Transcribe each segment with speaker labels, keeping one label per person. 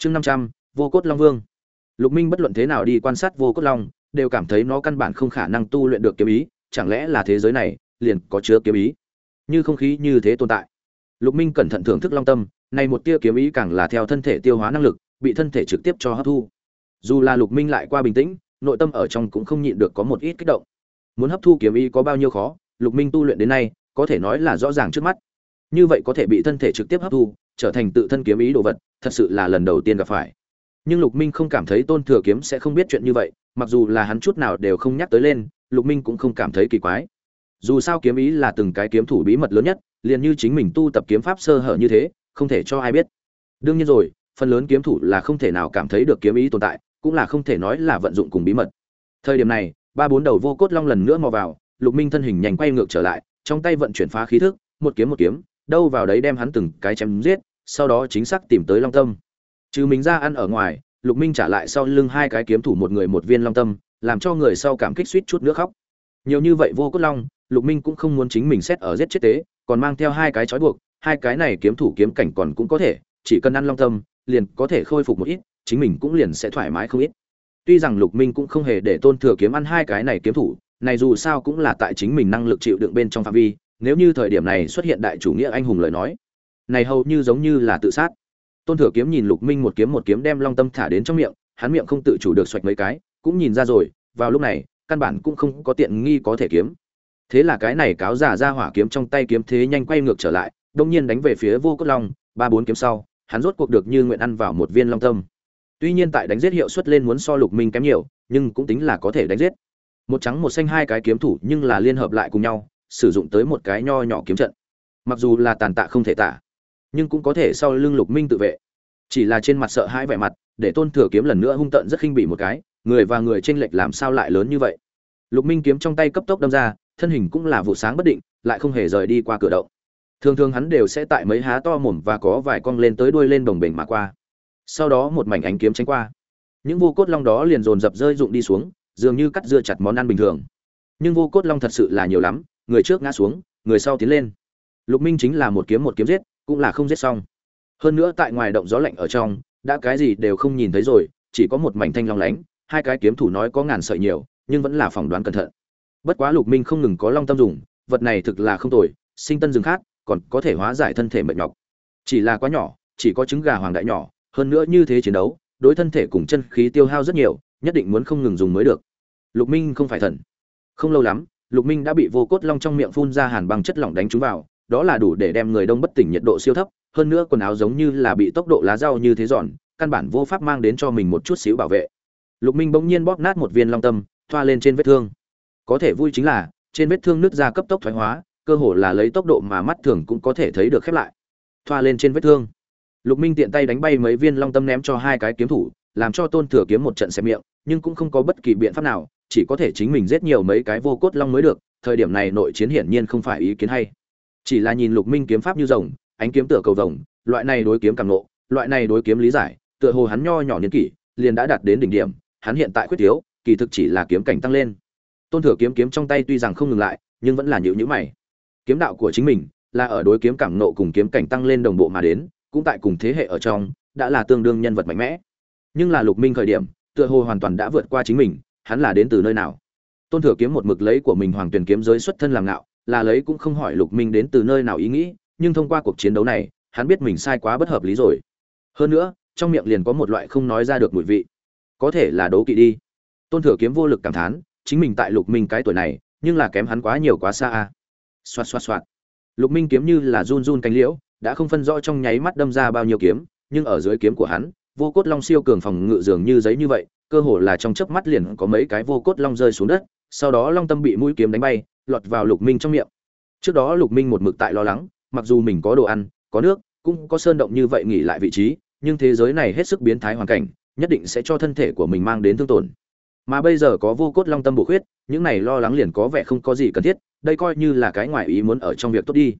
Speaker 1: chương năm trăm, vô cốt long vương. Lục minh bất luận thế nào đi quan sát vô cốt long, đều cảm thấy nó căn bản không khả năng tu luyện được kiếm ý, chẳng lẽ là thế giới này liền có chứa kiếm ý? Như không khí như thế tồn tại. Lục minh cẩn thận thưởng thức long tâm, này một tia kiếm ý càng là theo thân thể tiêu hóa năng lực, bị thân thể trực tiếp cho hấp thu. Dù là lục minh lại qua bình tĩnh, nội tâm ở trong cũng không nhịn được có một ít kích động. Muốn hấp thu kiếm ý có bao nhiêu khó, lục minh tu luyện đến nay, có thể nói là rõ ràng trước mắt. Như vậy có thể bị thân thể trực tiếp hấp thu, trở thành tự thân kiếm ý đồ vật thật sự là lần đầu tiên gặp phải. Nhưng lục minh không cảm thấy tôn thừa kiếm sẽ không biết chuyện như vậy, mặc dù là hắn chút nào đều không nhắc tới lên, lục minh cũng không cảm thấy kỳ quái. Dù sao kiếm ý là từng cái kiếm thủ bí mật lớn nhất, liền như chính mình tu tập kiếm pháp sơ hở như thế, không thể cho ai biết. Đương nhiên rồi, phần lớn kiếm thủ là không thể nào cảm thấy được kiếm ý tồn tại, cũng là không thể nói là vận dụng cùng bí mật. Thời điểm này, ba bốn đầu vô cốt long lần nữa mò vào, lục minh thân hình nhanh quay ngược trở lại, trong tay vận chuyển phá khí thức, một kiếm một kiếm, đâu vào đấy đem hắn từng cái chém giết sau đó chính xác tìm tới long tâm. Trừ mình ra ăn ở ngoài, lục minh trả lại sau lưng hai cái kiếm thủ một người một viên long tâm, làm cho người sau cảm kích suýt chút nữa khóc. Nhiều như vậy vô cốt long, lục minh cũng không muốn chính mình xét ở giết chết tế, còn mang theo hai cái trói buộc, hai cái này kiếm thủ kiếm cảnh còn cũng có thể, chỉ cần ăn long tâm, liền có thể khôi phục một ít, chính mình cũng liền sẽ thoải mái không ít. Tuy rằng lục minh cũng không hề để tôn thừa kiếm ăn hai cái này kiếm thủ, này dù sao cũng là tại chính mình năng lực chịu đựng bên trong phạm vi, nếu như thời điểm này xuất hiện đại chủ nghĩa anh hùng lời nói này hầu như giống như là tự sát. Tôn thừa kiếm nhìn lục minh một kiếm một kiếm đem long tâm thả đến trong miệng, hắn miệng không tự chủ được xoạch mấy cái, cũng nhìn ra rồi, vào lúc này, căn bản cũng không có tiện nghi có thể kiếm. Thế là cái này cáo giả ra hỏa kiếm trong tay kiếm thế nhanh quay ngược trở lại, đông nhiên đánh về phía vô cốt long, ba bốn kiếm sau, hắn rốt cuộc được như nguyện ăn vào một viên long tâm. Tuy nhiên tại đánh giết hiệu suất lên muốn so lục minh kém nhiều, nhưng cũng tính là có thể đánh giết. Một trắng một xanh hai cái kiếm thủ nhưng là liên hợp lại cùng nhau, sử dụng tới một cái nho nhỏ kiếm trận. Mặc dù là tàn tạ không thể tả nhưng cũng có thể sau lưng lục minh tự vệ. Chỉ là trên mặt sợ hãi vẻ mặt, để tôn thừa kiếm lần nữa hung tận rất khinh bỉ một cái, người và người tranh lệch làm sao lại lớn như vậy? Lục minh kiếm trong tay cấp tốc đâm ra, thân hình cũng là vụ sáng bất định, lại không hề rời đi qua cửa động. Thường thường hắn đều sẽ tại mấy há to mồm và có vài cong lên tới đuôi lên đồng bình mà qua. Sau đó một mảnh ánh kiếm tránh qua. Những vô cốt long đó liền dồn dập rơi rụng đi xuống, dường như cắt dưa chặt món ăn bình thường. Nhưng vô cốt long thật sự là nhiều lắm, người trước ngã xuống, người sau tiến lên. Lục minh chính là một kiếm một kiếm giết cũng là không giết xong. Hơn nữa tại ngoài động gió lạnh ở trong, đã cái gì đều không nhìn thấy rồi, chỉ có một mảnh thanh long lánh, hai cái kiếm thủ nói có ngàn sợi nhiều, nhưng vẫn là phỏng đoán cẩn thận. Bất quá lục minh không ngừng có long tâm dùng, vật này thực là không tồi, sinh tân rừng khác, còn có thể hóa giải thân thể mệt nhọc. Chỉ là quá nhỏ, chỉ có trứng gà hoàng đại nhỏ, hơn nữa như thế chiến đấu, đối thân thể cùng chân khí tiêu hao rất nhiều, nhất định muốn không ngừng dùng mới được. Lục minh không phải thần. Không lâu lắm, lục minh đã bị vô cốt long trong miệng phun ra hàn băng chất lỏng đánh trúng vào đó là đủ để đem người đông bất tỉnh nhiệt độ siêu thấp, hơn nữa quần áo giống như là bị tốc độ lá rau như thế giòn, căn bản vô pháp mang đến cho mình một chút xíu bảo vệ. Lục minh bỗng nhiên bóp nát một viên long tâm, thoa lên trên vết thương. Có thể vui chính là, trên vết thương nước ra cấp tốc thoái hóa, cơ hồ là lấy tốc độ mà mắt thường cũng có thể thấy được khép lại. Thoa lên trên vết thương. Lục minh tiện tay đánh bay mấy viên long tâm ném cho hai cái kiếm thủ, làm cho tôn thừa kiếm một trận xẹp miệng, nhưng cũng không có bất kỳ biện pháp nào, chỉ có thể chính mình giết nhiều mấy cái vô cốt long mới được, thời điểm này nội chiến hiển nhiên không phải ý kiến hay chỉ là nhìn lục minh kiếm pháp như rồng, ánh kiếm tựa cầu vồng, loại này đối kiếm càng nộ loại này đối kiếm lý giải, tựa hồ hắn nho nhỏ niên kỷ, liền đã đạt đến đỉnh điểm, hắn hiện tại khuyết thiếu kỳ thực chỉ là kiếm cảnh tăng lên. Tôn thừa kiếm kiếm trong tay tuy rằng không ngừng lại, nhưng vẫn là nhịu nhữ mày. Kiếm đạo của chính mình là ở đối kiếm cảm nộ cùng kiếm cảnh tăng lên đồng bộ mà đến, cũng tại cùng thế hệ ở trong, đã là tương đương nhân vật mạnh mẽ. Nhưng là lục minh khởi điểm, tựa hồ hoàn toàn đã vượt qua chính mình, hắn là đến từ nơi nào? Tôn thừa kiếm một mực lấy của mình hoàng tuyển kiếm giới xuất thân làm ngạo là lấy cũng không hỏi lục minh đến từ nơi nào ý nghĩ, nhưng thông qua cuộc chiến đấu này, hắn biết mình sai quá bất hợp lý rồi. Hơn nữa, trong miệng liền có một loại không nói ra được mùi vị. Có thể là đố kỵ đi. Tôn thừa kiếm vô lực cảm thán, chính mình tại lục minh cái tuổi này, nhưng là kém hắn quá nhiều quá xa a. Xoạt xoạt xoạt. Lục minh kiếm như là run run cánh liễu, đã không phân rõ trong nháy mắt đâm ra bao nhiêu kiếm, nhưng ở dưới kiếm của hắn, vô cốt long siêu cường phòng ngự dường như giấy như vậy, cơ hồ là trong chớp mắt liền có mấy cái vô cốt long rơi xuống đất sau đó long tâm bị mũi kiếm đánh bay, lọt vào lục minh trong miệng. Trước đó lục minh một mực tại lo lắng, mặc dù mình có đồ ăn, có nước, cũng có sơn động như vậy nghỉ lại vị trí, nhưng thế giới này hết sức biến thái hoàn cảnh, nhất định sẽ cho thân thể của mình mang đến thương tổn. Mà bây giờ có vô cốt long tâm bổ khuyết, những này lo lắng liền có vẻ không có gì cần thiết, đây coi như là cái ngoài ý muốn ở trong việc tốt đi.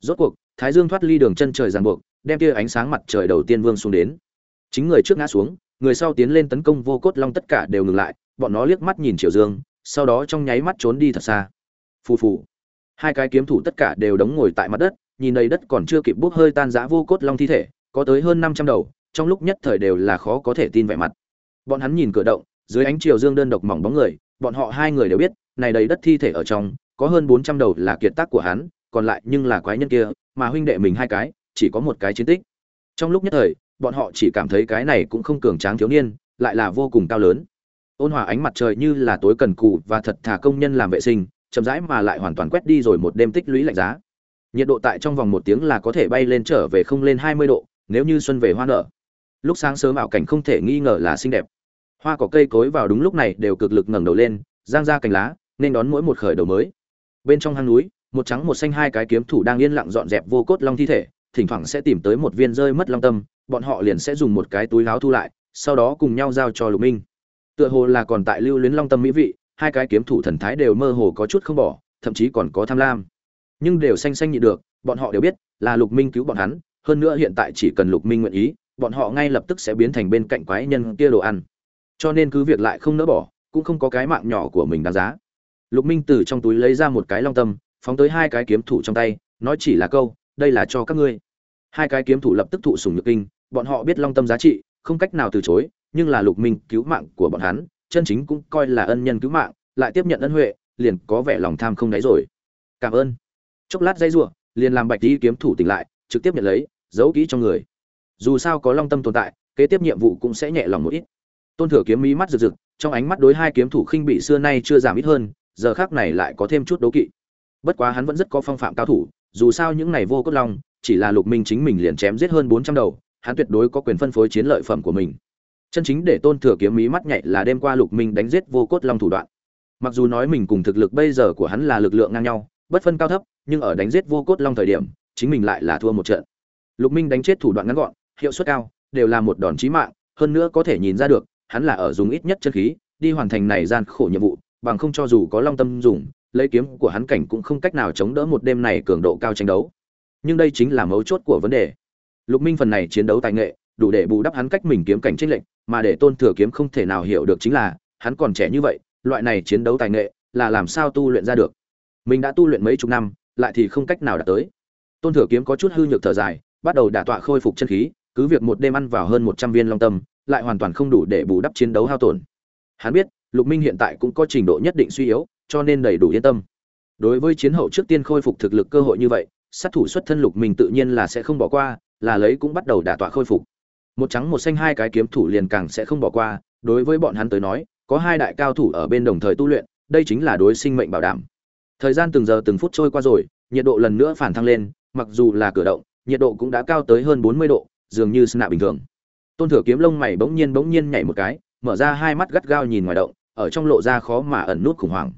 Speaker 1: Rốt cuộc, thái dương thoát ly đường chân trời ràng buộc, đem tia ánh sáng mặt trời đầu tiên vương xuống đến. Chính người trước ngã xuống, người sau tiến lên tấn công vô cốt long tất cả đều ngừng lại, bọn nó liếc mắt nhìn triều dương sau đó trong nháy mắt trốn đi thật xa. Phù phù. Hai cái kiếm thủ tất cả đều đống ngồi tại mặt đất, nhìn đầy đất còn chưa kịp bốc hơi tan rã vô cốt long thi thể, có tới hơn năm trăm đầu, trong lúc nhất thời đều là khó có thể tin vẻ mặt. Bọn hắn nhìn cửa động, dưới ánh chiều dương đơn độc mỏng bóng người, bọn họ hai người đều biết, này đầy đất thi thể ở trong, có hơn bốn trăm đầu là kiệt tác của hắn, còn lại nhưng là quái nhân kia, mà huynh đệ mình hai cái, chỉ có một cái chiến tích. Trong lúc nhất thời, bọn họ chỉ cảm thấy cái này cũng không cường tráng thiếu niên, lại là vô cùng cao lớn ôn hòa ánh mặt trời như là tối cần cù và thật thà công nhân làm vệ sinh, chậm rãi mà lại hoàn toàn quét đi rồi một đêm tích lũy lạnh giá. Nhiệt độ tại trong vòng một tiếng là có thể bay lên trở về không lên hai mươi độ, nếu như xuân về hoa nở. Lúc sáng sớm ảo cảnh không thể nghi ngờ là xinh đẹp. Hoa cỏ cây cối vào đúng lúc này đều cực lực ngẩng đầu lên, giang ra cành lá, nên đón mỗi một khởi đầu mới. Bên trong hang núi, một trắng một xanh hai cái kiếm thủ đang yên lặng dọn dẹp vô cốt long thi thể, thỉnh thoảng sẽ tìm tới một viên rơi mất long tâm, bọn họ liền sẽ dùng một cái túi láo thu lại, sau đó cùng nhau giao cho lục minh tựa hồ là còn tại lưu luyến long tâm mỹ vị, hai cái kiếm thủ thần thái đều mơ hồ có chút không bỏ, thậm chí còn có tham lam. Nhưng đều xanh xanh nhị được, bọn họ đều biết, là lục minh cứu bọn hắn, hơn nữa hiện tại chỉ cần lục minh nguyện ý, bọn họ ngay lập tức sẽ biến thành bên cạnh quái nhân kia đồ ăn. Cho nên cứ việc lại không nỡ bỏ, cũng không có cái mạng nhỏ của mình đáng giá. Lục minh từ trong túi lấy ra một cái long tâm, phóng tới hai cái kiếm thủ trong tay, nói chỉ là câu, đây là cho các ngươi. Hai cái kiếm thủ lập tức thụ sùng nhược kinh, bọn họ biết long tâm giá trị, không cách nào từ chối nhưng là lục minh cứu mạng của bọn hắn, chân chính cũng coi là ân nhân cứu mạng, lại tiếp nhận ân huệ, liền có vẻ lòng tham không đáy rồi. Cảm ơn. Chốc lát dây rủa, liền làm bạch tí kiếm thủ tỉnh lại, trực tiếp nhận lấy, giấu kỹ trong người. Dù sao có long tâm tồn tại, kế tiếp nhiệm vụ cũng sẽ nhẹ lòng một ít. Tôn thừa kiếm mí mắt rực rực, trong ánh mắt đối hai kiếm thủ khinh bị xưa nay chưa giảm ít hơn, giờ khác này lại có thêm chút đố kỵ. Bất quá hắn vẫn rất có phong phạm cao thủ, dù sao những này vô cốt long, chỉ là lục minh chính mình liền chém giết hơn bốn trăm đầu, hắn tuyệt đối có quyền phân phối chiến lợi phẩm của mình chân chính để tôn thừa kiếm mí mắt nhạy là đêm qua lục minh đánh giết vô cốt long thủ đoạn. Mặc dù nói mình cùng thực lực bây giờ của hắn là lực lượng ngang nhau, bất phân cao thấp, nhưng ở đánh giết vô cốt long thời điểm, chính mình lại là thua một trận. Lục minh đánh chết thủ đoạn ngắn gọn, hiệu suất cao, đều là một đòn chí mạng, hơn nữa có thể nhìn ra được, hắn là ở dùng ít nhất chân khí, đi hoàn thành này gian khổ nhiệm vụ, bằng không cho dù có long tâm dùng, lấy kiếm của hắn cảnh cũng không cách nào chống đỡ một đêm này cường độ cao tranh đấu. Nhưng đây chính là mấu chốt của vấn đề. Lục minh phần này chiến đấu tài nghệ, đủ để bù đắp hắn cách mình kiếm cảnh trinh lệnh mà để tôn thừa kiếm không thể nào hiểu được chính là, hắn còn trẻ như vậy, loại này chiến đấu tài nghệ là làm sao tu luyện ra được? Mình đã tu luyện mấy chục năm, lại thì không cách nào đạt tới. Tôn thừa kiếm có chút hư nhược thở dài, bắt đầu đả tọa khôi phục chân khí, cứ việc một đêm ăn vào hơn một trăm viên long tâm, lại hoàn toàn không đủ để bù đắp chiến đấu hao tổn. Hắn biết, lục minh hiện tại cũng có trình độ nhất định suy yếu, cho nên đầy đủ yên tâm. Đối với chiến hậu trước tiên khôi phục thực lực cơ hội như vậy, sát thủ xuất thân lục minh tự nhiên là sẽ không bỏ qua, là lấy cũng bắt đầu đả tọa khôi phục một trắng một xanh hai cái kiếm thủ liền càng sẽ không bỏ qua, đối với bọn hắn tới nói, có hai đại cao thủ ở bên đồng thời tu luyện, đây chính là đối sinh mệnh bảo đảm. Thời gian từng giờ từng phút trôi qua rồi, nhiệt độ lần nữa phản thăng lên, mặc dù là cửa động, nhiệt độ cũng đã cao tới hơn bốn mươi độ, dường như sna bình thường. Tôn thừa kiếm lông mày bỗng nhiên bỗng nhiên nhảy một cái, mở ra hai mắt gắt gao nhìn ngoài động, ở trong lộ ra khó mà ẩn nút khủng hoảng.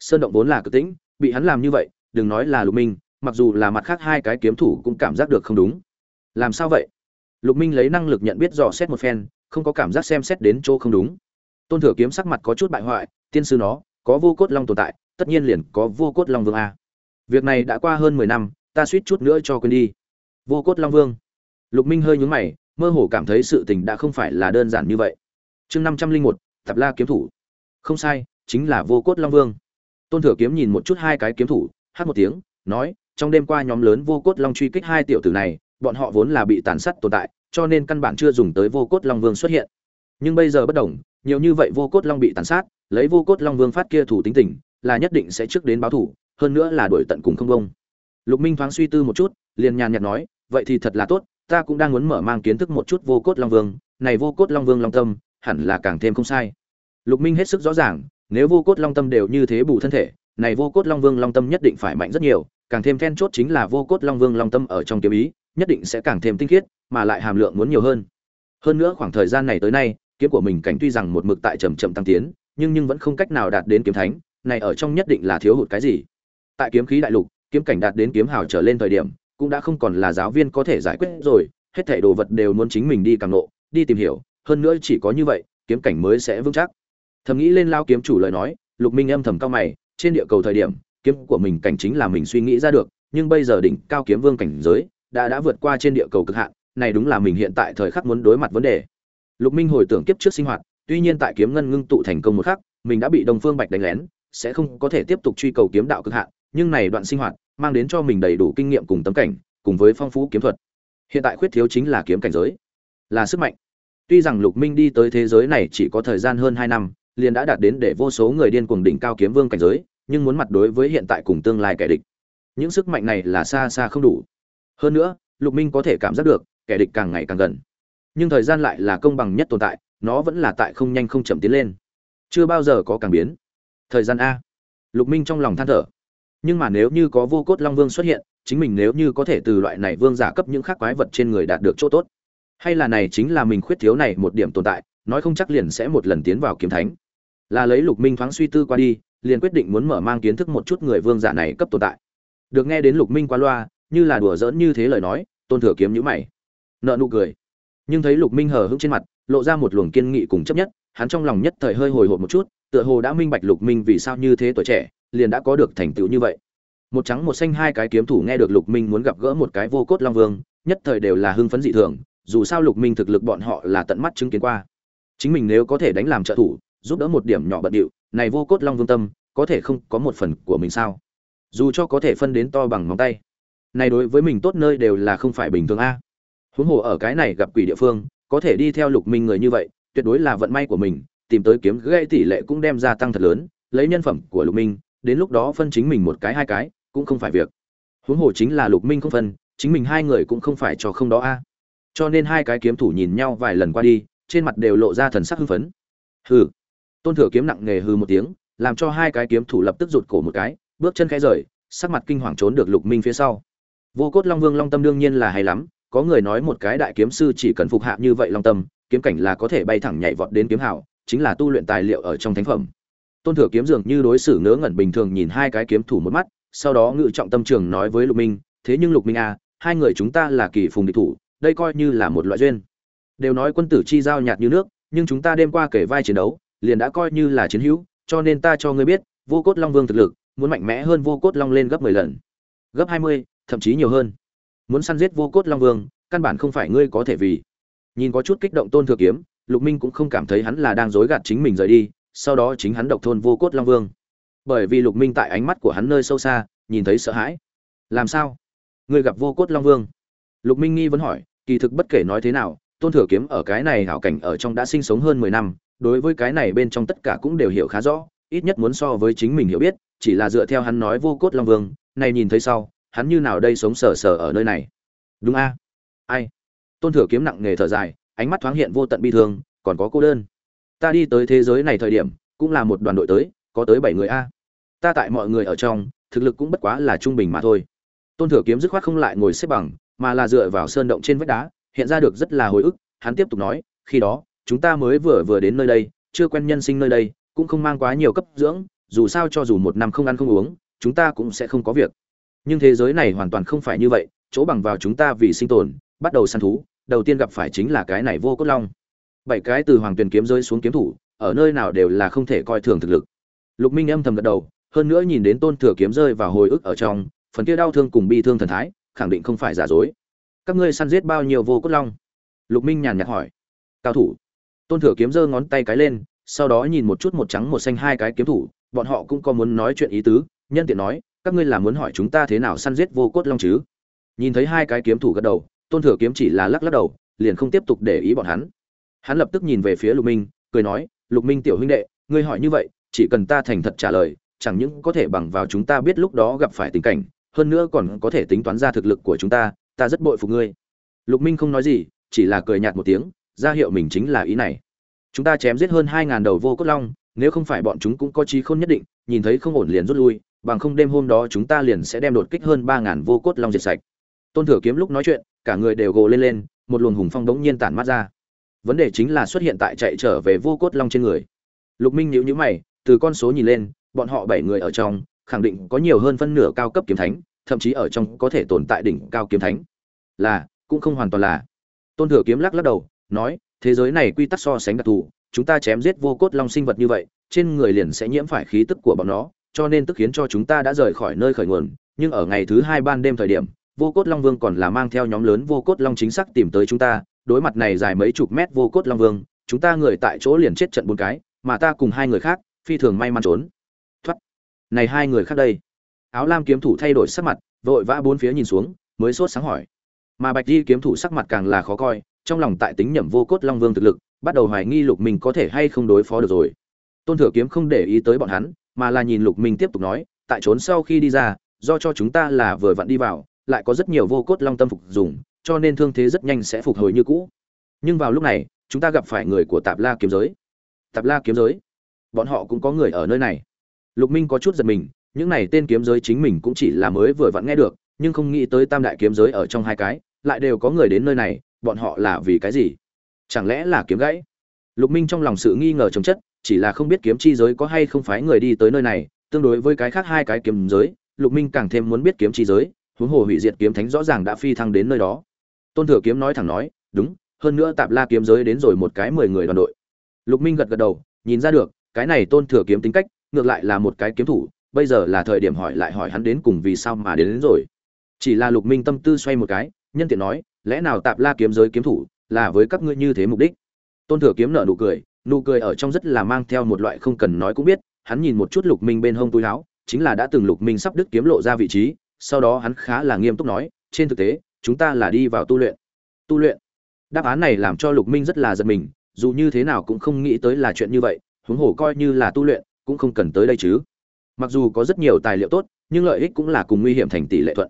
Speaker 1: Sơn động vốn là cực tĩnh, bị hắn làm như vậy, đừng nói là lục minh, mặc dù là mặt khác hai cái kiếm thủ cũng cảm giác được không đúng. Làm sao vậy? Lục minh lấy năng lực nhận biết dò xét một phen, không có cảm giác xem xét đến chỗ không đúng. Tôn thừa kiếm sắc mặt có chút bại hoại, tiên sư nó, có vô cốt long tồn tại, tất nhiên liền có vô cốt long vương a. Việc này đã qua hơn mười năm, ta suýt chút nữa cho quên đi. Vô cốt long vương? Lục minh hơi nhướng mày, mơ hồ cảm thấy sự tình đã không phải là đơn giản như vậy. Chương năm trăm linh một tập la kiếm thủ. Không sai, chính là vô cốt long vương. Tôn thừa kiếm nhìn một chút hai cái kiếm thủ, hát một tiếng, nói, trong đêm qua nhóm lớn vô cốt long truy kích hai tiểu tử này, bọn họ vốn là bị tàn sát tồn tại cho nên căn bản chưa dùng tới vô cốt long vương xuất hiện. Nhưng bây giờ bất đồng, nhiều như vậy vô cốt long bị tàn sát, lấy vô cốt long vương phát kia thủ tính tình, là nhất định sẽ trước đến báo thủ, hơn nữa là đuổi tận cùng không công lục minh thoáng suy tư một chút, liền nhàn nhạt nói, vậy thì thật là tốt, ta cũng đang muốn mở mang kiến thức một chút vô cốt long vương, này vô cốt long vương long tâm, hẳn là càng thêm không sai. Lục minh hết sức rõ ràng, nếu vô cốt long tâm đều như thế bù thân thể, này vô cốt long vương long tâm nhất định phải mạnh rất nhiều, càng thêm then chốt chính là vô cốt long vương long tâm ở trong kiếm ý nhất định sẽ càng thêm tinh khiết, mà lại hàm lượng muốn nhiều hơn. Hơn nữa khoảng thời gian này tới nay, kiếm của mình cảnh tuy rằng một mực tại chậm chậm tăng tiến, nhưng nhưng vẫn không cách nào đạt đến kiếm thánh, này ở trong nhất định là thiếu hụt cái gì. Tại kiếm khí đại lục, kiếm cảnh đạt đến kiếm hào trở lên thời điểm, cũng đã không còn là giáo viên có thể giải quyết rồi, hết thảy đồ vật đều muốn chính mình đi càng nộ đi tìm hiểu, hơn nữa chỉ có như vậy, kiếm cảnh mới sẽ vững chắc. Thầm nghĩ lên lao kiếm chủ lời nói, lục minh âm thầm cao mày, trên địa cầu thời điểm, kiếm của mình cảnh chính là mình suy nghĩ ra được, nhưng bây giờ đỉnh cao kiếm vương cảnh giới đã đã vượt qua trên địa cầu cực hạn, này đúng là mình hiện tại thời khắc muốn đối mặt vấn đề. Lục minh hồi tưởng kiếp trước sinh hoạt, tuy nhiên tại kiếm ngân ngưng tụ thành công một khắc, mình đã bị đồng phương bạch đánh lén, sẽ không có thể tiếp tục truy cầu kiếm đạo cực hạn, nhưng này đoạn sinh hoạt mang đến cho mình đầy đủ kinh nghiệm cùng tấm cảnh, cùng với phong phú kiếm thuật. Hiện tại khuyết thiếu chính là kiếm cảnh giới, là sức mạnh. Tuy rằng lục minh đi tới thế giới này chỉ có thời gian hơn hai năm, liền đã đạt đến để vô số người điên cuồng đỉnh cao kiếm vương cảnh giới, nhưng muốn mặt đối với hiện tại cùng tương lai kẻ địch, những sức mạnh này là xa xa không đủ hơn nữa, lục minh có thể cảm giác được, kẻ địch càng ngày càng gần. Nhưng thời gian lại là công bằng nhất tồn tại, nó vẫn là tại không nhanh không chậm tiến lên. Chưa bao giờ có càng biến. Thời gian a. Lục minh trong lòng than thở. Nhưng mà nếu như có vô cốt long vương xuất hiện, chính mình nếu như có thể từ loại này vương giả cấp những khác quái vật trên người đạt được chỗ tốt. Hay là này chính là mình khuyết thiếu này một điểm tồn tại, nói không chắc liền sẽ một lần tiến vào kiếm thánh. Là lấy lục minh thoáng suy tư qua đi, liền quyết định muốn mở mang kiến thức một chút người vương giả này cấp tồn tại. Được nghe đến lục minh qua loa như là đùa giỡn như thế lời nói, tôn thừa kiếm nhữ mày. Nợ nụ cười. Nhưng thấy lục minh hờ hững trên mặt, lộ ra một luồng kiên nghị cùng chấp nhất, hắn trong lòng nhất thời hơi hồi hộp một chút, tựa hồ đã minh bạch lục minh vì sao như thế tuổi trẻ, liền đã có được thành tựu như vậy. Một trắng một xanh hai cái kiếm thủ nghe được lục minh muốn gặp gỡ một cái vô cốt long vương, nhất thời đều là hưng phấn dị thường, dù sao lục minh thực lực bọn họ là tận mắt chứng kiến qua. Chính mình nếu có thể đánh làm trợ thủ, giúp đỡ một điểm nhỏ bận điệu, này vô cốt long vương tâm, có thể không có một phần của mình sao? Dù cho có thể phân đến to bằng ngón tay này đối với mình tốt nơi đều là không phải bình thường a. Huống hồ ở cái này gặp quỷ địa phương, có thể đi theo lục minh người như vậy, tuyệt đối là vận may của mình, tìm tới kiếm gây tỷ lệ cũng đem ra tăng thật lớn, lấy nhân phẩm của lục minh, đến lúc đó phân chính mình một cái hai cái, cũng không phải việc. Huống hồ chính là lục minh không phân, chính mình hai người cũng không phải cho không đó a. Cho nên hai cái kiếm thủ nhìn nhau vài lần qua đi, trên mặt đều lộ ra thần sắc hưng phấn. Hừ. Tôn thừa kiếm nặng nề hư một tiếng, làm cho hai cái kiếm thủ lập tức rụt cổ một cái, bước chân khẽ rời, sắc mặt kinh hoàng trốn được lục minh phía sau vô cốt long vương long tâm đương nhiên là hay lắm, có người nói một cái đại kiếm sư chỉ cần phục hạ như vậy long tâm, kiếm cảnh là có thể bay thẳng nhảy vọt đến kiếm hảo chính là tu luyện tài liệu ở trong thánh phẩm. Tôn thừa kiếm dường như đối xử ngớ ngẩn bình thường nhìn hai cái kiếm thủ một mắt, sau đó ngự trọng tâm trường nói với lục minh, thế nhưng lục minh à hai người chúng ta là kỳ phùng địch thủ, đây coi như là một loại duyên. Đều nói quân tử chi giao nhạt như nước, nhưng chúng ta đêm qua kể vai chiến đấu, liền đã coi như là chiến hữu, cho nên ta cho ngươi biết, vô cốt long vương thực lực, muốn mạnh mẽ hơn vô cốt long lên gấp mười lần. Gấp hai mươi thậm chí nhiều hơn. Muốn săn giết vô cốt long vương, căn bản không phải ngươi có thể vì. Nhìn có chút kích động tôn thừa kiếm, lục minh cũng không cảm thấy hắn là đang dối gạt chính mình rời đi, sau đó chính hắn độc thôn vô cốt long vương. Bởi vì lục minh tại ánh mắt của hắn nơi sâu xa, nhìn thấy sợ hãi. Làm sao? Ngươi gặp vô cốt long vương? Lục minh nghi vẫn hỏi, kỳ thực bất kể nói thế nào, tôn thừa kiếm ở cái này hảo cảnh ở trong đã sinh sống hơn mười năm, đối với cái này bên trong tất cả cũng đều hiểu khá rõ, ít nhất muốn so với chính mình hiểu biết, chỉ là dựa theo hắn nói vô cốt long vương, này nhìn thấy sau hắn như nào đây sống sờ sờ ở nơi này? Đúng a. Ai? Tôn thừa kiếm nặng nghề thở dài, ánh mắt thoáng hiện vô tận bi thương, còn có cô đơn. Ta đi tới thế giới này thời điểm, cũng là một đoàn đội tới, có tới bảy người a. Ta tại mọi người ở trong, thực lực cũng bất quá là trung bình mà thôi. Tôn thừa kiếm dứt khoát không lại ngồi xếp bằng, mà là dựa vào sơn động trên vách đá, hiện ra được rất là hồi ức. Hắn tiếp tục nói, khi đó, chúng ta mới vừa vừa đến nơi đây, chưa quen nhân sinh nơi đây, cũng không mang quá nhiều cấp dưỡng, dù sao cho dù một năm không ăn không uống, chúng ta cũng sẽ không có việc nhưng thế giới này hoàn toàn không phải như vậy, chỗ bằng vào chúng ta vì sinh tồn, bắt đầu săn thú, đầu tiên gặp phải chính là cái này vô cốt long. Bảy cái từ hoàng tuyền kiếm rơi xuống kiếm thủ, ở nơi nào đều là không thể coi thường thực lực. Lục minh âm thầm gật đầu, hơn nữa nhìn đến tôn thừa kiếm rơi vào hồi ức ở trong, phần kia đau thương cùng bi thương thần thái, khẳng định không phải giả dối. Các ngươi săn giết bao nhiêu vô cốt long? Lục minh nhàn nhạt hỏi. Cao thủ. Tôn thừa kiếm giơ ngón tay cái lên, sau đó nhìn một chút một trắng một xanh hai cái kiếm thủ, bọn họ cũng có muốn nói chuyện ý tứ, nhân tiện nói các ngươi là muốn hỏi chúng ta thế nào săn giết vô cốt long chứ? Nhìn thấy hai cái kiếm thủ gật đầu, tôn thừa kiếm chỉ là lắc lắc đầu, liền không tiếp tục để ý bọn hắn. Hắn lập tức nhìn về phía lục minh, cười nói, lục minh tiểu huynh đệ, ngươi hỏi như vậy, chỉ cần ta thành thật trả lời, chẳng những có thể bằng vào chúng ta biết lúc đó gặp phải tình cảnh, hơn nữa còn có thể tính toán ra thực lực của chúng ta ta rất bội phục ngươi. Lục minh không nói gì, chỉ là cười nhạt một tiếng, ra hiệu mình chính là ý này. Chúng ta chém giết hơn hai ngàn đầu vô cốt long, nếu không phải bọn chúng cũng có trí khôn nhất định, nhìn thấy không ổn liền rút lui bằng không đêm hôm đó chúng ta liền sẽ đem đột kích hơn ba ngàn vô cốt long diệt sạch. Tôn thừa kiếm lúc nói chuyện, cả người đều gồ lên lên, một luồng hùng phong đống nhiên tản mát ra. Vấn đề chính là xuất hiện tại chạy trở về vô cốt long trên người. Lục minh nhíu nhíu mày, từ con số nhìn lên, bọn họ bảy người ở trong, khẳng định có nhiều hơn phân nửa cao cấp kiếm thánh, thậm chí ở trong có thể tồn tại đỉnh cao kiếm thánh. Là, cũng không hoàn toàn là. Tôn thừa kiếm lắc lắc đầu, nói, thế giới này quy tắc so sánh đặc thù, chúng ta chém giết vô cốt long sinh vật như vậy, trên người liền sẽ nhiễm phải khí tức của bọn nó cho nên tức khiến cho chúng ta đã rời khỏi nơi khởi nguồn, nhưng ở ngày thứ hai ban đêm thời điểm, vô cốt long vương còn là mang theo nhóm lớn vô cốt long chính xác tìm tới chúng ta, đối mặt này dài mấy chục mét vô cốt long vương, chúng ta người tại chỗ liền chết trận bốn cái, mà ta cùng hai người khác, phi thường may mắn trốn. Thoát. Này hai người khác đây. Áo lam kiếm thủ thay đổi sắc mặt, vội vã bốn phía nhìn xuống, mới sốt sáng hỏi. Mà bạch di kiếm thủ sắc mặt càng là khó coi, trong lòng tại tính nhẩm vô cốt long vương thực lực, bắt đầu hoài nghi lục mình có thể hay không đối phó được rồi. Tôn thừa kiếm không để ý tới bọn hắn mà là nhìn lục minh tiếp tục nói, tại trốn sau khi đi ra, do cho chúng ta là vừa vặn đi vào, lại có rất nhiều vô cốt long tâm phục dùng, cho nên thương thế rất nhanh sẽ phục hồi như cũ. Nhưng vào lúc này, chúng ta gặp phải người của tạp la kiếm giới. Tạp la kiếm giới? Bọn họ cũng có người ở nơi này. Lục minh có chút giật mình, những này tên kiếm giới chính mình cũng chỉ là mới vừa vặn nghe được, nhưng không nghĩ tới tam đại kiếm giới ở trong hai cái, lại đều có người đến nơi này, bọn họ là vì cái gì? Chẳng lẽ là kiếm gãy? Lục minh trong lòng sự nghi ngờ chống chất chỉ là không biết kiếm chi giới có hay không phái người đi tới nơi này tương đối với cái khác hai cái kiếm giới lục minh càng thêm muốn biết kiếm chi giới huống hồ hủy diệt kiếm thánh rõ ràng đã phi thăng đến nơi đó. Tôn thừa kiếm nói thẳng nói đúng hơn nữa tạp la kiếm giới đến rồi một cái mười người đoàn đội. Lục minh gật gật đầu nhìn ra được cái này tôn thừa kiếm tính cách ngược lại là một cái kiếm thủ bây giờ là thời điểm hỏi lại hỏi hắn đến cùng vì sao mà đến, đến rồi. Chỉ là lục minh tâm tư xoay một cái nhân tiện nói lẽ nào tạp la kiếm giới kiếm thủ là với các ngươi như thế mục đích? Tôn thừa kiếm nở nụ cười nụ cười ở trong rất là mang theo một loại không cần nói cũng biết, hắn nhìn một chút lục minh bên hông túi áo, chính là đã từng lục minh sắp đứt kiếm lộ ra vị trí, sau đó hắn khá là nghiêm túc nói, trên thực tế, chúng ta là đi vào tu luyện. Tu luyện? Đáp án này làm cho lục minh rất là giật mình, dù như thế nào cũng không nghĩ tới là chuyện như vậy, huống hồ coi như là tu luyện, cũng không cần tới đây chứ. Mặc dù có rất nhiều tài liệu tốt, nhưng lợi ích cũng là cùng nguy hiểm thành tỷ lệ thuận.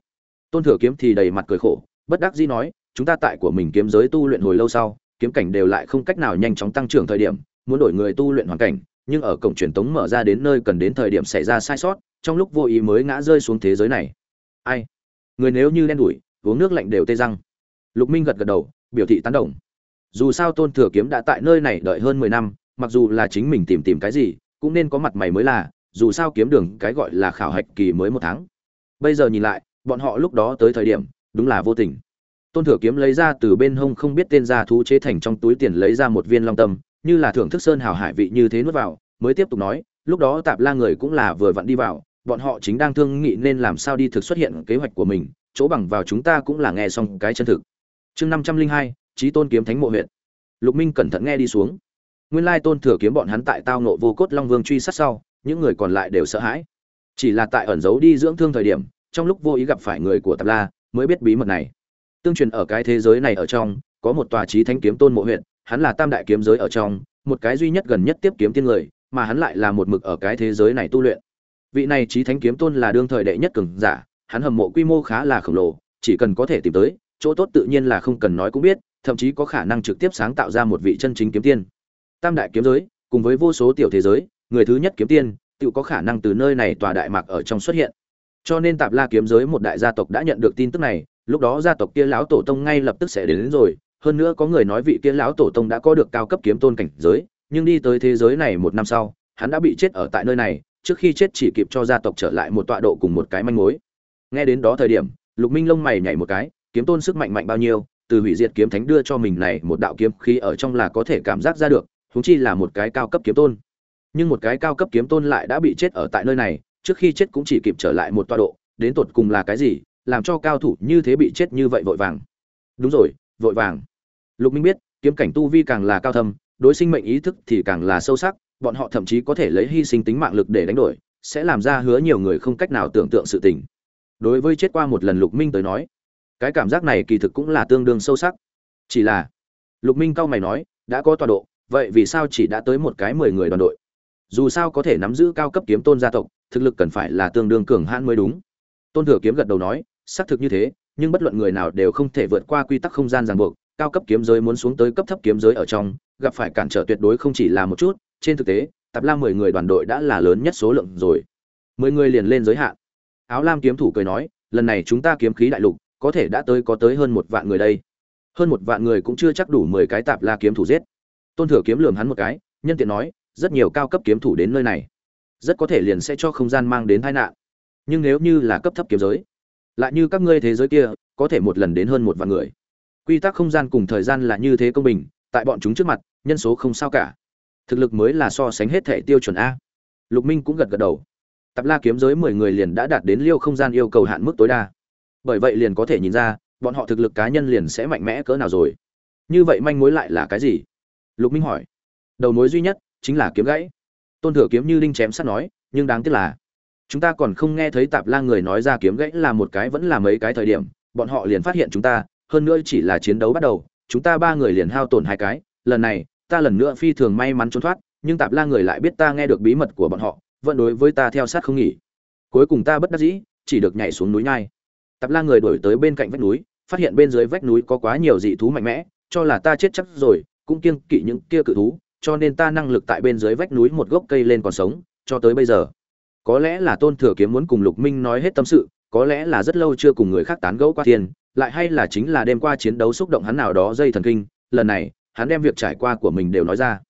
Speaker 1: Tôn thừa kiếm thì đầy mặt cười khổ, bất đắc dĩ nói, chúng ta tại của mình kiếm giới tu luyện hồi lâu sau kiếm cảnh đều lại không cách nào nhanh chóng tăng trưởng thời điểm, muốn đổi người tu luyện hoàn cảnh, nhưng ở cổng truyền tống mở ra đến nơi cần đến thời điểm xảy ra sai sót, trong lúc vô ý mới ngã rơi xuống thế giới này. Ai? Người nếu như đen đủi, uống nước lạnh đều tê răng. Lục minh gật gật đầu, biểu thị tán đồng. Dù sao tôn thừa kiếm đã tại nơi này đợi hơn mười năm, mặc dù là chính mình tìm tìm cái gì, cũng nên có mặt mày mới là, dù sao kiếm đường cái gọi là khảo hạch kỳ mới một tháng. Bây giờ nhìn lại, bọn họ lúc đó tới thời điểm, đúng là vô tình tôn thừa kiếm lấy ra từ bên hông không biết tên gia thú chế thành trong túi tiền lấy ra một viên long tâm, như là thưởng thức sơn hào hải vị như thế nuốt vào, mới tiếp tục nói, lúc đó tạp la người cũng là vừa vặn đi vào, bọn họ chính đang thương nghị nên làm sao đi thực xuất hiện kế hoạch của mình, chỗ bằng vào chúng ta cũng là nghe xong cái chân thực. Chương năm trăm linh hai trí tôn kiếm thánh mộ huyện lục minh cẩn thận nghe đi xuống. Nguyên lai tôn thừa kiếm bọn hắn tại tao nộ vô cốt long vương truy sát sau, những người còn lại đều sợ hãi. Chỉ là tại ẩn giấu đi dưỡng thương thời điểm, trong lúc vô ý gặp phải người của tạp la, mới biết bí mật này tương truyền ở cái thế giới này ở trong, có một tòa trí thánh kiếm tôn mộ huyện hắn là tam đại kiếm giới ở trong, một cái duy nhất gần nhất tiếp kiếm tiên người, mà hắn lại là một mực ở cái thế giới này tu luyện. Vị này trí thánh kiếm tôn là đương thời đệ nhất cường giả, hắn hầm mộ quy mô khá là khổng lồ, chỉ cần có thể tìm tới, chỗ tốt tự nhiên là không cần nói cũng biết, thậm chí có khả năng trực tiếp sáng tạo ra một vị chân chính kiếm tiên. Tam đại kiếm giới, cùng với vô số tiểu thế giới, người thứ nhất kiếm tiên tự có khả năng từ nơi này tòa đại mạc ở trong xuất hiện. Cho nên tạp la kiếm giới một đại gia tộc đã nhận được tin tức này lúc đó gia tộc kia lão tổ tông ngay lập tức sẽ đến, đến rồi hơn nữa có người nói vị kia lão tổ tông đã có được cao cấp kiếm tôn cảnh giới nhưng đi tới thế giới này một năm sau hắn đã bị chết ở tại nơi này trước khi chết chỉ kịp cho gia tộc trở lại một tọa độ cùng một cái manh mối. Nghe đến đó thời điểm lục minh lông mày nhảy một cái kiếm tôn sức mạnh mạnh bao nhiêu từ hủy diệt kiếm thánh đưa cho mình này một đạo kiếm khí ở trong là có thể cảm giác ra được huống chi là một cái cao cấp kiếm tôn. Nhưng một cái cao cấp kiếm tôn lại đã bị chết ở tại nơi này trước khi chết cũng chỉ kịp trở lại một tọa độ đến tột cùng là cái gì làm cho cao thủ như thế bị chết như vậy vội vàng. Đúng rồi, vội vàng. Lục minh biết, kiếm cảnh tu vi càng là cao thâm, đối sinh mệnh ý thức thì càng là sâu sắc, bọn họ thậm chí có thể lấy hy sinh tính mạng lực để đánh đổi, sẽ làm ra hứa nhiều người không cách nào tưởng tượng sự tình. Đối với chết qua một lần lục minh tới nói, cái cảm giác này kỳ thực cũng là tương đương sâu sắc. Chỉ là, lục minh cao mày nói, đã có tọa độ, vậy vì sao chỉ đã tới một cái mười người đoàn đội? Dù sao có thể nắm giữ cao cấp kiếm tôn gia tộc, thực lực cần phải là tương đương cường hãn mới đúng. Tôn thừa kiếm gật đầu nói xác thực như thế, nhưng bất luận người nào đều không thể vượt qua quy tắc không gian ràng buộc, cao cấp kiếm giới muốn xuống tới cấp thấp kiếm giới ở trong, gặp phải cản trở tuyệt đối không chỉ là một chút, trên thực tế, tạp la mười người đoàn đội đã là lớn nhất số lượng rồi. Mười người liền lên giới hạn. Áo lam kiếm thủ cười nói, lần này chúng ta kiếm khí đại lục, có thể đã tới có tới hơn một vạn người đây. Hơn một vạn người cũng chưa chắc đủ mười cái tạp la kiếm thủ giết. Tôn thừa kiếm lườm hắn một cái, nhân tiện nói, rất nhiều cao cấp kiếm thủ đến nơi này, rất có thể liền sẽ cho không gian mang đến tai nạn. Nhưng nếu như là cấp thấp kiếm giới lại như các ngươi thế giới kia, có thể một lần đến hơn một vạn người. Quy tắc không gian cùng thời gian là như thế công bình, tại bọn chúng trước mặt, nhân số không sao cả. Thực lực mới là so sánh hết thể tiêu chuẩn a. Lục minh cũng gật gật đầu. Tạp la kiếm giới mười người liền đã đạt đến liêu không gian yêu cầu hạn mức tối đa. Bởi vậy liền có thể nhìn ra, bọn họ thực lực cá nhân liền sẽ mạnh mẽ cỡ nào rồi. Như vậy manh mối lại là cái gì? Lục minh hỏi. Đầu mối duy nhất chính là kiếm gãy. Tôn thừa kiếm như đinh chém sắt nói, nhưng đáng tiếc là chúng ta còn không nghe thấy tạp la người nói ra kiếm gãy là một cái vẫn là mấy cái thời điểm, bọn họ liền phát hiện chúng ta, hơn nữa chỉ là chiến đấu bắt đầu, chúng ta ba người liền hao tổn hai cái, lần này, ta lần nữa phi thường may mắn trốn thoát, nhưng tạp la người lại biết ta nghe được bí mật của bọn họ, vẫn đối với ta theo sát không nghỉ. Cuối cùng ta bất đắc dĩ, chỉ được nhảy xuống núi nhai. Tạp la người đổi tới bên cạnh vách núi, phát hiện bên dưới vách núi có quá nhiều dị thú mạnh mẽ, cho là ta chết chắc rồi, cũng kiêng kỵ những kia cự thú, cho nên ta năng lực tại bên dưới vách núi một gốc cây lên còn sống, cho tới bây giờ có lẽ là tôn thừa kiếm muốn cùng lục minh nói hết tâm sự, có lẽ là rất lâu chưa cùng người khác tán gẫu qua tiền lại hay là chính là đêm qua chiến đấu xúc động hắn nào đó dây thần kinh, lần này, hắn đem việc trải qua của mình đều nói ra.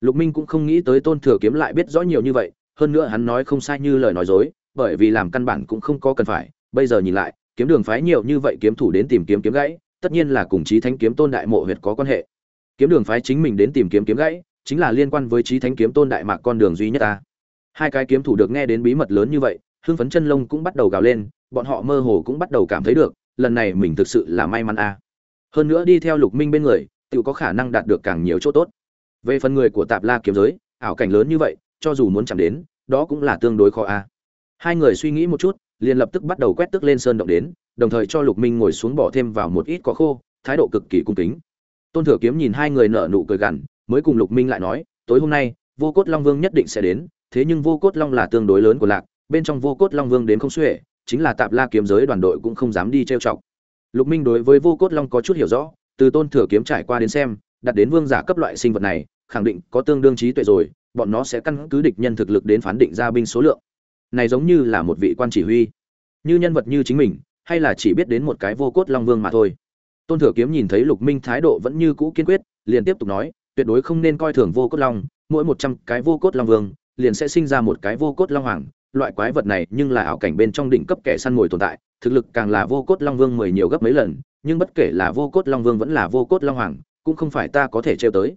Speaker 1: Lục minh cũng không nghĩ tới tôn thừa kiếm lại biết rõ nhiều như vậy, hơn nữa hắn nói không sai như lời nói dối, bởi vì làm căn bản cũng không có cần phải, bây giờ nhìn lại, kiếm đường phái nhiều như vậy kiếm thủ đến tìm kiếm kiếm gãy, tất nhiên là cùng chí thánh kiếm tôn đại mộ huyệt có quan hệ. Kiếm đường phái chính mình đến tìm kiếm kiếm gãy, chính là liên quan với chí thánh kiếm tôn đại mạc con đường duy nhất ta hai cái kiếm thủ được nghe đến bí mật lớn như vậy, hưng phấn chân lông cũng bắt đầu gào lên, bọn họ mơ hồ cũng bắt đầu cảm thấy được, lần này mình thực sự là may mắn a. Hơn nữa đi theo lục minh bên người tự có khả năng đạt được càng nhiều chỗ tốt. Về phần người của tạp la kiếm giới, ảo cảnh lớn như vậy, cho dù muốn chạm đến, đó cũng là tương đối khó a. Hai người suy nghĩ một chút, liền lập tức bắt đầu quét tức lên sơn động đến, đồng thời cho lục minh ngồi xuống bỏ thêm vào một ít có khô, thái độ cực kỳ cung kính. Tôn thừa kiếm nhìn hai người nở nụ cười gằn, mới cùng lục minh lại nói, tối hôm nay, vô cốt long vương nhất định sẽ đến thế nhưng vô cốt long là tương đối lớn của lạc, bên trong vô cốt long vương đến không xuể, chính là tạp la kiếm giới đoàn đội cũng không dám đi trêu chọc. Lục minh đối với vô cốt long có chút hiểu rõ, từ tôn thừa kiếm trải qua đến xem, đặt đến vương giả cấp loại sinh vật này, khẳng định có tương đương trí tuệ rồi, bọn nó sẽ căn cứ địch nhân thực lực đến phán định ra binh số lượng. Này giống như là một vị quan chỉ huy, như nhân vật như chính mình, hay là chỉ biết đến một cái vô cốt long vương mà thôi. Tôn thừa kiếm nhìn thấy lục minh thái độ vẫn như cũ kiên quyết, liền tiếp tục nói, tuyệt đối không nên coi thường vô cốt long, mỗi một trăm cái vô cốt long vương liền sẽ sinh ra một cái vô cốt long hoàng. Loại quái vật này nhưng là ảo cảnh bên trong đỉnh cấp kẻ săn mồi tồn tại, thực lực càng là vô cốt long vương mười nhiều gấp mấy lần, nhưng bất kể là vô cốt long vương vẫn là vô cốt long hoàng, cũng không phải ta có thể trêu tới.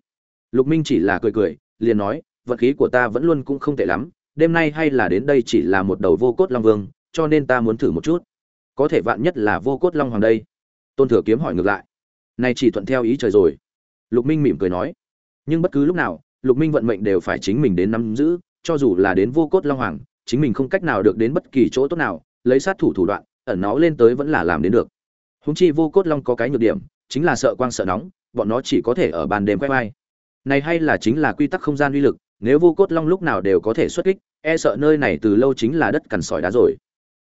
Speaker 1: Lục minh chỉ là cười cười, liền nói, vật khí của ta vẫn luôn cũng không tệ lắm, đêm nay hay là đến đây chỉ là một đầu vô cốt long vương, cho nên ta muốn thử một chút. Có thể vạn nhất là vô cốt long hoàng đây. Tôn thừa kiếm hỏi ngược lại. Nay chỉ thuận theo ý trời rồi. Lục minh mỉm cười nói. Nhưng bất cứ lúc nào lục minh vận mệnh đều phải chính mình đến nắm giữ, cho dù là đến vô cốt long hoàng, chính mình không cách nào được đến bất kỳ chỗ tốt nào, lấy sát thủ thủ đoạn, ẩn nó lên tới vẫn là làm đến được. Húng chi vô cốt long có cái nhược điểm, chính là sợ quang sợ nóng, bọn nó chỉ có thể ở ban đêm quay vai này hay là chính là quy tắc không gian uy lực, nếu vô cốt long lúc nào đều có thể xuất kích e sợ nơi này từ lâu chính là đất cằn sỏi đá rồi.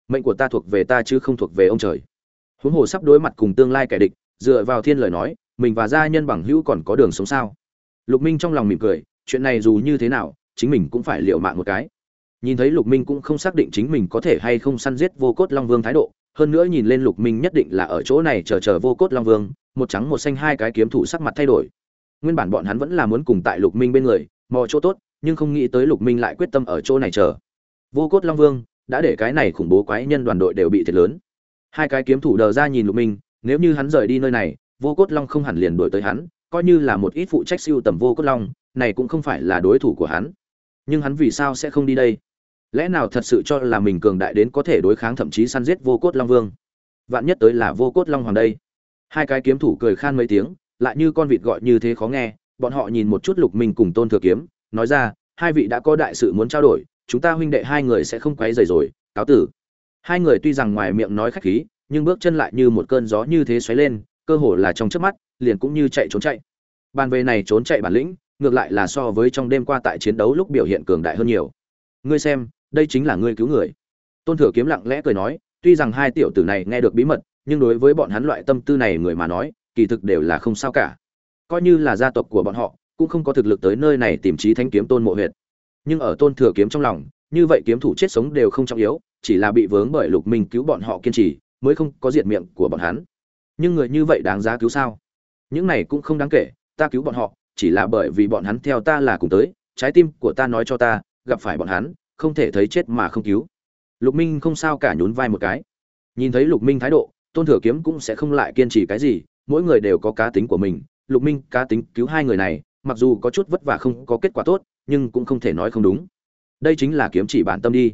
Speaker 1: Mệnh của ta thuộc về ta chứ không thuộc về ông trời. Huống hồ sắp đối mặt cùng tương lai kẻ địch, dựa vào thiên lời nói, mình và gia nhân bằng hữu còn có đường sống sao? Lục minh trong lòng mỉm cười chuyện này dù như thế nào, chính mình cũng phải liệu mạng một cái. Nhìn thấy lục minh cũng không xác định chính mình có thể hay không săn giết vô cốt long vương thái độ, hơn nữa nhìn lên lục minh nhất định là ở chỗ này chờ chờ vô cốt long vương, một trắng một xanh hai cái kiếm thủ sắc mặt thay đổi. Nguyên bản bọn hắn vẫn là muốn cùng tại lục minh bên người, mò chỗ tốt, nhưng không nghĩ tới lục minh lại quyết tâm ở chỗ này chờ. Vô cốt long vương, đã để cái này khủng bố quái nhân đoàn đội đều bị thiệt lớn. Hai cái kiếm thủ đờ ra nhìn lục minh, nếu như hắn rời đi nơi này, vô cốt long không hẳn liền đuổi tới hắn, coi như là một ít phụ trách siêu tầm vô cốt long này cũng không phải là đối thủ của hắn. Nhưng hắn vì sao sẽ không đi đây? Lẽ nào thật sự cho là mình cường đại đến có thể đối kháng thậm chí săn giết vô cốt long vương? Vạn nhất tới là vô cốt long hoàng đây. Hai cái kiếm thủ cười khan mấy tiếng, lại như con vịt gọi như thế khó nghe, bọn họ nhìn một chút lục minh cùng tôn thừa kiếm, nói ra, hai vị đã có đại sự muốn trao đổi, chúng ta huynh đệ hai người sẽ không quấy rầy rồi, cáo tử. Hai người tuy rằng ngoài miệng nói khách khí, nhưng bước chân lại như một cơn gió như thế xoáy lên, cơ hồ là trong chớp mắt, liền cũng như chạy trốn chạy. Bàn về này trốn chạy bản lĩnh ngược lại là so với trong đêm qua tại chiến đấu lúc biểu hiện cường đại hơn nhiều. Ngươi xem, đây chính là ngươi cứu người. Tôn thừa kiếm lặng lẽ cười nói, tuy rằng hai tiểu tử này nghe được bí mật, nhưng đối với bọn hắn loại tâm tư này người mà nói, kỳ thực đều là không sao cả. Coi như là gia tộc của bọn họ, cũng không có thực lực tới nơi này tìm trí thanh kiếm tôn mộ huyệt. Nhưng ở tôn thừa kiếm trong lòng, như vậy kiếm thủ chết sống đều không trọng yếu, chỉ là bị vướng bởi lục minh cứu bọn họ kiên trì, mới không có diệt miệng của bọn hắn. Nhưng người như vậy đáng giá cứu sao? Những này cũng không đáng kể, ta cứu bọn họ chỉ là bởi vì bọn hắn theo ta là cùng tới, trái tim của ta nói cho ta, gặp phải bọn hắn, không thể thấy chết mà không cứu. Lục minh không sao cả nhún vai một cái. Nhìn thấy lục minh thái độ, tôn thừa kiếm cũng sẽ không lại kiên trì cái gì, mỗi người đều có cá tính của mình, lục minh cá tính cứu hai người này, mặc dù có chút vất vả không có kết quả tốt, nhưng cũng không thể nói không đúng. Đây chính là kiếm chỉ bản tâm đi.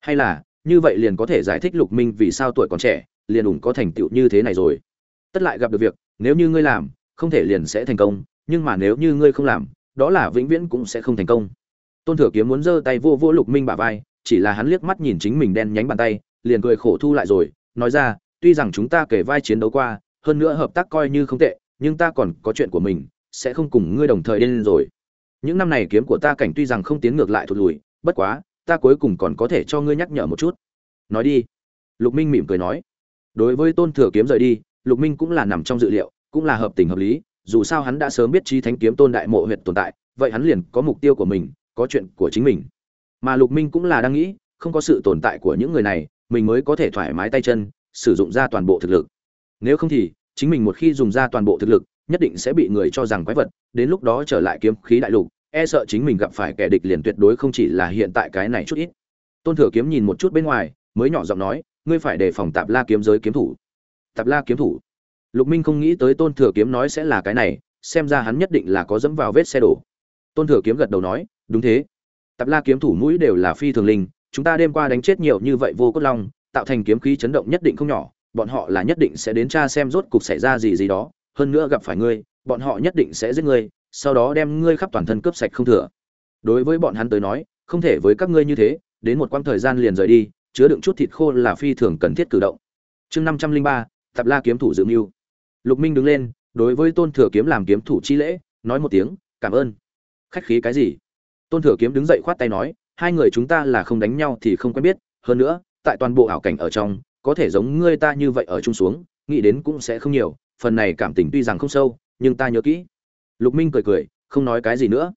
Speaker 1: Hay là, như vậy liền có thể giải thích lục minh vì sao tuổi còn trẻ, liền ủng có thành tựu như thế này rồi. Tất lại gặp được việc, nếu như ngươi làm, không thể liền sẽ thành công nhưng mà nếu như ngươi không làm, đó là vĩnh viễn cũng sẽ không thành công. Tôn thừa kiếm muốn giơ tay vô vô lục minh bả vai, chỉ là hắn liếc mắt nhìn chính mình đen nhánh bàn tay, liền cười khổ thu lại rồi, nói ra, tuy rằng chúng ta kể vai chiến đấu qua, hơn nữa hợp tác coi như không tệ, nhưng ta còn có chuyện của mình, sẽ không cùng ngươi đồng thời điên rồi. Những năm này kiếm của ta cảnh tuy rằng không tiến ngược lại thụt lùi, bất quá, ta cuối cùng còn có thể cho ngươi nhắc nhở một chút. Nói đi. Lục minh mỉm cười nói. Đối với tôn thừa kiếm rời đi, lục minh cũng là nằm trong dự liệu, cũng là hợp tình hợp lý dù sao hắn đã sớm biết Chi thánh kiếm tôn đại mộ huyệt tồn tại, vậy hắn liền có mục tiêu của mình, có chuyện của chính mình. Mà lục minh cũng là đang nghĩ, không có sự tồn tại của những người này, mình mới có thể thoải mái tay chân, sử dụng ra toàn bộ thực lực. Nếu không thì, chính mình một khi dùng ra toàn bộ thực lực, nhất định sẽ bị người cho rằng quái vật, đến lúc đó trở lại kiếm khí đại lục e sợ chính mình gặp phải kẻ địch liền tuyệt đối không chỉ là hiện tại cái này chút ít. Tôn thừa kiếm nhìn một chút bên ngoài, mới nhỏ giọng nói, ngươi phải đề phòng tạp la kiếm giới kiếm thủ. Tạp la kiếm thủ? Lục minh không nghĩ tới tôn thừa kiếm nói sẽ là cái này, xem ra hắn nhất định là có dẫm vào vết xe đổ. Tôn thừa kiếm gật đầu nói, đúng thế. Tạp la kiếm thủ mũi đều là phi thường linh, chúng ta đêm qua đánh chết nhiều như vậy vô cốt long, tạo thành kiếm khí chấn động nhất định không nhỏ, bọn họ là nhất định sẽ đến tra xem rốt cục xảy ra gì gì đó, hơn nữa gặp phải ngươi, bọn họ nhất định sẽ giết ngươi, sau đó đem ngươi khắp toàn thân cướp sạch không thừa. Đối với bọn hắn tới nói, không thể với các ngươi như thế, đến một quãng thời gian liền rời đi, chứa đựng chút thịt khô là phi thường cần thiết cử động. Chương năm trăm linh ba, tạp la kiếm thủ dự mưu lục minh đứng lên, đối với tôn thừa kiếm làm kiếm thủ chi lễ, nói một tiếng, cảm ơn. Khách khí cái gì? Tôn thừa kiếm đứng dậy khoát tay nói, hai người chúng ta là không đánh nhau thì không quen biết, hơn nữa, tại toàn bộ ảo cảnh ở trong, có thể giống ngươi ta như vậy ở chung xuống, nghĩ đến cũng sẽ không nhiều, phần này cảm tình tuy rằng không sâu, nhưng ta nhớ kỹ. Lục minh cười cười, không nói cái gì nữa.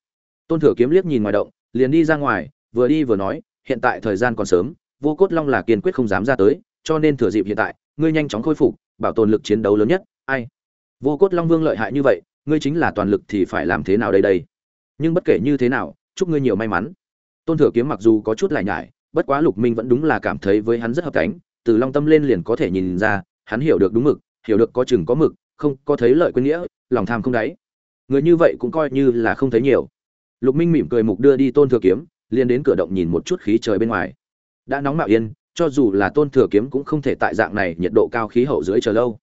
Speaker 1: Tôn thừa kiếm liếc nhìn ngoài động, liền đi ra ngoài, vừa đi vừa nói, hiện tại thời gian còn sớm, vô cốt long là kiên quyết không dám ra tới, cho nên thừa dịp hiện tại, ngươi nhanh chóng khôi phục, bảo tồn lực chiến đấu lớn nhất ai? Vô cốt long vương lợi hại như vậy, ngươi chính là toàn lực thì phải làm thế nào đây đây? Nhưng bất kể như thế nào, chúc ngươi nhiều may mắn. Tôn thừa kiếm mặc dù có chút lại nhải, bất quá lục minh vẫn đúng là cảm thấy với hắn rất hợp cánh, từ long tâm lên liền có thể nhìn ra, hắn hiểu được đúng mực, hiểu được có chừng có mực, không có thấy lợi quên nghĩa, lòng tham không đáy. Người như vậy cũng coi như là không thấy nhiều. Lục minh mỉm cười mục đưa đi tôn thừa kiếm, liền đến cửa động nhìn một chút khí trời bên ngoài. Đã nóng mạo yên, cho dù là tôn thừa kiếm cũng không thể tại dạng này nhiệt độ cao khí hậu dưới chờ lâu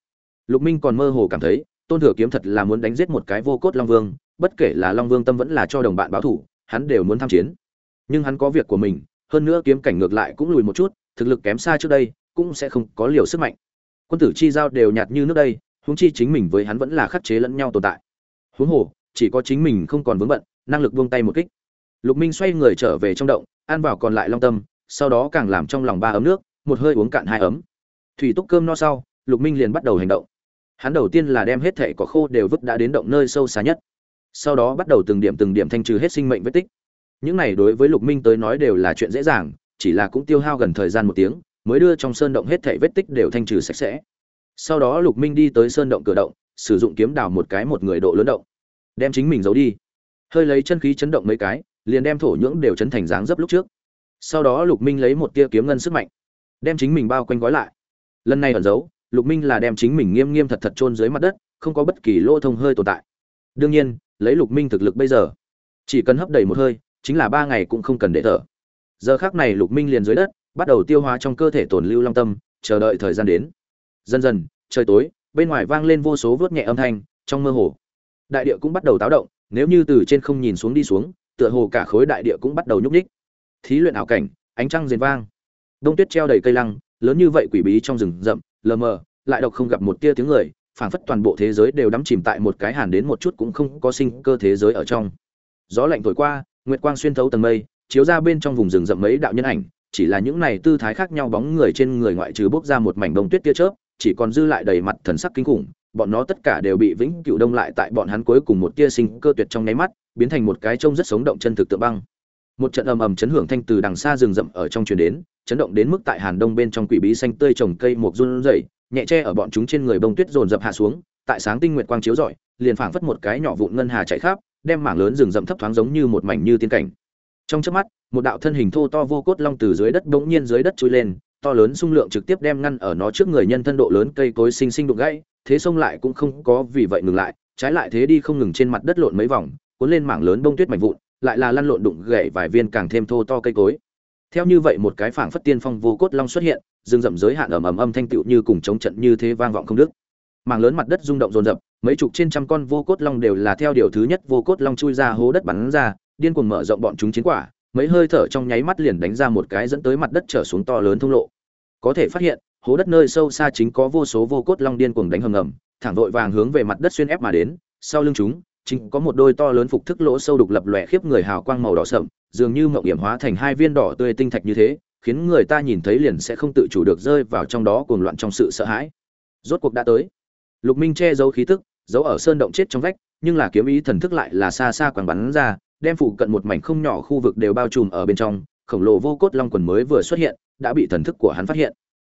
Speaker 1: lục minh còn mơ hồ cảm thấy, tôn thừa kiếm thật là muốn đánh giết một cái vô cốt long vương, bất kể là long vương tâm vẫn là cho đồng bạn báo thủ, hắn đều muốn tham chiến. Nhưng hắn có việc của mình, hơn nữa kiếm cảnh ngược lại cũng lùi một chút, thực lực kém xa trước đây, cũng sẽ không có liều sức mạnh. Quân tử chi giao đều nhạt như nước đây, huống chi chính mình với hắn vẫn là khắc chế lẫn nhau tồn tại. Huống hồ, chỉ có chính mình không còn vướng bận, năng lực buông tay một kích. Lục minh xoay người trở về trong động, ăn vào còn lại long tâm, sau đó càng làm trong lòng ba ấm nước, một hơi uống cạn hai ấm. Thủy túc cơm no sau, lục minh liền bắt đầu hành động hắn đầu tiên là đem hết thệ cỏ khô đều vứt đã đến động nơi sâu xa nhất. Sau đó bắt đầu từng điểm từng điểm thanh trừ hết sinh mệnh vết tích. Những này đối với lục minh tới nói đều là chuyện dễ dàng, chỉ là cũng tiêu hao gần thời gian một tiếng, mới đưa trong sơn động hết thảy vết tích đều thanh trừ sạch sẽ. Sau đó lục minh đi tới sơn động cửa động, sử dụng kiếm đào một cái một người độ lớn động. Đem chính mình giấu đi. Hơi lấy chân khí chấn động mấy cái, liền đem thổ nhưỡng đều chấn thành dáng dấp lúc trước. Sau đó lục minh lấy một tia kiếm ngân sức mạnh, đem chính mình bao quanh gói lại. Lần này ẩn giấu lục minh là đem chính mình nghiêm nghiêm thật thật chôn dưới mặt đất, không có bất kỳ lỗ thông hơi tồn tại. Đương nhiên, lấy lục minh thực lực bây giờ, chỉ cần hấp đầy một hơi, chính là ba ngày cũng không cần để thở. Giờ khác này lục minh liền dưới đất, bắt đầu tiêu hóa trong cơ thể tổn lưu long tâm, chờ đợi thời gian đến. Dần dần, trời tối, bên ngoài vang lên vô số vớt nhẹ âm thanh, trong mơ hồ, đại địa cũng bắt đầu táo động, nếu như từ trên không nhìn xuống đi xuống, tựa hồ cả khối đại địa cũng bắt đầu nhúc nhích. Thí luyện ảo cảnh, ánh trăng rền vang. Đông tuyết treo đầy cây lăng, lớn như vậy quỷ bí trong rừng rậm lờ mờ, lại độc không gặp một tia tiếng người, phảng phất toàn bộ thế giới đều đắm chìm tại một cái hàn đến một chút cũng không có sinh cơ thế giới ở trong. Gió lạnh thổi qua, nguyệt quang xuyên thấu tầng mây, chiếu ra bên trong vùng rừng rậm mấy đạo nhân ảnh, chỉ là những này tư thái khác nhau bóng người trên người ngoại trừ bốc ra một mảnh đông tuyết tia chớp, chỉ còn dư lại đầy mặt thần sắc kinh khủng, bọn nó tất cả đều bị vĩnh cửu đông lại tại bọn hắn cuối cùng một tia sinh cơ tuyệt trong nháy mắt, biến thành một cái trông rất sống động chân thực tượng băng một trận ầm ầm chấn hưởng thanh từ đằng xa rừng rậm ở trong truyền đến, chấn động đến mức tại hàn đông bên trong quỷ bí xanh tươi trồng cây một run rẩy, nhẹ che ở bọn chúng trên người bông tuyết dồn dập hạ xuống, tại sáng tinh nguyệt quang chiếu rọi, liền phảng phất một cái nhỏ vụn ngân hà chạy khắp, đem mảng lớn rừng rậm thấp thoáng giống như một mảnh như tiên cảnh. Trong chớp mắt, một đạo thân hình thô to vô cốt long từ dưới đất bỗng nhiên dưới đất trôi lên, to lớn xung lượng trực tiếp đem ngăn ở nó trước người nhân thân độ lớn cây cối xinh xinh đụng gãy, thế xông lại cũng không có vì vậy ngừng lại, trái lại thế đi không ngừng trên mặt đất lộn mấy vòng, cuốn lên mảng lớn bông tuyết mảnh vụn lại là lăn lộn đụng gãy vài viên càng thêm thô to cây cối. Theo như vậy một cái phảng phất tiên phong vô cốt long xuất hiện, rừng rậm giới hạn ầm ầm âm thanh tựu như cùng chống trận như thế vang vọng không đức mảng lớn mặt đất rung động rồn rập mấy chục trên trăm con vô cốt long đều là theo điều thứ nhất vô cốt long chui ra hố đất bắn ra, điên cuồng mở rộng bọn chúng chiến quả, mấy hơi thở trong nháy mắt liền đánh ra một cái dẫn tới mặt đất trở xuống to lớn thông lộ. Có thể phát hiện, hố đất nơi sâu xa chính có vô số vô cốt long điên cuồng đánh hầm ngầm, thẳng vội vàng hướng về mặt đất xuyên ép mà đến, sau lưng chúng chính có một đôi to lớn phục thức lỗ sâu đục lập lòe khiếp người hào quang màu đỏ sậm, dường như mộng hiểm hóa thành hai viên đỏ tươi tinh thạch như thế, khiến người ta nhìn thấy liền sẽ không tự chủ được rơi vào trong đó cuồng loạn trong sự sợ hãi. Rốt cuộc đã tới. Lục minh che giấu khí tức, giấu ở sơn động chết trong vách, nhưng là kiếm ý thần thức lại là xa xa quàng bắn ra, đem phụ cận một mảnh không nhỏ khu vực đều bao trùm ở bên trong, khổng lồ vô cốt long quần mới vừa xuất hiện, đã bị thần thức của hắn phát hiện.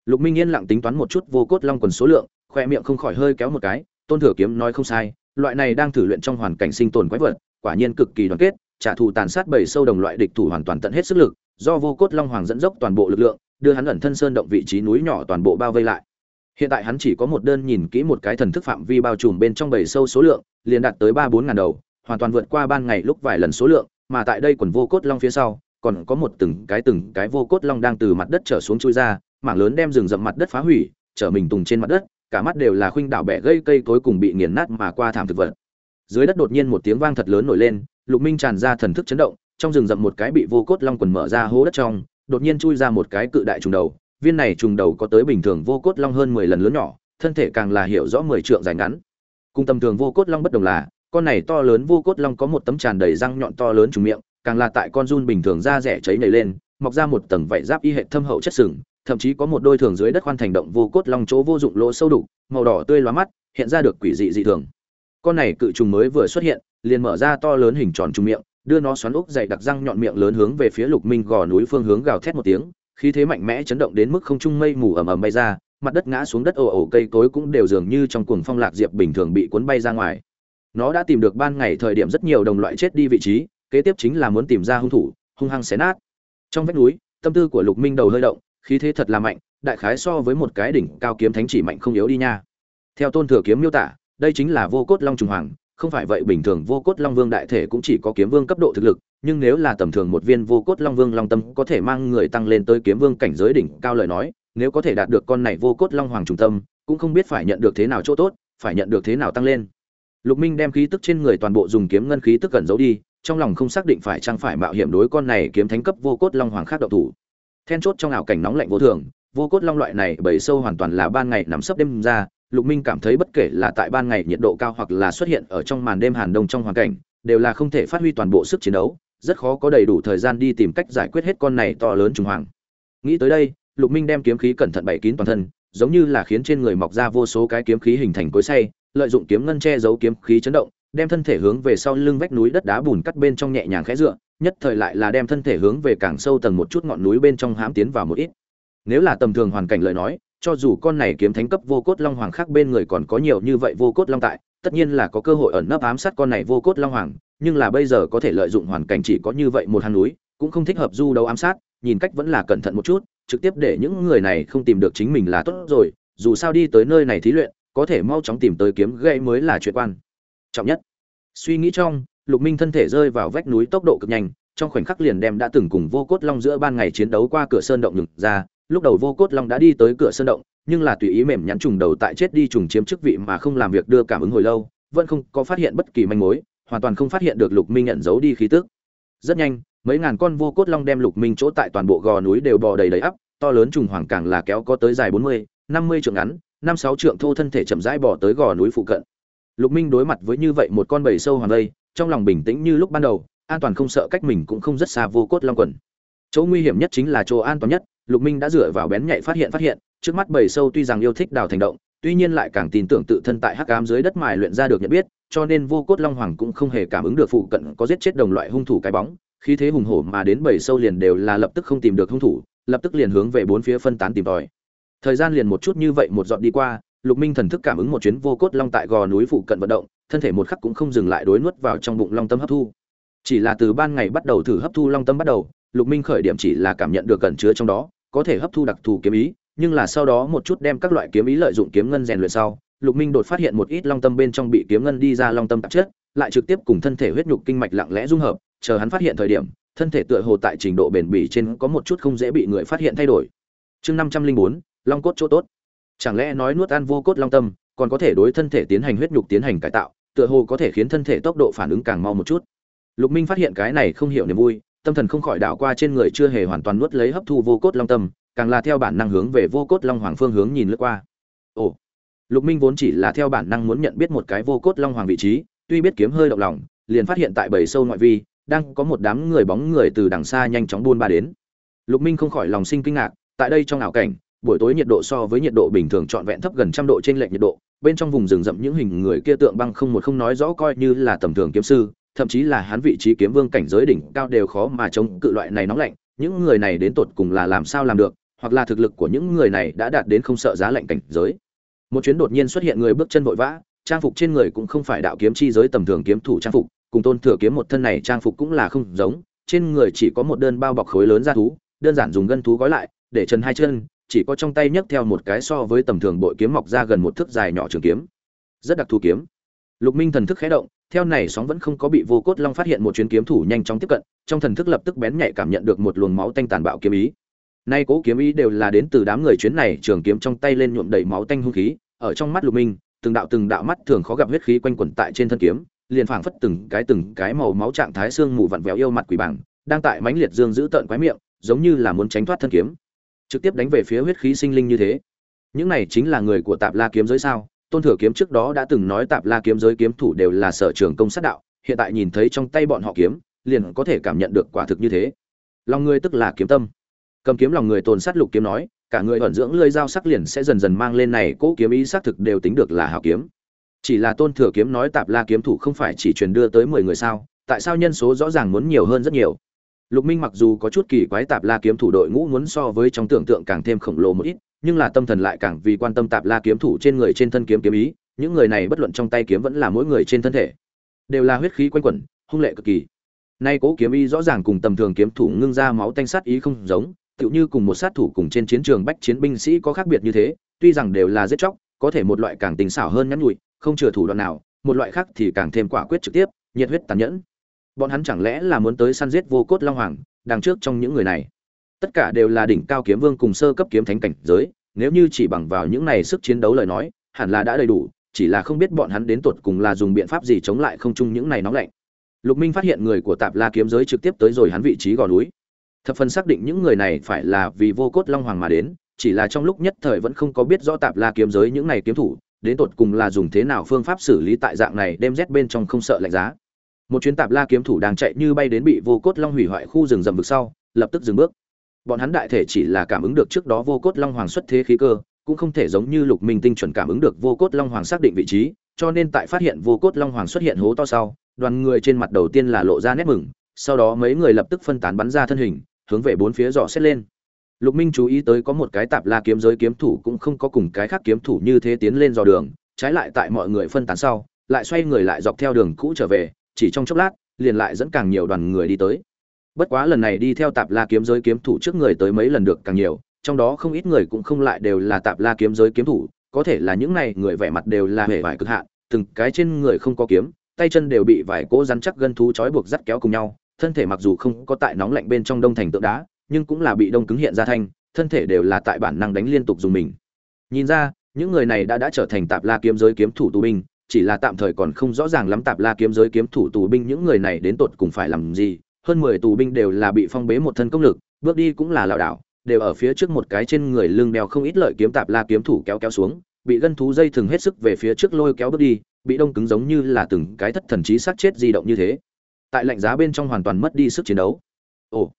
Speaker 1: Lục minh yên lặng tính toán một chút vô cốt long quần số lượng, khoe miệng không khỏi hơi kéo một cái, tôn thừa kiếm nói không sai loại này đang thử luyện trong hoàn cảnh sinh tồn quái vật, quả nhiên cực kỳ đoàn kết, trả thù tàn sát bảy sâu đồng loại địch thủ hoàn toàn tận hết sức lực, do vô cốt long hoàng dẫn dốc toàn bộ lực lượng, đưa hắn ẩn thân sơn động vị trí núi nhỏ toàn bộ bao vây lại. Hiện tại hắn chỉ có một đơn nhìn kỹ một cái thần thức phạm vi bao trùm bên trong bảy sâu số lượng, liền đạt tới ba bốn ngàn đầu, hoàn toàn vượt qua ban ngày lúc vài lần số lượng, mà tại đây quần vô cốt long phía sau, còn có một từng cái từng cái vô cốt long đang từ mặt đất trở xuống chui ra, mảng lớn đem rừng rậm mặt đất phá hủy, trở mình tùng trên mặt đất cả mắt đều là khuynh đảo bẻ gây cây cối cùng bị nghiền nát mà qua thảm thực vật. Dưới đất đột nhiên một tiếng vang thật lớn nổi lên, lục minh tràn ra thần thức chấn động, trong rừng rậm một cái bị vô cốt long quần mở ra hố đất trong, đột nhiên chui ra một cái cự đại trùng đầu. Viên này trùng đầu có tới bình thường vô cốt long hơn mười lần lớn nhỏ, thân thể càng là hiểu rõ mười trượng dài ngắn. Cùng tầm thường vô cốt long bất đồng là, con này to lớn vô cốt long có một tấm tràn đầy răng nhọn to lớn trùng miệng, càng là tại con run bình thường da rẻ cháy nảy lên, mọc ra một tầng vảy giáp y hệ thâm hậu chất sừng thậm chí có một đôi thường dưới đất khoan thành động vô cốt long chỗ vô dụng lỗ sâu đủ màu đỏ tươi lóa mắt, hiện ra được quỷ dị dị thường. Con này cự trùng mới vừa xuất hiện, liền mở ra to lớn hình tròn trùng miệng, đưa nó xoắn ốc dày đặc răng nhọn miệng lớn hướng về phía lục minh gò núi phương hướng gào thét một tiếng, khí thế mạnh mẽ chấn động đến mức không trung mây mù ầm ầm bay ra, mặt đất ngã xuống đất ồ ồ, cây cối cũng đều dường như trong cuồng phong lạc diệp bình thường bị cuốn bay ra ngoài. Nó đã tìm được ban ngày thời điểm rất nhiều đồng loại chết đi vị trí, kế tiếp chính là muốn tìm ra hung thủ, hung hăng xé nát. Trong vách núi, tâm tư của lục minh đầu hơi động khí thế thật là mạnh, đại khái so với một cái đỉnh cao kiếm thánh chỉ mạnh không yếu đi nha. Theo tôn thừa kiếm miêu tả, đây chính là vô cốt long trùng hoàng, không phải vậy bình thường vô cốt long vương đại thể cũng chỉ có kiếm vương cấp độ thực lực, nhưng nếu là tầm thường một viên vô cốt long vương long tâm có thể mang người tăng lên tới kiếm vương cảnh giới đỉnh cao lời nói, nếu có thể đạt được con này vô cốt long hoàng trung tâm, cũng không biết phải nhận được thế nào chỗ tốt, phải nhận được thế nào tăng lên. Lục minh đem khí tức trên người toàn bộ dùng kiếm ngân khí tức cẩn giấu đi, trong lòng không xác định phải chăng phải mạo hiểm đối con này kiếm thánh cấp vô cốt long hoàng khác độc thủ then chốt trong ảo cảnh nóng lạnh vô thường, vô cốt long loại này bầy sâu hoàn toàn là ban ngày nằm sấp đêm ra, lục minh cảm thấy bất kể là tại ban ngày nhiệt độ cao hoặc là xuất hiện ở trong màn đêm hàn đông trong hoàn cảnh, đều là không thể phát huy toàn bộ sức chiến đấu, rất khó có đầy đủ thời gian đi tìm cách giải quyết hết con này to lớn trùng hoàng. Nghĩ tới đây, lục minh đem kiếm khí cẩn thận bày kín toàn thân, giống như là khiến trên người mọc ra vô số cái kiếm khí hình thành cối say lợi dụng kiếm ngân che giấu kiếm khí chấn động, đem thân thể hướng về sau lưng vách núi đất đá bùn cắt bên trong nhẹ nhàng khẽ dựa nhất thời lại là đem thân thể hướng về càng sâu tầng một chút ngọn núi bên trong hãm tiến vào một ít. Nếu là tầm thường hoàn cảnh lời nói, cho dù con này kiếm thánh cấp vô cốt long hoàng khác bên người còn có nhiều như vậy vô cốt long tại, tất nhiên là có cơ hội ẩn nấp ám sát con này vô cốt long hoàng, nhưng là bây giờ có thể lợi dụng hoàn cảnh chỉ có như vậy một hang núi, cũng không thích hợp du đấu ám sát, nhìn cách vẫn là cẩn thận một chút, trực tiếp để những người này không tìm được chính mình là tốt rồi, dù sao đi tới nơi này thí luyện, có thể mau chóng tìm tới kiếm gây mới là chuyện quan trọng nhất. Suy nghĩ trong lục minh thân thể rơi vào vách núi tốc độ cực nhanh, trong khoảnh khắc liền đem đã từng cùng vô cốt long giữa ban ngày chiến đấu qua cửa sơn động nhường ra. Lúc đầu vô cốt long đã đi tới cửa sơn động, nhưng là tùy ý mềm nhắn trùng đầu tại chết đi trùng chiếm chức vị mà không làm việc đưa cảm ứng hồi lâu, vẫn không có phát hiện bất kỳ manh mối, hoàn toàn không phát hiện được lục minh nhận giấu đi khí tức. Rất nhanh, mấy ngàn con vô cốt long đem lục minh chỗ tại toàn bộ gò núi đều bò đầy đầy ắp, to lớn trùng hoàng càng là kéo có tới dài bốn mươi, năm mươi trượng ngắn, năm sáu trượng thô thân thể chậm rãi bò tới gò núi phụ cận. Lục minh đối mặt với như vậy một con bầy sâu hoàng lây trong lòng bình tĩnh như lúc ban đầu, an toàn không sợ cách mình cũng không rất xa vô cốt long quần. Chỗ nguy hiểm nhất chính là chỗ an toàn nhất, lục minh đã dựa vào bén nhạy phát hiện phát hiện, trước mắt bầy sâu tuy rằng yêu thích đào thành động, tuy nhiên lại càng tin tưởng tự thân tại hắc ám dưới đất mài luyện ra được nhận biết, cho nên vô cốt long hoàng cũng không hề cảm ứng được phụ cận có giết chết đồng loại hung thủ cái bóng khi thế hùng hổ mà đến bầy sâu liền đều là lập tức không tìm được hung thủ, lập tức liền hướng về bốn phía phân tán tìm tòi. Thời gian liền một chút như vậy một dọn đi qua, lục minh thần thức cảm ứng một chuyến vô cốt long tại gò núi phụ cận vận động thân thể một khắc cũng không dừng lại đối nuốt vào trong bụng long tâm hấp thu. Chỉ là từ ban ngày bắt đầu thử hấp thu long tâm bắt đầu, lục minh khởi điểm chỉ là cảm nhận được cẩn chứa trong đó, có thể hấp thu đặc thù kiếm ý, nhưng là sau đó một chút đem các loại kiếm ý lợi dụng kiếm ngân rèn luyện sau, lục minh đột phát hiện một ít long tâm bên trong bị kiếm ngân đi ra long tâm tạp chất, lại trực tiếp cùng thân thể huyết nhục kinh mạch lặng lẽ dung hợp, chờ hắn phát hiện thời điểm, thân thể tựa hồ tại trình độ bền bỉ trên có một chút không dễ bị người phát hiện thay đổi. Chương năm trăm linh bốn, long cốt chỗ tốt. Chẳng lẽ nói nuốt ăn vô cốt long tâm, còn có thể đối thân thể tiến hành huyết nhục tiến hành cải tạo? Tựa hồ có thể khiến thân thể tốc độ phản ứng càng mau một chút. Lục minh phát hiện cái này không hiểu niềm vui, tâm thần không khỏi đảo qua trên người chưa hề hoàn toàn nuốt lấy hấp thu vô cốt long tâm, càng là theo bản năng hướng về vô cốt long hoàng phương hướng nhìn lướt qua. Ồ, lục minh vốn chỉ là theo bản năng muốn nhận biết một cái vô cốt long hoàng vị trí, tuy biết kiếm hơi động lòng, liền phát hiện tại bầy sâu ngoại vi, đang có một đám người bóng người từ đằng xa nhanh chóng buôn ba đến. Lục minh không khỏi lòng sinh kinh ngạc, tại đây trong ảo cảnh buổi tối nhiệt độ so với nhiệt độ bình thường trọn vẹn thấp gần trăm độ trên lệch nhiệt độ, bên trong vùng rừng rậm những hình người kia tượng băng không một không nói rõ coi như là tầm thường kiếm sư, thậm chí là hắn vị trí kiếm vương cảnh giới đỉnh cao đều khó mà chống cự loại này nóng lạnh, những người này đến tột cùng là làm sao làm được, hoặc là thực lực của những người này đã đạt đến không sợ giá lạnh cảnh giới. Một chuyến đột nhiên xuất hiện người bước chân vội vã, trang phục trên người cũng không phải đạo kiếm chi giới tầm thường kiếm thủ trang phục, cùng tôn thừa kiếm một thân này trang phục cũng là không giống, trên người chỉ có một đơn bao bọc khối lớn ra thú, đơn giản dùng gân thú gói lại, để chân hai chân chỉ có trong tay nhấc theo một cái so với tầm thường bội kiếm mọc ra gần một thước dài nhỏ trường kiếm. Rất đặc thù kiếm. Lục minh thần thức khẽ động, theo này sóng vẫn không có bị vô cốt long phát hiện một chuyến kiếm thủ nhanh chóng tiếp cận, trong thần thức lập tức bén nhạy cảm nhận được một luồng máu tanh tàn bạo kiếm ý. Nay cố kiếm ý đều là đến từ đám người chuyến này, trường kiếm trong tay lên nhuộm đầy máu tanh hung khí, ở trong mắt lục minh, từng đạo từng đạo mắt thường khó gặp huyết khí quanh quẩn tại trên thân kiếm, liền phảng phất từng cái từng cái màu máu trạng thái xương mù vặn vẹo yêu mặt quỷ bảng đang tại mãnh liệt dương giữ tợn quái miệng, giống như là muốn tránh thoát thân kiếm trực tiếp đánh về phía huyết khí sinh linh như thế. Những này chính là người của tạp la kiếm giới sao? Tôn thừa kiếm trước đó đã từng nói tạp la kiếm giới kiếm thủ đều là sở trường công sát đạo, hiện tại nhìn thấy trong tay bọn họ kiếm, liền có thể cảm nhận được quả thực như thế. Lòng người tức là kiếm tâm. Cầm kiếm lòng người tồn sát lục kiếm nói, cả người ẩn dưỡng lưỡi dao sắc liền sẽ dần dần mang lên này cỗ kiếm ý xác thực đều tính được là hảo kiếm. Chỉ là tôn thừa kiếm nói tạp la kiếm thủ không phải chỉ truyền đưa tới mười người sao? Tại sao nhân số rõ ràng muốn nhiều hơn rất nhiều? Lục minh mặc dù có chút kỳ quái tạp la kiếm thủ đội ngũ muốn so với trong tưởng tượng càng thêm khổng lồ một ít nhưng là tâm thần lại càng vì quan tâm tạp la kiếm thủ trên người trên thân kiếm kiếm ý những người này bất luận trong tay kiếm vẫn là mỗi người trên thân thể đều là huyết khí quanh quẩn hung lệ cực kỳ. Nay cố kiếm ý rõ ràng cùng tầm thường kiếm thủ ngưng ra máu tanh sát ý không giống tựu như cùng một sát thủ cùng trên chiến trường bách chiến binh sĩ có khác biệt như thế tuy rằng đều là giết chóc có thể một loại càng tình xảo hơn nhắn nhủi, không chừa thủ đoạn nào một loại khác thì càng thêm quả quyết trực tiếp nhiệt huyết tàn nhẫn bọn hắn chẳng lẽ là muốn tới săn giết vô cốt long hoàng, đằng trước trong những người này. Tất cả đều là đỉnh cao kiếm vương cùng sơ cấp kiếm thánh cảnh giới, nếu như chỉ bằng vào những này sức chiến đấu lời nói, hẳn là đã đầy đủ, chỉ là không biết bọn hắn đến tột cùng là dùng biện pháp gì chống lại không chung những này nóng lạnh. Lục minh phát hiện người của tạp la kiếm giới trực tiếp tới rồi hắn vị trí gò núi. Thập phần xác định những người này phải là vì vô cốt long hoàng mà đến, chỉ là trong lúc nhất thời vẫn không có biết rõ tạp la kiếm giới những này kiếm thủ, đến tột cùng là dùng thế nào phương pháp xử lý tại dạng này đem rét bên trong không sợ lạnh giá một chuyến tạp la kiếm thủ đang chạy như bay đến bị vô cốt long hủy hoại khu rừng rậm vực sau, lập tức dừng bước. Bọn hắn đại thể chỉ là cảm ứng được trước đó vô cốt long hoàng xuất thế khí cơ, cũng không thể giống như lục minh tinh chuẩn cảm ứng được vô cốt long hoàng xác định vị trí, cho nên tại phát hiện vô cốt long hoàng xuất hiện hố to sau, đoàn người trên mặt đầu tiên là lộ ra nét mừng, sau đó mấy người lập tức phân tán bắn ra thân hình, hướng về bốn phía dò xét lên. Lục minh chú ý tới có một cái tạp la kiếm giới kiếm thủ cũng không có cùng cái khác kiếm thủ như thế tiến lên dò đường, trái lại tại mọi người phân tán sau, lại xoay người lại dọc theo đường cũ trở về chỉ trong chốc lát, liền lại dẫn càng nhiều đoàn người đi tới. Bất quá lần này đi theo tạp la kiếm giới kiếm thủ trước người tới mấy lần được càng nhiều, trong đó không ít người cũng không lại đều là tạp la kiếm giới kiếm thủ, có thể là những này người vẻ mặt đều là hề vải cực hạn, từng cái trên người không có kiếm, tay chân đều bị vải cỗ rắn chắc gân thú trói buộc dắt kéo cùng nhau, thân thể mặc dù không có tại nóng lạnh bên trong đông thành tượng đá, nhưng cũng là bị đông cứng hiện ra thanh, thân thể đều là tại bản năng đánh liên tục dùng mình. Nhìn ra, những người này đã đã trở thành tạp la kiếm giới kiếm thủ tù binh chỉ là tạm thời còn không rõ ràng lắm tạp la kiếm giới kiếm thủ tù binh những người này đến tột cùng phải làm gì. Hơn mười tù binh đều là bị phong bế một thân công lực, bước đi cũng là lảo đảo, đều ở phía trước một cái trên người lưng đeo không ít lợi kiếm tạp la kiếm thủ kéo kéo xuống, bị gân thú dây thừng hết sức về phía trước lôi kéo bước đi, bị đông cứng giống như là từng cái thất thần trí sát chết di động như thế. Tại lạnh giá bên trong hoàn toàn mất đi sức chiến đấu. Ồ,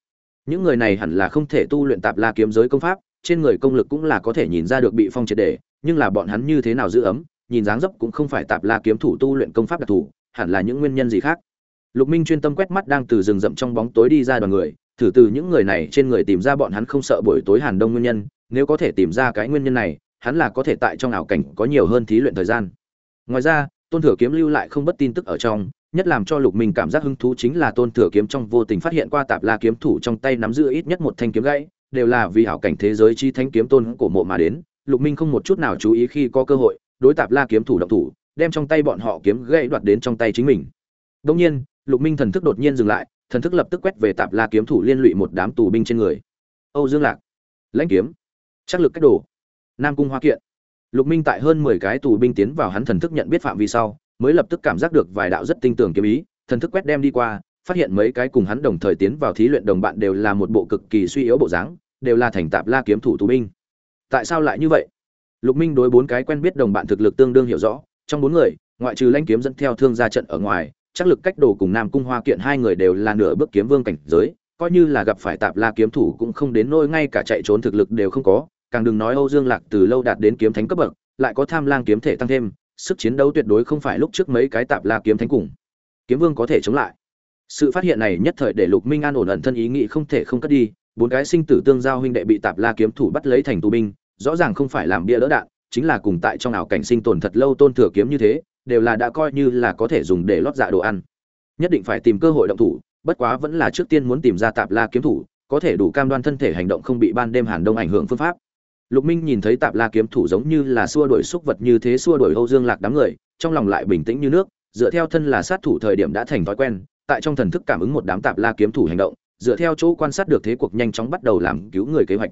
Speaker 1: những người này hẳn là không thể tu luyện tạp la kiếm giới công pháp, trên người công lực cũng là có thể nhìn ra được bị phong triệt để, nhưng là bọn hắn như thế nào giữ ấm? Nhìn dáng dấp cũng không phải tạp la kiếm thủ tu luyện công pháp đặc thù, hẳn là những nguyên nhân gì khác. Lục minh chuyên tâm quét mắt đang từ rừng rậm trong bóng tối đi ra đoàn người, thử từ những người này trên người tìm ra bọn hắn không sợ buổi tối hàn đông nguyên nhân, nếu có thể tìm ra cái nguyên nhân này, hắn là có thể tại trong ảo cảnh có nhiều hơn thí luyện thời gian. Ngoài ra, tôn thừa kiếm lưu lại không bất tin tức ở trong, nhất làm cho lục minh cảm giác hứng thú chính là tôn thừa kiếm trong vô tình phát hiện qua tạp la kiếm thủ trong tay nắm giữ ít nhất một thanh kiếm gãy, đều là vì ảo cảnh thế giới chi thanh kiếm tôn cổ mộ mà đến. Lục minh không một chút nào chú ý khi có cơ hội đối tạp la kiếm thủ động thủ, đem trong tay bọn họ kiếm gãy đoạt đến trong tay chính mình. Đông nhiên, lục minh thần thức đột nhiên dừng lại, thần thức lập tức quét về tạp la kiếm thủ liên lụy một đám tù binh trên người. Âu dương lạc, lãnh kiếm, chắc lực cách đồ, nam cung hoa kiện. Lục minh tại hơn mười cái tù binh tiến vào hắn thần thức nhận biết phạm vi sau, mới lập tức cảm giác được vài đạo rất tinh tường kiếm ý, thần thức quét đem đi qua, phát hiện mấy cái cùng hắn đồng thời tiến vào thí luyện đồng bạn đều là một bộ cực kỳ suy yếu bộ dáng, đều là thành tạp la kiếm thủ tù binh. Tại sao lại như vậy? Lục minh đối bốn cái quen biết đồng bạn thực lực tương đương hiểu rõ, trong bốn người, ngoại trừ lãnh kiếm dẫn theo thương gia trận ở ngoài, chắc lực cách đồ cùng nam cung hoa kiện hai người đều là nửa bước kiếm vương cảnh giới, coi như là gặp phải tạp la kiếm thủ cũng không đến nỗi ngay cả chạy trốn thực lực đều không có, càng đừng nói âu dương lạc từ lâu đạt đến kiếm thánh cấp bậc, lại có tham lang kiếm thể tăng thêm, sức chiến đấu tuyệt đối không phải lúc trước mấy cái tạp la kiếm thánh cùng. Kiếm vương có thể chống lại. Sự phát hiện này nhất thời để lục minh an ổn ẩn thân ý nghĩ không thể không cất đi, bốn cái sinh tử tương giao huynh đệ bị tạp la kiếm thủ bắt lấy thành tù binh rõ ràng không phải làm bia đỡ đạn, chính là cùng tại trong ảo cảnh sinh tồn thật lâu tôn thừa kiếm như thế, đều là đã coi như là có thể dùng để lót dạ đồ ăn. Nhất định phải tìm cơ hội động thủ, bất quá vẫn là trước tiên muốn tìm ra tạp la kiếm thủ, có thể đủ cam đoan thân thể hành động không bị ban đêm hàn đông ảnh hưởng phương pháp. Lục minh nhìn thấy tạp la kiếm thủ giống như là xua đuổi xúc vật như thế xua đuổi âu dương lạc đám người, trong lòng lại bình tĩnh như nước, dựa theo thân là sát thủ thời điểm đã thành thói quen, tại trong thần thức cảm ứng một đám tạp la kiếm thủ hành động, dựa theo chỗ quan sát được thế cuộc nhanh chóng bắt đầu làm cứu người kế hoạch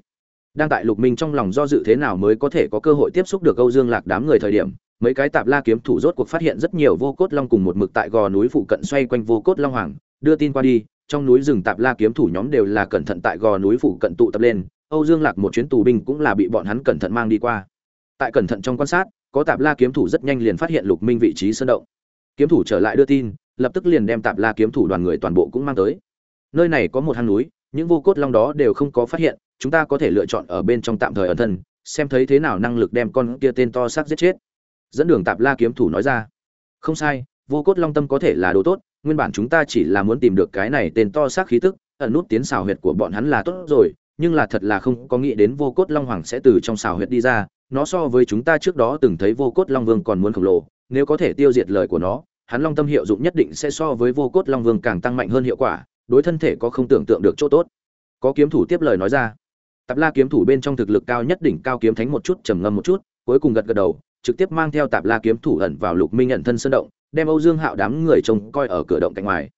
Speaker 1: đang tại lục minh trong lòng do dự thế nào mới có thể có cơ hội tiếp xúc được âu dương lạc đám người thời điểm, mấy cái tạp la kiếm thủ rốt cuộc phát hiện rất nhiều vô cốt long cùng một mực tại gò núi phụ cận xoay quanh vô cốt long hoàng, đưa tin qua đi, trong núi rừng tạp la kiếm thủ nhóm đều là cẩn thận tại gò núi phụ cận tụ tập lên, âu dương lạc một chuyến tù binh cũng là bị bọn hắn cẩn thận mang đi qua. Tại cẩn thận trong quan sát, có tạp la kiếm thủ rất nhanh liền phát hiện lục minh vị trí sơn động. Kiếm thủ trở lại đưa tin, lập tức liền đem tạp la kiếm thủ đoàn người toàn bộ cũng mang tới. Nơi này có một hang núi, những vô cốt long đó đều không có phát hiện chúng ta có thể lựa chọn ở bên trong tạm thời ẩn thân, xem thấy thế nào năng lực đem con kia tên to xác giết chết. Dẫn đường tạp la kiếm thủ nói ra. Không sai, vô cốt long tâm có thể là đồ tốt, nguyên bản chúng ta chỉ là muốn tìm được cái này tên to xác khí tức, ẩn nút tiến xào huyệt của bọn hắn là tốt rồi, nhưng là thật là không có nghĩ đến vô cốt long hoàng sẽ từ trong xào huyệt đi ra, nó so với chúng ta trước đó từng thấy vô cốt long vương còn muốn khổng lồ, nếu có thể tiêu diệt lời của nó, hắn long tâm hiệu dụng nhất định sẽ so với vô cốt long vương càng tăng mạnh hơn hiệu quả, đối thân thể có không tưởng tượng được chỗ tốt. Có kiếm thủ tiếp lời nói ra tạp la kiếm thủ bên trong thực lực cao nhất đỉnh cao kiếm thánh một chút, trầm ngâm một chút, cuối cùng gật gật đầu, trực tiếp mang theo tạp la kiếm thủ ẩn vào lục minh ẩn thân sơn động, đem âu dương hạo đám người trông coi ở cửa động cạnh ngoài.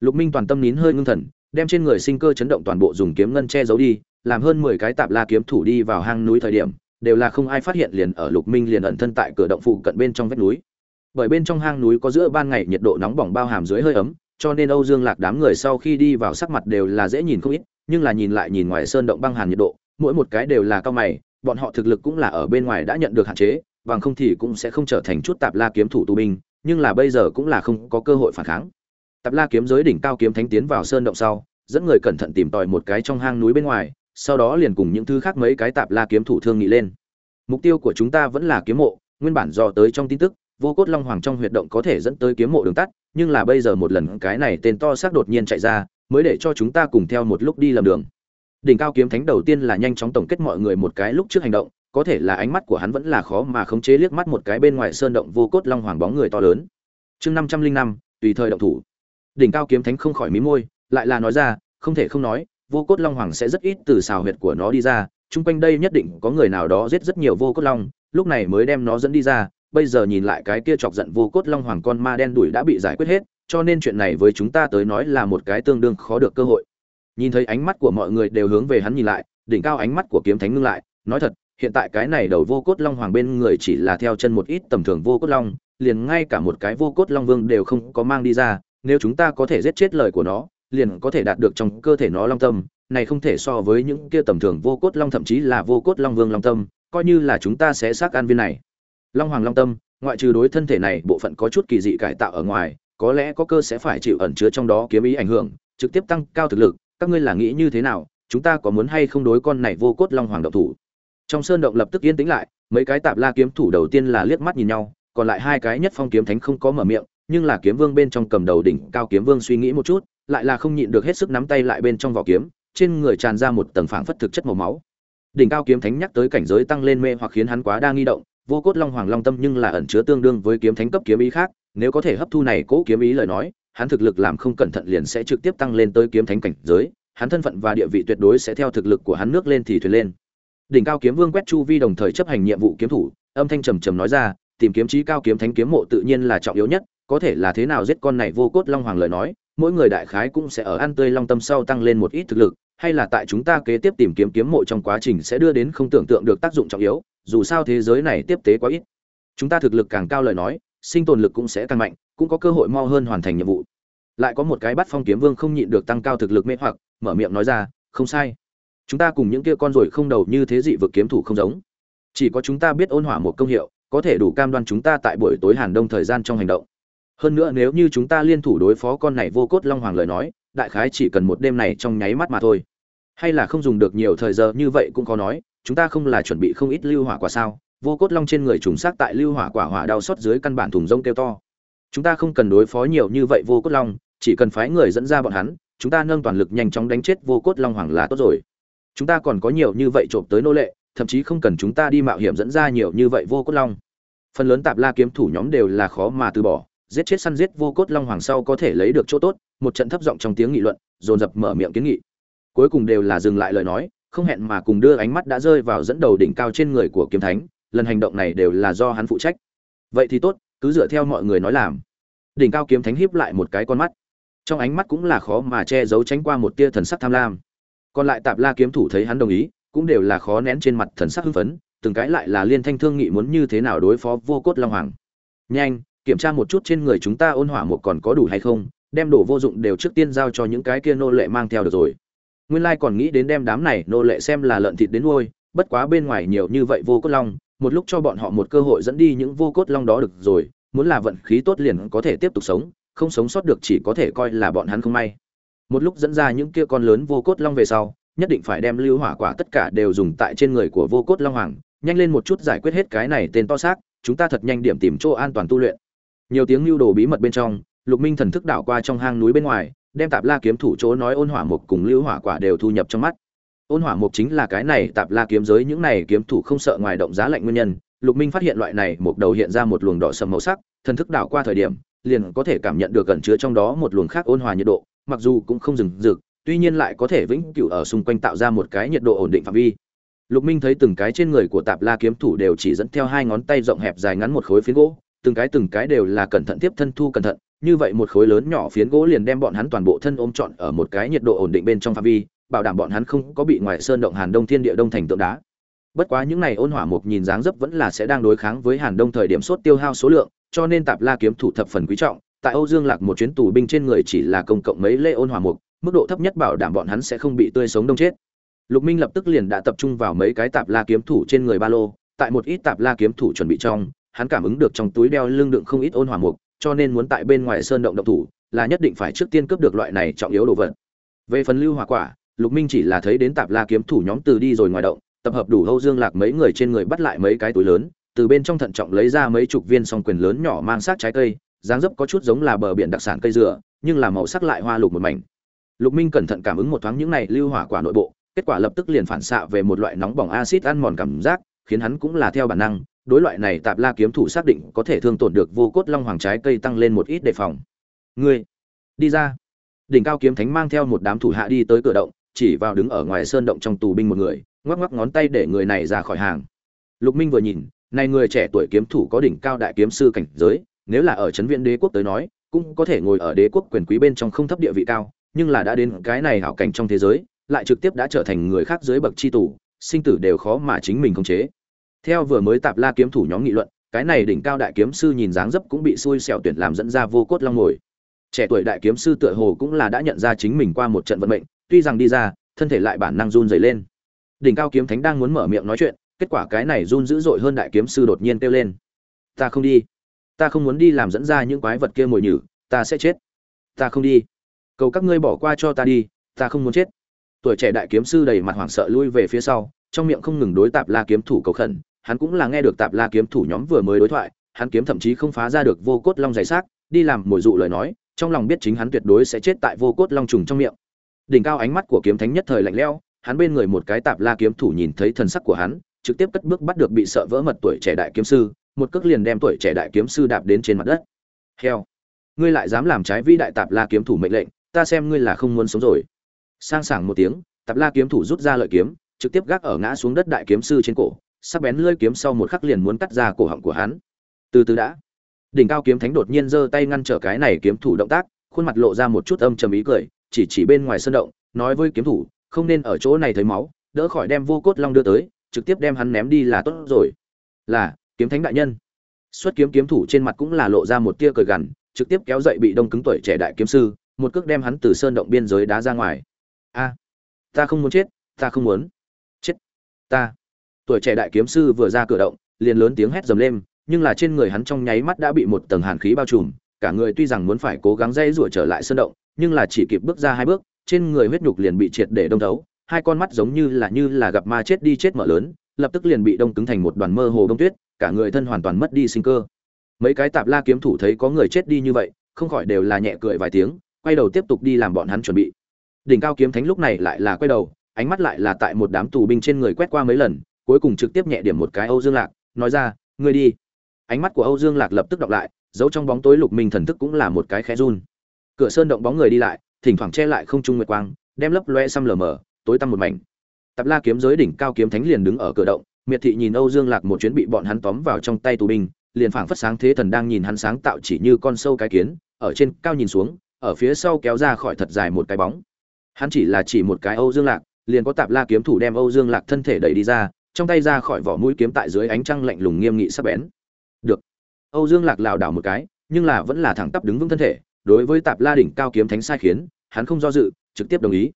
Speaker 1: Lục minh toàn tâm nín hơi ngưng thần, đem trên người sinh cơ chấn động toàn bộ dùng kiếm ngân che giấu đi, làm hơn mười cái tạp la kiếm thủ đi vào hang núi thời điểm, đều là không ai phát hiện liền ở lục minh liền ẩn thân tại cửa động phụ cận bên trong vách núi. Bởi bên trong hang núi có giữa ban ngày nhiệt độ nóng bỏng bao hàm dưới hơi ấm cho nên âu dương lạc đám người sau khi đi vào sắc mặt đều là dễ nhìn không ít, nhưng là nhìn lại nhìn ngoài sơn động băng hàn nhiệt độ, mỗi một cái đều là cao mày, bọn họ thực lực cũng là ở bên ngoài đã nhận được hạn chế, bằng không thì cũng sẽ không trở thành chút tạp la kiếm thủ tù binh, nhưng là bây giờ cũng là không có cơ hội phản kháng. Tạp la kiếm giới đỉnh cao kiếm thánh tiến vào sơn động sau, dẫn người cẩn thận tìm tòi một cái trong hang núi bên ngoài, sau đó liền cùng những thứ khác mấy cái tạp la kiếm thủ thương nghị lên. Mục tiêu của chúng ta vẫn là kiếm mộ, nguyên bản dò tới trong tin tức vô cốt long hoàng trong huyệt động có thể dẫn tới kiếm mộ đường tắt, nhưng là bây giờ một lần cái này tên to xác đột nhiên chạy ra, mới để cho chúng ta cùng theo một lúc đi làm đường. Đỉnh cao kiếm thánh đầu tiên là nhanh chóng tổng kết mọi người một cái lúc trước hành động, có thể là ánh mắt của hắn vẫn là khó mà khống chế liếc mắt một cái bên ngoài sơn động vô cốt long hoàng bóng người to lớn. Chương năm trăm linh năm, tùy thời động thủ. Đỉnh cao kiếm thánh không khỏi mí môi, lại là nói ra, không thể không nói, vô cốt long hoàng sẽ rất ít từ xào huyệt của nó đi ra, chung quanh đây nhất định có người nào đó giết rất nhiều vô cốt long, lúc này mới đem nó dẫn đi ra bây giờ nhìn lại cái kia chọc giận vô cốt long hoàng con ma đen đuổi đã bị giải quyết hết, cho nên chuyện này với chúng ta tới nói là một cái tương đương khó được cơ hội. Nhìn thấy ánh mắt của mọi người đều hướng về hắn nhìn lại, đỉnh cao ánh mắt của kiếm thánh ngưng lại, nói thật, hiện tại cái này đầu vô cốt long hoàng bên người chỉ là theo chân một ít tầm thường vô cốt long, liền ngay cả một cái vô cốt long vương đều không có mang đi ra, nếu chúng ta có thể giết chết lời của nó, liền có thể đạt được trong cơ thể nó long tâm, này không thể so với những kia tầm thường vô cốt long, thậm chí là vô cốt long vương long tâm, coi như là chúng ta sẽ xác an viên này long hoàng long tâm, ngoại trừ đối thân thể này bộ phận có chút kỳ dị cải tạo ở ngoài, có lẽ có cơ sẽ phải chịu ẩn chứa trong đó kiếm ý ảnh hưởng, trực tiếp tăng cao thực lực, các ngươi là nghĩ như thế nào, chúng ta có muốn hay không đối con này vô cốt long hoàng động thủ? Trong sơn động lập tức yên tĩnh lại, mấy cái tạp la kiếm thủ đầu tiên là liếc mắt nhìn nhau, còn lại hai cái nhất phong kiếm thánh không có mở miệng, nhưng là kiếm vương bên trong cầm đầu đỉnh cao kiếm vương suy nghĩ một chút, lại là không nhịn được hết sức nắm tay lại bên trong vỏ kiếm, trên người tràn ra một tầng phảng phất thực chất màu máu. Đỉnh cao kiếm thánh nhắc tới cảnh giới tăng lên mê hoặc khiến hắn quá đa nghi động vô cốt long hoàng long tâm nhưng là ẩn chứa tương đương với kiếm thánh cấp kiếm ý khác, nếu có thể hấp thu này cố kiếm ý lời nói, hắn thực lực làm không cẩn thận liền sẽ trực tiếp tăng lên tới kiếm thánh cảnh giới, hắn thân phận và địa vị tuyệt đối sẽ theo thực lực của hắn nước lên thì thuyền lên. Đỉnh cao kiếm vương quét chu vi đồng thời chấp hành nhiệm vụ kiếm thủ, âm thanh trầm trầm nói ra, tìm kiếm trí cao kiếm thánh kiếm mộ tự nhiên là trọng yếu nhất, có thể là thế nào giết con này vô cốt long hoàng lời nói, mỗi người đại khái cũng sẽ ở ăn tươi long tâm sau tăng lên một ít thực lực, hay là tại chúng ta kế tiếp tìm kiếm kiếm mộ trong quá trình sẽ đưa đến không tưởng tượng được tác dụng trọng yếu dù sao thế giới này tiếp tế quá ít. Chúng ta thực lực càng cao lời nói, sinh tồn lực cũng sẽ càng mạnh, cũng có cơ hội mau hơn hoàn thành nhiệm vụ. Lại có một cái bắt phong kiếm vương không nhịn được tăng cao thực lực mê hoặc, mở miệng nói ra, không sai. Chúng ta cùng những kia con rồi không đầu như thế dị vực kiếm thủ không giống. Chỉ có chúng ta biết ôn hỏa một công hiệu, có thể đủ cam đoan chúng ta tại buổi tối hàn đông thời gian trong hành động. Hơn nữa nếu như chúng ta liên thủ đối phó con này vô cốt long hoàng lời nói, đại khái chỉ cần một đêm này trong nháy mắt mà thôi. Hay là không dùng được nhiều thời giờ như vậy cũng khó nói chúng ta không là chuẩn bị không ít lưu hỏa quả sao? Vô cốt long trên người trùng xác tại lưu hỏa quả hỏa đau xót dưới căn bản thùng rông kêu to. Chúng ta không cần đối phó nhiều như vậy vô cốt long, chỉ cần phái người dẫn ra bọn hắn, chúng ta nâng toàn lực nhanh chóng đánh chết vô cốt long hoàng là tốt rồi. Chúng ta còn có nhiều như vậy trộm tới nô lệ, thậm chí không cần chúng ta đi mạo hiểm dẫn ra nhiều như vậy vô cốt long. Phần lớn tạp la kiếm thủ nhóm đều là khó mà từ bỏ, giết chết săn giết vô cốt long hoàng sau có thể lấy được chỗ tốt, một trận thấp giọng trong tiếng nghị luận, dồn dập mở miệng kiến nghị. Cuối cùng đều là dừng lại lời nói không hẹn mà cùng đưa ánh mắt đã rơi vào dẫn đầu đỉnh cao trên người của kiếm thánh, lần hành động này đều là do hắn phụ trách. Vậy thì tốt, cứ dựa theo mọi người nói làm. Đỉnh cao kiếm thánh hiếp lại một cái con mắt. Trong ánh mắt cũng là khó mà che giấu tránh qua một tia thần sắc tham lam. Còn lại tạp la kiếm thủ thấy hắn đồng ý, cũng đều là khó nén trên mặt thần sắc hưng phấn, từng cái lại là liên thanh thương nghị muốn như thế nào đối phó vô cốt long hoàng. Nhanh, kiểm tra một chút trên người chúng ta ôn hỏa một còn có đủ hay không, đem đồ vô dụng đều trước tiên giao cho những cái kia nô lệ mang theo được rồi nguyên lai còn nghĩ đến đem đám này nô lệ xem là lợn thịt đến nuôi, bất quá bên ngoài nhiều như vậy vô cốt long, một lúc cho bọn họ một cơ hội dẫn đi những vô cốt long đó được rồi, muốn là vận khí tốt liền có thể tiếp tục sống, không sống sót được chỉ có thể coi là bọn hắn không may. Một lúc dẫn ra những kia con lớn vô cốt long về sau, nhất định phải đem lưu hỏa quả tất cả đều dùng tại trên người của vô cốt long hoàng, nhanh lên một chút giải quyết hết cái này tên to xác, chúng ta thật nhanh điểm tìm chỗ an toàn tu luyện. Nhiều tiếng lưu đồ bí mật bên trong, lục minh thần thức đảo qua trong hang núi bên ngoài đem tạp la kiếm thủ chỗ nói ôn hỏa mục cùng lưu hỏa quả đều thu nhập trong mắt. Ôn hỏa mục chính là cái này tạp la kiếm giới những này kiếm thủ không sợ ngoài động giá lạnh nguyên nhân. Lục minh phát hiện loại này mục đầu hiện ra một luồng đỏ sầm màu sắc, thần thức đảo qua thời điểm, liền có thể cảm nhận được gần chứa trong đó một luồng khác ôn hòa nhiệt độ, mặc dù cũng không dừng rực, tuy nhiên lại có thể vĩnh cửu ở xung quanh tạo ra một cái nhiệt độ ổn định phạm vi. Lục minh thấy từng cái trên người của tạp la kiếm thủ đều chỉ dẫn theo hai ngón tay rộng hẹp dài ngắn một khối phiến gỗ, từng cái từng cái đều là cẩn thận tiếp thân thu cẩn thận như vậy một khối lớn nhỏ phiến gỗ liền đem bọn hắn toàn bộ thân ôm trọn ở một cái nhiệt độ ổn định bên trong phạm vi, bảo đảm bọn hắn không có bị ngoài sơn động hàn đông thiên địa đông thành tượng đá. Bất quá những này ôn hỏa mục nhìn dáng dấp vẫn là sẽ đang đối kháng với hàn đông thời điểm sốt tiêu hao số lượng, cho nên tạp la kiếm thủ thập phần quý trọng, tại âu dương lạc một chuyến tù binh trên người chỉ là công cộng mấy lê ôn hỏa mục, mức độ thấp nhất bảo đảm bọn hắn sẽ không bị tươi sống đông chết. Lục minh lập tức liền đã tập trung vào mấy cái tạp la kiếm thủ trên người ba lô, tại một ít tạp la kiếm thủ chuẩn bị trong, hắn cảm ứng được trong túi đeo lưng đựng không ít ôn hỏa mục cho nên muốn tại bên ngoài sơn động động thủ là nhất định phải trước tiên cướp được loại này trọng yếu đồ vật. Về phần lưu hỏa quả, lục minh chỉ là thấy đến tạp la kiếm thủ nhóm từ đi rồi ngoài động, tập hợp đủ hâu dương lạc mấy người trên người bắt lại mấy cái túi lớn, từ bên trong thận trọng lấy ra mấy chục viên song quyền lớn nhỏ mang sát trái cây, dáng dấp có chút giống là bờ biển đặc sản cây dừa, nhưng là màu sắc lại hoa lục một mảnh. Lục minh cẩn thận cảm ứng một thoáng những này lưu hỏa quả nội bộ, kết quả lập tức liền phản xạ về một loại nóng bỏng axit ăn mòn cảm giác, khiến hắn cũng là theo bản năng đối loại này tạp la kiếm thủ xác định có thể thương tổn được vô cốt long hoàng trái cây tăng lên một ít đề phòng. Ngươi, đi ra. Đỉnh cao kiếm thánh mang theo một đám thủ hạ đi tới cửa động, chỉ vào đứng ở ngoài sơn động trong tù binh một người, ngoắc ngoắc ngón tay để người này ra khỏi hàng. Lục minh vừa nhìn, này người trẻ tuổi kiếm thủ có đỉnh cao đại kiếm sư cảnh giới, nếu là ở trấn viện đế quốc tới nói, cũng có thể ngồi ở đế quốc quyền quý bên trong không thấp địa vị cao, nhưng là đã đến cái này hảo cảnh trong thế giới, lại trực tiếp đã trở thành người khác dưới bậc chi tù, sinh tử đều khó mà chính mình khống chế theo vừa mới tạp la kiếm thủ nhóm nghị luận, cái này đỉnh cao đại kiếm sư nhìn dáng dấp cũng bị xui xẻo tuyển làm dẫn ra vô cốt long ngồi. Trẻ tuổi đại kiếm sư tựa hồ cũng là đã nhận ra chính mình qua một trận vận mệnh, tuy rằng đi ra, thân thể lại bản năng run dày lên. Đỉnh cao kiếm thánh đang muốn mở miệng nói chuyện, kết quả cái này run dữ dội hơn đại kiếm sư đột nhiên kêu lên. Ta không đi. Ta không muốn đi làm dẫn ra những quái vật kia mồi nhử. Ta sẽ chết. Ta không đi. Cầu các ngươi bỏ qua cho ta đi. Ta không muốn chết. Tuổi trẻ đại kiếm sư đầy mặt hoảng sợ lui về phía sau, trong miệng không ngừng đối tạp la kiếm thủ cầu khẩn hắn cũng là nghe được tạp la kiếm thủ nhóm vừa mới đối thoại, hắn kiếm thậm chí không phá ra được vô cốt long giày xác, đi làm mồi dụ lời nói, trong lòng biết chính hắn tuyệt đối sẽ chết tại vô cốt long trùng trong miệng. Đỉnh cao ánh mắt của kiếm thánh nhất thời lạnh lẽo, hắn bên người một cái tạp la kiếm thủ nhìn thấy thần sắc của hắn, trực tiếp cất bước bắt được bị sợ vỡ mật tuổi trẻ đại kiếm sư, một cước liền đem tuổi trẻ đại kiếm sư đạp đến trên mặt đất. Heo, ngươi lại dám làm trái vĩ đại tạp la kiếm thủ mệnh lệnh, ta xem ngươi là không muốn sống rồi. Sang sảng một tiếng, tạp la kiếm thủ rút ra lợi kiếm, trực tiếp gác ở ngã xuống đất đại kiếm sư trên cổ sắc bén lưỡi kiếm sau một khắc liền muốn cắt ra cổ họng của hắn. Từ từ đã. Đỉnh cao kiếm thánh đột nhiên giơ tay ngăn trở cái này kiếm thủ động tác, khuôn mặt lộ ra một chút âm trầm ý cười, chỉ chỉ bên ngoài sân động, nói với kiếm thủ, không nên ở chỗ này thấy máu, đỡ khỏi đem vô cốt long đưa tới, trực tiếp đem hắn ném đi là tốt rồi. Là, kiếm thánh đại nhân. Xuất kiếm kiếm thủ trên mặt cũng là lộ ra một tia cười gằn, trực tiếp kéo dậy bị đông cứng tuổi trẻ đại kiếm sư, một cước đem hắn từ sơn động biên giới đá ra ngoài. A, ta không muốn chết, ta không muốn. Chết, ta tuổi trẻ đại kiếm sư vừa ra cửa động, liền lớn tiếng hét dầm lên, nhưng là trên người hắn trong nháy mắt đã bị một tầng hàn khí bao trùm, cả người tuy rằng muốn phải cố gắng dây rủa trở lại sơn động, nhưng là chỉ kịp bước ra hai bước, trên người huyết nhục liền bị triệt để đông thấu, hai con mắt giống như là như là gặp ma chết đi chết mở lớn, lập tức liền bị đông cứng thành một đoàn mơ hồ đông tuyết, cả người thân hoàn toàn mất đi sinh cơ. Mấy cái tạp la kiếm thủ thấy có người chết đi như vậy, không khỏi đều là nhẹ cười vài tiếng, quay đầu tiếp tục đi làm bọn hắn chuẩn bị. Đỉnh cao kiếm thánh lúc này lại là quay đầu, ánh mắt lại là tại một đám tù binh trên người quét qua mấy lần cuối cùng trực tiếp nhẹ điểm một cái âu dương lạc, nói ra, ngươi đi. Ánh mắt của âu dương lạc lập tức đọc lại, giấu trong bóng tối lục minh thần thức cũng là một cái khẽ run. Cửa sơn động bóng người đi lại, thỉnh thoảng che lại không trung nguyệt quang, đem lấp loe xăm lờ mờ, tối tăm một mảnh. Tạp la kiếm giới đỉnh cao kiếm thánh liền đứng ở cửa động, miệt thị nhìn âu dương lạc một chuyến bị bọn hắn tóm vào trong tay tù binh, liền phảng phất sáng thế thần đang nhìn hắn sáng tạo chỉ như con sâu cái kiến, ở trên cao nhìn xuống, ở phía sau kéo ra khỏi thật dài một cái bóng. Hắn chỉ là chỉ một cái âu dương lạc, liền có tạp la kiếm thủ đem âu dương lạc thân thể đẩy đi ra trong tay ra khỏi vỏ mũi kiếm tại dưới ánh trăng lạnh lùng nghiêm nghị sắc bén. Được. Âu dương lạc lảo đảo một cái, nhưng là vẫn là thẳng tắp đứng vững thân thể, đối với tạp la đỉnh cao kiếm thánh sai khiến, hắn không do dự, trực tiếp đồng ý.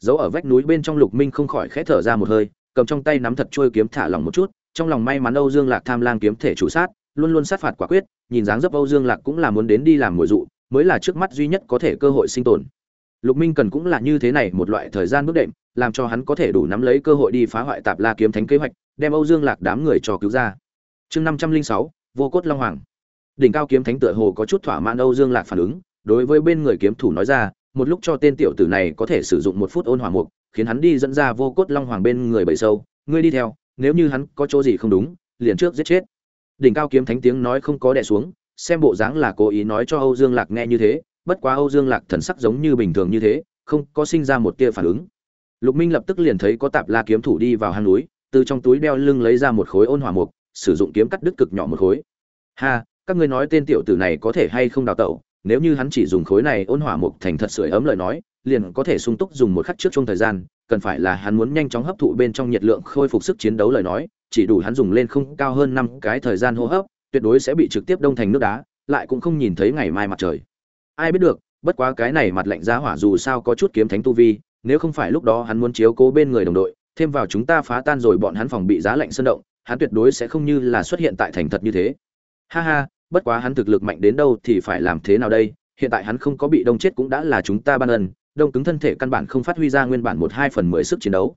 Speaker 1: Giấu ở vách núi bên trong lục minh không khỏi khẽ thở ra một hơi, cầm trong tay nắm thật trôi kiếm thả lỏng một chút, trong lòng may mắn âu dương lạc tham lang kiếm thể chủ sát, luôn luôn sát phạt quả quyết, nhìn dáng dấp âu dương lạc cũng là muốn đến đi làm mồi dụ, mới là trước mắt duy nhất có thể cơ hội sinh tồn. Lục minh cần cũng là như thế này một loại thời gian bước đệm làm cho hắn có thể đủ nắm lấy cơ hội đi phá hoại tạp la kiếm thánh kế hoạch, đem âu dương lạc đám người cho cứu ra. Chương năm trăm linh sáu, vô cốt long hoàng. Đỉnh cao kiếm thánh tựa hồ có chút thỏa mãn âu dương lạc phản ứng, đối với bên người kiếm thủ nói ra, một lúc cho tên tiểu tử này có thể sử dụng một phút ôn hỏa mục, khiến hắn đi dẫn ra vô cốt long hoàng bên người bầy sâu, ngươi đi theo, nếu như hắn có chỗ gì không đúng, liền trước giết chết. Đỉnh cao kiếm thánh tiếng nói không có đè xuống, xem bộ dáng là cố ý nói cho âu dương lạc nghe như thế, bất quá âu dương lạc thần sắc giống như bình thường như thế, không có sinh ra một tia phản ứng lục minh lập tức liền thấy có tạp la kiếm thủ đi vào hang núi, từ trong túi đeo lưng lấy ra một khối ôn hỏa mục, sử dụng kiếm cắt đứt cực nhỏ một khối. Ha, các ngươi nói tên tiểu tử này có thể hay không đào tẩu? Nếu như hắn chỉ dùng khối này ôn hỏa mục thành thật sưởi ấm lời nói, liền có thể sung túc dùng một khắc trước trong thời gian, cần phải là hắn muốn nhanh chóng hấp thụ bên trong nhiệt lượng khôi phục sức chiến đấu lời nói, chỉ đủ hắn dùng lên không cao hơn năm cái thời gian hô hấp, tuyệt đối sẽ bị trực tiếp đông thành nước đá, lại cũng không nhìn thấy ngày mai mặt trời. Ai biết được, bất quá cái này mặt lạnh giá hỏa dù sao có chút kiếm thánh tu vi nếu không phải lúc đó hắn muốn chiếu cố bên người đồng đội, thêm vào chúng ta phá tan rồi bọn hắn phòng bị giá lạnh sơn động, hắn tuyệt đối sẽ không như là xuất hiện tại thành thật như thế. Ha ha, bất quá hắn thực lực mạnh đến đâu thì phải làm thế nào đây? Hiện tại hắn không có bị đông chết cũng đã là chúng ta ban ân, đông cứng thân thể căn bản không phát huy ra nguyên bản một hai phần mười sức chiến đấu.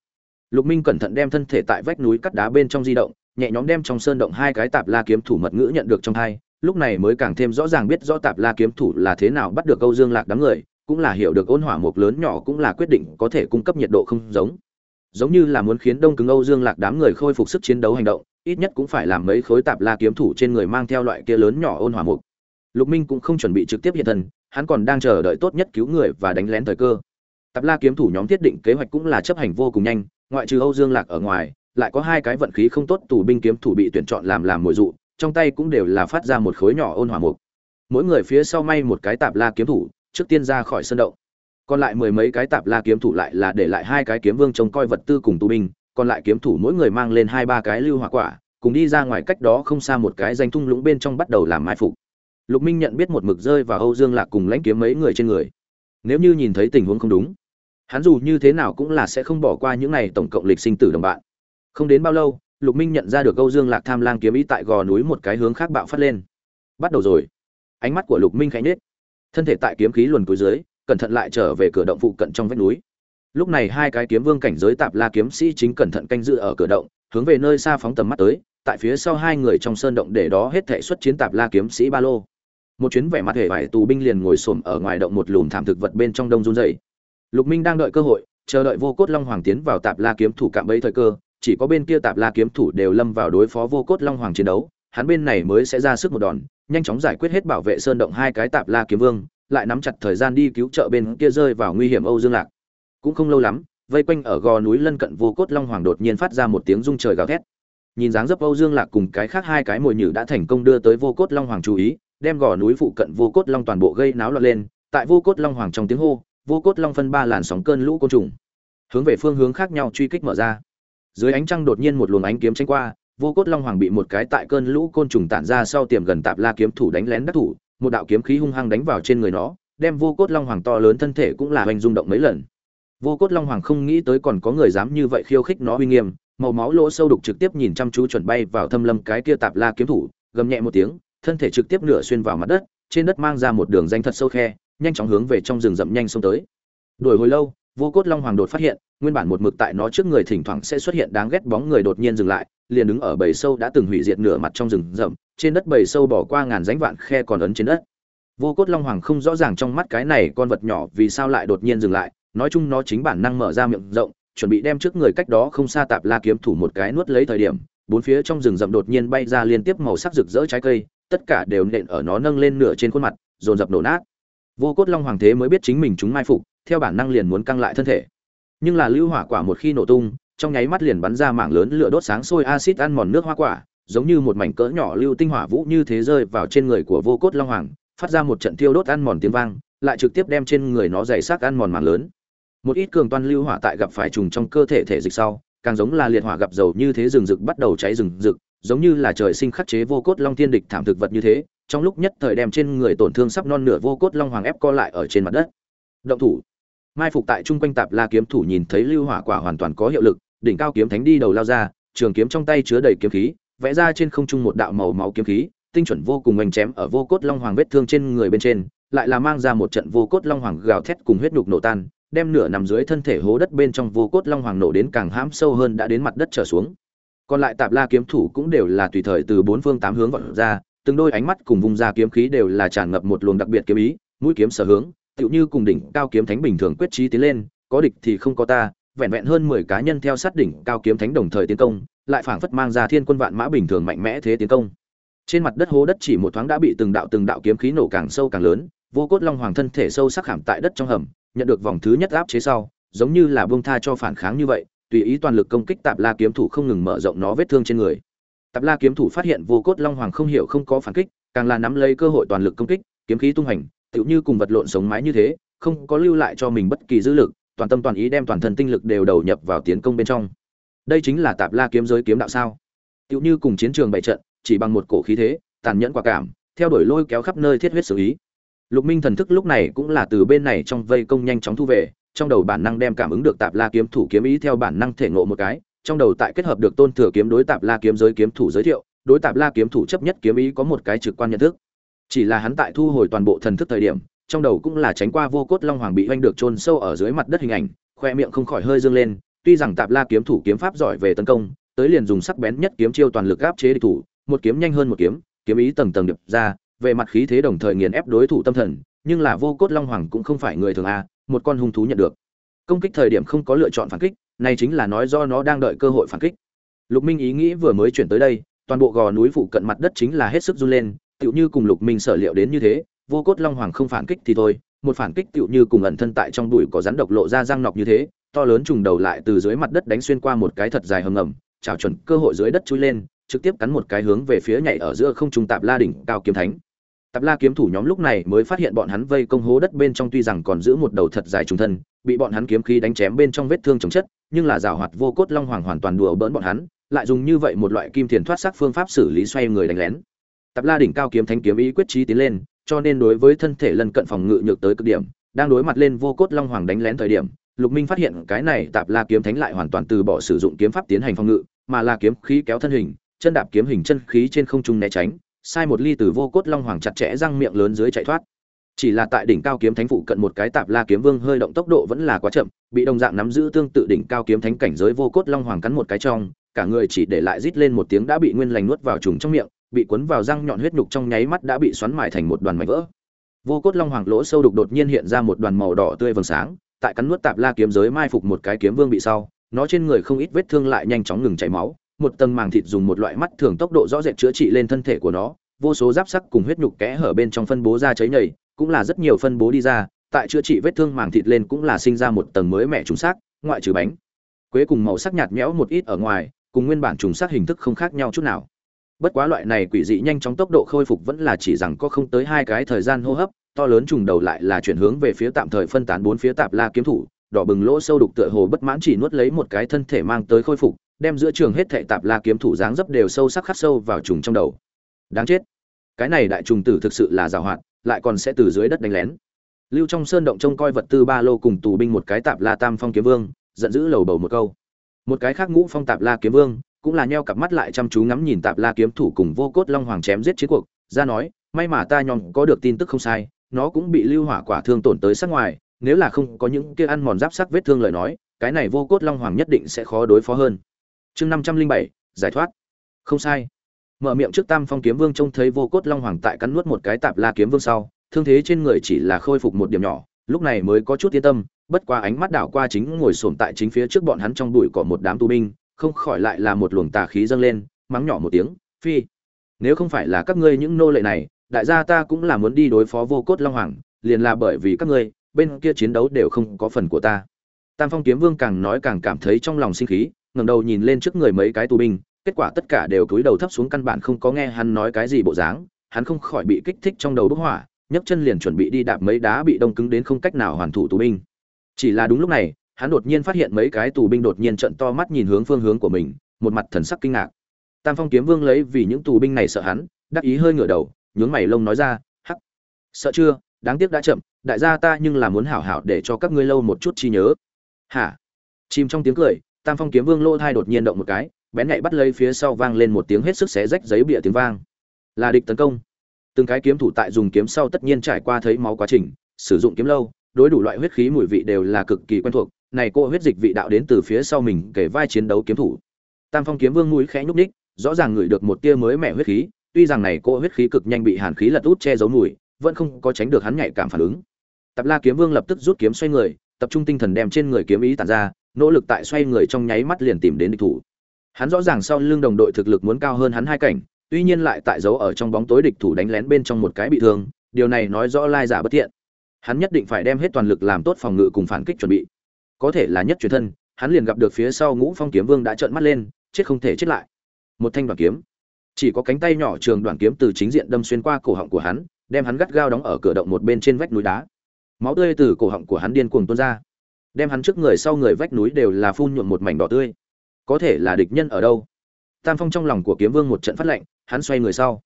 Speaker 1: Lục minh cẩn thận đem thân thể tại vách núi cắt đá bên trong di động, nhẹ nhõm đem trong sơn động hai cái tạp la kiếm thủ mật ngữ nhận được trong hai, lúc này mới càng thêm rõ ràng biết rõ tạp la kiếm thủ là thế nào bắt được câu dương lạc đám người cũng là hiểu được ôn hỏa mục lớn nhỏ cũng là quyết định có thể cung cấp nhiệt độ không giống. Giống như là muốn khiến đông cứng âu dương lạc đám người khôi phục sức chiến đấu hành động, ít nhất cũng phải làm mấy khối tạp la kiếm thủ trên người mang theo loại kia lớn nhỏ ôn hỏa mục. Lục minh cũng không chuẩn bị trực tiếp hiện thân, hắn còn đang chờ đợi tốt nhất cứu người và đánh lén thời cơ. Tạp la kiếm thủ nhóm thiết định kế hoạch cũng là chấp hành vô cùng nhanh, ngoại trừ âu dương lạc ở ngoài, lại có hai cái vận khí không tốt tù binh kiếm thủ bị tuyển chọn làm làm mồi dụ, trong tay cũng đều là phát ra một khối nhỏ ôn hỏa mục. Mỗi người phía sau may một cái tạp la kiếm thủ trước tiên ra khỏi sân động. Còn lại mười mấy cái tạp la kiếm thủ lại là để lại hai cái kiếm vương trông coi vật tư cùng tù binh, còn lại kiếm thủ mỗi người mang lên hai ba cái lưu hỏa quả, cùng đi ra ngoài cách đó không xa một cái danh thung lũng bên trong bắt đầu làm mai phục. Lục minh nhận biết một mực rơi vào âu dương lạc cùng lãnh kiếm mấy người trên người. Nếu như nhìn thấy tình huống không đúng, hắn dù như thế nào cũng là sẽ không bỏ qua những này tổng cộng lịch sinh tử đồng bạn. Không đến bao lâu, lục minh nhận ra được âu dương lạc tham lang kiếm ý tại gò núi một cái hướng khác bạo phát lên. Bắt đầu rồi. Ánh mắt của lục minh khẽ nhết thân thể tại kiếm khí luồn cuối dưới, cẩn thận lại trở về cửa động phụ cận trong vách núi. Lúc này hai cái kiếm vương cảnh giới tạp la kiếm sĩ chính cẩn thận canh dự ở cửa động, hướng về nơi xa phóng tầm mắt tới, tại phía sau hai người trong sơn động để đó hết thể xuất chiến tạp la kiếm sĩ ba lô. Một chuyến vẻ mặt hề vải tù binh liền ngồi xổm ở ngoài động một lùm thảm thực vật bên trong đông run dày lục minh đang đợi cơ hội, chờ đợi vô cốt long hoàng tiến vào tạp la kiếm thủ cạm bẫy thời cơ, chỉ có bên kia tạp la kiếm thủ đều lâm vào đối phó vô cốt long hoàng chiến đấu, hắn bên này mới sẽ ra sức một đòn nhanh chóng giải quyết hết bảo vệ sơn động hai cái tạp la kiếm vương, lại nắm chặt thời gian đi cứu trợ bên kia rơi vào nguy hiểm âu dương lạc. Cũng không lâu lắm, vây quanh ở gò núi lân cận vô cốt long hoàng đột nhiên phát ra một tiếng rung trời gào thét. Nhìn dáng dấp âu dương lạc cùng cái khác hai cái mồi nhử đã thành công đưa tới vô cốt long hoàng chú ý, đem gò núi phụ cận vô cốt long toàn bộ gây náo loạn lên, tại vô cốt long hoàng trong tiếng hô, vô cốt long phân ba làn sóng cơn lũ côn trùng, hướng về phương hướng khác nhau truy kích mở ra. Dưới ánh trăng đột nhiên một luồng ánh kiếm tranh qua vô cốt long hoàng bị một cái tại cơn lũ côn trùng tản ra sau tiềm gần tạp la kiếm thủ đánh lén đắc thủ, một đạo kiếm khí hung hăng đánh vào trên người nó, đem vô cốt long hoàng to lớn thân thể cũng là hoành rung động mấy lần. Vô cốt long hoàng không nghĩ tới còn có người dám như vậy khiêu khích nó uy nghiêm, màu máu lỗ sâu đục trực tiếp nhìn chăm chú chuẩn bay vào thâm lâm cái kia tạp la kiếm thủ, gầm nhẹ một tiếng, thân thể trực tiếp nửa xuyên vào mặt đất, trên đất mang ra một đường danh thật sâu khe, nhanh chóng hướng về trong rừng rậm nhanh xông tới. Đuổi hồi lâu vô cốt long hoàng đột phát hiện, nguyên bản một mực tại nó trước người thỉnh thoảng sẽ xuất hiện đáng ghét bóng người đột nhiên dừng lại, liền đứng ở bầy sâu đã từng hủy diệt nửa mặt trong rừng rậm, trên đất bầy sâu bỏ qua ngàn ránh vạn khe còn ấn trên đất. Vô cốt long hoàng không rõ ràng trong mắt cái này con vật nhỏ vì sao lại đột nhiên dừng lại, nói chung nó chính bản năng mở ra miệng rộng, chuẩn bị đem trước người cách đó không xa tạp la kiếm thủ một cái nuốt lấy thời điểm, bốn phía trong rừng rậm đột nhiên bay ra liên tiếp màu sắc rực rỡ trái cây, tất cả đều nện ở nó nâng lên nửa trên khuôn mặt, dồn dập nổ nát. Vô cốt long hoàng thế mới biết chính mình chúng mai phục theo bản năng liền muốn căng lại thân thể. Nhưng là lưu hỏa quả một khi nổ tung, trong nháy mắt liền bắn ra mảng lớn lửa đốt sáng sôi axit ăn mòn nước hoa quả, giống như một mảnh cỡ nhỏ lưu tinh hỏa vũ như thế rơi vào trên người của vô cốt long hoàng, phát ra một trận tiêu đốt ăn mòn tiếng vang, lại trực tiếp đem trên người nó dày xác ăn mòn mảng lớn. Một ít cường toan lưu hỏa tại gặp phải trùng trong cơ thể thể dịch sau, càng giống là liệt hỏa gặp dầu như thế rừng rực bắt đầu cháy rừng rực, giống như là trời sinh khắc chế vô cốt long thiên địch thảm thực vật như thế, trong lúc nhất thời đem trên người tổn thương sắp non nửa vô cốt long hoàng ép co lại ở trên mặt đất. Động thủ mai phục tại trung quanh tạp la kiếm thủ nhìn thấy lưu hỏa quả hoàn toàn có hiệu lực, đỉnh cao kiếm thánh đi đầu lao ra, trường kiếm trong tay chứa đầy kiếm khí, vẽ ra trên không trung một đạo màu máu kiếm khí, tinh chuẩn vô cùng oanh chém ở vô cốt long hoàng vết thương trên người bên trên, lại là mang ra một trận vô cốt long hoàng gào thét cùng huyết nhục nổ tan, đem nửa nằm dưới thân thể hố đất bên trong vô cốt long hoàng nổ đến càng hãm sâu hơn đã đến mặt đất trở xuống. Còn lại tạp la kiếm thủ cũng đều là tùy thời từ bốn phương tám hướng vọt ra, từng đôi ánh mắt cùng vùng ra kiếm khí đều là tràn ngập một luồng đặc biệt kiếm ý, mũi kiếm sở hướng tựu như cùng đỉnh cao kiếm thánh bình thường quyết trí tiến lên, có địch thì không có ta, vẹn vẹn hơn mười cá nhân theo sát đỉnh cao kiếm thánh đồng thời tiến công, lại phảng phất mang ra thiên quân vạn mã bình thường mạnh mẽ thế tiến công. Trên mặt đất hố đất chỉ một thoáng đã bị từng đạo từng đạo kiếm khí nổ càng sâu càng lớn, vô cốt long hoàng thân thể sâu sắc hàm tại đất trong hầm, nhận được vòng thứ nhất áp chế sau, giống như là buông tha cho phản kháng như vậy, tùy ý toàn lực công kích tạp la kiếm thủ không ngừng mở rộng nó vết thương trên người. Tạp la kiếm thủ phát hiện vô cốt long hoàng không hiểu không có phản kích, càng là nắm lấy cơ hội toàn lực công kích, kiếm khí tung hành tựu như cùng vật lộn sống mái như thế, không có lưu lại cho mình bất kỳ dư lực, toàn tâm toàn ý đem toàn thân tinh lực đều đầu nhập vào tiến công bên trong. Đây chính là tạp la kiếm giới kiếm đạo sao? Tựu như cùng chiến trường bày trận, chỉ bằng một cổ khí thế, tàn nhẫn quả cảm, theo đuổi lôi kéo khắp nơi thiết huyết xử ý. Lục minh thần thức lúc này cũng là từ bên này trong vây công nhanh chóng thu về, trong đầu bản năng đem cảm ứng được tạp la kiếm thủ kiếm ý theo bản năng thể ngộ một cái, trong đầu tại kết hợp được tôn thừa kiếm đối tạp la kiếm giới kiếm thủ giới thiệu, đối tạp la kiếm thủ chấp nhất kiếm ý có một cái trực quan nhận thức chỉ là hắn tại thu hồi toàn bộ thần thức thời điểm, trong đầu cũng là tránh qua vô cốt long hoàng bị oanh được chôn sâu ở dưới mặt đất hình ảnh, khoe miệng không khỏi hơi dương lên, tuy rằng tạp la kiếm thủ kiếm pháp giỏi về tấn công, tới liền dùng sắc bén nhất kiếm chiêu toàn lực áp chế địch thủ, một kiếm nhanh hơn một kiếm kiếm ý tầng tầng điệp ra, về mặt khí thế đồng thời nghiền ép đối thủ tâm thần, nhưng là vô cốt long hoàng cũng không phải người thường a, một con hung thú nhận được. Công kích thời điểm không có lựa chọn phản kích, này chính là nói do nó đang đợi cơ hội phản kích. Lục minh ý nghĩ vừa mới chuyển tới đây, toàn bộ gò núi phụ cận mặt đất chính là hết sức run lên tựu như cùng lục minh sở liệu đến như thế, vô cốt long hoàng không phản kích thì thôi, một phản kích tựu như cùng ẩn thân tại trong bụi có rắn độc lộ ra răng nọc như thế, to lớn trùng đầu lại từ dưới mặt đất đánh xuyên qua một cái thật dài hầm ngầm, chảo chuẩn cơ hội dưới đất chui lên, trực tiếp cắn một cái hướng về phía nhảy ở giữa không trung tạp la đỉnh cao kiếm thánh. Tạp la kiếm thủ nhóm lúc này mới phát hiện bọn hắn vây công hố đất bên trong tuy rằng còn giữ một đầu thật dài trùng thân, bị bọn hắn kiếm khí đánh chém bên trong vết thương chồng chất, nhưng là rào hoạt vô cốt long hoàng hoàn toàn đùa bỡn bọn hắn, lại dùng như vậy một loại kim thiền thoát sắc phương pháp xử lý xoay người đánh lén tạp la đỉnh cao kiếm thánh kiếm ý quyết trí tiến lên, cho nên đối với thân thể lân cận phòng ngự nhược tới cực điểm, đang đối mặt lên vô cốt long hoàng đánh lén thời điểm, lục minh phát hiện cái này tạp la kiếm thánh lại hoàn toàn từ bỏ sử dụng kiếm pháp tiến hành phòng ngự, mà là kiếm khí kéo thân hình, chân đạp kiếm hình chân khí trên không trung né tránh, sai một ly từ vô cốt long hoàng chặt chẽ răng miệng lớn dưới chạy thoát. Chỉ là tại đỉnh cao kiếm thánh phụ cận một cái tạp la kiếm vương hơi động tốc độ vẫn là quá chậm, bị đồng dạng nắm giữ tương tự đỉnh cao kiếm thánh cảnh giới vô cốt long hoàng cắn một cái trong, cả người chỉ để lại rít lên một tiếng đã bị nguyên lành nuốt vào trùng trong miệng bị cuốn vào răng nhọn huyết nhục trong nháy mắt đã bị xoắn mài thành một đoàn mảnh vỡ. Vô cốt long hoàng lỗ sâu đục đột nhiên hiện ra một đoàn màu đỏ tươi vầng sáng, tại cắn nuốt tạp la kiếm giới mai phục một cái kiếm vương bị sau, nó trên người không ít vết thương lại nhanh chóng ngừng chảy máu, một tầng màng thịt dùng một loại mắt thường tốc độ rõ rệt chữa trị lên thân thể của nó, vô số giáp sắc cùng huyết nhục kẽ hở bên trong phân bố ra cháy nhầy, cũng là rất nhiều phân bố đi ra, tại chữa trị vết thương màng thịt lên cũng là sinh ra một tầng mới mẻ trùng sắc, ngoại trừ bánh. Quế cùng màu sắc nhạt nhẽo một ít ở ngoài, cùng nguyên bản trùng sắc hình thức không khác nhau chút nào bất quá loại này quỷ dị nhanh chóng tốc độ khôi phục vẫn là chỉ rằng có không tới hai cái thời gian hô hấp, to lớn trùng đầu lại là chuyển hướng về phía tạm thời phân tán bốn phía tạp la kiếm thủ, đỏ bừng lỗ sâu đục tựa hồ bất mãn chỉ nuốt lấy một cái thân thể mang tới khôi phục, đem giữa trường hết thệ tạp la kiếm thủ dáng dấp đều sâu sắc khắc sâu vào trùng trong đầu. Đáng chết. Cái này đại trùng tử thực sự là giàu hoạt lại còn sẽ từ dưới đất đánh lén. Lưu trong sơn động trông coi vật tư ba lô cùng tù binh một cái tạp la tam phong kiếm vương, giận dữ lầu bầu một câu. Một cái khác ngũ phong tạp la kiếm vương cũng là nheo cặp mắt lại chăm chú ngắm nhìn tạp la kiếm thủ cùng vô cốt long hoàng chém giết chiến cuộc, ra nói, may mà ta nhòm có được tin tức không sai, nó cũng bị lưu hỏa quả thương tổn tới sát ngoài, nếu là không có những kia ăn mòn giáp sắc vết thương lời nói, cái này vô cốt long hoàng nhất định sẽ khó đối phó hơn. Chương năm trăm linh bảy, giải thoát. Không sai. Mở miệng trước tam phong kiếm vương trông thấy vô cốt long hoàng tại cắn nuốt một cái tạp la kiếm vương sau, thương thế trên người chỉ là khôi phục một điểm nhỏ, lúc này mới có chút yên tâm, bất qua ánh mắt đảo qua chính ngồi sồn tại chính phía trước bọn hắn trong bụi cỏ một đám tù binh không khỏi lại là một luồng tà khí dâng lên, mắng nhỏ một tiếng, phi, nếu không phải là các ngươi những nô lệ này, đại gia ta cũng là muốn đi đối phó vô cốt long hoàng, liền là bởi vì các ngươi, bên kia chiến đấu đều không có phần của ta. Tam phong kiếm vương càng nói càng cảm thấy trong lòng sinh khí, ngẩng đầu nhìn lên trước người mấy cái tù binh, kết quả tất cả đều cúi đầu thấp xuống căn bản không có nghe hắn nói cái gì bộ dáng, hắn không khỏi bị kích thích trong đầu đốt hỏa, nhấc chân liền chuẩn bị đi đạp mấy đá bị đông cứng đến không cách nào hoàn thủ tù binh. Chỉ là đúng lúc này hắn đột nhiên phát hiện mấy cái tù binh đột nhiên trận to mắt nhìn hướng phương hướng của mình, một mặt thần sắc kinh ngạc. Tam phong kiếm vương lấy vì những tù binh này sợ hắn, đắc ý hơi ngửa đầu, nhướng mày lông nói ra, hắc, sợ chưa? Đáng tiếc đã chậm, đại gia ta nhưng là muốn hảo hảo để cho các ngươi lâu một chút chi nhớ. Hả? Chìm trong tiếng cười, tam phong kiếm vương lỗ thai đột nhiên động một cái, bén nhạy bắt lấy phía sau vang lên một tiếng hết sức xé rách giấy bịa tiếng vang. Là địch tấn công. Từng cái kiếm thủ tại dùng kiếm sau tất nhiên trải qua thấy máu quá trình, sử dụng kiếm lâu, đối đủ loại huyết khí mùi vị đều là cực kỳ quen thuộc này cô huyết dịch vị đạo đến từ phía sau mình kể vai chiến đấu kiếm thủ tam phong kiếm vương mũi khẽ nhúc ních rõ ràng ngửi được một tia mới mẻ huyết khí tuy rằng này cô huyết khí cực nhanh bị hàn khí lật út che giấu mùi vẫn không có tránh được hắn nhạy cảm phản ứng Tập La Kiếm Vương lập tức rút kiếm xoay người, tập trung tinh thần đem trên người kiếm ý tản ra, nỗ lực tại xoay người trong nháy mắt liền tìm đến địch thủ. Hắn rõ ràng sau lưng đồng đội thực lực muốn cao hơn hắn hai cảnh, tuy nhiên lại tại giấu ở trong bóng tối địch thủ đánh lén bên trong một cái bị thương, điều này nói rõ lai giả bất thiện. Hắn nhất định phải đem hết toàn lực làm tốt phòng ngự cùng phản kích chuẩn bị. Có thể là nhất truyền thân, hắn liền gặp được phía sau Ngũ Phong kiếm vương đã trợn mắt lên, chết không thể chết lại. Một thanh đoạn kiếm, chỉ có cánh tay nhỏ trường đoạn kiếm từ chính diện đâm xuyên qua cổ họng của hắn, đem hắn gắt gao đóng ở cửa động một bên trên vách núi đá. Máu tươi từ cổ họng của hắn điên cuồng tuôn ra. Đem hắn trước người sau người vách núi đều là phun nhuộm một mảnh đỏ tươi. Có thể là địch nhân ở đâu? Tam phong trong lòng của kiếm vương một trận phát lệnh hắn xoay người sau.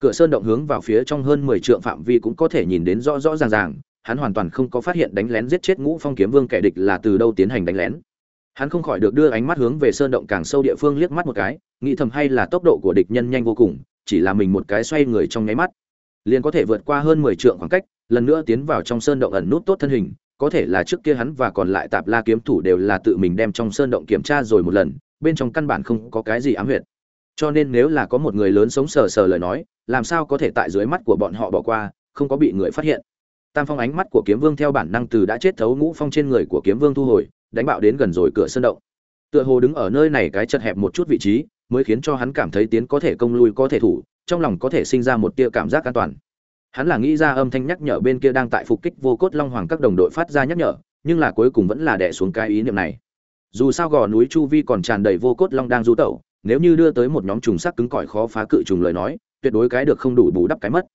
Speaker 1: Cửa sơn động hướng vào phía trong hơn mười trượng phạm vi cũng có thể nhìn đến rõ rõ ràng ràng hắn hoàn toàn không có phát hiện đánh lén giết chết ngũ phong kiếm vương kẻ địch là từ đâu tiến hành đánh lén. Hắn không khỏi được đưa ánh mắt hướng về sơn động càng sâu địa phương liếc mắt một cái, nghĩ thầm hay là tốc độ của địch nhân nhanh vô cùng, chỉ là mình một cái xoay người trong nháy mắt, liền có thể vượt qua hơn mười trượng khoảng cách, lần nữa tiến vào trong sơn động ẩn nút tốt thân hình, có thể là trước kia hắn và còn lại tạp la kiếm thủ đều là tự mình đem trong sơn động kiểm tra rồi một lần, bên trong căn bản không có cái gì ám huyệt. Cho nên nếu là có một người lớn sống sờ sờ lời nói, làm sao có thể tại dưới mắt của bọn họ bỏ qua, không có bị người phát hiện tam phong ánh mắt của kiếm vương theo bản năng từ đã chết thấu ngũ phong trên người của kiếm vương thu hồi, đánh bạo đến gần rồi cửa sân động. Tựa hồ đứng ở nơi này cái chật hẹp một chút vị trí, mới khiến cho hắn cảm thấy tiến có thể công lui có thể thủ, trong lòng có thể sinh ra một tia cảm giác an toàn. Hắn là nghĩ ra âm thanh nhắc nhở bên kia đang tại phục kích vô cốt long hoàng các đồng đội phát ra nhắc nhở, nhưng là cuối cùng vẫn là đẻ xuống cái ý niệm này. Dù sao gò núi chu vi còn tràn đầy vô cốt long đang du tẩu, nếu như đưa tới một nhóm trùng sắc cứng cỏi khó phá cự trùng lời nói, tuyệt đối cái được không đủ bù đắp cái mất.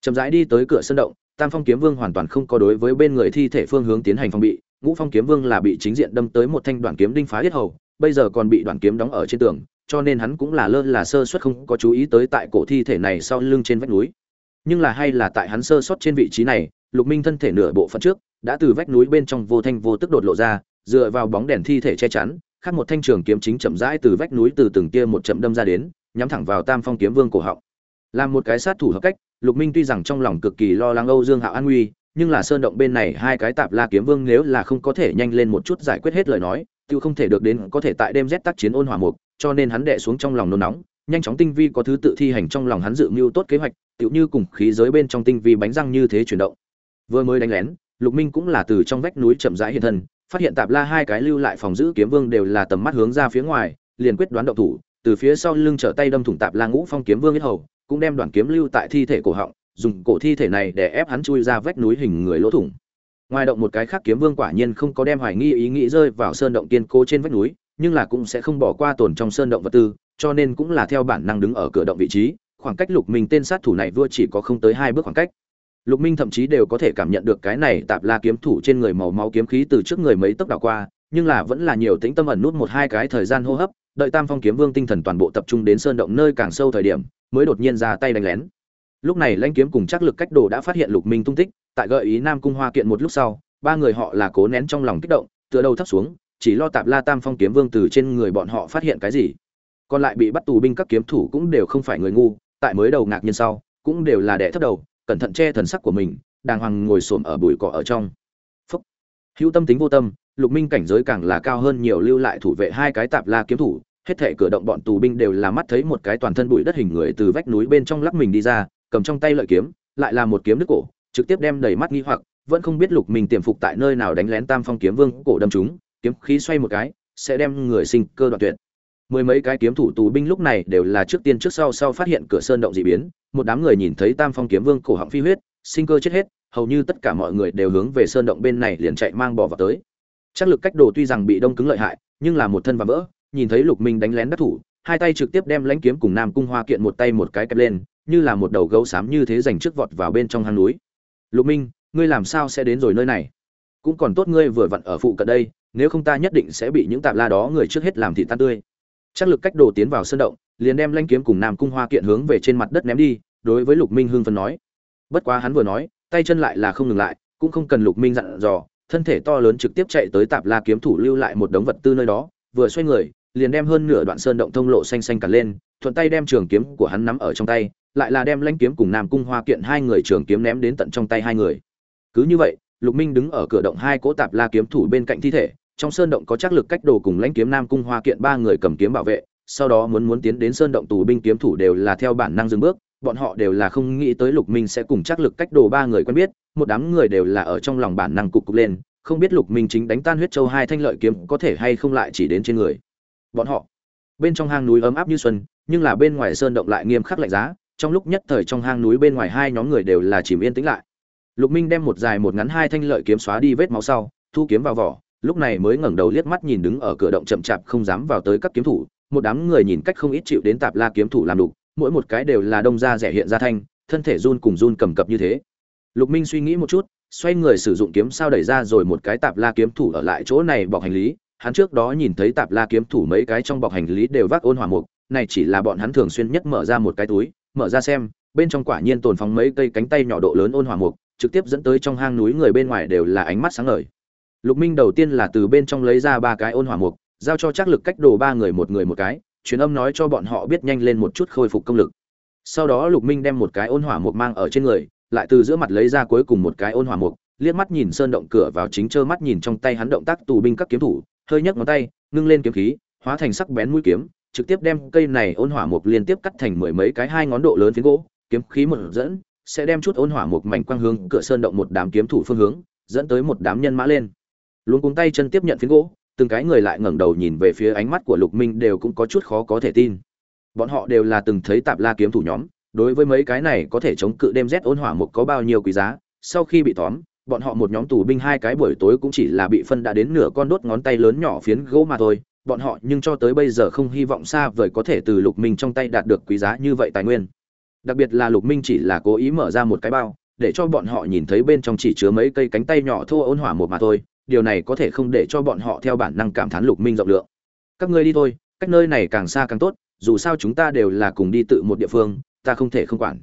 Speaker 1: Chậm rãi đi tới cửa sân động tam phong kiếm vương hoàn toàn không có đối với bên người thi thể phương hướng tiến hành phòng bị, ngũ phong kiếm vương là bị chính diện đâm tới một thanh đoạn kiếm đinh phá hết hầu, bây giờ còn bị đoạn kiếm đóng ở trên tường, cho nên hắn cũng là lơ là sơ suất không có chú ý tới tại cổ thi thể này sau lưng trên vách núi. Nhưng là hay là tại hắn sơ sót trên vị trí này, lục minh thân thể nửa bộ phận trước, đã từ vách núi bên trong vô thanh vô tức đột lộ ra, dựa vào bóng đèn thi thể che chắn, khác một thanh trường kiếm chính chậm rãi từ vách núi từ từng tia một chậm đâm ra đến, nhắm thẳng vào tam phong kiếm vương cổ họng làm một cái sát thủ hợp cách, lục minh tuy rằng trong lòng cực kỳ lo lắng âu dương hạo an nguy nhưng là sơn động bên này hai cái tạp la kiếm vương nếu là không có thể nhanh lên một chút giải quyết hết lời nói tự không thể được đến có thể tại đêm rét tác chiến ôn hòa mục, cho nên hắn đệ xuống trong lòng nôn nóng, nhanh chóng tinh vi có thứ tự thi hành trong lòng hắn dự mưu tốt kế hoạch, tựu như cùng khí giới bên trong tinh vi bánh răng như thế chuyển động. Vừa mới đánh lén, lục minh cũng là từ trong vách núi chậm rãi hiện thân, phát hiện tạp la hai cái lưu lại phòng giữ kiếm vương đều là tầm mắt hướng ra phía ngoài, liền quyết đoán động thủ, từ phía sau lưng trở tay đâm thủng tạp la ngũ phong kiếm vương huyết hầu cũng đem đoạn kiếm lưu tại thi thể cổ họng, dùng cổ thi thể này để ép hắn chui ra vách núi hình người lỗ thủng. Ngoài động một cái khác kiếm vương quả nhiên không có đem hoài nghi ý nghĩ rơi vào sơn động kiên cố trên vách núi, nhưng là cũng sẽ không bỏ qua tổn trong sơn động vật tư, cho nên cũng là theo bản năng đứng ở cửa động vị trí, khoảng cách lục minh tên sát thủ này vua chỉ có không tới hai bước khoảng cách. Lục minh thậm chí đều có thể cảm nhận được cái này tạp la kiếm thủ trên người màu máu kiếm khí từ trước người mấy tốc đảo qua, nhưng là vẫn là nhiều tĩnh tâm ẩn nút một hai cái thời gian hô hấp, đợi tam phong kiếm vương tinh thần toàn bộ tập trung đến sơn động nơi càng sâu thời điểm mới đột nhiên ra tay đánh lén. Lúc này lãnh kiếm cùng chắc lực cách đồ đã phát hiện lục minh tung tích, tại gợi ý nam cung hoa kiện một lúc sau, ba người họ là cố nén trong lòng kích động, tựa đầu thấp xuống, chỉ lo tạp la tam phong kiếm vương từ trên người bọn họ phát hiện cái gì. Còn lại bị bắt tù binh các kiếm thủ cũng đều không phải người ngu, tại mới đầu ngạc nhiên sau, cũng đều là đẻ thấp đầu, cẩn thận che thần sắc của mình, đàng hoàng ngồi xổm ở bụi cỏ ở trong. Phúc. Hữu tâm tính vô tâm, lục minh cảnh giới càng là cao hơn nhiều, lưu lại thủ vệ hai cái tạp la kiếm thủ hết thể cử động bọn tù binh đều là mắt thấy một cái toàn thân bụi đất hình người từ vách núi bên trong lắc mình đi ra, cầm trong tay lợi kiếm, lại là một kiếm đứt cổ, trực tiếp đem đầy mắt nghi hoặc, vẫn không biết lục minh tiềm phục tại nơi nào đánh lén tam phong kiếm vương cổ đâm chúng, kiếm khí xoay một cái, sẽ đem người sinh cơ đoạn tuyệt. Mười mấy cái kiếm thủ tù binh lúc này đều là trước tiên trước sau sau phát hiện cửa sơn động dị biến, một đám người nhìn thấy tam phong kiếm vương cổ họng phi huyết, sinh cơ chết hết, hầu như tất cả mọi người đều hướng về sơn động bên này liền chạy mang bỏ vào tới. Chắc lực cách đồ tuy rằng bị đông cứng lợi hại, nhưng là một thân và vỡ nhìn thấy lục minh đánh lén đắc thủ, hai tay trực tiếp đem lãnh kiếm cùng nam cung hoa kiện một tay một cái kẹp lên, như là một đầu gấu xám như thế giành trước vọt vào bên trong hang núi. Lục minh, ngươi làm sao sẽ đến rồi nơi này? Cũng còn tốt ngươi vừa vặn ở phụ cận đây, nếu không ta nhất định sẽ bị những tạp la đó người trước hết làm thị tan tươi. Chắc lực cách đồ tiến vào sơn động, liền đem lanh kiếm cùng nam cung hoa kiện hướng về trên mặt đất ném đi, đối với lục minh hưng phân nói. Bất quá hắn vừa nói, tay chân lại là không ngừng lại, cũng không cần lục minh dặn dò, thân thể to lớn trực tiếp chạy tới tạp la kiếm thủ lưu lại một đống vật tư nơi đó, vừa xoay người liền đem hơn nửa đoạn sơn động thông lộ xanh xanh cản lên, thuận tay đem trường kiếm của hắn nắm ở trong tay, lại là đem lãnh kiếm cùng nam cung hoa kiện hai người trường kiếm ném đến tận trong tay hai người. Cứ như vậy, lục minh đứng ở cửa động hai cỗ tạp la kiếm thủ bên cạnh thi thể, trong sơn động có chắc lực cách đồ cùng lãnh kiếm nam cung hoa kiện ba người cầm kiếm bảo vệ, sau đó muốn muốn tiến đến sơn động tù binh kiếm thủ đều là theo bản năng dừng bước, bọn họ đều là không nghĩ tới lục minh sẽ cùng chắc lực cách đồ ba người quen biết, một đám người đều là ở trong lòng bản năng cục cục lên, không biết lục minh chính đánh tan huyết châu hai thanh lợi kiếm có thể hay không lại chỉ đến trên người bọn họ. Bên trong hang núi ấm áp như xuân, nhưng là bên ngoài sơn động lại nghiêm khắc lạnh giá, trong lúc nhất thời trong hang núi bên ngoài hai nhóm người đều là chìm yên tĩnh lại. Lục minh đem một dài một ngắn hai thanh lợi kiếm xóa đi vết máu sau, thu kiếm vào vỏ, lúc này mới ngẩng đầu liếc mắt nhìn đứng ở cửa động chậm chạp không dám vào tới các kiếm thủ, một đám người nhìn cách không ít chịu đến tạp la kiếm thủ làm đục, mỗi một cái đều là đông ra rẻ hiện ra thanh, thân thể run cùng run cầm cập như thế. Lục minh suy nghĩ một chút, xoay người sử dụng kiếm sao đẩy ra rồi một cái tạp la kiếm thủ ở lại chỗ này bọc hành lý hắn trước đó nhìn thấy tạp la kiếm thủ mấy cái trong bọc hành lý đều vác ôn hỏa mục, này chỉ là bọn hắn thường xuyên nhất mở ra một cái túi, mở ra xem, bên trong quả nhiên tồn phóng mấy cây cánh tay nhỏ độ lớn ôn hỏa mục, trực tiếp dẫn tới trong hang núi người bên ngoài đều là ánh mắt sáng ngời. Lục minh đầu tiên là từ bên trong lấy ra ba cái ôn hỏa mục, giao cho chắc lực cách đồ ba người một người một cái, truyền âm nói cho bọn họ biết nhanh lên một chút khôi phục công lực. Sau đó lục minh đem một cái ôn hỏa mục mang ở trên người, lại từ giữa mặt lấy ra cuối cùng một cái ôn hỏa mục, liếc mắt nhìn sơn động cửa vào chính trơ mắt nhìn trong tay hắn động tác tù binh các kiếm thủ hơi nhấc ngón tay, ngưng lên kiếm khí, hóa thành sắc bén mũi kiếm, trực tiếp đem cây này ôn hỏa mục liên tiếp cắt thành mười mấy cái hai ngón độ lớn phiến gỗ, kiếm khí một dẫn, sẽ đem chút ôn hỏa mục mảnh quang hướng cửa sơn động một đám kiếm thủ phương hướng, dẫn tới một đám nhân mã lên. Luôn cuống tay chân tiếp nhận phiến gỗ, từng cái người lại ngẩng đầu nhìn về phía ánh mắt của lục minh đều cũng có chút khó có thể tin. Bọn họ đều là từng thấy tạp la kiếm thủ nhóm, đối với mấy cái này có thể chống cự đêm rét ôn hỏa mục có bao nhiêu quý giá, sau khi bị tóm bọn họ một nhóm tù binh hai cái buổi tối cũng chỉ là bị phân đã đến nửa con đốt ngón tay lớn nhỏ phiến gỗ mà thôi. Bọn họ nhưng cho tới bây giờ không hy vọng xa vời có thể từ lục minh trong tay đạt được quý giá như vậy tài nguyên. Đặc biệt là lục minh chỉ là cố ý mở ra một cái bao, để cho bọn họ nhìn thấy bên trong chỉ chứa mấy cây cánh tay nhỏ thô ôn hỏa một mà thôi. Điều này có thể không để cho bọn họ theo bản năng cảm thán lục minh rộng lượng. Các ngươi đi thôi, cách nơi này càng xa càng tốt, dù sao chúng ta đều là cùng đi tự một địa phương, ta không thể không quản.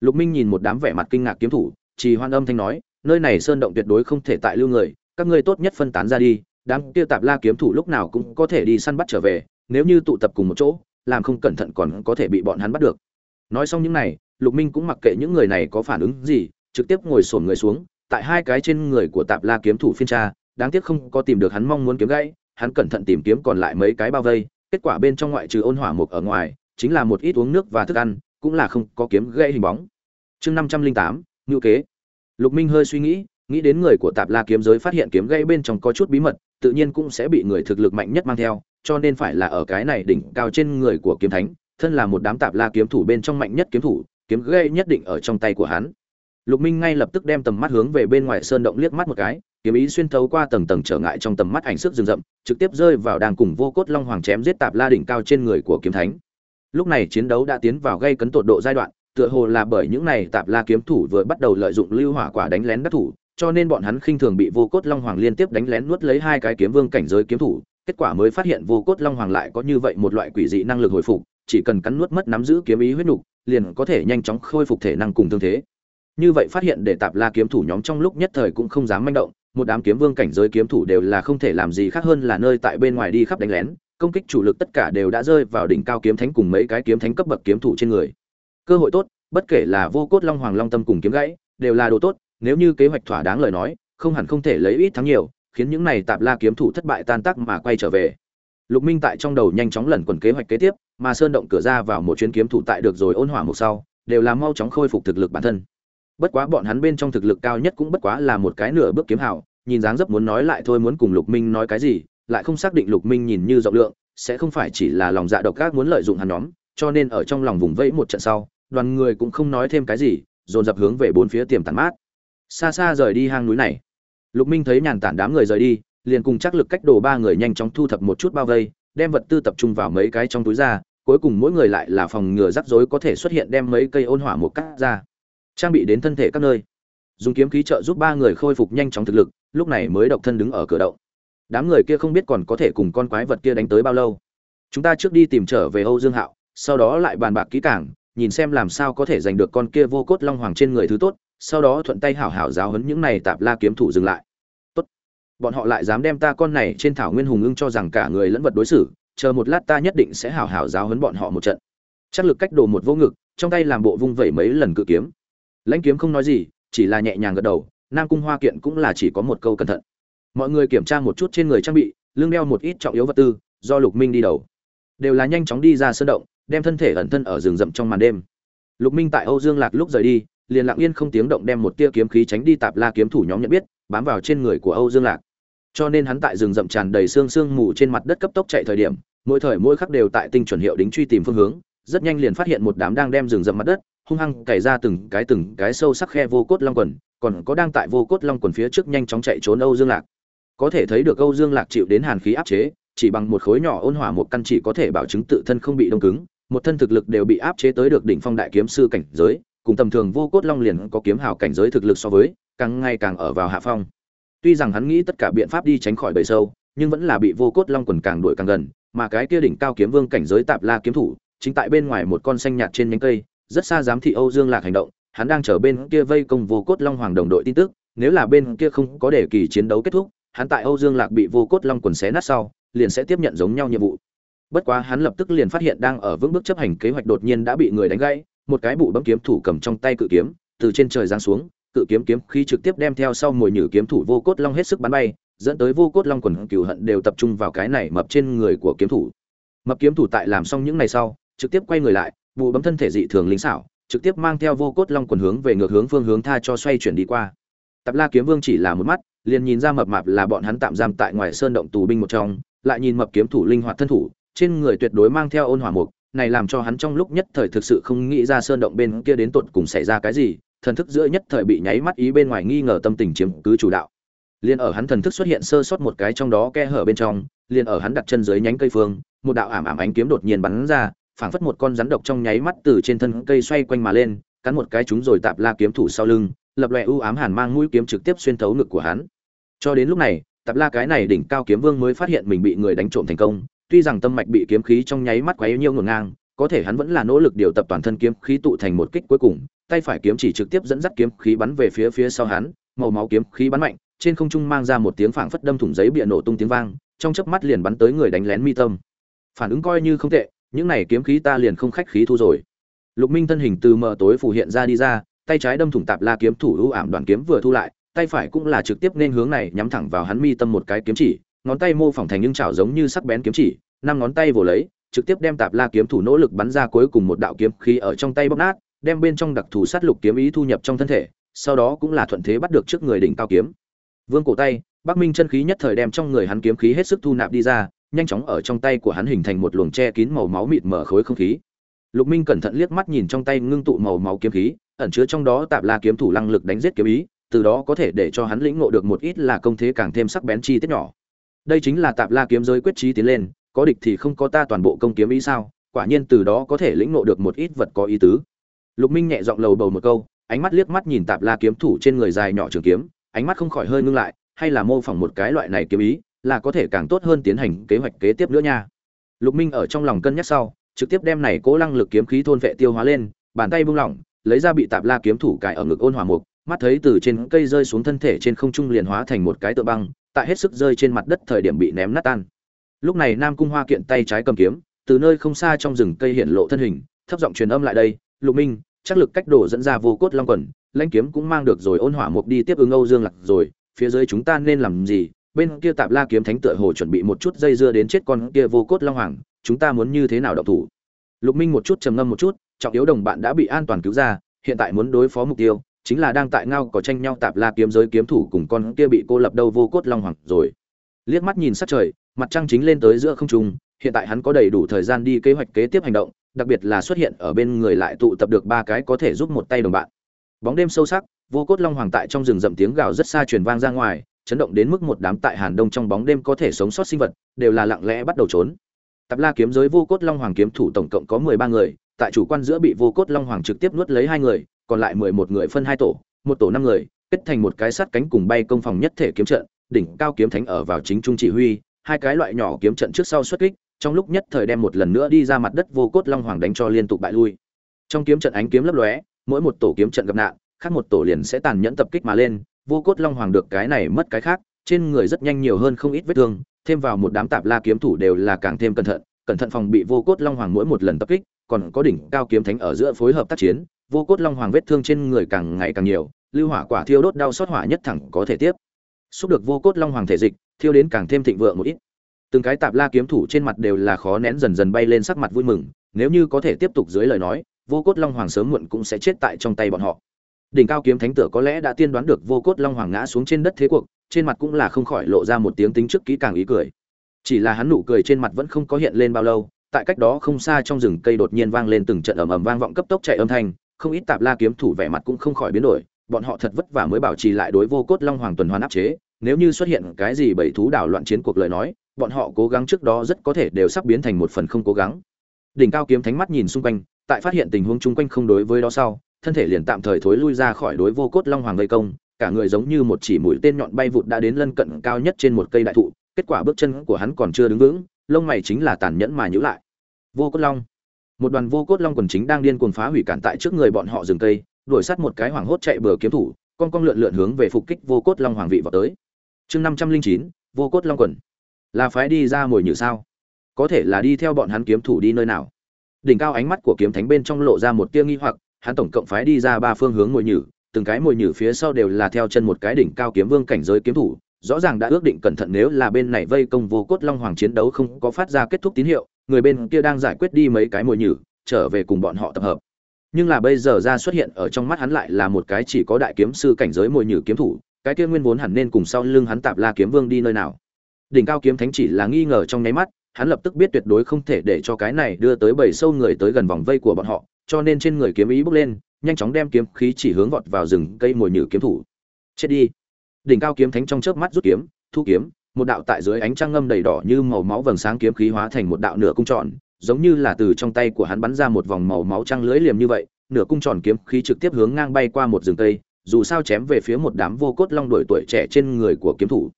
Speaker 1: Lục minh nhìn một đám vẻ mặt kinh ngạc kiếm thủ, trì hoan âm thanh nói nơi này sơn động tuyệt đối không thể tại lưu người, các ngươi tốt nhất phân tán ra đi, đám kia tạp la kiếm thủ lúc nào cũng có thể đi săn bắt trở về, nếu như tụ tập cùng một chỗ, làm không cẩn thận còn có thể bị bọn hắn bắt được. Nói xong những này, lục minh cũng mặc kệ những người này có phản ứng gì, trực tiếp ngồi sổn người xuống, tại hai cái trên người của tạp la kiếm thủ phiên tra, đáng tiếc không có tìm được hắn mong muốn kiếm gãy, hắn cẩn thận tìm kiếm còn lại mấy cái bao vây, kết quả bên trong ngoại trừ ôn hỏa mục ở ngoài, chính là một ít uống nước và thức ăn, cũng là không có kiếm gãy hình bóng. Chương năm trăm linh tám, ngữ kế lục minh hơi suy nghĩ nghĩ đến người của tạp la kiếm giới phát hiện kiếm gãy bên trong có chút bí mật, tự nhiên cũng sẽ bị người thực lực mạnh nhất mang theo, cho nên phải là ở cái này đỉnh cao trên người của kiếm thánh, thân là một đám tạp la kiếm thủ bên trong mạnh nhất kiếm thủ, kiếm gãy nhất định ở trong tay của hắn. Lục minh ngay lập tức đem tầm mắt hướng về bên ngoài sơn động liếc mắt một cái, kiếm ý xuyên thấu qua tầng tầng trở ngại trong tầm mắt ảnh sức rừng rậm, trực tiếp rơi vào đang cùng vô cốt long hoàng chém giết tạp la đỉnh cao trên người của kiếm thánh. Lúc này chiến đấu đã tiến vào gây cấn tột độ giai đoạn tựa hồ là bởi những này tạp la kiếm thủ vừa bắt đầu lợi dụng lưu hỏa quả đánh lén đắc thủ, cho nên bọn hắn khinh thường bị vô cốt long hoàng liên tiếp đánh lén nuốt lấy hai cái kiếm vương cảnh giới kiếm thủ, kết quả mới phát hiện vô cốt long hoàng lại có như vậy một loại quỷ dị năng lực hồi phục, chỉ cần cắn nuốt mất nắm giữ kiếm ý huyết nục, liền có thể nhanh chóng khôi phục thể năng cùng thương thế. Như vậy phát hiện để tạp la kiếm thủ nhóm trong lúc nhất thời cũng không dám manh động, một đám kiếm vương cảnh giới kiếm thủ đều là không thể làm gì khác hơn là nơi tại bên ngoài đi khắp đánh lén, công kích chủ lực tất cả đều đã rơi vào đỉnh cao kiếm thánh cùng mấy cái kiếm thánh cấp bậc kiếm thủ trên người cơ hội tốt, bất kể là vô cốt long hoàng long tâm cùng kiếm gãy, đều là đồ tốt, nếu như kế hoạch thỏa đáng lời nói, không hẳn không thể lấy ít thắng nhiều, khiến những này tạp la kiếm thủ thất bại tan tác mà quay trở về. Lục minh tại trong đầu nhanh chóng lẩn quẩn kế hoạch kế tiếp, mà sơn động cửa ra vào một chuyến kiếm thủ tại được rồi ôn hỏa một sau, đều là mau chóng khôi phục thực lực bản thân. Bất quá bọn hắn bên trong thực lực cao nhất cũng bất quá là một cái nửa bước kiếm hảo nhìn dáng dấp muốn nói lại thôi muốn cùng lục minh nói cái gì, lại không xác định lục minh nhìn như rộng lượng, sẽ không phải chỉ là lòng dạ độc ác muốn lợi dụng hắn nhóm, cho nên ở trong lòng vùng vẫy một trận sau đoàn người cũng không nói thêm cái gì, dồn dập hướng về bốn phía tiềm tản mát. Xa xa rời đi hang núi này. Lục minh thấy nhàn tản đám người rời đi, liền cùng chắc lực cách đồ ba người nhanh chóng thu thập một chút bao vây, đem vật tư tập trung vào mấy cái trong túi ra, cuối cùng mỗi người lại là phòng ngừa rắc rối có thể xuất hiện đem mấy cây ôn hỏa một cắt ra. Trang bị đến thân thể các nơi. Dùng kiếm khí trợ giúp ba người khôi phục nhanh chóng thực lực, lúc này mới độc thân đứng ở cửa động. Đám người kia không biết còn có thể cùng con quái vật kia đánh tới bao lâu. Chúng ta trước đi tìm trở về âu dương hạo, sau đó lại bàn bạc kỹ càng nhìn xem làm sao có thể giành được con kia vô cốt long hoàng trên người thứ tốt, sau đó thuận tay hảo hảo giáo huấn những này tạp la kiếm thủ dừng lại. Tốt. Bọn họ lại dám đem ta con này trên thảo nguyên hùng ưng cho rằng cả người lẫn vật đối xử, chờ một lát ta nhất định sẽ hảo hảo giáo huấn bọn họ một trận. Chắc lực cách đồ một vô ngực, trong tay làm bộ vung vẩy mấy lần cự kiếm. Lãnh kiếm không nói gì, chỉ là nhẹ nhàng gật đầu, nam cung hoa kiện cũng là chỉ có một câu cẩn thận. Mọi người kiểm tra một chút trên người trang bị, lưng đeo một ít trọng yếu vật tư, do lục minh đi đầu. Đều là nhanh chóng đi ra sơn động đem thân thể ẩn thân ở rừng rậm trong màn đêm. Lục minh tại âu dương lạc lúc rời đi, liền lặng yên không tiếng động đem một tia kiếm khí tránh đi tạp la kiếm thủ nhóm nhận biết, bám vào trên người của âu dương lạc. Cho nên hắn tại rừng rậm tràn đầy xương sương mù trên mặt đất cấp tốc chạy thời điểm, mỗi thời mỗi khắc đều tại tinh chuẩn hiệu đính truy tìm phương hướng, rất nhanh liền phát hiện một đám đang đem rừng rậm mặt đất, hung hăng cày ra từng cái từng cái sâu sắc khe vô cốt long quần, còn có đang tại vô cốt long quần phía trước nhanh chóng chạy trốn âu dương lạc. Có thể thấy được âu dương lạc chịu đến hàn khí áp chế, chỉ bằng một khối nhỏ ôn hỏa một căn chỉ có thể bảo chứng tự thân không bị đông cứng một thân thực lực đều bị áp chế tới được đỉnh phong đại kiếm sư cảnh giới, cùng tầm thường vô cốt long liền có kiếm hào cảnh giới thực lực so với, càng ngày càng ở vào hạ phong. Tuy rằng hắn nghĩ tất cả biện pháp đi tránh khỏi bầy sâu, nhưng vẫn là bị vô cốt long quần càng đuổi càng gần, mà cái kia đỉnh cao kiếm vương cảnh giới tạp la kiếm thủ, chính tại bên ngoài một con xanh nhạt trên nhánh cây, rất xa giám thị âu dương lạc hành động, hắn đang chờ bên kia vây công vô cốt long hoàng đồng đội tin tức, nếu là bên kia không có để kỳ chiến đấu kết thúc, hắn tại âu dương lạc bị vô cốt long quần xé nát sau, liền sẽ tiếp nhận giống nhau nhiệm vụ bất quá hắn lập tức liền phát hiện đang ở vững bước chấp hành kế hoạch đột nhiên đã bị người đánh gãy, một cái bụ bấm kiếm thủ cầm trong tay cự kiếm, từ trên trời giáng xuống, cự kiếm kiếm khi trực tiếp đem theo sau mùi nhử kiếm thủ vô cốt long hết sức bắn bay, dẫn tới vô cốt long quần cừu hận đều tập trung vào cái này mập trên người của kiếm thủ. Mập kiếm thủ tại làm xong những này sau, trực tiếp quay người lại vụ bấm thân thể dị thường lính xảo, trực tiếp mang theo vô cốt long quần hướng về ngược hướng phương hướng tha cho xoay chuyển đi qua. Tập la kiếm vương chỉ là một mắt, liền nhìn ra mập mạp là bọn hắn tạm giam tại ngoài sơn động tù binh một trong, lại nhìn mập kiếm thủ linh hoạt thân thủ trên người tuyệt đối mang theo ôn hỏa mục, này làm cho hắn trong lúc nhất thời thực sự không nghĩ ra sơn động bên kia đến tột cùng xảy ra cái gì, thần thức giữa nhất thời bị nháy mắt ý bên ngoài nghi ngờ tâm tình chiếm cứ chủ đạo. Liền ở hắn thần thức xuất hiện sơ sót một cái trong đó khe hở bên trong liền ở hắn đặt chân dưới nhánh cây phương, một đạo ảm ảm ánh kiếm đột nhiên bắn ra, phảng phất một con rắn độc trong nháy mắt từ trên thân cây xoay quanh mà lên, cắn một cái chúng rồi tạp la kiếm thủ sau lưng, lập loè u ám hàn mang mũi kiếm trực tiếp xuyên thấu ngực của hắn. Cho đến lúc này, tạp la cái này đỉnh cao kiếm vương mới phát hiện mình bị người đánh trộm thành công tuy rằng tâm mạch bị kiếm khí trong nháy mắt quá yêu nhiêu ngổn ngang, có thể hắn vẫn là nỗ lực điều tập toàn thân kiếm khí tụ thành một kích cuối cùng, tay phải kiếm chỉ trực tiếp dẫn dắt kiếm khí bắn về phía phía sau hắn, màu máu kiếm khí bắn mạnh, trên không trung mang ra một tiếng phảng phất đâm thủng giấy bịa nổ tung tiếng vang, trong chớp mắt liền bắn tới người đánh lén mi tâm. Phản ứng coi như không tệ, những này kiếm khí ta liền không khách khí thu rồi. Lục minh thân hình từ mờ tối phủ hiện ra đi ra, tay trái đâm thủng tạp la kiếm thủ ưu ảm đoàn kiếm vừa thu lại, tay phải cũng là trực tiếp nên hướng này nhắm thẳng vào hắn mi tâm một cái kiếm chỉ ngón tay mô phỏng thành những chảo giống như sắc bén kiếm chỉ, năm ngón tay vồ lấy, trực tiếp đem tạp la kiếm thủ nỗ lực bắn ra cuối cùng một đạo kiếm khí ở trong tay bóc nát, đem bên trong đặc thù sát lục kiếm ý thu nhập trong thân thể, sau đó cũng là thuận thế bắt được trước người đỉnh cao kiếm. Vương cổ tay, bắc minh chân khí nhất thời đem trong người hắn kiếm khí hết sức thu nạp đi ra, nhanh chóng ở trong tay của hắn hình thành một luồng che kín màu máu mịt mở khối không khí. Lục minh cẩn thận liếc mắt nhìn trong tay ngưng tụ màu máu kiếm khí, ẩn chứa trong đó tạp la kiếm thủ năng lực đánh giết kiếm ý, từ đó có thể để cho hắn lĩnh ngộ được một ít là công thế càng thêm sắc bén chi tiết nhỏ đây chính là tạp la kiếm giới quyết trí tiến lên, có địch thì không có ta toàn bộ công kiếm ý sao? Quả nhiên từ đó có thể lĩnh ngộ được một ít vật có ý tứ. Lục minh nhẹ giọng lầu bầu một câu, ánh mắt liếc mắt nhìn tạp la kiếm thủ trên người dài nhỏ trường kiếm, ánh mắt không khỏi hơi ngưng lại, hay là mô phỏng một cái loại này kiếm ý, là có thể càng tốt hơn tiến hành kế hoạch kế tiếp nữa nha. Lục minh ở trong lòng cân nhắc sau, trực tiếp đem này cố lăng lực kiếm khí thôn vệ tiêu hóa lên, bàn tay buông lỏng, lấy ra bị tạp la kiếm thủ cài ở ngực ôn hòa mục, mắt thấy từ trên cây rơi xuống thân thể trên không trung liền hóa thành một cái tượng băng tại hết sức rơi trên mặt đất thời điểm bị ném nát tan. Lúc này nam cung hoa kiện tay trái cầm kiếm, từ nơi không xa trong rừng cây hiện lộ thân hình, thấp giọng truyền âm lại đây, lục minh, chắc lực cách đổ dẫn ra vô cốt long quần, lãnh kiếm cũng mang được rồi, ôn hỏa mục đi tiếp ứng âu dương lạc rồi, phía dưới chúng ta nên làm gì? Bên kia tạp la kiếm thánh tựa hồ chuẩn bị một chút dây dưa đến chết con kia vô cốt long hoàng, chúng ta muốn như thế nào động thủ? Lục minh một chút trầm ngâm một chút, trọng yếu đồng bạn đã bị an toàn cứu ra, hiện tại muốn đối phó mục tiêu chính là đang tại ngao có tranh nhau tạp la kiếm giới kiếm thủ cùng con kia bị cô lập đâu vô cốt long hoàng rồi. Liếc mắt nhìn sát trời mặt trăng chính lên tới giữa không trung hiện tại hắn có đầy đủ thời gian đi kế hoạch kế tiếp hành động đặc biệt là xuất hiện ở bên người lại tụ tập được ba cái có thể giúp một tay đồng bạn. Bóng đêm sâu sắc vô cốt long hoàng tại trong rừng rậm tiếng gào rất xa truyền vang ra ngoài chấn động đến mức một đám tại hàn đông trong bóng đêm có thể sống sót sinh vật đều là lặng lẽ bắt đầu trốn. Tạp La kiếm giới vô cốt long hoàng kiếm thủ tổng cộng có mười ba người, tại chủ quan giữa bị vô cốt long hoàng trực tiếp nuốt lấy hai người, còn lại mười một người phân hai tổ, một tổ năm người, kết thành một cái sắt cánh cùng bay công phòng nhất thể kiếm trận, đỉnh cao kiếm thánh ở vào chính trung chỉ huy, hai cái loại nhỏ kiếm trận trước sau xuất kích, trong lúc nhất thời đem một lần nữa đi ra mặt đất vô cốt long hoàng đánh cho liên tục bại lui. Trong kiếm trận ánh kiếm lấp lóe, mỗi một tổ kiếm trận gặp nạn, khác một tổ liền sẽ tàn nhẫn tập kích mà lên, vô cốt long hoàng được cái này mất cái khác, trên người rất nhanh nhiều hơn không ít vết thương, thêm vào một đám tạp la kiếm thủ đều là càng thêm cẩn thận, cẩn thận phòng bị vô cốt long hoàng mỗi một lần tập kích, còn có đỉnh cao kiếm thánh ở giữa phối hợp tác chiến, vô cốt long hoàng vết thương trên người càng ngày càng nhiều, lưu hỏa quả thiêu đốt đau xót hỏa nhất thẳng có thể tiếp. Xúc được vô cốt long hoàng thể dịch, thiêu đến càng thêm thịnh vượng một ít. Từng cái tạp la kiếm thủ trên mặt đều là khó nén dần dần bay lên sắc mặt vui mừng, nếu như có thể tiếp tục dưới lời nói, vô cốt long hoàng sớm muộn cũng sẽ chết tại trong tay bọn họ. Đỉnh cao kiếm thánh tử có lẽ đã tiên đoán được vô cốt long hoàng ngã xuống trên đất thế cuộc, trên mặt cũng là không khỏi lộ ra một tiếng tính trước kỹ càng ý cười chỉ là hắn nụ cười trên mặt vẫn không có hiện lên bao lâu tại cách đó không xa trong rừng cây đột nhiên vang lên từng trận ầm ầm vang vọng cấp tốc chạy âm thanh không ít tạp la kiếm thủ vẻ mặt cũng không khỏi biến đổi, bọn họ thật vất vả mới bảo trì lại đối vô cốt long hoàng tuần hoàn áp chế, nếu như xuất hiện cái gì bảy thú đảo loạn chiến cuộc lời nói, bọn họ cố gắng trước đó rất có thể đều sắp biến thành một phần không cố gắng. Đỉnh cao kiếm thánh mắt nhìn xung quanh, tại phát hiện tình huống chung quanh không đối với đó sau, thân thể liền tạm thời thối lui ra khỏi đối vô cốt long hoàng gây công, cả người giống như một chỉ mũi tên nhọn bay vụt đã đến lân cận cao nhất trên một cây đại thụ, kết quả bước chân của hắn còn chưa đứng vững, lông mày chính là tàn nhẫn mà nhữ lại. Vô cốt long một đoàn vô cốt long quần chính đang điên cuồng phá hủy cản tại trước người bọn họ rừng cây, đuổi sát một cái hoảng hốt chạy bừa kiếm thủ, con con lượn lượn hướng về phục kích vô cốt long hoàng vị vào tới. Chương năm trăm linh chín, vô cốt long quần. Là phái đi ra mồi nhử sao? Có thể là đi theo bọn hắn kiếm thủ đi nơi nào? Đỉnh cao ánh mắt của kiếm thánh bên trong lộ ra một tia nghi hoặc, hắn tổng cộng phái đi ra ba phương hướng mồi nhử, từng cái mồi nhử phía sau đều là theo chân một cái đỉnh cao kiếm vương cảnh giới kiếm thủ, rõ ràng đã ước định cẩn thận nếu là bên này vây công vô cốt long hoàng chiến đấu không có phát ra kết thúc tín hiệu người bên kia đang giải quyết đi mấy cái mồi nhử, trở về cùng bọn họ tập hợp. Nhưng là bây giờ ra xuất hiện ở trong mắt hắn lại là một cái chỉ có đại kiếm sư cảnh giới mồi nhử kiếm thủ, cái kia nguyên vốn hẳn nên cùng sau lưng hắn tạp la kiếm vương đi nơi nào. Đỉnh cao kiếm thánh chỉ là nghi ngờ trong nháy mắt, hắn lập tức biết tuyệt đối không thể để cho cái này đưa tới bảy sâu người tới gần vòng vây của bọn họ, cho nên trên người kiếm ý bước lên, nhanh chóng đem kiếm khí chỉ hướng vọt vào rừng cây mồi nhử kiếm thủ. Chết đi. Đỉnh cao kiếm thánh trong chớp mắt rút kiếm, thu kiếm một đạo tại dưới ánh trăng ngâm đầy đỏ như màu máu vầng sáng kiếm khí hóa thành một đạo nửa cung tròn, giống như là từ trong tay của hắn bắn ra một vòng màu máu trăng lưới liềm như vậy, nửa cung tròn kiếm khí trực tiếp hướng ngang bay qua một rừng cây dù sao chém về phía một đám vô cốt long đuổi tuổi trẻ trên người của kiếm thủ.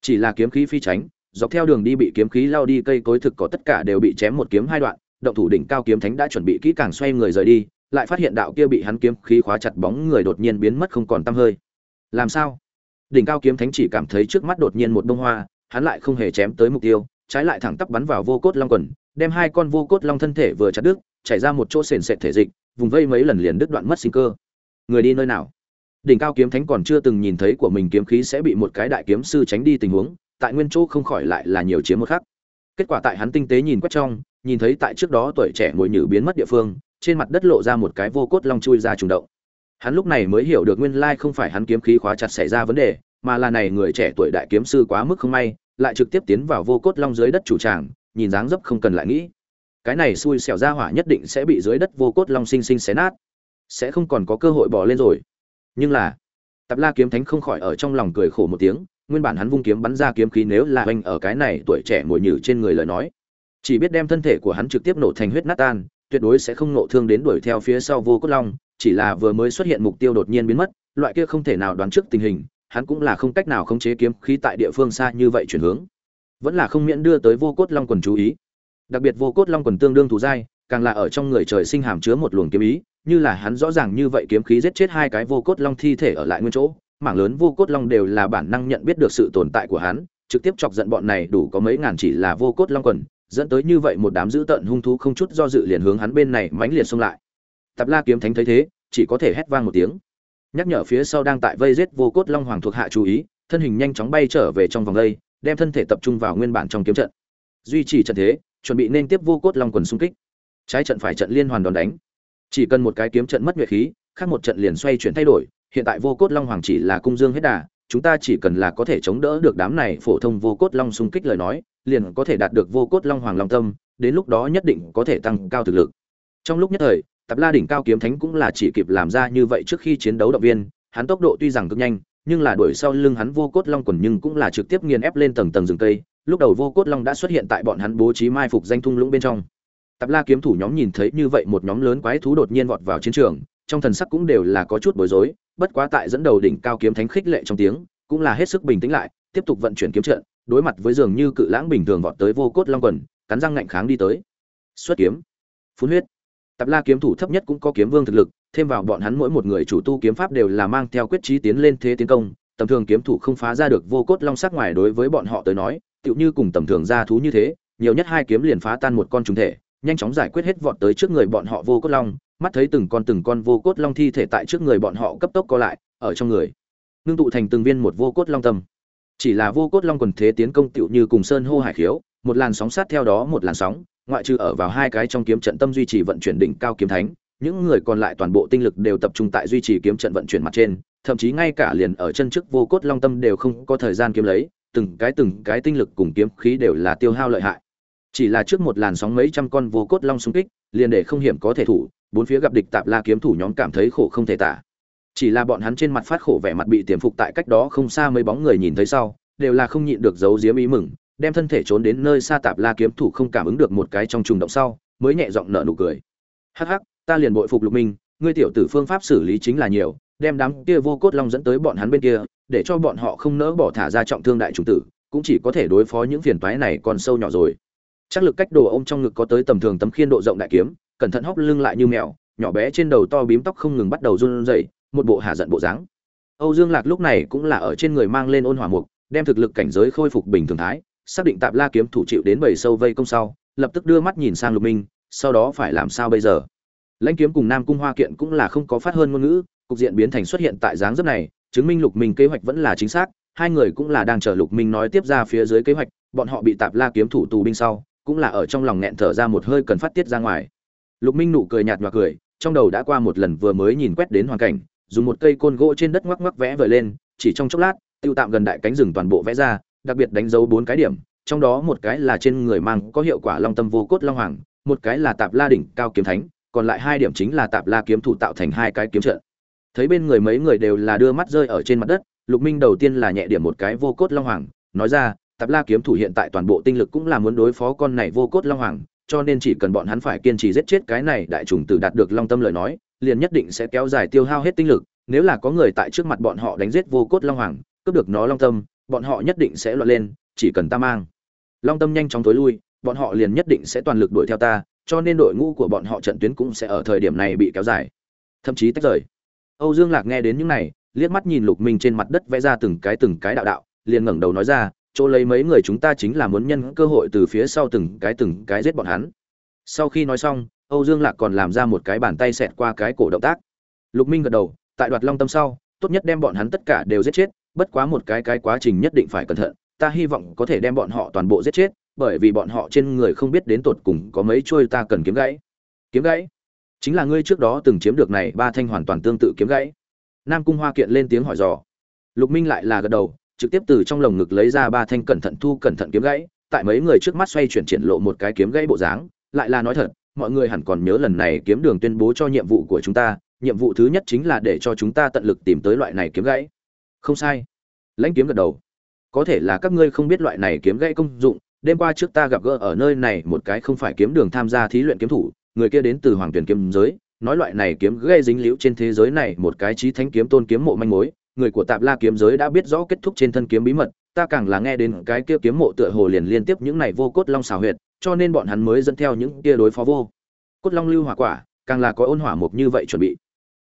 Speaker 1: Chỉ là kiếm khí phi tránh dọc theo đường đi bị kiếm khí lao đi cây cối thực có tất cả đều bị chém một kiếm hai đoạn, động thủ đỉnh cao kiếm thánh đã chuẩn bị kỹ càng xoay người rời đi, lại phát hiện đạo kia bị hắn kiếm khí khóa chặt bóng người đột nhiên biến mất không còn tăm hơi. Làm sao? Đỉnh cao kiếm thánh chỉ cảm thấy trước mắt đột nhiên một bông hoa, hắn lại không hề chém tới mục tiêu, trái lại thẳng tắp bắn vào vô cốt long quần, đem hai con vô cốt long thân thể vừa chặt đứt, chảy ra một chỗ sền sệt thể dịch, vùng vây mấy lần liền đứt đoạn mất sinh cơ. Người đi nơi nào? Đỉnh cao kiếm thánh còn chưa từng nhìn thấy của mình kiếm khí sẽ bị một cái đại kiếm sư tránh đi tình huống, tại nguyên chỗ không khỏi lại là nhiều chiếm một khắc. Kết quả tại hắn tinh tế nhìn quét trong, nhìn thấy tại trước đó tuổi trẻ ngồi nhử biến mất địa phương, trên mặt đất lộ ra một cái vô cốt long chui ra trùng động hắn lúc này mới hiểu được nguyên lai không phải hắn kiếm khí khóa chặt xảy ra vấn đề, mà là này người trẻ tuổi đại kiếm sư quá mức không may, lại trực tiếp tiến vào vô cốt long dưới đất chủ tràng, nhìn dáng dấp không cần lại nghĩ. Cái này xui xẻo ra hỏa nhất định sẽ bị dưới đất vô cốt long sinh sinh xé nát, sẽ không còn có cơ hội bỏ lên rồi. Nhưng là, tạp la kiếm thánh không khỏi ở trong lòng cười khổ một tiếng, nguyên bản hắn vung kiếm bắn ra kiếm khí nếu là oanh ở cái này tuổi trẻ mồi nhử trên người lời nói, chỉ biết đem thân thể của hắn trực tiếp nổ thành huyết nát tan tuyệt đối sẽ không nộ thương đến đuổi theo phía sau vô cốt long chỉ là vừa mới xuất hiện mục tiêu đột nhiên biến mất, loại kia không thể nào đoán trước tình hình, hắn cũng là không cách nào khống chế kiếm khí tại địa phương xa như vậy chuyển hướng. Vẫn là không miễn đưa tới vô cốt long quần chú ý. Đặc biệt vô cốt long quần tương đương thù dai, càng là ở trong người trời sinh hàm chứa một luồng kiếm ý, như là hắn rõ ràng như vậy kiếm khí giết chết hai cái vô cốt long thi thể ở lại nguyên chỗ mảng lớn vô cốt long đều là bản năng nhận biết được sự tồn tại của hắn trực tiếp chọc giận bọn này đủ có mấy ngàn chỉ là vô cốt long quần dẫn tới như vậy một đám dữ tợn hung thú không chút do dự liền hướng hắn bên này mãnh liệt xông lại. Tạp la kiếm thánh thấy thế chỉ có thể hét vang một tiếng. Nhắc nhở phía sau đang tại vây giết vô cốt long hoàng thuộc hạ chú ý thân hình nhanh chóng bay trở về trong vòng đây, đem thân thể tập trung vào nguyên bản trong kiếm trận. Duy trì trận thế chuẩn bị nên tiếp vô cốt long quần xung kích. Trái trận phải trận liên hoàn đòn đánh. Chỉ cần một cái kiếm trận mất nhuệ khí khác một trận liền xoay chuyển thay đổi hiện tại vô cốt long hoàng chỉ là cung dương hết đà chúng ta chỉ cần là có thể chống đỡ được đám này phổ thông vô cốt long xung kích lời nói liền có thể đạt được vô cốt long hoàng long tâm đến lúc đó nhất định có thể tăng cao thực lực trong lúc nhất thời tập La đỉnh cao kiếm thánh cũng là chỉ kịp làm ra như vậy trước khi chiến đấu động viên, hắn tốc độ tuy rằng cực nhanh, nhưng là đuổi sau lưng hắn vô cốt long quần nhưng cũng là trực tiếp nghiền ép lên tầng tầng rừng cây, lúc đầu vô cốt long đã xuất hiện tại bọn hắn bố trí mai phục danh thung lũng bên trong. tập La kiếm thủ nhóm nhìn thấy như vậy một nhóm lớn quái thú đột nhiên vọt vào chiến trường, trong thần sắc cũng đều là có chút bối rối, bất quá tại dẫn đầu đỉnh cao kiếm thánh khích lệ trong tiếng, cũng là hết sức bình tĩnh lại, tiếp tục vận chuyển kiếm trận, đối mặt với dường như cự lãng bình thường vọt tới vô cốt long quần, cắn răng ngạnh kháng đi tới. Xuất kiếm, phun huyết. Tạp La kiếm thủ thấp nhất cũng có kiếm vương thực lực, thêm vào bọn hắn mỗi một người chủ tu kiếm pháp đều là mang theo quyết chí tiến lên thế tiến công, tầm thường kiếm thủ không phá ra được vô cốt long sắc ngoài đối với bọn họ tới nói, tựu như cùng tầm thường gia thú như thế, nhiều nhất hai kiếm liền phá tan một con trùng thể, nhanh chóng giải quyết hết vọt tới trước người bọn họ vô cốt long, mắt thấy từng con từng con vô cốt long thi thể tại trước người bọn họ cấp tốc co lại, ở trong người, ngưng tụ thành từng viên một vô cốt long tâm. Chỉ là vô cốt long quần thế tiến công tựu như cùng sơn hô hải khiếu, một làn sóng sát theo đó một làn sóng, ngoại trừ ở vào hai cái trong kiếm trận tâm duy trì vận chuyển đỉnh cao kiếm thánh, những người còn lại toàn bộ tinh lực đều tập trung tại duy trì kiếm trận vận chuyển mặt trên, thậm chí ngay cả liền ở chân trước vô cốt long tâm đều không có thời gian kiếm lấy, từng cái từng cái tinh lực cùng kiếm khí đều là tiêu hao lợi hại. Chỉ là trước một làn sóng mấy trăm con vô cốt long xung kích, liền để không hiểm có thể thủ, bốn phía gặp địch tạp la kiếm thủ nhóm cảm thấy khổ không thể tả. Chỉ là bọn hắn trên mặt phát khổ vẻ mặt bị tiềm phục tại cách đó không xa mấy bóng người nhìn thấy sau, đều là không nhịn được giấu giếm ý mừng, đem thân thể trốn đến nơi xa tạp la kiếm thủ không cảm ứng được một cái trong trùng động sau mới nhẹ giọng nở nụ cười. Hắc hắc ta liền bội phục lục minh ngươi tiểu tử phương pháp xử lý chính là nhiều đem đám kia vô cốt long dẫn tới bọn hắn bên kia để cho bọn họ không nỡ bỏ thả ra trọng thương đại trùng tử cũng chỉ có thể đối phó những phiền toái này còn sâu nhỏ rồi. Chắc lực cách đồ ông trong ngực có tới tầm thường tấm khiên độ rộng đại kiếm cẩn thận hóc lưng lại như mèo nhỏ bé trên đầu to bím tóc không ngừng bắt đầu run rẩy một bộ hạ giận bộ dáng. Âu dương lạc lúc này cũng là ở trên người mang lên ôn hỏa mục, đem thực lực cảnh giới khôi phục bình thường thái, xác định tạp la kiếm thủ chịu đến bầy sâu vây công sau, lập tức đưa mắt nhìn sang lục minh, sau đó phải làm sao bây giờ? Lãnh kiếm cùng nam cung hoa kiện cũng là không có phát hơn ngôn ngữ, cục diện biến thành xuất hiện tại dáng dấp này, chứng minh lục minh kế hoạch vẫn là chính xác, hai người cũng là đang chờ lục minh nói tiếp ra phía dưới kế hoạch, bọn họ bị tạp la kiếm thủ tù binh sau, cũng là ở trong lòng nghẹn thở ra một hơi cần phát tiết ra ngoài. Lục minh nụ cười nhạt nhòa cười, trong đầu đã qua một lần vừa mới nhìn quét đến hoàn cảnh dùng một cây côn gỗ trên đất ngoắc ngoắc vẽ vời lên, chỉ trong chốc lát, tiêu tạm gần đại cánh rừng toàn bộ vẽ ra, đặc biệt đánh dấu bốn cái điểm, trong đó một cái là trên người mang có hiệu quả long tâm vô cốt long hoàng, một cái là tạp la đỉnh cao kiếm thánh, còn lại hai điểm chính là tạp la kiếm thủ tạo thành hai cái kiếm trận. Thấy bên người mấy người đều là đưa mắt rơi ở trên mặt đất, lục minh đầu tiên là nhẹ điểm một cái vô cốt long hoàng, nói ra, tạp la kiếm thủ hiện tại toàn bộ tinh lực cũng là muốn đối phó con này vô cốt long hoàng, cho nên chỉ cần bọn hắn phải kiên trì giết chết cái này đại trùng tử đạt được long tâm lời nói liền nhất định sẽ kéo dài tiêu hao hết tinh lực, nếu là có người tại trước mặt bọn họ đánh giết vô cốt long hoàng, cướp được nó long tâm, bọn họ nhất định sẽ loạn lên, chỉ cần ta mang. Long tâm nhanh chóng tối lui, bọn họ liền nhất định sẽ toàn lực đuổi theo ta, cho nên đội ngũ của bọn họ trận tuyến cũng sẽ ở thời điểm này bị kéo dài. Thậm chí tách rời. Âu dương lạc nghe đến những này, liếc mắt nhìn lục minh trên mặt đất vẽ ra từng cái từng cái đạo đạo, liền ngẩng đầu nói ra, chỗ lấy mấy người chúng ta chính là muốn nhân cơ hội từ phía sau từng cái từng cái giết bọn hắn. Sau khi nói xong âu dương lạc còn làm ra một cái bàn tay xẹt qua cái cổ động tác. Lục minh gật đầu, tại đoạt long tâm sau, tốt nhất đem bọn hắn tất cả đều giết chết, bất quá một cái cái quá trình nhất định phải cẩn thận, ta hy vọng có thể đem bọn họ toàn bộ giết chết, bởi vì bọn họ trên người không biết đến tột cùng có mấy trôi ta cần kiếm gãy. Kiếm gãy? Chính là ngươi trước đó từng chiếm được này ba thanh hoàn toàn tương tự kiếm gãy. Nam cung hoa kiện lên tiếng hỏi dò. Lục minh lại là gật đầu, trực tiếp từ trong lồng ngực lấy ra ba thanh cẩn thận thu cẩn thận kiếm gãy, tại mấy người trước mắt xoay chuyển triển lộ một cái kiếm gãy bộ dáng, lại là nói thật mọi người hẳn còn nhớ lần này kiếm đường tuyên bố cho nhiệm vụ của chúng ta, nhiệm vụ thứ nhất chính là để cho chúng ta tận lực tìm tới loại này kiếm gãy. Không sai. Lãnh kiếm gật đầu. Có thể là các ngươi không biết loại này kiếm gãy công dụng, đêm qua trước ta gặp gỡ ở nơi này một cái không phải kiếm đường tham gia thí luyện kiếm thủ, người kia đến từ hoàng tuyển kiếm giới, nói loại này kiếm gây dính liễu trên thế giới này một cái trí thánh kiếm tôn kiếm mộ manh mối, người của tạp la kiếm giới đã biết rõ kết thúc trên thân kiếm bí mật, ta càng là nghe đến cái kia kiếm mộ tựa hồ liền liên tiếp những này vô cốt long xào huyệt cho nên bọn hắn mới dẫn theo những kia đối phó vô. Cốt long lưu hỏa quả, càng là có ôn hỏa mục như vậy chuẩn bị.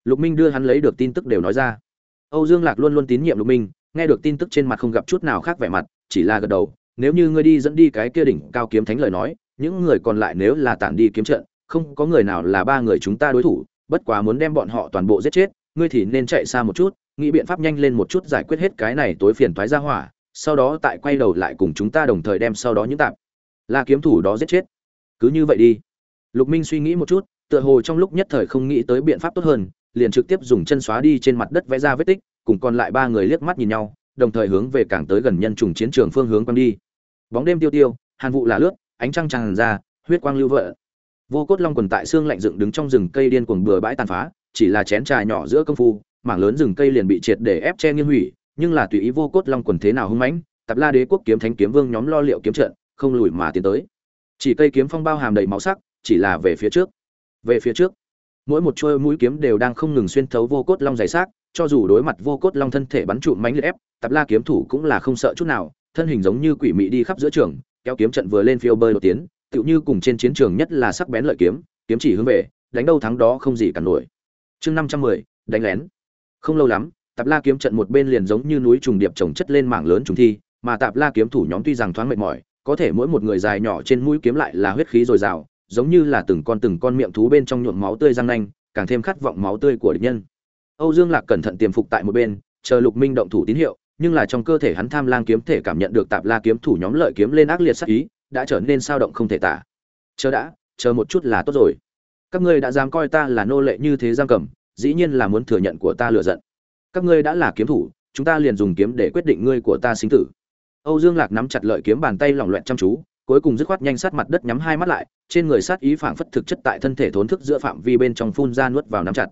Speaker 1: Lục minh đưa hắn lấy được tin tức đều nói ra. Âu dương lạc luôn luôn tín nhiệm lục minh, nghe được tin tức trên mặt không gặp chút nào khác vẻ mặt, chỉ là gật đầu, nếu như ngươi đi dẫn đi cái kia đỉnh cao kiếm thánh lời nói, những người còn lại nếu là tản đi kiếm trận, không có người nào là ba người chúng ta đối thủ, bất quá muốn đem bọn họ toàn bộ giết chết, ngươi thì nên chạy xa một chút, nghĩ biện pháp nhanh lên một chút giải quyết hết cái này tối phiền toái ra hỏa, sau đó tại quay đầu lại cùng chúng ta đồng thời đem sau đó những tạm là kiếm thủ đó giết chết. Cứ như vậy đi. Lục minh suy nghĩ một chút, tựa hồ trong lúc nhất thời không nghĩ tới biện pháp tốt hơn, liền trực tiếp dùng chân xóa đi trên mặt đất vẽ ra vết tích, cùng còn lại ba người liếc mắt nhìn nhau, đồng thời hướng về càng tới gần nhân trùng chiến trường phương hướng quăng đi. Bóng đêm tiêu tiêu, hàn vụ là lướt, ánh trăng tràn ra, huyết quang lưu vợ vô cốt long quần tại xương lạnh dựng đứng trong rừng cây điên cuồng bừa bãi tàn phá, chỉ là chén trà nhỏ giữa công phu, mảng lớn rừng cây liền bị triệt để ép che nghiêng hủy, nhưng là tùy ý vô cốt long quần thế nào hung mãnh, tạp la đế quốc kiếm thánh kiếm vương nhóm lo liệu kiếm trận không lùi mà tiến tới. Chỉ cây kiếm phong bao hàm đầy máu sắc, chỉ là về phía trước. Về phía trước, mỗi một chuôi mũi kiếm đều đang không ngừng xuyên thấu vô cốt long dày xác, cho dù đối mặt vô cốt long thân thể bắn trụ mánh liệt ép, tạp la kiếm thủ cũng là không sợ chút nào, thân hình giống như quỷ mị đi khắp giữa trường, kéo kiếm trận vừa lên phiêu bơi đột tiến, tựu như cùng trên chiến trường nhất là sắc bén lợi kiếm kiếm chỉ hướng về, đánh đâu thắng đó không gì cả nổi. Chương năm trăm mười, đánh lén. Không lâu lắm, tạp la kiếm trận một bên liền giống như núi trùng điệp trồng chất lên mảng lớn trùng thi, mà tạp la kiếm thủ nhóm tuy rằng thoáng mệt mỏi có thể mỗi một người dài nhỏ trên mũi kiếm lại là huyết khí dồi dào, giống như là từng con từng con miệng thú bên trong nhuộm máu tươi răng nanh, càng thêm khát vọng máu tươi của địch nhân. Âu dương lạc cẩn thận tiềm phục tại một bên, chờ lục minh động thủ tín hiệu, nhưng là trong cơ thể hắn tham lang kiếm thể cảm nhận được tạp la kiếm thủ nhóm lợi kiếm lên ác liệt sắc ý, đã trở nên sao động không thể tả. Chờ đã, chờ một chút là tốt rồi. Các ngươi đã dám coi ta là nô lệ như thế giam cầm, dĩ nhiên là muốn thừa nhận của ta lựa giận. Các ngươi đã là kiếm thủ, chúng ta liền dùng kiếm để quyết định ngươi của ta sinh tử âu dương lạc nắm chặt lợi kiếm bàn tay lỏng loẹt chăm chú, cuối cùng dứt khoát nhanh sát mặt đất nhắm hai mắt lại, trên người sát ý phảng phất thực chất tại thân thể thốn thức giữa phạm vi bên trong phun ra nuốt vào nắm chặt.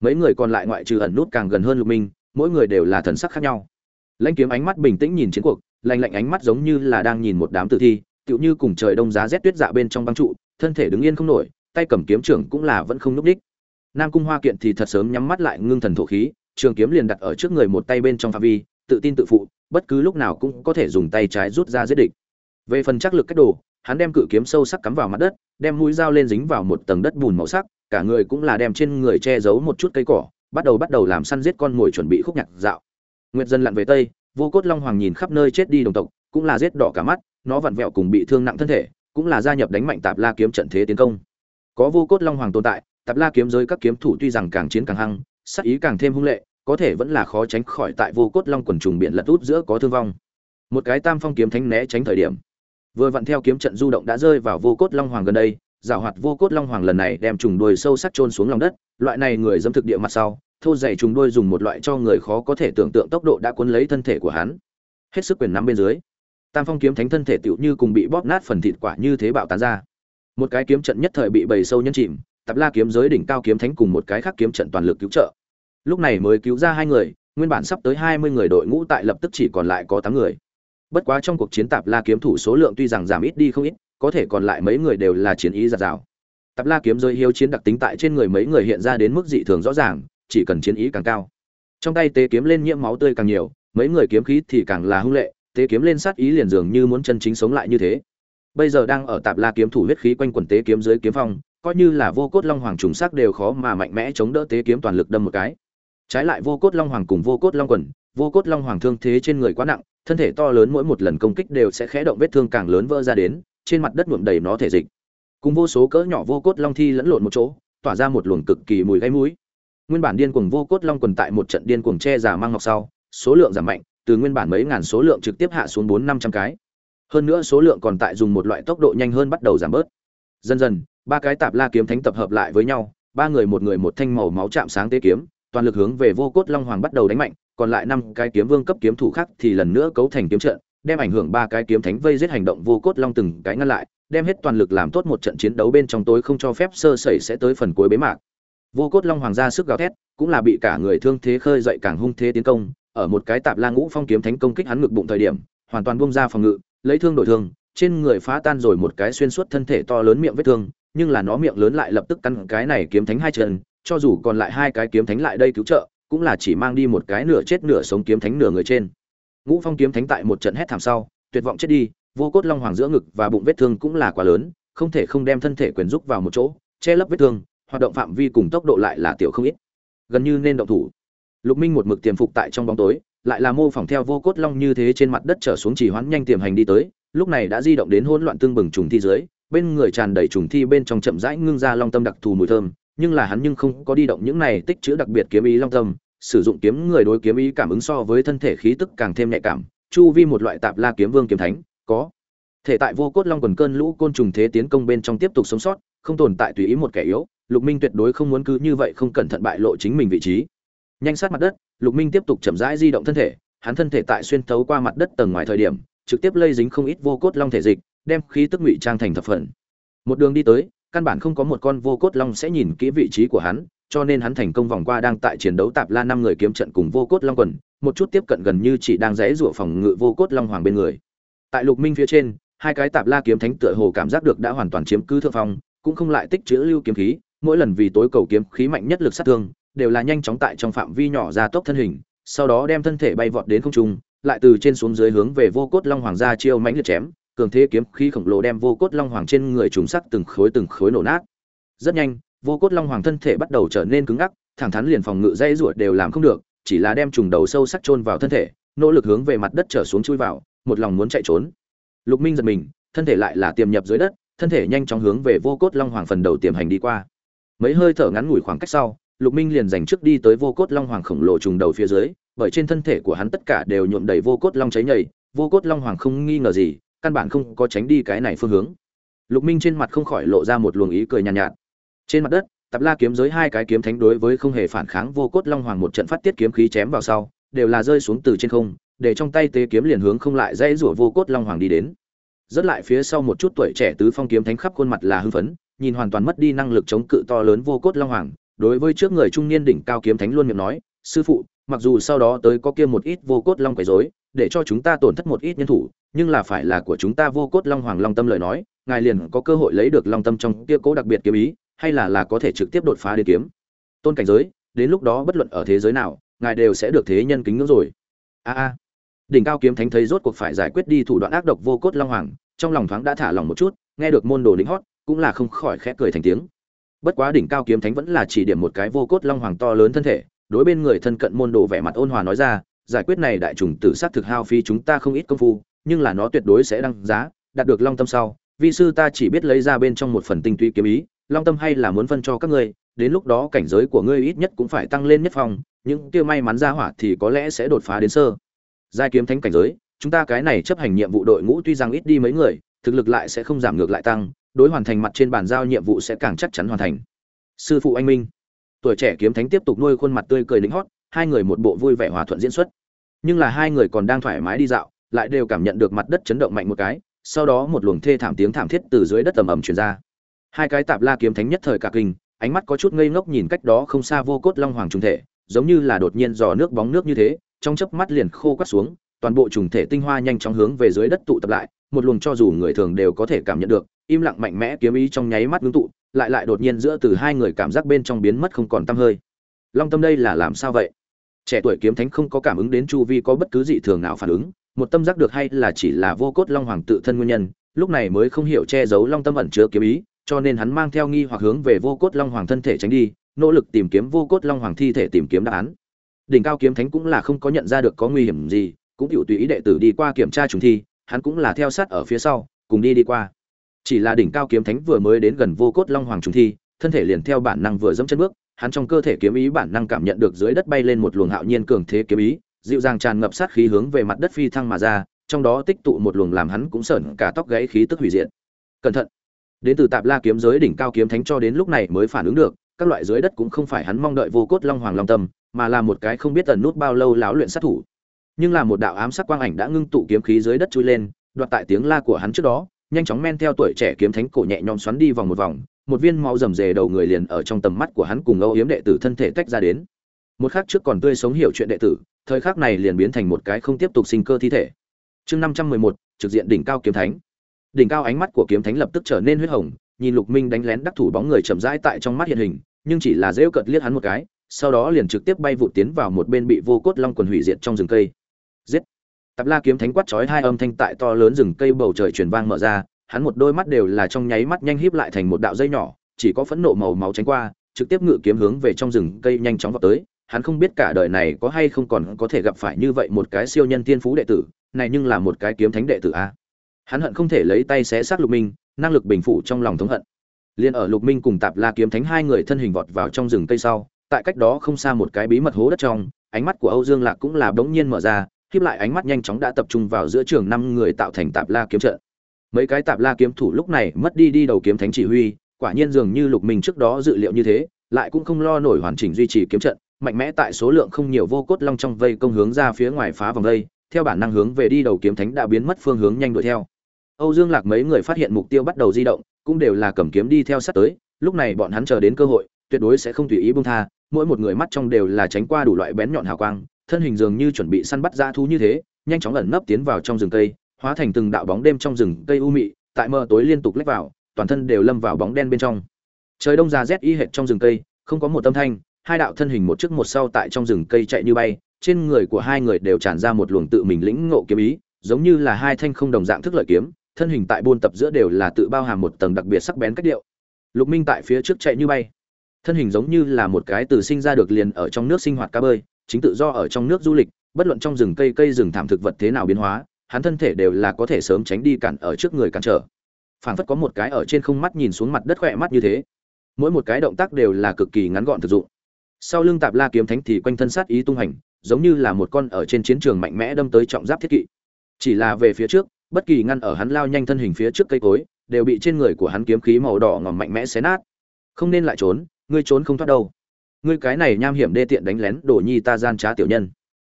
Speaker 1: Mấy người còn lại ngoại trừ ẩn nút càng gần hơn lục minh, mỗi người đều là thần sắc khác nhau. Lãnh kiếm ánh mắt bình tĩnh nhìn chiến cuộc, lạnh lạnh ánh mắt giống như là đang nhìn một đám tử thi, tựu như cùng trời đông giá rét tuyết dạ bên trong băng trụ, thân thể đứng yên không nổi, tay cầm kiếm trưởng cũng là vẫn không núp đích. Nam cung hoa kiện thì thật sớm nhắm mắt lại ngưng thần thổ khí, trường kiếm liền đặt ở trước người một tay bên trong phạm vi tự tin tự phụ, bất cứ lúc nào cũng có thể dùng tay trái rút ra giết địch. Về phần chắc lực cách đồ, hắn đem cự kiếm sâu sắc cắm vào mặt đất, đem mũi dao lên dính vào một tầng đất bùn màu sắc, cả người cũng là đem trên người che giấu một chút cây cỏ, bắt đầu bắt đầu làm săn giết con mồi chuẩn bị khúc nhạc dạo. Nguyệt dân lặn về tây, vô cốt long hoàng nhìn khắp nơi chết đi đồng tộc, cũng là giết đỏ cả mắt, nó vặn vẹo cùng bị thương nặng thân thể, cũng là gia nhập đánh mạnh tạp la kiếm trận thế tiến công. Có vô cốt long hoàng tồn tại, tạp la kiếm giới các kiếm thủ tuy rằng càng chiến càng hăng sắc ý càng thêm hung lệ có thể vẫn là khó tránh khỏi tại vô cốt long quần trùng biển lật út giữa có thương vong. Một cái tam phong kiếm thánh né tránh thời điểm, vừa vặn theo kiếm trận du động đã rơi vào vô cốt long hoàng gần đây giảo hoạt vô cốt long hoàng lần này đem trùng đuôi sâu sắc chôn xuống lòng đất, loại này người dâm thực địa mặt sau, thô dày trùng đuôi dùng một loại cho người khó có thể tưởng tượng tốc độ đã cuốn lấy thân thể của hắn. Hết sức quyền nắm bên dưới, tam phong kiếm thánh thân thể tựu như cùng bị bóp nát phần thịt quả như thế bạo tán ra. Một cái kiếm trận nhất thời bị bầy sâu nhân chìm tập la kiếm giới đỉnh cao kiếm thánh cùng một cái khác kiếm trận toàn lực cứu trợ lúc này mới cứu ra hai người, nguyên bản sắp tới hai mươi người đội ngũ tại lập tức chỉ còn lại có tám người. Bất quá trong cuộc chiến tạp la kiếm thủ số lượng tuy rằng giảm ít đi không ít, có thể còn lại mấy người đều là chiến ý giạt rào. Tạp la kiếm giới hiếu chiến đặc tính tại trên người mấy người hiện ra đến mức dị thường rõ ràng, chỉ cần chiến ý càng cao. Trong tay tế kiếm lên nhiễm máu tươi càng nhiều, mấy người kiếm khí thì càng là hung lệ, tế kiếm lên sát ý liền dường như muốn chân chính sống lại như thế. Bây giờ đang ở tạp la kiếm thủ huyết khí quanh quần tế kiếm dưới kiếm phong, coi như là vô cốt long hoàng trùng sắc đều khó mà mạnh mẽ chống đỡ tế kiếm toàn lực đâm một cái trái lại vô cốt long hoàng cùng vô cốt long quần, vô cốt long hoàng thương thế trên người quá nặng, thân thể to lớn mỗi một lần công kích đều sẽ khẽ động vết thương càng lớn vỡ ra đến, trên mặt đất nhuộm đầy nó thể dịch. Cùng vô số cỡ nhỏ vô cốt long thi lẫn lộn một chỗ, tỏa ra một luồng cực kỳ mùi gáy mũi. Nguyên bản điên cuồng vô cốt long quần tại một trận điên cuồng che giả mang ngọc sau, số lượng giảm mạnh, từ nguyên bản mấy ngàn số lượng trực tiếp hạ xuống bốn năm trăm cái. Hơn nữa số lượng còn tại dùng một loại tốc độ nhanh hơn bắt đầu giảm bớt. Dần dần, ba cái tạp la kiếm thánh tập hợp lại với nhau, ba người một người một thanh màu máu chạm sáng tế kiếm toàn lực hướng về vô cốt long hoàng bắt đầu đánh mạnh, còn lại năm cái kiếm vương cấp kiếm thủ khác thì lần nữa cấu thành kiếm trận, đem ảnh hưởng ba cái kiếm thánh vây giết hành động vô cốt long từng cái ngăn lại, đem hết toàn lực làm tốt một trận chiến đấu bên trong tối không cho phép sơ sẩy sẽ tới phần cuối bế mạc. Vô cốt long hoàng ra sức gào thét, cũng là bị cả người thương thế khơi dậy càng hung thế tiến công, ở một cái tạp la ngũ phong kiếm thánh công kích hắn ngực bụng thời điểm, hoàn toàn bung ra phòng ngự, lấy thương đổi thương, trên người phá tan rồi một cái xuyên suốt thân thể to lớn miệng vết thương, nhưng là nó miệng lớn lại lập tức căn cái này kiếm thánh hai chân cho dù còn lại hai cái kiếm thánh lại đây cứu trợ, cũng là chỉ mang đi một cái nửa chết nửa sống kiếm thánh nửa người trên. Ngũ phong kiếm thánh tại một trận hét thảm sau, tuyệt vọng chết đi, vô cốt long hoàng giữa ngực và bụng vết thương cũng là quá lớn, không thể không đem thân thể quyền rúc vào một chỗ, che lấp vết thương, hoạt động phạm vi cùng tốc độ lại là tiểu không ít. Gần như nên động thủ. Lục minh một mực tiềm phục tại trong bóng tối, lại là mô phỏng theo vô cốt long như thế trên mặt đất trở xuống chỉ hoán nhanh tiềm hành đi tới, lúc này đã di động đến hỗn loạn tương bừng trùng thi dưới, bên người tràn đầy trùng thi bên trong chậm rãi ngưng ra long tâm đặc thù mùi thơm nhưng là hắn nhưng không có đi động những này tích chữ đặc biệt kiếm ý long tâm, sử dụng kiếm người đối kiếm ý cảm ứng so với thân thể khí tức càng thêm nhạy cảm, chu vi một loại tạp la kiếm vương kiếm thánh, có. Thể tại vô cốt long quần cơn lũ côn trùng thế tiến công bên trong tiếp tục sống sót, không tồn tại tùy ý một kẻ yếu, lục minh tuyệt đối không muốn cứ như vậy không cẩn thận bại lộ chính mình vị trí. Nhanh sát mặt đất, lục minh tiếp tục chậm rãi di động thân thể, hắn thân thể tại xuyên thấu qua mặt đất tầng ngoài thời điểm, trực tiếp lây dính không ít vô cốt long thể dịch, đem khí tức ngụy trang thành thập phần. Một đường đi tới căn bản không có một con vô cốt long sẽ nhìn kỹ vị trí của hắn, cho nên hắn thành công vòng qua đang tại chiến đấu tạp la năm người kiếm trận cùng vô cốt long quần, một chút tiếp cận gần như chỉ đang rẽ rủa phòng ngự vô cốt long hoàng bên người. Tại lục minh phía trên, hai cái tạp la kiếm thánh tựa hồ cảm giác được đã hoàn toàn chiếm cứ thượng phong, cũng không lại tích trữ lưu kiếm khí, mỗi lần vì tối cầu kiếm khí mạnh nhất lực sát thương, đều là nhanh chóng tại trong phạm vi nhỏ ra tốc thân hình, sau đó đem thân thể bay vọt đến không trung, lại từ trên xuống dưới hướng về vô cốt long hoàng gia chiêu mãnh liệt chém cường thế kiếm khí khổng lồ đem vô cốt long hoàng trên người trùng sắc từng khối từng khối nổ nát. Rất nhanh, vô cốt long hoàng thân thể bắt đầu trở nên cứng ngắc, thẳng thắn liền phòng ngự dây ruột đều làm không được, chỉ là đem trùng đầu sâu sắc chôn vào thân thể, nỗ lực hướng về mặt đất trở xuống chui vào, một lòng muốn chạy trốn. Lục minh giật mình, thân thể lại là tiềm nhập dưới đất, thân thể nhanh chóng hướng về vô cốt long hoàng phần đầu tiềm hành đi qua. Mấy hơi thở ngắn ngủi khoảng cách sau, lục minh liền dành trước đi tới vô cốt long hoàng khổng lồ trùng đầu phía dưới, bởi trên thân thể của hắn tất cả đều nhuộm đầy vô cốt long cháy nhầy, vô cốt long hoàng không nghi ngờ gì căn bản không có tránh đi cái này phương hướng. Lục minh trên mặt không khỏi lộ ra một luồng ý cười nhàn nhạt, nhạt. Trên mặt đất tập la kiếm giới hai cái kiếm thánh đối với không hề phản kháng vô cốt long hoàng một trận phát tiết kiếm khí chém vào sau đều là rơi xuống từ trên không để trong tay tế kiếm liền hướng không lại dãy rủa vô cốt long hoàng đi đến. Rất lại phía sau một chút tuổi trẻ tứ phong kiếm thánh khắp khuôn mặt là hưng phấn nhìn hoàn toàn mất đi năng lực chống cự to lớn vô cốt long hoàng đối với trước người trung niên đỉnh cao kiếm thánh luôn miệng nói sư phụ mặc dù sau đó tới có kia một ít vô cốt long quấy rối để cho chúng ta tổn thất một ít nhân thủ, nhưng là phải là của chúng ta vô cốt long hoàng long tâm lời nói, ngài liền có cơ hội lấy được long tâm trong kia cố đặc biệt kiếm ý, hay là là có thể trực tiếp đột phá đến kiếm. Tôn cảnh giới, đến lúc đó bất luận ở thế giới nào, ngài đều sẽ được thế nhân kính ngưỡng rồi. A a. Đỉnh cao kiếm thánh thấy rốt cuộc phải giải quyết đi thủ đoạn ác độc vô cốt long hoàng, trong lòng thoáng đã thả lòng một chút, nghe được môn đồ lĩnh hót, cũng là không khỏi khẽ cười thành tiếng. Bất quá đỉnh cao kiếm thánh vẫn là chỉ điểm một cái vô cốt long hoàng to lớn thân thể, đối bên người thân cận môn đồ vẻ mặt ôn hòa nói ra giải quyết này đại trùng tử sát thực hao phí chúng ta không ít công phu, nhưng là nó tuyệt đối sẽ đăng giá, đạt được long tâm sau, vi sư ta chỉ biết lấy ra bên trong một phần tinh túy kiếm ý, long tâm hay là muốn phân cho các ngươi, đến lúc đó cảnh giới của ngươi ít nhất cũng phải tăng lên nhất phòng những kia may mắn ra hỏa thì có lẽ sẽ đột phá đến sơ. Giai kiếm thánh cảnh giới, chúng ta cái này chấp hành nhiệm vụ đội ngũ tuy rằng ít đi mấy người, thực lực lại sẽ không giảm ngược lại tăng, đối hoàn thành mặt trên bàn giao nhiệm vụ sẽ càng chắc chắn hoàn thành. Sư phụ anh minh. Tuổi trẻ kiếm thánh tiếp tục nuôi khuôn mặt tươi cười lĩnh hót hai người một bộ vui vẻ hòa thuận diễn xuất. Nhưng là hai người còn đang thoải mái đi dạo, lại đều cảm nhận được mặt đất chấn động mạnh một cái, sau đó một luồng thê thảm tiếng thảm thiết từ dưới đất tầm ầm truyền ra. Hai cái tạp la kiếm thánh nhất thời cả kinh, ánh mắt có chút ngây ngốc nhìn cách đó không xa vô cốt long hoàng trùng thể, giống như là đột nhiên dò nước bóng nước như thế, trong chớp mắt liền khô quắt xuống, toàn bộ trùng thể tinh hoa nhanh chóng hướng về dưới đất tụ tập lại, một luồng cho dù người thường đều có thể cảm nhận được, im lặng mạnh mẽ kiếm ý trong nháy mắt ngưng tụ, lại lại đột nhiên giữa từ hai người cảm giác bên trong biến mất không còn tăm hơi. Long tâm đây là làm sao vậy? Trẻ tuổi kiếm thánh không có cảm ứng đến chu vi có bất cứ dị thường nào phản ứng, một tâm giác được hay là chỉ là vô cốt long hoàng tự thân nguyên nhân, lúc này mới không hiểu che giấu long tâm ẩn chứa kiếm ý, cho nên hắn mang theo nghi hoặc hướng về vô cốt long hoàng thân thể tránh đi, nỗ lực tìm kiếm vô cốt long hoàng thi thể tìm kiếm đáp án. Đỉnh cao kiếm thánh cũng là không có nhận ra được có nguy hiểm gì, cũng hiểu tùy ý đệ tử đi qua kiểm tra trùng thi, hắn cũng là theo sát ở phía sau, cùng đi đi qua. Chỉ là đỉnh cao kiếm thánh vừa mới đến gần vô cốt long hoàng trùng thi, thân thể liền theo bản năng vừa dẫm chân bước hắn trong cơ thể kiếm ý bản năng cảm nhận được dưới đất bay lên một luồng hạo nhiên cường thế kiếm ý, dịu dàng tràn ngập sát khí hướng về mặt đất phi thăng mà ra, trong đó tích tụ một luồng làm hắn cũng sởn cả tóc gáy khí tức hủy diệt. Cẩn thận! Đến từ tạp la kiếm giới đỉnh cao kiếm thánh cho đến lúc này mới phản ứng được, các loại dưới đất cũng không phải hắn mong đợi vô cốt long hoàng long tâm, mà là một cái không biết tần nút bao lâu láo luyện sát thủ. Nhưng là một đạo ám sắc quang ảnh đã ngưng tụ kiếm khí dưới đất chui lên, đoạt tại tiếng la của hắn trước đó, nhanh chóng men theo tuổi trẻ kiếm thánh cổ nhẹ nhõm xoắn đi vòng một vòng một viên máu rầm rề đầu người liền ở trong tầm mắt của hắn cùng âu yếm đệ tử thân thể tách ra đến. Một khác trước còn tươi sống hiểu chuyện đệ tử thời khắc này liền biến thành một cái không tiếp tục sinh cơ thi thể. Chương năm trăm mười một trực diện đỉnh cao kiếm thánh. Đỉnh cao ánh mắt của kiếm thánh lập tức trở nên huyết hồng nhìn lục minh đánh lén đắc thủ bóng người chậm rãi tại trong mắt hiện hình nhưng chỉ là rêu cợt liếc hắn một cái sau đó liền trực tiếp bay vụt tiến vào một bên bị vô cốt long quần hủy diệt trong rừng cây. Giết! Tạp La kiếm thánh quát chói hai âm thanh tại to lớn rừng cây bầu trời truyền vang mở ra, hắn một đôi mắt đều là trong nháy mắt nhanh híp lại thành một đạo dây nhỏ, chỉ có phẫn nộ màu máu tránh qua, trực tiếp ngự kiếm hướng về trong rừng cây nhanh chóng vọt tới. Hắn không biết cả đời này có hay không còn có thể gặp phải như vậy một cái siêu nhân tiên phú đệ tử này nhưng là một cái kiếm thánh đệ tử a. Hắn hận không thể lấy tay xé xác lục minh năng lực bình phủ trong lòng thống hận. Liền ở lục minh cùng tạp la kiếm thánh hai người thân hình vọt vào trong rừng cây sau tại cách đó không xa một cái bí mật hố đất trong ánh mắt của âu dương lạc cũng là bỗng nhiên mở ra khiếp lại ánh mắt nhanh chóng đã tập trung vào giữa trường năm người tạo thành tạp la kiếm trận mấy cái tạp la kiếm thủ lúc này mất đi đi đầu kiếm thánh chỉ huy, quả nhiên dường như lục minh trước đó dự liệu như thế, lại cũng không lo nổi hoàn chỉnh duy trì kiếm trận, mạnh mẽ tại số lượng không nhiều vô cốt long trong vây công hướng ra phía ngoài phá vòng vây, theo bản năng hướng về đi đầu kiếm thánh đã biến mất phương hướng nhanh đuổi theo. Âu dương lạc mấy người phát hiện mục tiêu bắt đầu di động, cũng đều là cầm kiếm đi theo sát tới, lúc này bọn hắn chờ đến cơ hội, tuyệt đối sẽ không tùy ý buông tha, mỗi một người mắt trong đều là tránh qua đủ loại bén nhọn hào quang, thân hình dường như chuẩn bị săn bắt dã thú như thế, nhanh chóng ẩn nấp tiến vào trong rừng cây hóa thành từng đạo bóng đêm trong rừng cây u mị, tại mờ tối liên tục lách vào, toàn thân đều lâm vào bóng đen bên trong. Trời đông ra rét y hệt trong rừng cây, không có một âm thanh, hai đạo thân hình một trước một sau tại trong rừng cây chạy như bay, trên người của hai người đều tràn ra một luồng tự mình lĩnh ngộ kiếm ý, giống như là hai thanh không đồng dạng thức lợi kiếm, thân hình tại buôn tập giữa đều là tự bao hàm một tầng đặc biệt sắc bén cách điệu. Lục minh tại phía trước chạy như bay. Thân hình giống như là một cái từ sinh ra được liền ở trong nước sinh hoạt cá bơi, chính tự do ở trong nước du lịch, bất luận trong rừng cây cây rừng thảm thực vật thế nào biến hóa hắn thân thể đều là có thể sớm tránh đi cản ở trước người cản trở. Phảng phất có một cái ở trên không mắt nhìn xuống mặt đất khỏe mắt như thế. Mỗi một cái động tác đều là cực kỳ ngắn gọn thực dụng. Sau lưng tạp la kiếm thánh thì quanh thân sát ý tung hành, giống như là một con ở trên chiến trường mạnh mẽ đâm tới trọng giáp thiết kỵ. Chỉ là về phía trước, bất kỳ ngăn ở hắn lao nhanh thân hình phía trước cây cối, đều bị trên người của hắn kiếm khí màu đỏ ngòm mạnh mẽ xé nát. Không nên lại trốn, ngươi trốn không thoát đâu. Ngươi cái này nham hiểm đê tiện đánh lén đồ nhi ta gian trá tiểu nhân.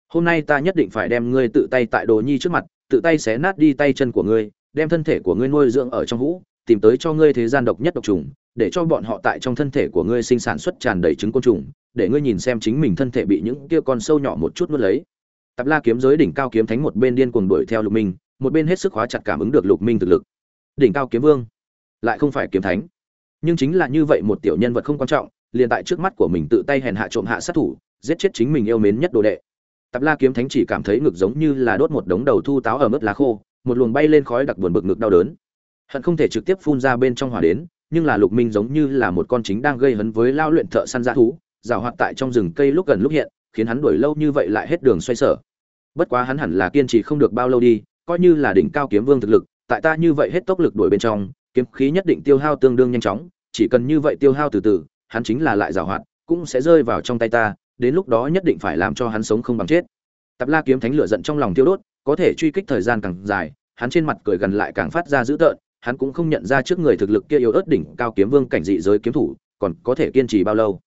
Speaker 1: Hôm nay ta nhất định phải đem ngươi tự tay tại đồ nhi trước mặt tự tay xé nát đi tay chân của ngươi, đem thân thể của ngươi nuôi dưỡng ở trong hũ, tìm tới cho ngươi thế gian độc nhất độc trùng, để cho bọn họ tại trong thân thể của ngươi sinh sản xuất tràn đầy trứng côn trùng, để ngươi nhìn xem chính mình thân thể bị những kia con sâu nhỏ một chút nuốt lấy. Tạp la kiếm giới đỉnh cao kiếm thánh một bên điên cuồng đuổi theo lục minh, một bên hết sức khóa chặt cảm ứng được lục minh thực lực. Đỉnh cao kiếm vương, lại không phải kiếm thánh. Nhưng chính là như vậy một tiểu nhân vật không quan trọng, liền tại trước mắt của mình tự tay hèn hạ trộm hạ sát thủ, giết chết chính mình yêu mến nhất đồ đệ tạp la kiếm thánh chỉ cảm thấy ngực giống như là đốt một đống đầu thu táo ở mức lá khô, một luồng bay lên khói đặc buồn bực ngực đau đớn. Hận không thể trực tiếp phun ra bên trong hỏa đến, nhưng là lục minh giống như là một con chính đang gây hấn với lao luyện thợ săn dã thú rào hoạt tại trong rừng cây lúc gần lúc hiện, khiến hắn đuổi lâu như vậy lại hết đường xoay sở. Bất quá hắn hẳn là kiên trì không được bao lâu đi, coi như là đỉnh cao kiếm vương thực lực, tại ta như vậy hết tốc lực đuổi bên trong, kiếm khí nhất định tiêu hao tương đương nhanh chóng, chỉ cần như vậy tiêu hao từ từ, hắn chính là lại rào hoạt, cũng sẽ rơi vào trong tay ta đến lúc đó nhất định phải làm cho hắn sống không bằng chết. Tạp la kiếm thánh lửa giận trong lòng tiêu đốt, có thể truy kích thời gian càng dài, hắn trên mặt cười gần lại càng phát ra dữ tợn, hắn cũng không nhận ra trước người thực lực kia yếu ớt đỉnh cao kiếm vương cảnh dị giới kiếm thủ, còn có thể kiên trì bao lâu.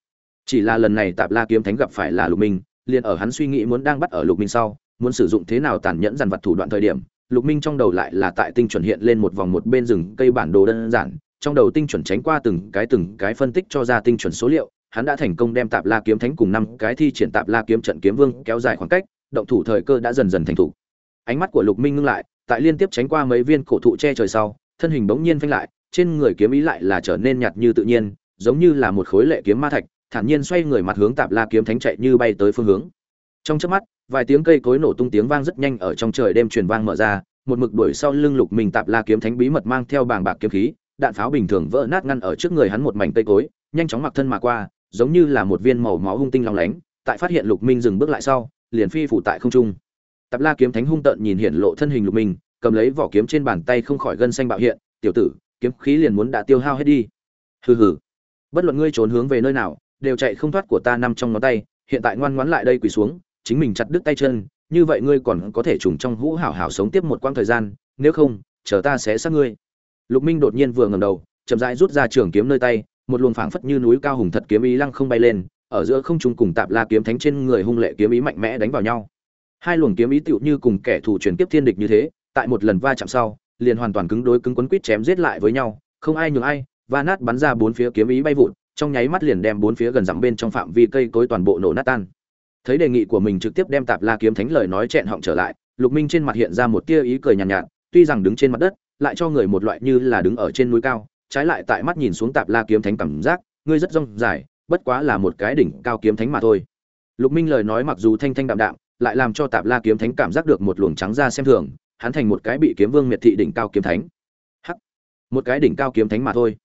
Speaker 1: Chỉ là lần này tạp la kiếm thánh gặp phải là lục minh, liền ở hắn suy nghĩ muốn đang bắt ở lục minh sau, muốn sử dụng thế nào tàn nhẫn dằn vặt thủ đoạn thời điểm, lục minh trong đầu lại là tại tinh chuẩn hiện lên một vòng một bên rừng cây bản đồ đơn giản, trong đầu tinh chuẩn tránh qua từng cái từng cái phân tích cho ra tinh chuẩn số liệu hắn đã thành công đem tạp la kiếm thánh cùng năm cái thi triển tạp la kiếm trận kiếm vương kéo dài khoảng cách, động thủ thời cơ đã dần dần thành thủ. Ánh mắt của lục minh ngưng lại, tại liên tiếp tránh qua mấy viên cổ thụ che trời sau, thân hình bỗng nhiên phanh lại, trên người kiếm ý lại là trở nên nhạt như tự nhiên, giống như là một khối lệ kiếm ma thạch, thản nhiên xoay người mặt hướng tạp la kiếm thánh chạy như bay tới phương hướng. Trong chớp mắt, vài tiếng cây cối nổ tung tiếng vang rất nhanh ở trong trời đêm truyền vang mở ra, một mực đuổi sau lưng lục minh tạp la kiếm thánh bí mật mang theo bàng bạc kiếm khí, đạn pháo bình thường vỡ nát ngăn ở trước người hắn một mảnh cây cối, nhanh chóng mặc thân mà qua giống như là một viên màu máu hung tinh long lánh, tại phát hiện lục minh dừng bước lại sau, liền phi phủ tại không trung. Tạp la kiếm thánh hung tợn nhìn hiện lộ thân hình lục minh, cầm lấy vỏ kiếm trên bàn tay không khỏi gân xanh bạo hiện, tiểu tử, kiếm khí liền muốn đã tiêu hao hết đi. Hừ hừ, bất luận ngươi trốn hướng về nơi nào, đều chạy không thoát của ta nằm trong ngón tay, hiện tại ngoan ngoãn lại đây quỳ xuống, chính mình chặt đứt tay chân, như vậy ngươi còn có thể trùng trong hũ hảo hảo sống tiếp một quãng thời gian, nếu không, chờ ta sẽ sát ngươi. Lục minh đột nhiên vừa ngẩng đầu, chậm rãi rút ra trường kiếm nơi tay một luồng phảng phất như núi cao hùng thật kiếm ý lăng không bay lên ở giữa không trung cùng tạp la kiếm thánh trên người hung lệ kiếm ý mạnh mẽ đánh vào nhau. Hai luồng kiếm ý tựu như cùng kẻ thù truyền tiếp thiên địch như thế tại một lần va chạm sau liền hoàn toàn cứng đối cứng quấn quýt chém giết lại với nhau không ai nhường ai va nát bắn ra bốn phía kiếm ý bay vụt trong nháy mắt liền đem bốn phía gần dặm bên trong phạm vi cây cối toàn bộ nổ nát tan. Thấy đề nghị của mình trực tiếp đem tạp la kiếm thánh lời nói chẹn họng trở lại lục minh trên mặt hiện ra một tia ý cười nhàn nhạt, nhạt tuy rằng đứng trên mặt đất lại cho người một loại như là đứng ở trên núi cao trái lại tại mắt nhìn xuống tạp la kiếm thánh cảm giác ngươi rất rong dài bất quá là một cái đỉnh cao kiếm thánh mà thôi. Lục minh lời nói mặc dù thanh thanh đạm đạm lại làm cho tạp la kiếm thánh cảm giác được một luồng trắng ra xem thường hắn thành một cái bị kiếm vương miệt thị đỉnh cao kiếm thánh. Hắc! Một cái đỉnh cao kiếm thánh mà thôi.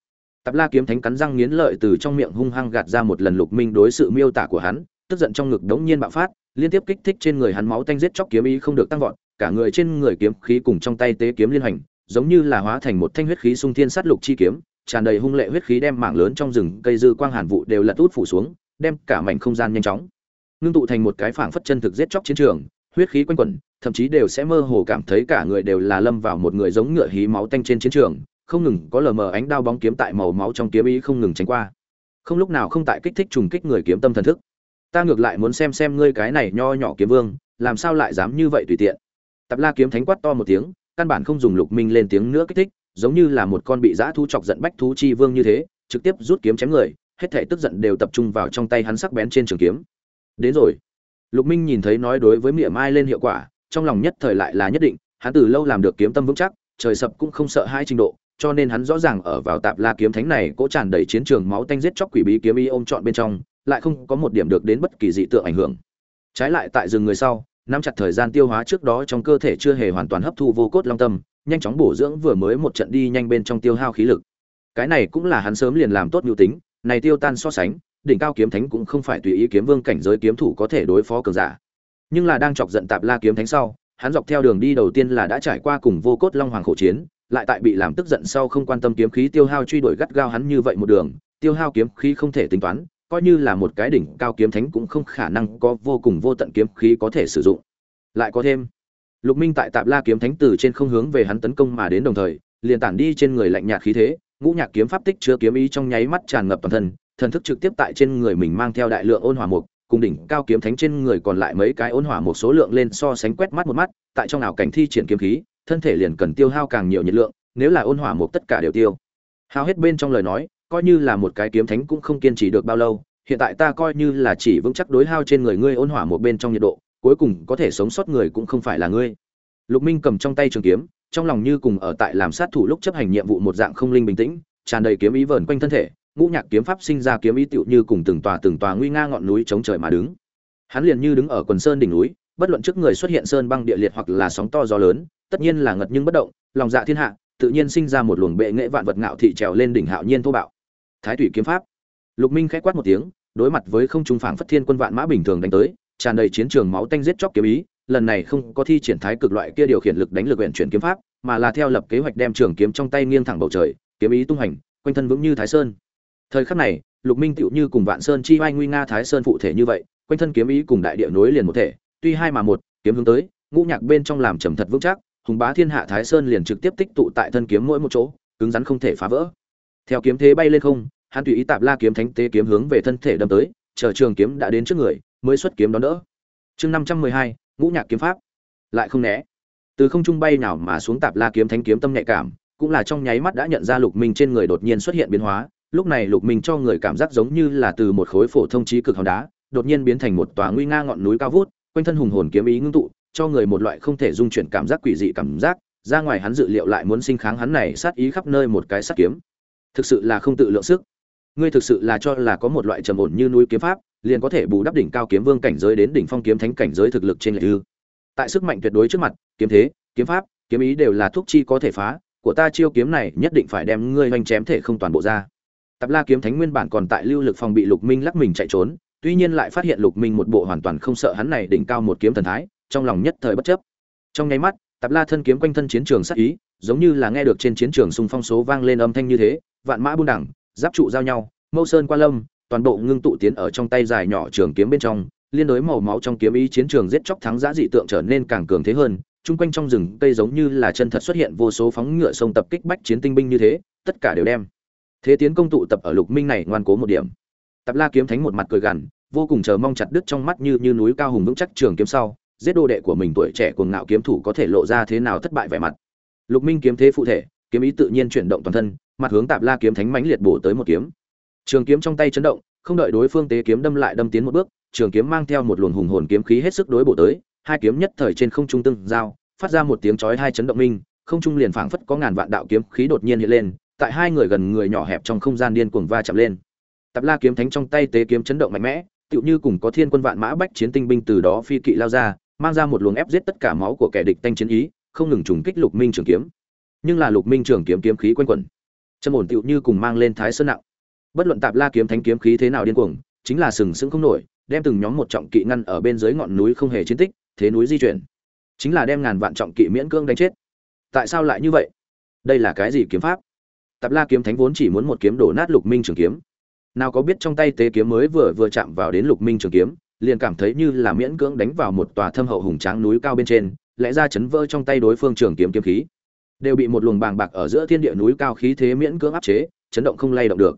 Speaker 1: Tạp La kiếm thánh cắn răng nghiến lợi từ trong miệng hung hăng gạt ra một lần Lục Minh đối sự miêu tả của hắn, tức giận trong ngực đống nhiên bạo phát, liên tiếp kích thích trên người hắn máu tanh giết chóc kiếm ý không được tăng vọt, cả người trên người kiếm khí cùng trong tay tế kiếm liên hành, giống như là hóa thành một thanh huyết khí sung thiên sát lục chi kiếm, tràn đầy hung lệ huyết khí đem mảng lớn trong rừng cây dư quang hàn vụ đều lật út phủ xuống, đem cả mảnh không gian nhanh chóng ngưng tụ thành một cái phảng phất chân thực giết chóc chiến trường, huyết khí quanh quẩn, thậm chí đều sẽ mơ hồ cảm thấy cả người đều là lâm vào một người giống ngựa hí máu tanh trên chiến trường, không ngừng có lờ mờ ánh đao bóng kiếm tại màu máu trong kiếm ý không ngừng tránh qua. Không lúc nào không tại kích thích trùng kích người kiếm tâm thần thức. Ta ngược lại muốn xem xem ngươi cái này nho nhỏ kiếm vương, làm sao lại dám như vậy tùy tiện. Tập La kiếm thánh quát to một tiếng, căn bản không dùng lục minh lên tiếng nữa kích thích, giống như là một con bị dã thú chọc giận bách thú chi vương như thế, trực tiếp rút kiếm chém người, hết thảy tức giận đều tập trung vào trong tay hắn sắc bén trên trường kiếm. Đến rồi. Lục Minh nhìn thấy nói đối với Mỉa Mai lên hiệu quả, trong lòng nhất thời lại là nhất định, hắn từ lâu làm được kiếm tâm vững chắc, trời sập cũng không sợ hai trình độ, cho nên hắn rõ ràng ở vào Tạp La kiếm thánh này, cố tràn đầy chiến trường máu tanh giết chóc quỷ bí kiếm y ôm trọn bên trong, lại không có một điểm được đến bất kỳ dị tượng ảnh hưởng. Trái lại tại rừng người sau, nắm chặt thời gian tiêu hóa trước đó trong cơ thể chưa hề hoàn toàn hấp thu vô cốt long tâm, nhanh chóng bổ dưỡng vừa mới một trận đi nhanh bên trong tiêu hao khí lực. Cái này cũng là hắn sớm liền làm tốt nhu tính, này tiêu tan so sánh, đỉnh cao kiếm thánh cũng không phải tùy ý kiếm vương cảnh giới kiếm thủ có thể đối phó cường giả. Nhưng là đang chọc giận Tạp La kiếm thánh sau, hắn dọc theo đường đi đầu tiên là đã trải qua cùng vô cốt long hoàng khổ chiến, lại tại bị làm tức giận sau không quan tâm kiếm khí tiêu hao truy đuổi gắt gao hắn như vậy một đường, tiêu hao kiếm khí không thể tính toán, coi như là một cái đỉnh cao kiếm thánh cũng không khả năng có vô cùng vô tận kiếm khí có thể sử dụng. Lại có thêm, Lục Minh tại Tạp La kiếm thánh từ trên không hướng về hắn tấn công mà đến đồng thời, liền tản đi trên người lạnh nhạt khí thế, ngũ nhạc kiếm pháp tích chứa kiếm ý trong nháy mắt tràn ngập toàn thân, thần thức trực tiếp tại trên người mình mang theo đại lượng ôn hỏa mục, cùng đỉnh cao kiếm thánh trên người còn lại mấy cái ôn hỏa một số lượng lên so sánh quét mắt một mắt, tại trong ảo cảnh thi triển kiếm khí, thân thể liền cần tiêu hao càng nhiều nhiệt lượng, nếu là ôn hỏa một tất cả đều tiêu. Hao hết bên trong lời nói, coi như là một cái kiếm thánh cũng không kiên trì được bao lâu, hiện tại ta coi như là chỉ vững chắc đối hao trên người ngươi ôn hỏa một bên trong nhiệt độ, cuối cùng có thể sống sót người cũng không phải là ngươi. Lục Minh cầm trong tay trường kiếm, trong lòng như cùng ở tại làm sát thủ lúc chấp hành nhiệm vụ một dạng không linh bình tĩnh, tràn đầy kiếm ý vờn quanh thân thể, ngũ nhạc kiếm pháp sinh ra kiếm ý tựu như cùng từng tòa từng tòa nguy nga ngọn núi chống trời mà đứng. Hắn liền như đứng ở quần sơn đỉnh núi, bất luận trước người xuất hiện sơn băng địa liệt hoặc là sóng to gió lớn, tất nhiên là ngật nhưng bất động, lòng dạ thiên hạ, tự nhiên sinh ra một luồng bệ nghệ vạn vật ngạo thị trèo lên đỉnh hạo nhiên thô bạo. Thái thủy kiếm pháp. Lục Minh khẽ quát một tiếng, đối mặt với không trung phảng phất thiên quân vạn mã bình thường đánh tới, tràn đầy chiến trường máu tanh giết chóc kiếm ý, lần này không có thi triển thái cực loại kia điều khiển lực đánh lực huyện chuyển kiếm pháp, mà là theo lập kế hoạch đem trường kiếm trong tay nghiêng thẳng bầu trời, kiếm ý tung hành, quanh thân vững như thái sơn thời khắc này lục minh tựu như cùng vạn sơn chi oai nguy nga thái sơn phụ thể như vậy quanh thân kiếm ý cùng đại địa nối liền một thể tuy hai mà một kiếm hướng tới ngũ nhạc bên trong làm trầm thật vững chắc hùng bá thiên hạ thái sơn liền trực tiếp tích tụ tại thân kiếm mỗi một chỗ cứng rắn không thể phá vỡ theo kiếm thế bay lên không hắn tùy ý tạp la kiếm thánh tế kiếm hướng về thân thể đâm tới, chờ trường kiếm đã đến trước người, mới xuất kiếm đón đỡ. Chương năm trăm mười hai, ngũ nhạc kiếm pháp. Lại không né. Từ không trung bay nào mà xuống tạp la kiếm thánh kiếm tâm nhạy cảm, cũng là trong nháy mắt đã nhận ra lục minh trên người đột nhiên xuất hiện biến hóa. Lúc này lục minh cho người cảm giác giống như là từ một khối phổ thông trí cực hòn đá, đột nhiên biến thành một tòa nguy nga ngọn núi cao vút, quanh thân hùng hồn kiếm ý ngưng tụ, cho người một loại không thể dung chuyển cảm giác quỷ dị cảm giác. Ra ngoài hắn dự liệu lại muốn sinh kháng hắn này sát ý khắp nơi một cái sát kiếm. Thực sự là không tự lượng sức ngươi thực sự là cho là có một loại trầm ổn như núi kiếm pháp liền có thể bù đắp đỉnh cao kiếm vương cảnh giới đến đỉnh phong kiếm thánh cảnh giới thực lực trên lệ ư tại sức mạnh tuyệt đối trước mặt kiếm thế kiếm pháp kiếm ý đều là thuốc chi có thể phá của ta chiêu kiếm này nhất định phải đem ngươi hoành chém thể không toàn bộ ra Tạp La kiếm thánh nguyên bản còn tại lưu lực phòng bị Lục Minh lắc mình chạy trốn, tuy nhiên lại phát hiện Lục Minh một bộ hoàn toàn không sợ hắn này đỉnh cao một kiếm thần thái, trong lòng nhất thời bất chấp. Trong nháy mắt, Tạp La thân kiếm quanh thân chiến trường sát ý, giống như là nghe được trên chiến trường xung phong số vang lên âm thanh như thế, vạn mã buông đẳng, giáp trụ giao nhau, mâu sơn qua lâm, toàn bộ ngưng tụ tiến ở trong tay dài nhỏ trường kiếm bên trong, liên đối màu máu trong kiếm ý chiến trường giết chóc thắng giã dị tượng trở nên càng cường thế hơn, chung quanh trong rừng cây giống như là chân thật xuất hiện vô số phóng ngựa sông tập kích bách chiến tinh binh như thế, tất cả đều đem. Thế tiến công tụ tập ở lục minh này ngoan cố một điểm. Tập la kiếm thánh một mặt cười gằn vô cùng chờ mong chặt đứt trong mắt như như núi cao hùng vững chắc trường kiếm sau giết đồ đệ của mình tuổi trẻ cuồng ngạo kiếm thủ có thể lộ ra thế nào thất bại vẻ mặt. Lục minh kiếm thế phụ thể kiếm ý tự nhiên chuyển động toàn thân mặt hướng tạp la kiếm thánh mãnh liệt bổ tới một kiếm trường kiếm trong tay chấn động không đợi đối phương tế kiếm đâm lại đâm tiến một bước trường kiếm mang theo một luồng hùng hồn kiếm khí hết sức đối bổ tới hai kiếm nhất thời trên không trung tương giao phát ra một tiếng chói hai chấn động minh không trung liền phảng phất có ngàn vạn đạo kiếm khí đột nhiên hiện lên tại hai người gần người nhỏ hẹp trong không gian điên cuồng va chạm lên. Tạp La kiếm thánh trong tay tế kiếm chấn động mạnh mẽ, tựu như cùng có thiên quân vạn mã bách chiến tinh binh từ đó phi kỵ lao ra, mang ra một luồng ép giết tất cả máu của kẻ địch tanh chiến ý, không ngừng trùng kích Lục Minh trường kiếm. Nhưng là Lục Minh trường kiếm kiếm khí quanh quẩn. trầm ổn tựu như cùng mang lên thái sơn nặng. Bất luận tạp la kiếm thánh kiếm khí thế nào điên cuồng, chính là sừng sững không nổi, đem từng nhóm một trọng kỵ ngăn ở bên dưới ngọn núi không hề chiến tích, thế núi di chuyển. Chính là đem ngàn vạn trọng kỵ miễn cương đánh chết. Tại sao lại như vậy? Đây là cái gì kiếm pháp? Tạp la kiếm thánh vốn chỉ muốn một kiếm đổ nát lục minh trường kiếm. Nào có biết trong tay tế kiếm mới vừa vừa chạm vào đến lục minh trường kiếm, liền cảm thấy như là miễn cưỡng đánh vào một tòa thâm hậu hùng tráng núi cao bên trên, lẽ ra chấn vỡ trong tay đối phương trường kiếm kiếm khí đều bị một luồng bàng bạc ở giữa thiên địa núi cao khí thế miễn cưỡng áp chế chấn động không lay động được.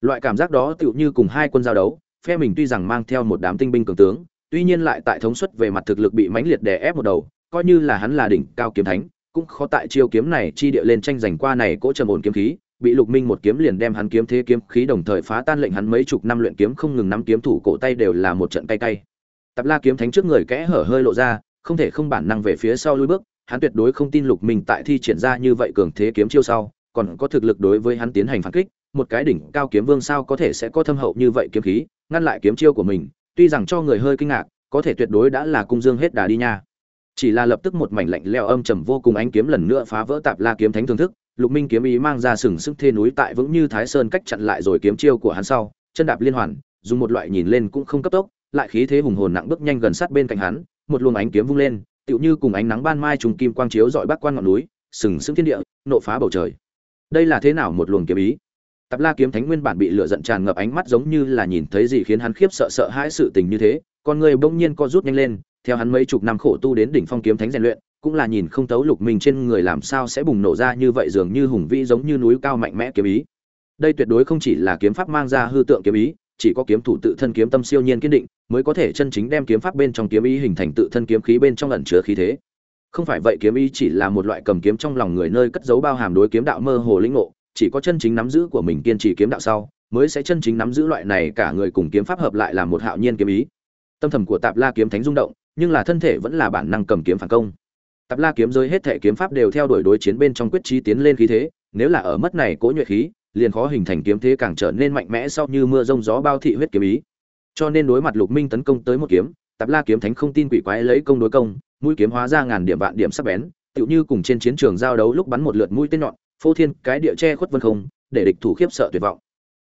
Speaker 1: Loại cảm giác đó tựu như cùng hai quân giao đấu phe mình tuy rằng mang theo một đám tinh binh cường tướng tuy nhiên lại tại thống suất về mặt thực lực bị mãnh liệt đè ép một đầu coi như là hắn là đỉnh cao kiếm thánh cũng khó tại chiêu kiếm này chi địa lên tranh giành qua này cỗ trầm ổn kiếm khí bị lục minh một kiếm liền đem hắn kiếm thế kiếm khí đồng thời phá tan lệnh hắn mấy chục năm luyện kiếm không ngừng nắm kiếm thủ cổ tay đều là một trận cay cay. Tạp La kiếm thánh trước người kẽ hở hơi lộ ra, không thể không bản năng về phía sau lui bước, hắn tuyệt đối không tin Lục Minh tại thi triển ra như vậy cường thế kiếm chiêu sau, còn có thực lực đối với hắn tiến hành phản kích, một cái đỉnh cao kiếm vương sao có thể sẽ có thâm hậu như vậy kiếm khí, ngăn lại kiếm chiêu của mình, tuy rằng cho người hơi kinh ngạc, có thể tuyệt đối đã là cung dương hết đà đi nha. Chỉ là lập tức một mảnh lạnh lẽo âm trầm vô cùng ánh kiếm lần nữa phá vỡ Tạp La kiếm thánh thương thức, Lục Minh kiếm ý mang ra sừng sức thê núi tại vững như Thái Sơn cách chặn lại rồi kiếm chiêu của hắn sau, chân đạp liên hoàn, dùng một loại nhìn lên cũng không cấp tốc, lại khí thế hùng hồn nặng bước nhanh gần sát bên cạnh hắn, một luồng ánh kiếm vung lên, tựu như cùng ánh nắng ban mai trùng kim quang chiếu dọi bắc quan ngọn núi, sừng sững thiên địa, nộ phá bầu trời. Đây là thế nào một luồng kiếm ý? Tạp La kiếm thánh nguyên bản bị lửa giận tràn ngập ánh mắt giống như là nhìn thấy gì khiến hắn khiếp sợ sợ hãi sự tình như thế, con người bỗng nhiên co rút nhanh lên, theo hắn mấy chục năm khổ tu đến đỉnh phong kiếm thánh rèn luyện, cũng là nhìn không tấu lục mình trên người làm sao sẽ bùng nổ ra như vậy dường như hùng vĩ giống như núi cao mạnh mẽ kiếm ý. Đây tuyệt đối không chỉ là kiếm pháp mang ra hư tượng kiếm ý, chỉ có kiếm thủ tự thân kiếm tâm siêu nhiên kiên định, mới có thể chân chính đem kiếm pháp bên trong kiếm ý hình thành tự thân kiếm khí bên trong ẩn chứa khí thế. Không phải vậy kiếm ý chỉ là một loại cầm kiếm trong lòng người nơi cất giấu bao hàm đối kiếm đạo mơ hồ lĩnh ngộ, chỉ có chân chính nắm giữ của mình kiên trì kiếm đạo sau, mới sẽ chân chính nắm giữ loại này cả người cùng kiếm pháp hợp lại làm một hạo nhiên kiếm ý. Tâm thầm của Tạp La kiếm thánh rung động, nhưng là thân thể vẫn là bản năng cầm kiếm phản công. Tạp La kiếm giới hết thể kiếm pháp đều theo đuổi đối chiến bên trong quyết chí tiến lên khí thế, nếu là ở mất này cố nhuệ khí, liền khó hình thành kiếm thế càng trở nên mạnh mẽ sau như mưa rông gió bao thị huyết kiếm ý. Cho nên đối mặt Lục Minh tấn công tới một kiếm, Tạp La kiếm thánh không tin quỷ quái lấy công đối công, mũi kiếm hóa ra ngàn điểm vạn điểm sắc bén, tựu như cùng trên chiến trường giao đấu lúc bắn một lượt mũi tên nhọn, phô thiên cái địa che khuất vân không, để địch thủ khiếp sợ tuyệt vọng.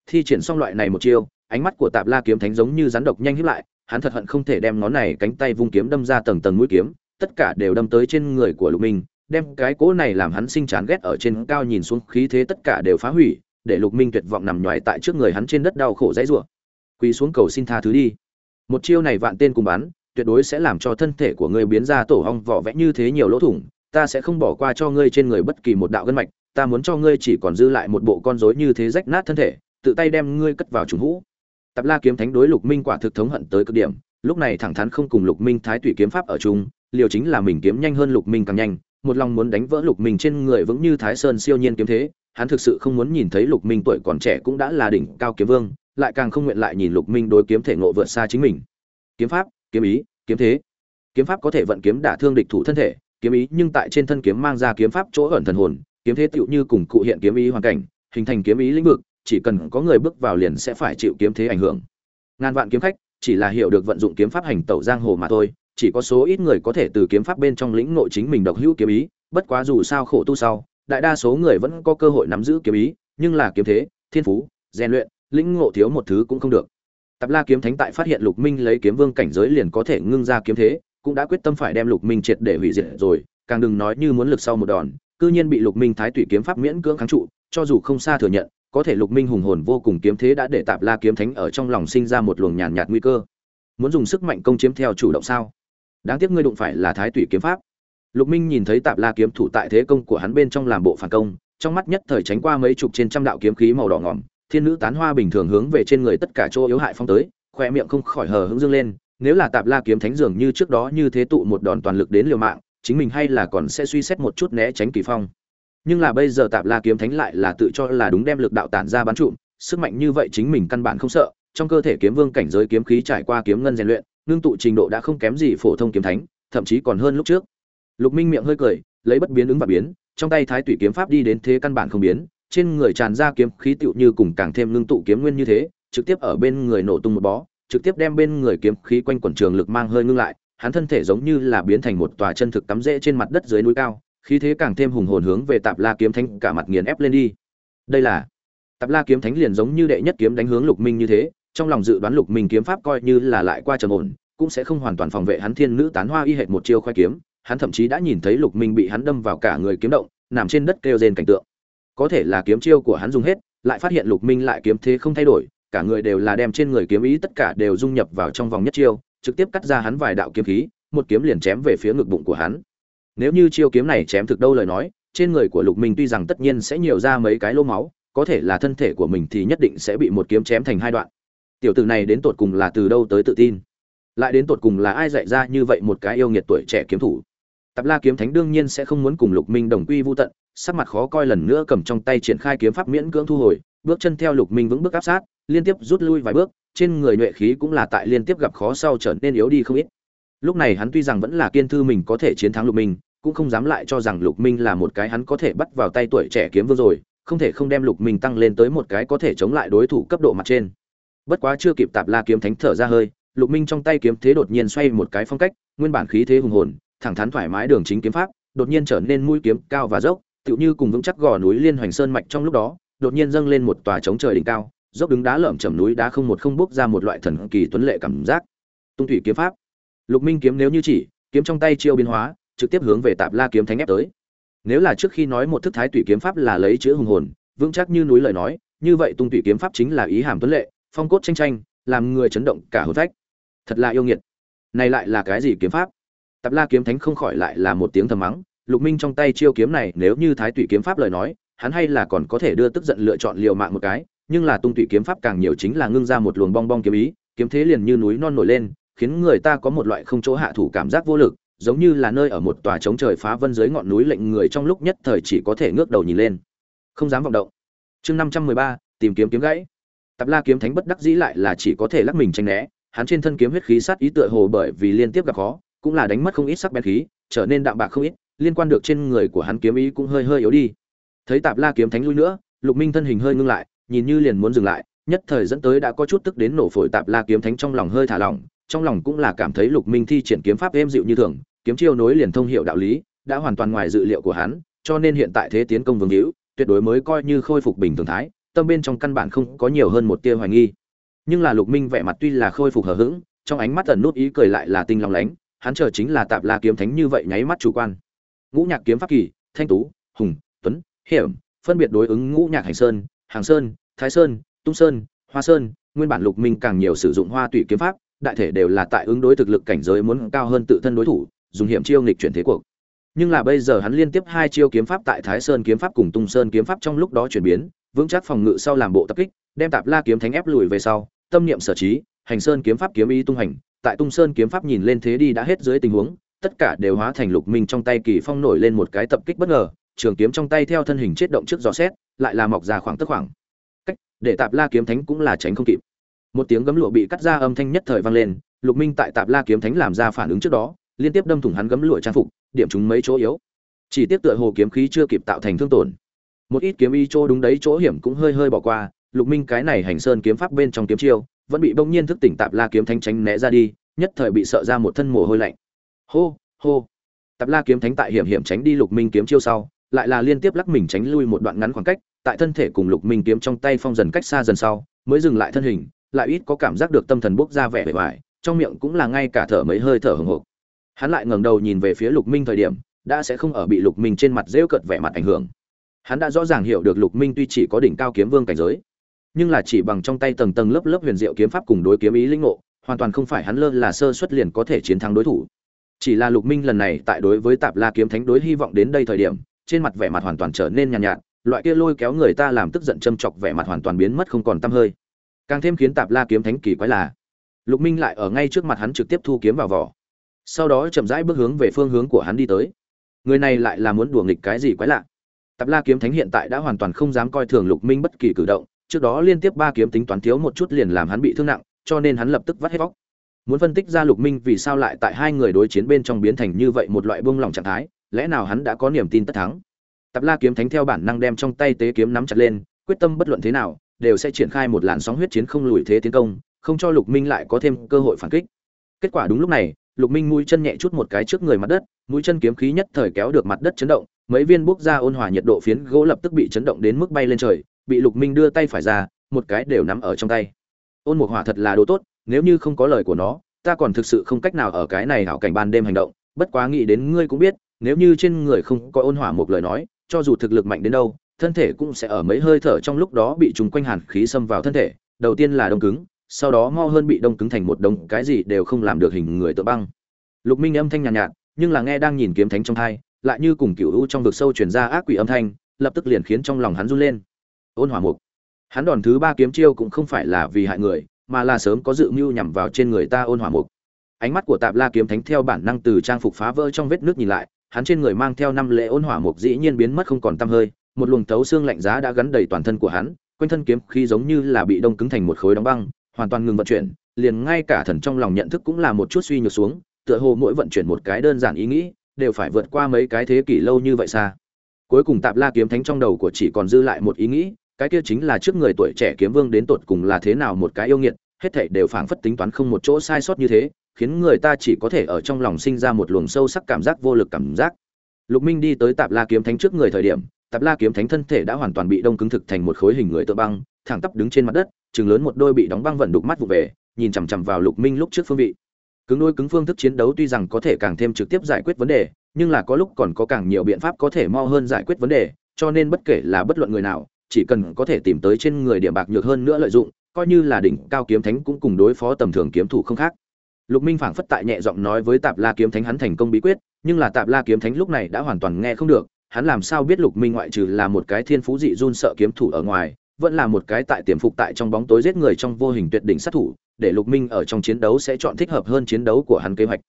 Speaker 1: Thi triển xong loại này một chiêu, ánh mắt của Tạp La kiếm thánh giống như rắn độc nhanh hiếp lại, hắn thật hận không thể đem ngón này cánh tay vung kiếm đâm ra tầng tầng mũi kiếm, tất cả đều đâm tới trên người của Lục Minh, đem cái cỗ này làm hắn sinh chán ghét ở trên cao nhìn xuống khí thế tất cả đều phá hủy, để lục minh tuyệt vọng nằm nhoài tại trước người hắn trên đất đau khổ dãy rủa quỳ xuống cầu xin tha thứ đi. Một chiêu này vạn tên cùng bắn tuyệt đối sẽ làm cho thân thể của ngươi biến ra tổ hong vỏ vẽ như thế nhiều lỗ thủng ta sẽ không bỏ qua cho ngươi trên người bất kỳ một đạo gân mạch ta muốn cho ngươi chỉ còn dư lại một bộ con rối như thế rách nát thân thể tự tay đem ngươi cất vào trùng hũ. Tập La kiếm thánh đối Lục Minh quả thực thống hận tới cực điểm, lúc này thẳng thắn không cùng Lục Minh Thái tùy kiếm pháp ở chung, liều chính là mình kiếm nhanh hơn Lục Minh càng nhanh, một lòng muốn đánh vỡ Lục Minh trên người vững như Thái Sơn siêu nhiên kiếm thế, hắn thực sự không muốn nhìn thấy Lục Minh tuổi còn trẻ cũng đã là đỉnh cao kiếm vương, lại càng không nguyện lại nhìn Lục Minh đối kiếm thể ngộ vượt xa chính mình. Kiếm pháp, kiếm ý, kiếm thế. Kiếm pháp có thể vận kiếm đả thương địch thủ thân thể, kiếm ý nhưng tại trên thân kiếm mang ra kiếm pháp chỗ ẩn thần hồn, kiếm thế tựu như cùng cụ hiện kiếm ý hoàn cảnh, hình thành kiếm ý lĩnh vực, chỉ cần có người bước vào liền sẽ phải chịu kiếm thế ảnh hưởng. Ngàn vạn kiếm khách, chỉ là hiểu được vận dụng kiếm pháp hành tẩu giang hồ mà thôi, chỉ có số ít người có thể từ kiếm pháp bên trong lĩnh nội chính mình độc hữu kiếm ý, bất quá dù sao khổ tu sau, đại đa số người vẫn có cơ hội nắm giữ kiếm ý, nhưng là kiếm thế, thiên phú, rèn luyện, lĩnh ngộ thiếu một thứ cũng không được. Tạp La kiếm thánh tại phát hiện Lục Minh lấy kiếm vương cảnh giới liền có thể ngưng ra kiếm thế, cũng đã quyết tâm phải đem Lục Minh triệt để hủy diệt rồi, càng đừng nói như muốn lực sau một đòn, cư nhiên bị Lục Minh thái tụy kiếm pháp miễn cưỡng kháng trụ, cho dù không xa thừa nhận, có thể Lục Minh hùng hồn vô cùng kiếm thế đã để Tạp La kiếm thánh ở trong lòng sinh ra một luồng nhàn nhạt nguy cơ. Muốn dùng sức mạnh công chiếm theo chủ động sao? Đáng tiếc ngươi đụng phải là thái tụy kiếm pháp. Lục Minh nhìn thấy Tạp La kiếm thủ tại thế công của hắn bên trong làm bộ phản công, trong mắt nhất thời tránh qua mấy chục trên trăm đạo kiếm khí màu đỏ ngòm, thiên nữ tán hoa bình thường hướng về trên người tất cả chỗ yếu hại phong tới, khoe miệng không khỏi hờ hững dương lên, nếu là Tạp La kiếm thánh dường như trước đó như thế tụ một đòn toàn lực đến liều mạng, chính mình hay là còn sẽ suy xét một chút né tránh kỳ phong. Nhưng là bây giờ Tạp La kiếm thánh lại là tự cho là đúng đem lực đạo tản ra bắn trụm, sức mạnh như vậy chính mình căn bản không sợ, trong cơ thể kiếm vương cảnh giới kiếm khí trải qua kiếm ngân rèn luyện, nương tụ trình độ đã không kém gì phổ thông kiếm thánh, thậm chí còn hơn lúc trước lục minh miệng hơi cười lấy bất biến ứng và biến trong tay thái tủy kiếm pháp đi đến thế căn bản không biến trên người tràn ra kiếm khí tựu như cùng càng thêm ngưng tụ kiếm nguyên như thế, trực tiếp ở bên người nổ tung một bó, trực tiếp đem bên người kiếm khí quanh quẩn trường lực mang hơi ngưng lại, hắn thân thể giống như là biến thành một tòa chân thực tắm rễ trên mặt đất dưới núi cao, khí thế càng thêm hùng hồn hướng về tạp la kiếm thánh cả mặt nghiền ép lên đi. Đây là tạp la kiếm thánh liền giống như đệ nhất kiếm đánh hướng lục minh như thế, trong lòng dự đoán lục minh kiếm pháp coi như là lại qua trầm ổn, cũng sẽ không hoàn toàn phòng vệ hắn thiên nữ tán hoa y hệt một chiêu khoai kiếm, hắn thậm chí đã nhìn thấy lục minh bị hắn đâm vào cả người kiếm động, nằm trên đất kêu rên cảnh tượng có thể là kiếm chiêu của hắn dùng hết lại phát hiện lục minh lại kiếm thế không thay đổi cả người đều là đem trên người kiếm ý tất cả đều dung nhập vào trong vòng nhất chiêu trực tiếp cắt ra hắn vài đạo kiếm khí một kiếm liền chém về phía ngực bụng của hắn. Nếu như chiêu kiếm này chém thực đâu lời nói trên người của lục minh tuy rằng tất nhiên sẽ nhiều ra mấy cái lỗ máu có thể là thân thể của mình thì nhất định sẽ bị một kiếm chém thành hai đoạn. Tiểu tử này đến tột cùng là từ đâu tới tự tin? Lại đến tột cùng là ai dạy ra như vậy một cái yêu nghiệt tuổi trẻ kiếm thủ? Tạp La kiếm thánh đương nhiên sẽ không muốn cùng Lục Minh đồng quy vu tận, sắc mặt khó coi lần nữa cầm trong tay triển khai kiếm pháp miễn cưỡng thu hồi, bước chân theo Lục Minh vững bước áp sát, liên tiếp rút lui vài bước, trên người nhuệ khí cũng là tại liên tiếp gặp khó sau trở nên yếu đi không ít. Lúc này hắn tuy rằng vẫn là kiên thư mình có thể chiến thắng Lục Minh, cũng không dám lại cho rằng Lục Minh là một cái hắn có thể bắt vào tay tuổi trẻ kiếm vương rồi, không thể không đem Lục Minh tăng lên tới một cái có thể chống lại đối thủ cấp độ mặt trên. Bất quá chưa kịp Tạp La kiếm thánh thở ra hơi, Lục Minh trong tay kiếm thế đột nhiên xoay một cái phong cách, nguyên bản khí thế hùng hồn, thẳng thắn thoải mái đường chính kiếm pháp, đột nhiên trở nên mũi kiếm cao và dốc, tựu như cùng vững chắc gò núi liên hoành sơn mạch trong lúc đó, đột nhiên dâng lên một tòa chống trời đỉnh cao, dốc đứng đá lởm chầm núi đá không một không bước ra một loại thần kỳ tuấn lệ cảm giác. Tung thủy kiếm pháp. Lục Minh kiếm nếu như chỉ, kiếm trong tay chiêu biến hóa, trực tiếp hướng về Tạp La kiếm thánh ép tới. Nếu là trước khi nói một thức thái tùy kiếm pháp là lấy chữ hùng hồn, vững chắc như núi lời nói, như vậy tung thủy kiếm pháp chính là ý hàm tuấn lệ, phong cốt tranh tranh, làm người chấn động cả hồn phách. Thật là yêu nghiệt. Này lại là cái gì kiếm pháp? Tạp La kiếm thánh không khỏi lại là một tiếng thầm mắng, Lục Minh trong tay chiêu kiếm này nếu như Thái Tụy kiếm pháp lời nói, hắn hay là còn có thể đưa tức giận lựa chọn liều mạng một cái, nhưng là Tung Tụy kiếm pháp càng nhiều chính là ngưng ra một luồng bong bong kiếm ý, kiếm thế liền như núi non nổi lên, khiến người ta có một loại không chỗ hạ thủ cảm giác vô lực, giống như là nơi ở một tòa trống trời phá vân dưới ngọn núi lệnh người trong lúc nhất thời chỉ có thể ngước đầu nhìn lên, không dám vọng động. Chương 513, tìm kiếm kiếm gãy. Tạp La kiếm thánh bất đắc dĩ lại là chỉ có thể lắc mình tránh né, hắn trên thân kiếm huyết khí sát ý tựa hồ bởi vì liên tiếp gặp khó, cũng là đánh mất không ít sắc bén khí, trở nên đạm bạc không ít, liên quan được trên người của hắn kiếm ý cũng hơi hơi yếu đi. Thấy Tạp La kiếm thánh lui nữa, Lục Minh thân hình hơi ngưng lại, nhìn như liền muốn dừng lại, nhất thời dẫn tới đã có chút tức đến nổ phổi Tạp La kiếm thánh trong lòng hơi thả lỏng, trong lòng cũng là cảm thấy Lục Minh thi triển kiếm pháp êm dịu như thường, kiếm chiêu nối liền thông hiệu đạo lý, đã hoàn toàn ngoài dự liệu của hắn, cho nên hiện tại thế tiến công vương hữu, tuyệt đối mới coi như khôi phục bình thường thái, tâm bên trong căn bản không có nhiều hơn một tia hoài nghi. Nhưng là Lục Minh vẻ mặt tuy là khôi phục hờ hững, trong ánh mắt ẩn nút ý cười lại là tinh long lánh, hắn chờ chính là tạp la kiếm thánh như vậy nháy mắt chủ quan ngũ nhạc kiếm pháp kỳ thanh tú hùng tuấn hiểm phân biệt đối ứng ngũ nhạc hành sơn hàng sơn thái sơn tung sơn hoa sơn. Nguyên bản lục minh càng nhiều sử dụng hoa tụy kiếm pháp đại thể đều là tại ứng đối thực lực cảnh giới muốn cao hơn tự thân đối thủ dùng hiểm chiêu nghịch chuyển thế cuộc. Nhưng là bây giờ hắn liên tiếp hai chiêu kiếm pháp tại thái sơn kiếm pháp cùng tung sơn kiếm pháp trong lúc đó chuyển biến vững chắc phòng ngự sau làm bộ tập kích đem tạp la kiếm thánh ép lùi về sau tâm niệm sở trí hành sơn kiếm pháp kiếm ý tung hành tại Tung Sơn kiếm pháp nhìn lên thế đi đã hết dưới tình huống, tất cả đều hóa thành Lục Minh trong tay kỳ phong nổi lên một cái tập kích bất ngờ, trường kiếm trong tay theo thân hình chết động trước gió xét, lại là mọc ra khoảng tức khoảng. Cách, để Tạp La kiếm thánh cũng là tránh không kịp. Một tiếng gấm lụa bị cắt ra âm thanh nhất thời vang lên, Lục Minh tại Tạp La kiếm thánh làm ra phản ứng trước đó, liên tiếp đâm thủng hắn gấm lụa trang phục, điểm trúng mấy chỗ yếu. Chỉ tiếc tựa hồ kiếm khí chưa kịp tạo thành thương tổn. Một ít kiếm y chỗ đúng đấy chỗ hiểm cũng hơi hơi bỏ qua, Lục Minh cái này hành sơn kiếm pháp bên trong kiếm chiêu, vẫn bị bỗng nhiên thức tỉnh tạp la kiếm thánh tránh né ra đi nhất thời bị sợ ra một thân mồ hôi lạnh hô hô. Tạp la kiếm thánh tại hiểm hiểm tránh đi lục minh kiếm chiêu sau lại là liên tiếp lắc mình tránh lui một đoạn ngắn khoảng cách tại thân thể cùng lục minh kiếm trong tay phong dần cách xa dần sau mới dừng lại thân hình lại ít có cảm giác được tâm thần bốc ra vẻ vẻ vải trong miệng cũng là ngay cả thở mấy hơi thở hồng hộc hắn lại ngẩng đầu nhìn về phía lục minh thời điểm đã sẽ không ở bị lục minh trên mặt rêu cợt vẻ mặt ảnh hưởng. Hắn đã rõ ràng hiểu được lục minh tuy chỉ có đỉnh cao kiếm vương cảnh giới nhưng là chỉ bằng trong tay tầng tầng lớp lớp huyền diệu kiếm pháp cùng đối kiếm ý linh ngộ, hoàn toàn không phải hắn lơ là sơ xuất liền có thể chiến thắng đối thủ. Chỉ là Lục Minh lần này tại đối với Tạp La kiếm thánh đối hy vọng đến đây thời điểm, trên mặt vẻ mặt hoàn toàn trở nên nhàn nhạt, nhạt, loại kia lôi kéo người ta làm tức giận châm chọc vẻ mặt hoàn toàn biến mất không còn tăm hơi. Càng thêm khiến Tạp La kiếm thánh kỳ quái là, Lục Minh lại ở ngay trước mặt hắn trực tiếp thu kiếm vào vỏ. Sau đó chậm rãi bước hướng về phương hướng của hắn đi tới. Người này lại là muốn đùa nghịch cái gì quái lạ. Tạp La kiếm thánh hiện tại đã hoàn toàn không dám coi thường Lục Minh bất kỳ cử động, trước đó liên tiếp ba kiếm tính toán thiếu một chút liền làm hắn bị thương nặng cho nên hắn lập tức vắt hết vóc muốn phân tích ra lục minh vì sao lại tại hai người đối chiến bên trong biến thành như vậy một loại buông lỏng trạng thái, lẽ nào hắn đã có niềm tin tất thắng? Tập la kiếm thánh theo bản năng đem trong tay tế kiếm nắm chặt lên, quyết tâm bất luận thế nào, đều sẽ triển khai một làn sóng huyết chiến không lùi thế tiến công, không cho lục minh lại có thêm cơ hội phản kích. Kết quả đúng lúc này, lục minh mũi chân nhẹ chút một cái trước người mặt đất, mũi chân kiếm khí nhất thời kéo được mặt đất chấn động, mấy viên bốc ra ôn hòa nhiệt độ phiến gỗ lập tức bị chấn động đến mức bay lên trời, bị lục minh đưa tay phải ra, một cái đều nắm ở trong tay. Ôn mục hỏa thật là đồ tốt nếu như không có lời của nó ta còn thực sự không cách nào ở cái này hảo cảnh ban đêm hành động bất quá nghĩ đến ngươi cũng biết nếu như trên người không có ôn hỏa một lời nói cho dù thực lực mạnh đến đâu thân thể cũng sẽ ở mấy hơi thở trong lúc đó bị trùng quanh hàn khí xâm vào thân thể đầu tiên là đông cứng sau đó mau hơn bị đông cứng thành một đống cái gì đều không làm được hình người tự băng. Lục minh âm thanh nhàn nhạt, nhạt nhưng là nghe đang nhìn kiếm thánh trong thai lại như cùng cựu u trong vực sâu truyền ra ác quỷ âm thanh lập tức liền khiến trong lòng hắn run lên. Ôn hỏa mục. Hắn đòn thứ ba kiếm chiêu cũng không phải là vì hại người mà là sớm có dự mưu nhằm vào trên người ta ôn hỏa mục. Ánh mắt của tạp la kiếm thánh theo bản năng từ trang phục phá vỡ trong vết nước nhìn lại, hắn trên người mang theo năm lễ ôn hỏa mục dĩ nhiên biến mất không còn tăm hơi, một luồng tấu xương lạnh giá đã gắn đầy toàn thân của hắn, quanh thân kiếm khí giống như là bị đông cứng thành một khối đóng băng, hoàn toàn ngừng vận chuyển, liền ngay cả thần trong lòng nhận thức cũng là một chút suy nhược xuống, tựa hồ mỗi vận chuyển một cái đơn giản ý nghĩ, đều phải vượt qua mấy cái thế kỷ lâu như vậy xa. Cuối cùng tạp la kiếm thánh trong đầu của chỉ còn dư lại một ý nghĩ cái kia chính là trước người tuổi trẻ kiếm vương đến tột cùng là thế nào một cái yêu nghiệt, hết thảy đều phảng phất tính toán không một chỗ sai sót như thế, khiến người ta chỉ có thể ở trong lòng sinh ra một luồng sâu sắc cảm giác vô lực cảm giác. Lục minh đi tới tạp la kiếm thánh trước người thời điểm, tạp la kiếm thánh thân thể đã hoàn toàn bị đông cứng thực thành một khối hình người tự băng, thẳng tắp đứng trên mặt đất chừng lớn một đôi bị đóng băng vận đục mắt vụ về, nhìn chằm chằm vào lục minh lúc trước phương vị. Cứng đôi cứng phương thức chiến đấu tuy rằng có thể càng thêm trực tiếp giải quyết vấn đề, nhưng là có lúc còn có càng nhiều biện pháp có thể mau hơn giải quyết vấn đề, cho nên bất kể là bất luận người nào chỉ cần có thể tìm tới trên người điểm bạc nhược hơn nữa lợi dụng, coi như là đỉnh cao kiếm thánh cũng cùng đối phó tầm thường kiếm thủ không khác. Lục minh phảng phất tại nhẹ giọng nói với tạp la kiếm thánh hắn thành công bí quyết, nhưng là tạp la kiếm thánh lúc này đã hoàn toàn nghe không được, hắn làm sao biết lục minh ngoại trừ là một cái thiên phú dị run sợ kiếm thủ ở ngoài, vẫn là một cái tại tiềm phục tại trong bóng tối giết người trong vô hình tuyệt đỉnh sát thủ, để lục minh ở trong chiến đấu sẽ chọn thích hợp hơn chiến đấu của hắn kế hoạch.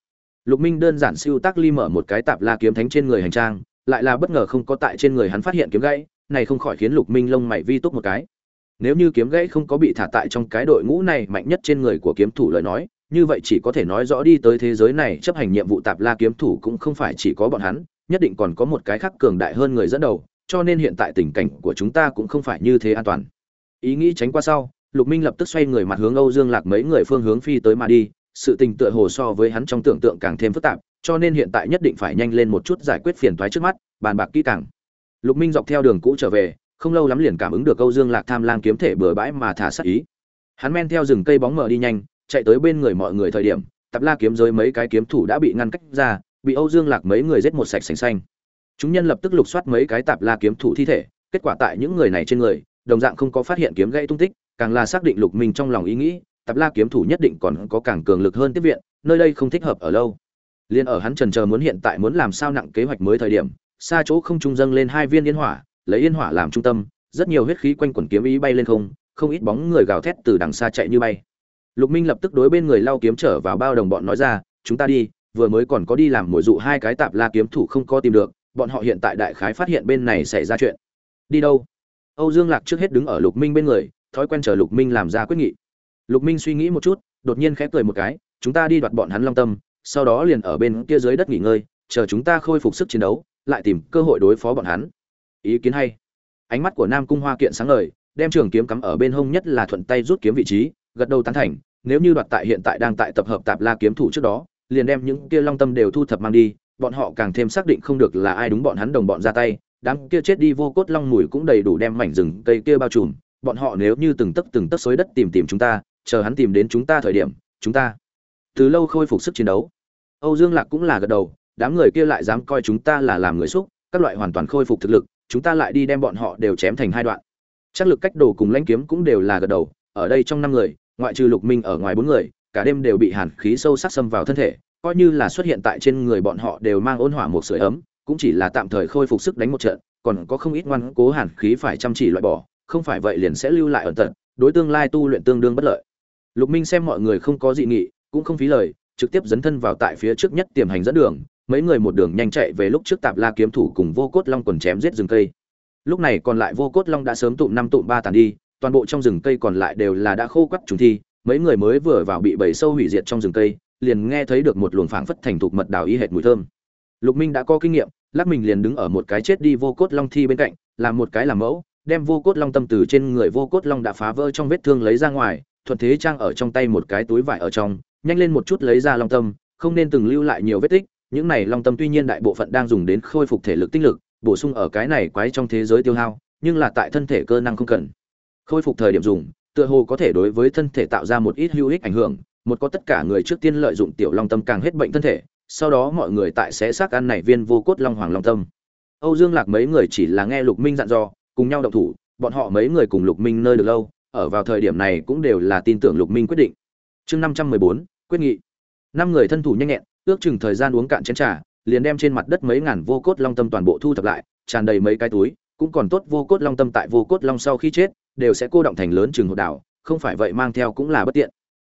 Speaker 1: Lục minh đơn giản siêu tác ly mở một cái tạp la kiếm thánh trên người hành trang, lại là bất ngờ không có tại trên người hắn phát hiện kiếm gãy này không khỏi khiến lục minh lông mày vi tốt một cái. Nếu như kiếm gãy không có bị thả tại trong cái đội ngũ này mạnh nhất trên người của kiếm thủ lời nói, như vậy chỉ có thể nói rõ đi tới thế giới này chấp hành nhiệm vụ tạp la kiếm thủ cũng không phải chỉ có bọn hắn, nhất định còn có một cái khác cường đại hơn người dẫn đầu, cho nên hiện tại tình cảnh của chúng ta cũng không phải như thế an toàn. Ý nghĩ tránh qua sau, lục minh lập tức xoay người mặt hướng âu dương lạc mấy người phương hướng phi tới mà đi, sự tình tựa hồ so với hắn trong tưởng tượng càng thêm phức tạp, cho nên hiện tại nhất định phải nhanh lên một chút giải quyết phiền toái trước mắt, bàn bạc kỹ càng lục minh dọc theo đường cũ trở về, không lâu lắm liền cảm ứng được âu dương lạc tham lang kiếm thể bừa bãi mà thả sát ý. Hắn men theo rừng cây bóng mờ đi nhanh, chạy tới bên người mọi người thời điểm tập la kiếm giới mấy cái kiếm thủ đã bị ngăn cách ra, bị âu dương lạc mấy người giết một sạch sành xanh. Chúng nhân lập tức lục soát mấy cái tạp la kiếm thủ thi thể, kết quả tại những người này trên người, đồng dạng không có phát hiện kiếm gãy tung tích, càng là xác định lục minh trong lòng ý nghĩ, tạp la kiếm thủ nhất định còn có càng cường lực hơn tiếp viện, nơi đây không thích hợp ở lâu. Liên ở hắn trần chờ muốn hiện tại muốn làm sao nặng kế hoạch mới thời điểm xa chỗ không trung dâng lên hai viên yên hỏa, lấy yên hỏa làm trung tâm, rất nhiều huyết khí quanh quẩn kiếm ý bay lên không không ít bóng người gào thét từ đằng xa chạy như bay. Lục minh lập tức đối bên người lao kiếm trở vào bao đồng bọn nói ra, chúng ta đi, vừa mới còn có đi làm mồi dụ hai cái tạp la kiếm thủ không có tìm được, bọn họ hiện tại đại khái phát hiện bên này xảy ra chuyện. Đi đâu? Âu dương lạc trước hết đứng ở lục minh bên người, thói quen chờ lục minh làm ra quyết nghị. Lục minh suy nghĩ một chút, đột nhiên khẽ cười một cái, chúng ta đi đoạt bọn hắn long tâm, sau đó liền ở bên kia dưới đất nghỉ ngơi, chờ chúng ta khôi phục sức chiến đấu lại tìm cơ hội đối phó bọn hắn. Ý kiến hay. Ánh mắt của nam cung hoa kiện sáng ngời, đem trường kiếm cắm ở bên hông nhất là thuận tay rút kiếm vị trí, gật đầu tán thành, nếu như đoạt tại hiện tại đang tại tập hợp tạp la kiếm thủ trước đó, liền đem những kia long tâm đều thu thập mang đi, bọn họ càng thêm xác định không được là ai đúng bọn hắn đồng bọn ra tay, đám kia chết đi vô cốt long mùi cũng đầy đủ đem mảnh rừng cây kia bao trùm, bọn họ nếu như từng tấc từng tấc xối đất tìm tìm chúng ta, chờ hắn tìm đến chúng ta thời điểm, chúng ta từ lâu khôi phục sức chiến đấu. Âu dương lạc cũng là gật đầu đám người kia lại dám coi chúng ta là làm người xúc, các loại hoàn toàn khôi phục thực lực, chúng ta lại đi đem bọn họ đều chém thành hai đoạn. Chắc lực cách đồ cùng lãnh kiếm cũng đều là gật đầu, ở đây trong năm người, ngoại trừ lục minh ở ngoài bốn người, cả đêm đều bị hàn khí sâu sắc xâm vào thân thể, coi như là xuất hiện tại trên người bọn họ đều mang ôn hỏa một sưởi ấm, cũng chỉ là tạm thời khôi phục sức đánh một trận, còn có không ít ngoan cố hàn khí phải chăm chỉ loại bỏ, không phải vậy liền sẽ lưu lại ẩn tận đối tương lai tu luyện tương đương bất lợi. Lục minh xem mọi người không có dị nghị, cũng không phí lời, trực tiếp dấn thân vào tại phía trước nhất tiềm hành dẫn đường mấy người một đường nhanh chạy về lúc trước tạp la kiếm thủ cùng vô cốt long quần chém giết rừng cây. Lúc này còn lại vô cốt long đã sớm tụm năm tụm ba tàn đi, toàn bộ trong rừng cây còn lại đều là đã khô quắt trùng thi, mấy người mới vừa vào bị bầy sâu hủy diệt trong rừng cây, liền nghe thấy được một luồng phảng phất thành thục mật đào y hệt mùi thơm. Lục minh đã có kinh nghiệm lắc mình liền đứng ở một cái chết đi vô cốt long thi bên cạnh, làm một cái làm mẫu, đem vô cốt long tâm từ trên người vô cốt long đã phá vỡ trong vết thương lấy ra ngoài, thuận thế trang ở trong tay một cái túi vải ở trong, nhanh lên một chút lấy ra long tâm, không nên từng lưu lại nhiều vết tích những này long tâm tuy nhiên đại bộ phận đang dùng đến khôi phục thể lực tinh lực, bổ sung ở cái này quái trong thế giới tiêu hao, nhưng là tại thân thể cơ năng không cần. Khôi phục thời điểm dùng, tựa hồ có thể đối với thân thể tạo ra một ít hữu ích ảnh hưởng, một có tất cả người trước tiên lợi dụng tiểu long tâm càng hết bệnh thân thể, sau đó mọi người tại sẽ xác ăn này viên vô cốt long hoàng long tâm. Âu dương lạc mấy người chỉ là nghe lục minh dặn dò, cùng nhau động thủ, bọn họ mấy người cùng lục minh nơi được lâu, ở vào thời điểm này cũng đều là tin tưởng lục minh quyết định. Chương năm trăm mười bốn, quyết nghị. Năm người thân thủ nhanh nhẹn ước chừng thời gian uống cạn chén trà, liền đem trên mặt đất mấy ngàn vô cốt long tâm toàn bộ thu thập lại, tràn đầy mấy cái túi, cũng còn tốt vô cốt long tâm tại vô cốt long sau khi chết, đều sẽ cô động thành lớn chừng hột đảo, không phải vậy mang theo cũng là bất tiện.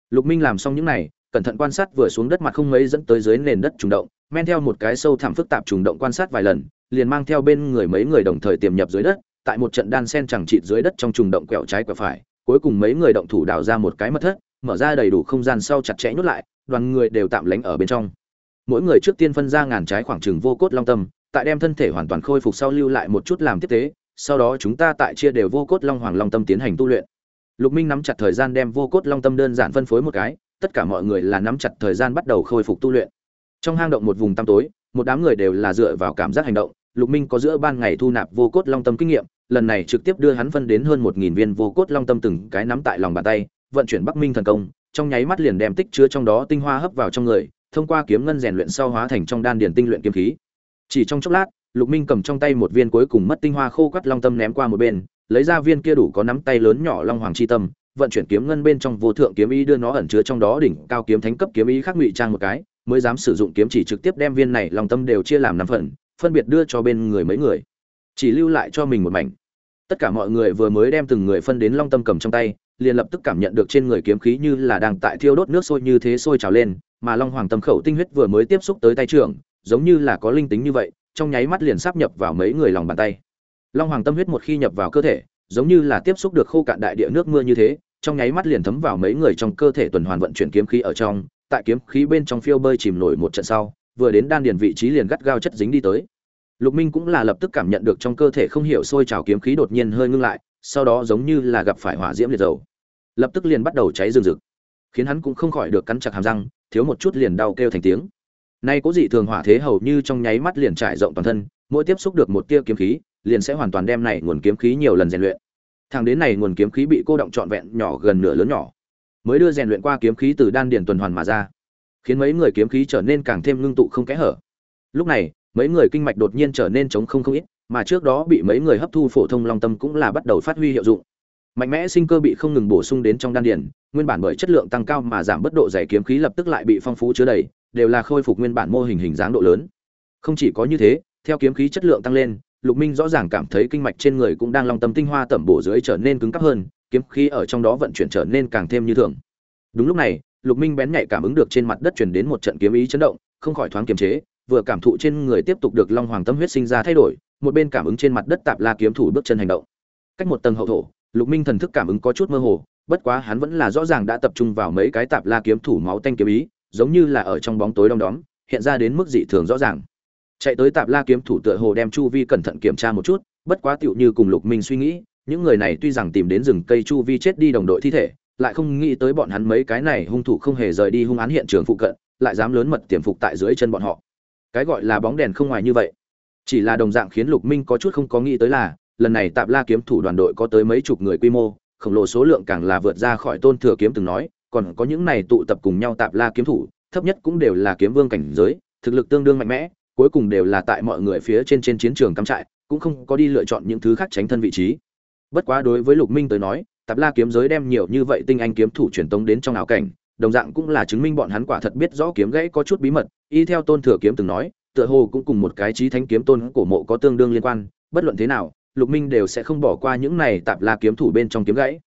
Speaker 1: Lục minh làm xong những này, cẩn thận quan sát vừa xuống đất mặt không mấy dẫn tới dưới nền đất trùng động, men theo một cái sâu thẳm phức tạp trùng động quan sát vài lần, liền mang theo bên người mấy người đồng thời tiềm nhập dưới đất, tại một trận đan sen chẳng chịt dưới đất trong trùng động quẹo trái quẹo phải, cuối cùng mấy người động thủ đào ra một cái mật thất, mở ra đầy đủ không gian sau chặt chẽ nhốt lại, đoàn người đều tạm lánh ở bên trong mỗi người trước tiên phân ra ngàn trái khoảng trừng vô cốt long tâm, tại đem thân thể hoàn toàn khôi phục sau lưu lại một chút làm tiếp tế, sau đó chúng ta tại chia đều vô cốt long hoàng long tâm tiến hành tu luyện. Lục minh nắm chặt thời gian đem vô cốt long tâm đơn giản phân phối một cái, tất cả mọi người là nắm chặt thời gian bắt đầu khôi phục tu luyện. Trong hang động một vùng tăm tối, một đám người đều là dựa vào cảm giác hành động, lục minh có giữa ban ngày thu nạp vô cốt long tâm kinh nghiệm, lần này trực tiếp đưa hắn phân đến hơn một nghìn viên vô cốt long tâm từng cái nắm tại lòng bàn tay, vận chuyển bắc minh thần công, trong nháy mắt liền đem tích chứa trong đó tinh hoa hấp vào trong người thông qua kiếm ngân rèn luyện sau hóa thành trong đan điền tinh luyện kiếm khí. Chỉ trong chốc lát, lục minh cầm trong tay một viên cuối cùng mất tinh hoa khô quắt long tâm ném qua một bên, lấy ra viên kia đủ có nắm tay lớn nhỏ long hoàng chi tâm, vận chuyển kiếm ngân bên trong vô thượng kiếm ý đưa nó ẩn chứa trong đó đỉnh cao kiếm thánh cấp kiếm ý khác ngụy trang một cái, mới dám sử dụng kiếm chỉ trực tiếp đem viên này long tâm đều chia làm năm phần, phân biệt đưa cho bên người mấy người. Chỉ lưu lại cho mình một mảnh. Tất cả mọi người vừa mới đem từng người phân đến long tâm cầm trong tay liền lập tức cảm nhận được trên người kiếm khí như là đang tại thiêu đốt nước sôi như thế sôi trào lên, mà long hoàng tâm khẩu tinh huyết vừa mới tiếp xúc tới tay trưởng, giống như là có linh tính như vậy, trong nháy mắt liền sắp nhập vào mấy người lòng bàn tay. Long hoàng tâm huyết một khi nhập vào cơ thể, giống như là tiếp xúc được khô cạn đại địa nước mưa như thế, trong nháy mắt liền thấm vào mấy người trong cơ thể tuần hoàn vận chuyển kiếm khí ở trong, tại kiếm khí bên trong phiêu bơi chìm nổi một trận sau, vừa đến đan điền vị trí liền gắt gao chất dính đi tới. Lục minh cũng là lập tức cảm nhận được trong cơ thể không hiểu sôi trào kiếm khí đột nhiên hơi ngưng lại, sau đó giống như là gặp phải hỏa diễm liệt dầu lập tức liền bắt đầu cháy rừng rực, khiến hắn cũng không khỏi được cắn chặt hàm răng, thiếu một chút liền đau kêu thành tiếng. Nay có dị thường hỏa thế hầu như trong nháy mắt liền trải rộng toàn thân, mỗi tiếp xúc được một tia kiếm khí, liền sẽ hoàn toàn đem này nguồn kiếm khí nhiều lần rèn luyện. Thằng đến này nguồn kiếm khí bị cô động trọn vẹn nhỏ gần nửa lớn nhỏ, mới đưa rèn luyện qua kiếm khí từ đan điền tuần hoàn mà ra, khiến mấy người kiếm khí trở nên càng thêm ngưng tụ không kẽ hở. Lúc này, mấy người kinh mạch đột nhiên trở nên chống không không ít, mà trước đó bị mấy người hấp thu phổ thông long tâm cũng là bắt đầu phát huy hiệu dụng mạnh mẽ sinh cơ bị không ngừng bổ sung đến trong đan điền, nguyên bản bởi chất lượng tăng cao mà giảm bất độ dày kiếm khí lập tức lại bị phong phú chứa đầy, đều là khôi phục nguyên bản mô hình hình dáng độ lớn. Không chỉ có như thế, theo kiếm khí chất lượng tăng lên, lục minh rõ ràng cảm thấy kinh mạch trên người cũng đang long tâm tinh hoa tẩm bổ dưới trở nên cứng cáp hơn, kiếm khí ở trong đó vận chuyển trở nên càng thêm như thường. Đúng lúc này, lục minh bén nhạy cảm ứng được trên mặt đất truyền đến một trận kiếm ý chấn động, không khỏi thoáng kiềm chế, vừa cảm thụ trên người tiếp tục được long hoàng tâm huyết sinh ra thay đổi, một bên cảm ứng trên mặt đất tạp la kiếm thủ bước chân hành động. Cách một tầng hậu thổ lục minh thần thức cảm ứng có chút mơ hồ, bất quá hắn vẫn là rõ ràng đã tập trung vào mấy cái tạp la kiếm thủ máu tanh kiếm ý, giống như là ở trong bóng tối đom đóm, hiện ra đến mức dị thường rõ ràng. Chạy tới tạp la kiếm thủ tựa hồ đem chu vi cẩn thận kiểm tra một chút, bất quá tựu như cùng lục minh suy nghĩ, những người này tuy rằng tìm đến rừng cây chu vi chết đi đồng đội thi thể, lại không nghĩ tới bọn hắn mấy cái này hung thủ không hề rời đi hung án hiện trường phụ cận, lại dám lớn mật tiềm phục tại dưới chân bọn họ. Cái gọi là bóng đèn không ngoài như vậy. Chỉ là đồng dạng khiến lục minh có chút không có nghĩ tới là lần này tạp la kiếm thủ đoàn đội có tới mấy chục người quy mô, khổng lồ số lượng càng là vượt ra khỏi tôn thừa kiếm từng nói, còn có những này tụ tập cùng nhau tạp la kiếm thủ, thấp nhất cũng đều là kiếm vương cảnh giới, thực lực tương đương mạnh mẽ, cuối cùng đều là tại mọi người phía trên trên chiến trường cắm trại, cũng không có đi lựa chọn những thứ khác tránh thân vị trí. Bất quá đối với lục minh tới nói, tạp la kiếm giới đem nhiều như vậy tinh anh kiếm thủ truyền tống đến trong ảo cảnh, đồng dạng cũng là chứng minh bọn hắn quả thật biết rõ kiếm gãy có chút bí mật, y theo tôn thừa kiếm từng nói, tựa hồ cũng cùng một cái trí thánh kiếm tôn cổ mộ có tương đương liên quan, bất luận thế nào lục minh đều sẽ không bỏ qua những này tạp la kiếm thủ bên trong kiếm gãy.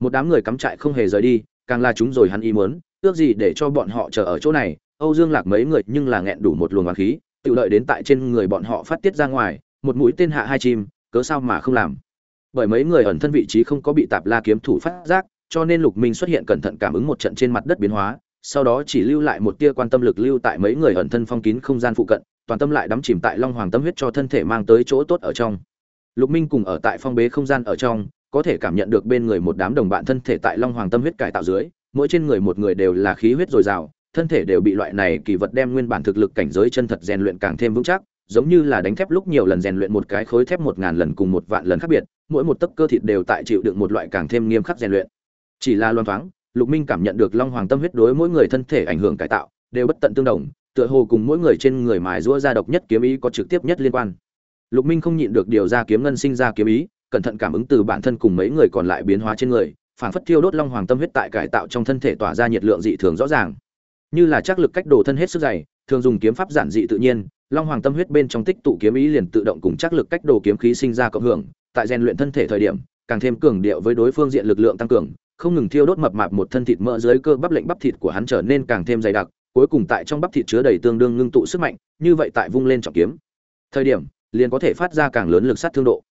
Speaker 1: Một đám người cắm trại không hề rời đi, càng là chúng rồi hắn ý muốn, ước gì để cho bọn họ chờ ở chỗ này, âu dương lạc mấy người nhưng là nghẹn đủ một luồng oán khí, tự lợi đến tại trên người bọn họ phát tiết ra ngoài, một mũi tên hạ hai chim, cớ sao mà không làm. Bởi mấy người ẩn thân vị trí không có bị tạp la kiếm thủ phát giác, cho nên lục minh xuất hiện cẩn thận cảm ứng một trận trên mặt đất biến hóa, sau đó chỉ lưu lại một tia quan tâm lực lưu tại mấy người ẩn thân phong kín không gian phụ cận, toàn tâm lại đắm chìm tại long hoàng tâm huyết cho thân thể mang tới chỗ tốt ở trong lục minh cùng ở tại phong bế không gian ở trong, có thể cảm nhận được bên người một đám đồng bạn thân thể tại long hoàng tâm huyết cải tạo dưới, mỗi trên người một người đều là khí huyết dồi dào, thân thể đều bị loại này kỳ vật đem nguyên bản thực lực cảnh giới chân thật rèn luyện càng thêm vững chắc, giống như là đánh thép lúc nhiều lần rèn luyện một cái khối thép một ngàn lần cùng một vạn lần khác biệt, mỗi một tấc cơ thịt đều tại chịu đựng một loại càng thêm nghiêm khắc rèn luyện. Chỉ là loan thoáng, lục minh cảm nhận được long hoàng tâm huyết đối mỗi người thân thể ảnh hưởng cải tạo, đều bất tận tương đồng, tựa hồ cùng mỗi người trên người mài rũa ra độc nhất kiếm ý có trực tiếp nhất liên quan lục minh không nhịn được điều ra kiếm ngân sinh ra kiếm ý, cẩn thận cảm ứng từ bản thân cùng mấy người còn lại biến hóa trên người phản phất thiêu đốt long hoàng tâm huyết tại cải tạo trong thân thể tỏa ra nhiệt lượng dị thường rõ ràng. Như là chắc lực cách đồ thân hết sức dày, thường dùng kiếm pháp giản dị tự nhiên, long hoàng tâm huyết bên trong tích tụ kiếm ý liền tự động cùng chắc lực cách đồ kiếm khí sinh ra cộng hưởng, tại rèn luyện thân thể thời điểm, càng thêm cường điệu với đối phương diện lực lượng tăng cường, không ngừng thiêu đốt mập mạp một thân thịt mỡ dưới cơ bắp lệnh bắp thịt của hắn trở nên càng thêm dày đặc, cuối cùng tại trong bắp thịt chứa đầy tương đương ngưng tụ sức mạnh, như vậy tại vung lên trọng kiếm. Thời điểm liền có thể phát ra càng lớn lực sát thương độ.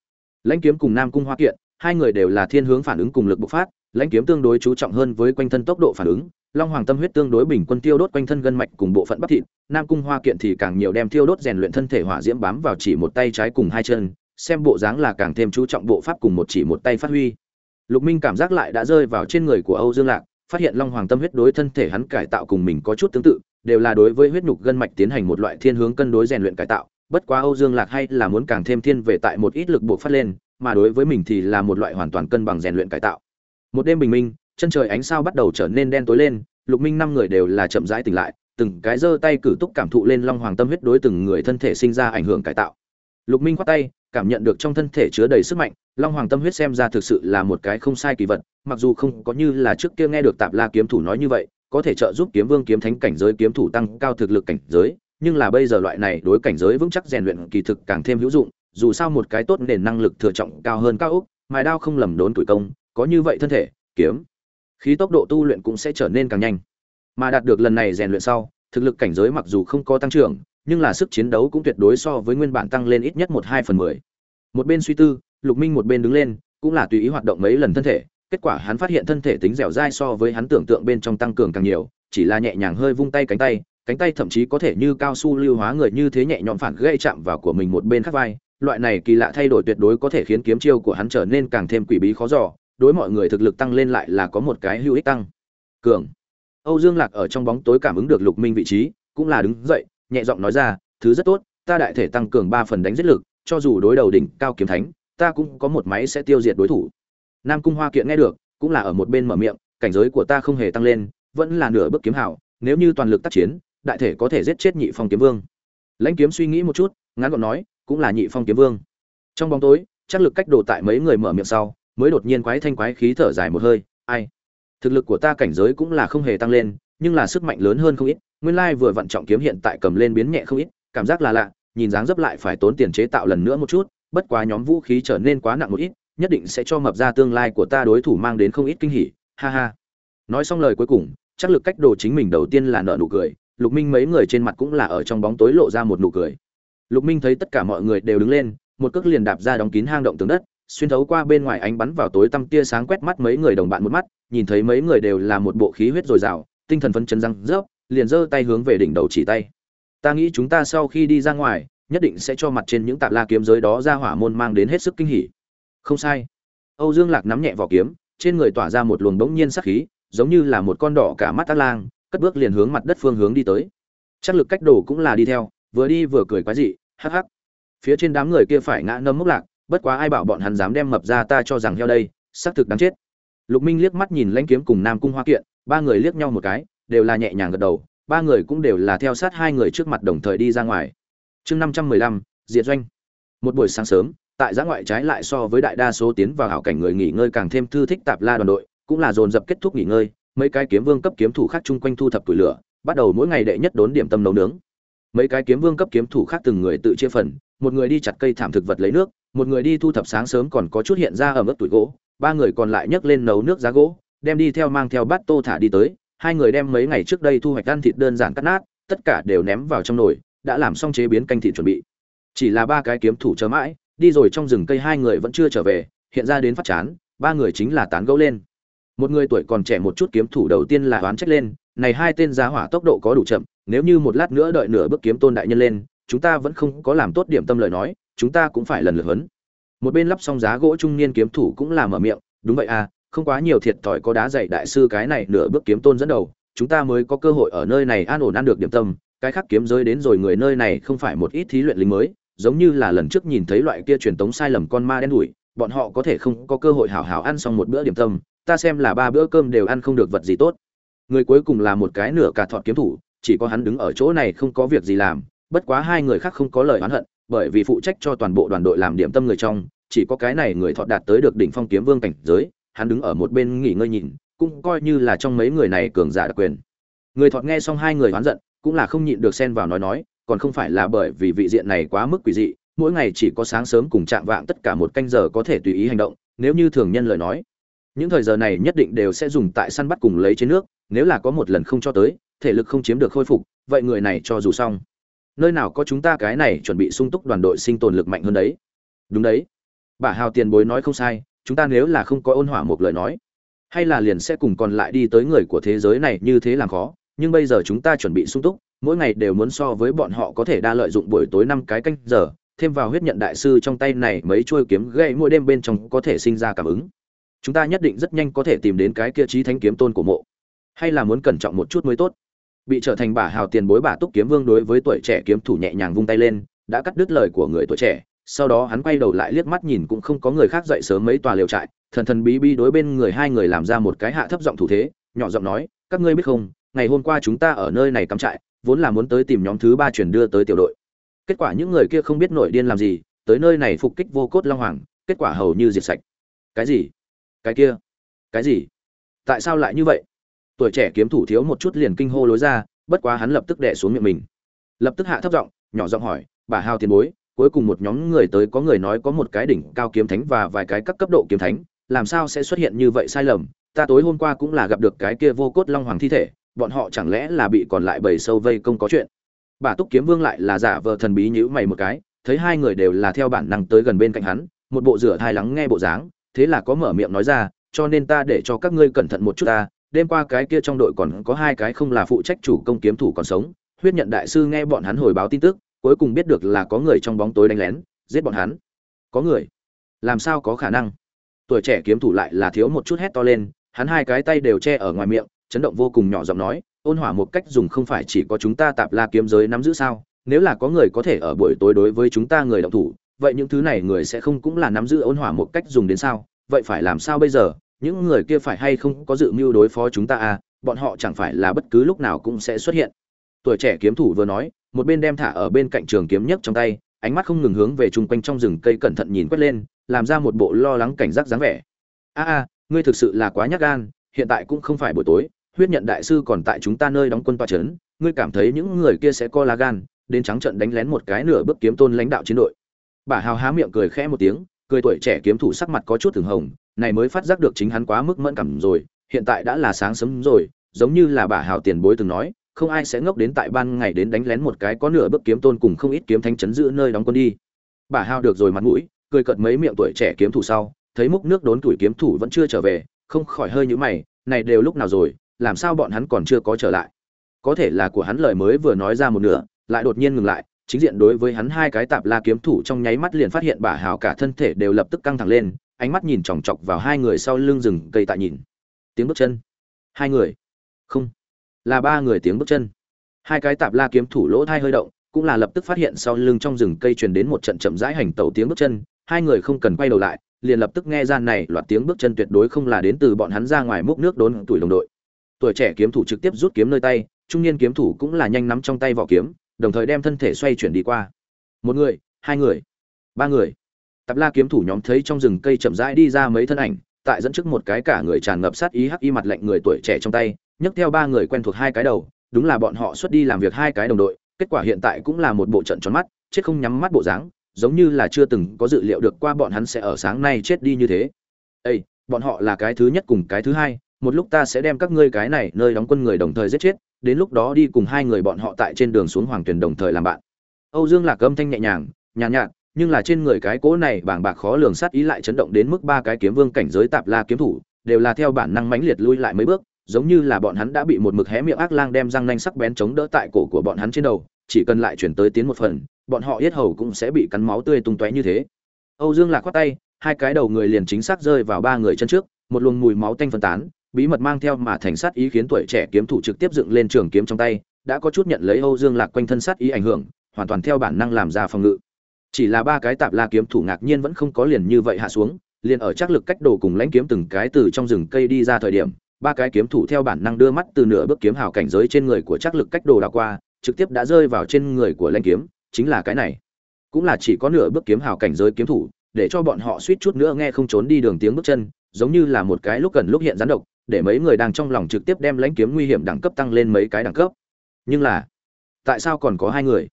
Speaker 1: Lãnh kiếm cùng nam cung hoa kiện, hai người đều là thiên hướng phản ứng cùng lực bộc phát, lãnh kiếm tương đối chú trọng hơn với quanh thân tốc độ phản ứng, long hoàng tâm huyết tương đối bình quân tiêu đốt quanh thân gân mạch cùng bộ phận bắp thịt, nam cung hoa kiện thì càng nhiều đem tiêu đốt rèn luyện thân thể hỏa diễm bám vào chỉ một tay trái cùng hai chân, xem bộ dáng là càng thêm chú trọng bộ pháp cùng một chỉ một tay phát huy. Lục minh cảm giác lại đã rơi vào trên người của âu dương lạc, phát hiện long hoàng tâm huyết đối thân thể hắn cải tạo cùng mình có chút tương tự, đều là đối với huyết nhục gân mạch tiến hành một loại thiên hướng cân đối rèn luyện cải tạo bất quá âu dương lạc hay là muốn càng thêm thiên về tại một ít lực buộc phát lên, mà đối với mình thì là một loại hoàn toàn cân bằng rèn luyện cải tạo. Một đêm bình minh, chân trời ánh sao bắt đầu trở nên đen tối lên, lục minh năm người đều là chậm rãi tỉnh lại, từng cái giơ tay cử túc cảm thụ lên long hoàng tâm huyết đối từng người thân thể sinh ra ảnh hưởng cải tạo. Lục minh khoát tay, cảm nhận được trong thân thể chứa đầy sức mạnh, long hoàng tâm huyết xem ra thực sự là một cái không sai kỳ vật, mặc dù không có như là trước kia nghe được tạp la kiếm thủ nói như vậy, có thể trợ giúp kiếm vương kiếm thánh cảnh giới kiếm thủ tăng cao thực lực cảnh giới nhưng là bây giờ loại này đối cảnh giới vững chắc rèn luyện kỳ thực càng thêm hữu dụng, dù sao một cái tốt nền năng lực thừa trọng cao hơn cao úc mài đao không lầm đốn tuổi công, có như vậy thân thể, kiếm, khí tốc độ tu luyện cũng sẽ trở nên càng nhanh. Mà đạt được lần này rèn luyện sau, thực lực cảnh giới mặc dù không có tăng trưởng, nhưng là sức chiến đấu cũng tuyệt đối so với nguyên bản tăng lên ít nhất một hai phần mười. Một bên suy tư, lục minh một bên đứng lên, cũng là tùy ý hoạt động mấy lần thân thể, kết quả hắn phát hiện thân thể tính dẻo dai so với hắn tưởng tượng bên trong tăng cường càng nhiều, chỉ là nhẹ nhàng hơi vung tay cánh tay cánh tay thậm chí có thể như cao su lưu hóa người như thế nhẹ nhõm phản gây chạm vào của mình một bên khác vai. Loại này kỳ lạ thay đổi tuyệt đối có thể khiến kiếm chiêu của hắn trở nên càng thêm quỷ bí khó dò, đối mọi người thực lực tăng lên lại là có một cái hữu ích tăng. Cường. Âu dương lạc ở trong bóng tối cảm ứng được lục minh vị trí, cũng là đứng dậy, nhẹ giọng nói ra, thứ rất tốt, ta đại thể tăng cường ba phần đánh giết lực, cho dù đối đầu đỉnh cao kiếm thánh, ta cũng có một máy sẽ tiêu diệt đối thủ. Nam cung hoa kiện nghe được, cũng là ở một bên mở miệng, cảnh giới của ta không hề tăng lên, vẫn là nửa bước kiếm hảo, nếu như toàn lực tác chiến đại thể có thể giết chết nhị phong kiếm vương. Lãnh kiếm suy nghĩ một chút, ngắn gọn nói, cũng là nhị phong kiếm vương. Trong bóng tối, chắc lực cách đồ tại mấy người mở miệng sau, mới đột nhiên quái thanh quái khí thở dài một hơi, ai? Thực lực của ta cảnh giới cũng là không hề tăng lên, nhưng là sức mạnh lớn hơn không ít, nguyên lai vừa vận trọng kiếm hiện tại cầm lên biến nhẹ không ít, cảm giác là lạ, nhìn dáng dấp lại phải tốn tiền chế tạo lần nữa một chút, bất quá nhóm vũ khí trở nên quá nặng một ít, nhất định sẽ cho mập ra tương lai của ta đối thủ mang đến không ít kinh hỉ, ha ha. Nói xong lời cuối cùng, chắc lực cách đồ chính mình đầu tiên là nợ nụ cười lục minh mấy người trên mặt cũng là ở trong bóng tối lộ ra một nụ cười. Lục minh thấy tất cả mọi người đều đứng lên, một cước liền đạp ra đóng kín hang động tường đất, xuyên thấu qua bên ngoài ánh bắn vào tối tăm tia sáng quét mắt mấy người đồng bạn một mắt, nhìn thấy mấy người đều là một bộ khí huyết dồi dào, tinh thần phấn chấn răng rớp, liền giơ tay hướng về đỉnh đầu chỉ tay. Ta nghĩ chúng ta sau khi đi ra ngoài, nhất định sẽ cho mặt trên những tạp la kiếm giới đó ra hỏa môn mang đến hết sức kinh hỉ. Không sai. Âu dương lạc nắm nhẹ vỏ kiếm, trên người tỏa ra một luồng bỗng nhiên sắc khí, giống như là một con đỏ cả mắt tác lang cất bước liền hướng mặt đất phương hướng đi tới. Chắc lực cách đồ cũng là đi theo, vừa đi vừa cười quái dị, hắc hắc. Phía trên đám người kia phải ngã ngâm mốc lạc, bất quá ai bảo bọn hắn dám đem mập ra ta cho rằng heo đây, xác thực đáng chết. Lục minh liếc mắt nhìn lãnh kiếm cùng nam cung hoa kiện, ba người liếc nhau một cái, đều là nhẹ nhàng gật đầu, ba người cũng đều là theo sát hai người trước mặt đồng thời đi ra ngoài. Chương năm trăm mười lăm, diệt doanh. Một buổi sáng sớm, tại giã ngoại trái lại so với đại đa số tiến vào hảo cảnh người nghỉ ngơi càng thêm thư thích tạp la đoàn đội, cũng là dồn dập kết thúc nghỉ ngơi mấy cái kiếm vương cấp kiếm thủ khác chung quanh thu thập tuổi lửa, bắt đầu mỗi ngày đệ nhất đốn điểm tâm nấu nướng. Mấy cái kiếm vương cấp kiếm thủ khác từng người tự chia phần, một người đi chặt cây thảm thực vật lấy nước, một người đi thu thập sáng sớm còn có chút hiện ra ở mức tuổi gỗ, ba người còn lại nhấc lên nấu nước giá gỗ, đem đi theo mang theo bát tô thả đi tới, hai người đem mấy ngày trước đây thu hoạch ăn thịt đơn giản cắt nát, tất cả đều ném vào trong nồi, đã làm xong chế biến canh thịt chuẩn bị. Chỉ là ba cái kiếm thủ chờ mãi, đi rồi trong rừng cây hai người vẫn chưa trở về, hiện ra đến phát chán, ba người chính là tán gẫu lên một người tuổi còn trẻ một chút kiếm thủ đầu tiên là oán trách lên, này hai tên giá hỏa tốc độ có đủ chậm, nếu như một lát nữa đợi nửa bước kiếm tôn đại nhân lên, chúng ta vẫn không có làm tốt điểm tâm lời nói, chúng ta cũng phải lần lượt huấn. Một bên lắp xong giá gỗ trung niên kiếm thủ cũng là mở miệng, đúng vậy à không quá nhiều thiệt thòi có đá dạy đại sư cái này nửa bước kiếm tôn dẫn đầu, chúng ta mới có cơ hội ở nơi này an ổn ăn được điểm tâm, cái khác kiếm giới đến rồi người nơi này không phải một ít thí luyện lính mới, giống như là lần trước nhìn thấy loại kia truyền tống sai lầm con ma đen đủi bọn họ có thể không có cơ hội hảo hảo ăn xong một bữa điểm tâm ta xem là ba bữa cơm đều ăn không được vật gì tốt. Người cuối cùng là một cái nửa cả thọt kiếm thủ, chỉ có hắn đứng ở chỗ này không có việc gì làm, bất quá hai người khác không có lời oán hận, bởi vì phụ trách cho toàn bộ đoàn đội làm điểm tâm người trong, chỉ có cái này người thọt đạt tới được đỉnh phong kiếm vương cảnh giới, hắn đứng ở một bên nghỉ ngơi nhìn, cũng coi như là trong mấy người này cường giả đặc quyền. Người thọt nghe xong hai người oán giận, cũng là không nhịn được xen vào nói nói, còn không phải là bởi vì vị diện này quá mức quỷ dị, mỗi ngày chỉ có sáng sớm cùng chạm vạng tất cả một canh giờ có thể tùy ý hành động, nếu như thường nhân lời nói những thời giờ này nhất định đều sẽ dùng tại săn bắt cùng lấy trên nước, nếu là có một lần không cho tới, thể lực không chiếm được khôi phục, vậy người này cho dù xong. Nơi nào có chúng ta cái này chuẩn bị sung túc đoàn đội sinh tồn lực mạnh hơn đấy. Đúng đấy. Bà hào tiền bối nói không sai, chúng ta nếu là không có ôn hỏa một lời nói, hay là liền sẽ cùng còn lại đi tới người của thế giới này như thế làm khó, nhưng bây giờ chúng ta chuẩn bị sung túc, mỗi ngày đều muốn so với bọn họ có thể đa lợi dụng buổi tối năm cái canh giờ, thêm vào huyết nhận đại sư trong tay này mấy chuôi kiếm gậy mỗi đêm bên trong có thể sinh ra cảm ứng chúng ta nhất định rất nhanh có thể tìm đến cái kia trí thánh kiếm tôn của mộ. Hay là muốn cẩn trọng một chút mới tốt. Bị trở thành bả hào tiền bối bả túc kiếm vương đối với tuổi trẻ kiếm thủ nhẹ nhàng vung tay lên, đã cắt đứt lời của người tuổi trẻ. Sau đó hắn quay đầu lại liếc mắt nhìn cũng không có người khác dậy sớm mấy tòa liều trại, thần thần bí bí đối bên người hai người làm ra một cái hạ thấp giọng thủ thế, nhỏ giọng nói, các ngươi biết không, ngày hôm qua chúng ta ở nơi này cắm trại, vốn là muốn tới tìm nhóm thứ ba chuyển đưa tới tiểu đội. Kết quả những người kia không biết nổi điên làm gì, tới nơi này phục kích vô cốt long hoàng, kết quả hầu như diệt sạch. Cái gì? Cái kia. Cái gì? Tại sao lại như vậy? Tuổi trẻ kiếm thủ thiếu một chút liền kinh hô lối ra, bất quá hắn lập tức đẻ xuống miệng mình. Lập tức hạ thấp giọng, nhỏ giọng hỏi, bà hao tiền bối, cuối cùng một nhóm người tới có người nói có một cái đỉnh cao kiếm thánh và vài cái các cấp độ kiếm thánh, làm sao sẽ xuất hiện như vậy sai lầm? Ta tối hôm qua cũng là gặp được cái kia vô cốt long hoàng thi thể, bọn họ chẳng lẽ là bị còn lại bầy sâu vây công có chuyện? Bà túc kiếm vương lại là giả vờ thần bí nhữ mày một cái, thấy hai người đều là theo bản năng tới gần bên cạnh hắn, một bộ rửa thai lắng nghe bộ dáng thế là có mở miệng nói ra, cho nên ta để cho các ngươi cẩn thận một chút ta, đêm qua cái kia trong đội còn có hai cái không là phụ trách chủ công kiếm thủ còn sống, huyết nhận đại sư nghe bọn hắn hồi báo tin tức, cuối cùng biết được là có người trong bóng tối đánh lén, giết bọn hắn. Có người? Làm sao có khả năng? Tuổi trẻ kiếm thủ lại là thiếu một chút hét to lên, hắn hai cái tay đều che ở ngoài miệng, chấn động vô cùng nhỏ giọng nói, ôn hỏa một cách dùng không phải chỉ có chúng ta tạp la kiếm giới nắm giữ sao, nếu là có người có thể ở buổi tối đối với chúng ta người động thủ vậy những thứ này người sẽ không cũng là nắm giữ ôn hỏa một cách dùng đến sao? Vậy phải làm sao bây giờ? Những người kia phải hay không có dự mưu đối phó chúng ta à? Bọn họ chẳng phải là bất cứ lúc nào cũng sẽ xuất hiện. Tuổi trẻ kiếm thủ vừa nói, một bên đem thả ở bên cạnh trường kiếm nhất trong tay, ánh mắt không ngừng hướng về chung quanh trong rừng cây cẩn thận nhìn quét lên, làm ra một bộ lo lắng cảnh giác dáng vẻ. A a, ngươi thực sự là quá nhát gan, hiện tại cũng không phải buổi tối, huyết nhận đại sư còn tại chúng ta nơi đóng quân toa trấn, ngươi cảm thấy những người kia sẽ co lá gan, đến trắng trận đánh lén một cái nửa bước kiếm tôn lãnh đạo chiến đội bà hào há miệng cười khẽ một tiếng, cười tuổi trẻ kiếm thủ sắc mặt có chút thường hồng, này mới phát giác được chính hắn quá mức mẫn cảm rồi, hiện tại đã là sáng sớm rồi, giống như là bà hào tiền bối từng nói, không ai sẽ ngốc đến tại ban ngày đến đánh lén một cái có nửa bước kiếm tôn cùng không ít kiếm thánh chấn giữ nơi đóng quân đi. Bà hào được rồi mặt mũi, cười cợt mấy miệng tuổi trẻ kiếm thủ sau, thấy múc nước đốn tuổi kiếm thủ vẫn chưa trở về, không khỏi hơi nhíu mày, này đều lúc nào rồi, làm sao bọn hắn còn chưa có trở lại? Có thể là của hắn lời mới vừa nói ra một nửa, lại đột nhiên ngừng lại chính diện đối với hắn hai cái tạp la kiếm thủ trong nháy mắt liền phát hiện bà hào cả thân thể đều lập tức căng thẳng lên, ánh mắt nhìn chòng chọc vào hai người sau lưng rừng cây tại nhìn. Tiếng bước chân. Hai người. Không. Là ba người tiếng bước chân. Hai cái tạp la kiếm thủ lỗ thai hơi động, cũng là lập tức phát hiện sau lưng trong rừng cây truyền đến một trận chậm rãi hành tẩu tiếng bước chân, hai người không cần quay đầu lại, liền lập tức nghe ra này loạt tiếng bước chân tuyệt đối không là đến từ bọn hắn ra ngoài múc nước đốn tuổi đồng đội. Tuổi trẻ kiếm thủ trực tiếp rút kiếm nơi tay, trung niên kiếm thủ cũng là nhanh nắm trong tay vỏ kiếm đồng thời đem thân thể xoay chuyển đi qua. Một người, hai người, ba người. Tạp la kiếm thủ nhóm thấy trong rừng cây chậm rãi đi ra mấy thân ảnh, tại dẫn trước một cái cả người tràn ngập sát ý hắc y mặt lạnh người tuổi trẻ trong tay, nhấc theo ba người quen thuộc hai cái đầu, đúng là bọn họ xuất đi làm việc hai cái đồng đội, kết quả hiện tại cũng là một bộ trận tròn mắt, chết không nhắm mắt bộ dáng, giống như là chưa từng có dự liệu được qua bọn hắn sẽ ở sáng nay chết đi như thế. Ây bọn họ là cái thứ nhất cùng cái thứ hai một lúc ta sẽ đem các ngươi cái này nơi đóng quân người đồng thời giết chết đến lúc đó đi cùng hai người bọn họ tại trên đường xuống hoàng tuyền đồng thời làm bạn. Âu dương lạc âm thanh nhẹ nhàng nhàn nhạt, nhạt nhưng là trên người cái cỗ này bảng bạc khó lường sát ý lại chấn động đến mức ba cái kiếm vương cảnh giới tạp la kiếm thủ đều là theo bản năng mãnh liệt lui lại mấy bước giống như là bọn hắn đã bị một mực hé miệng ác lang đem răng nanh sắc bén chống đỡ tại cổ của bọn hắn trên đầu chỉ cần lại chuyển tới tiến một phần bọn họ yết hầu cũng sẽ bị cắn máu tươi tung tóe như thế. Âu dương lạc khoát tay hai cái đầu người liền chính xác rơi vào ba người chân trước một luồng mùi máu tanh phân tán bí mật mang theo mà thành sát ý khiến tuổi trẻ kiếm thủ trực tiếp dựng lên trường kiếm trong tay, đã có chút nhận lấy âu dương lạc quanh thân sát ý ảnh hưởng, hoàn toàn theo bản năng làm ra phòng ngự. Chỉ là ba cái tạp la kiếm thủ ngạc nhiên vẫn không có liền như vậy hạ xuống, liền ở chắc lực cách đồ cùng lãnh kiếm từng cái từ trong rừng cây đi ra thời điểm, ba cái kiếm thủ theo bản năng đưa mắt từ nửa bước kiếm hào cảnh giới trên người của chắc lực cách đồ đảo qua, trực tiếp đã rơi vào trên người của lãnh kiếm, chính là cái này. Cũng là chỉ có nửa bước kiếm hào cảnh giới kiếm thủ, để cho bọn họ suýt chút nữa nghe không trốn đi đường tiếng bước chân, giống như là một cái lúc gần lúc hiện rắn độc để mấy người đang trong lòng trực tiếp đem lãnh kiếm nguy hiểm đẳng cấp tăng lên mấy cái đẳng cấp. Nhưng là, tại sao còn có hai người?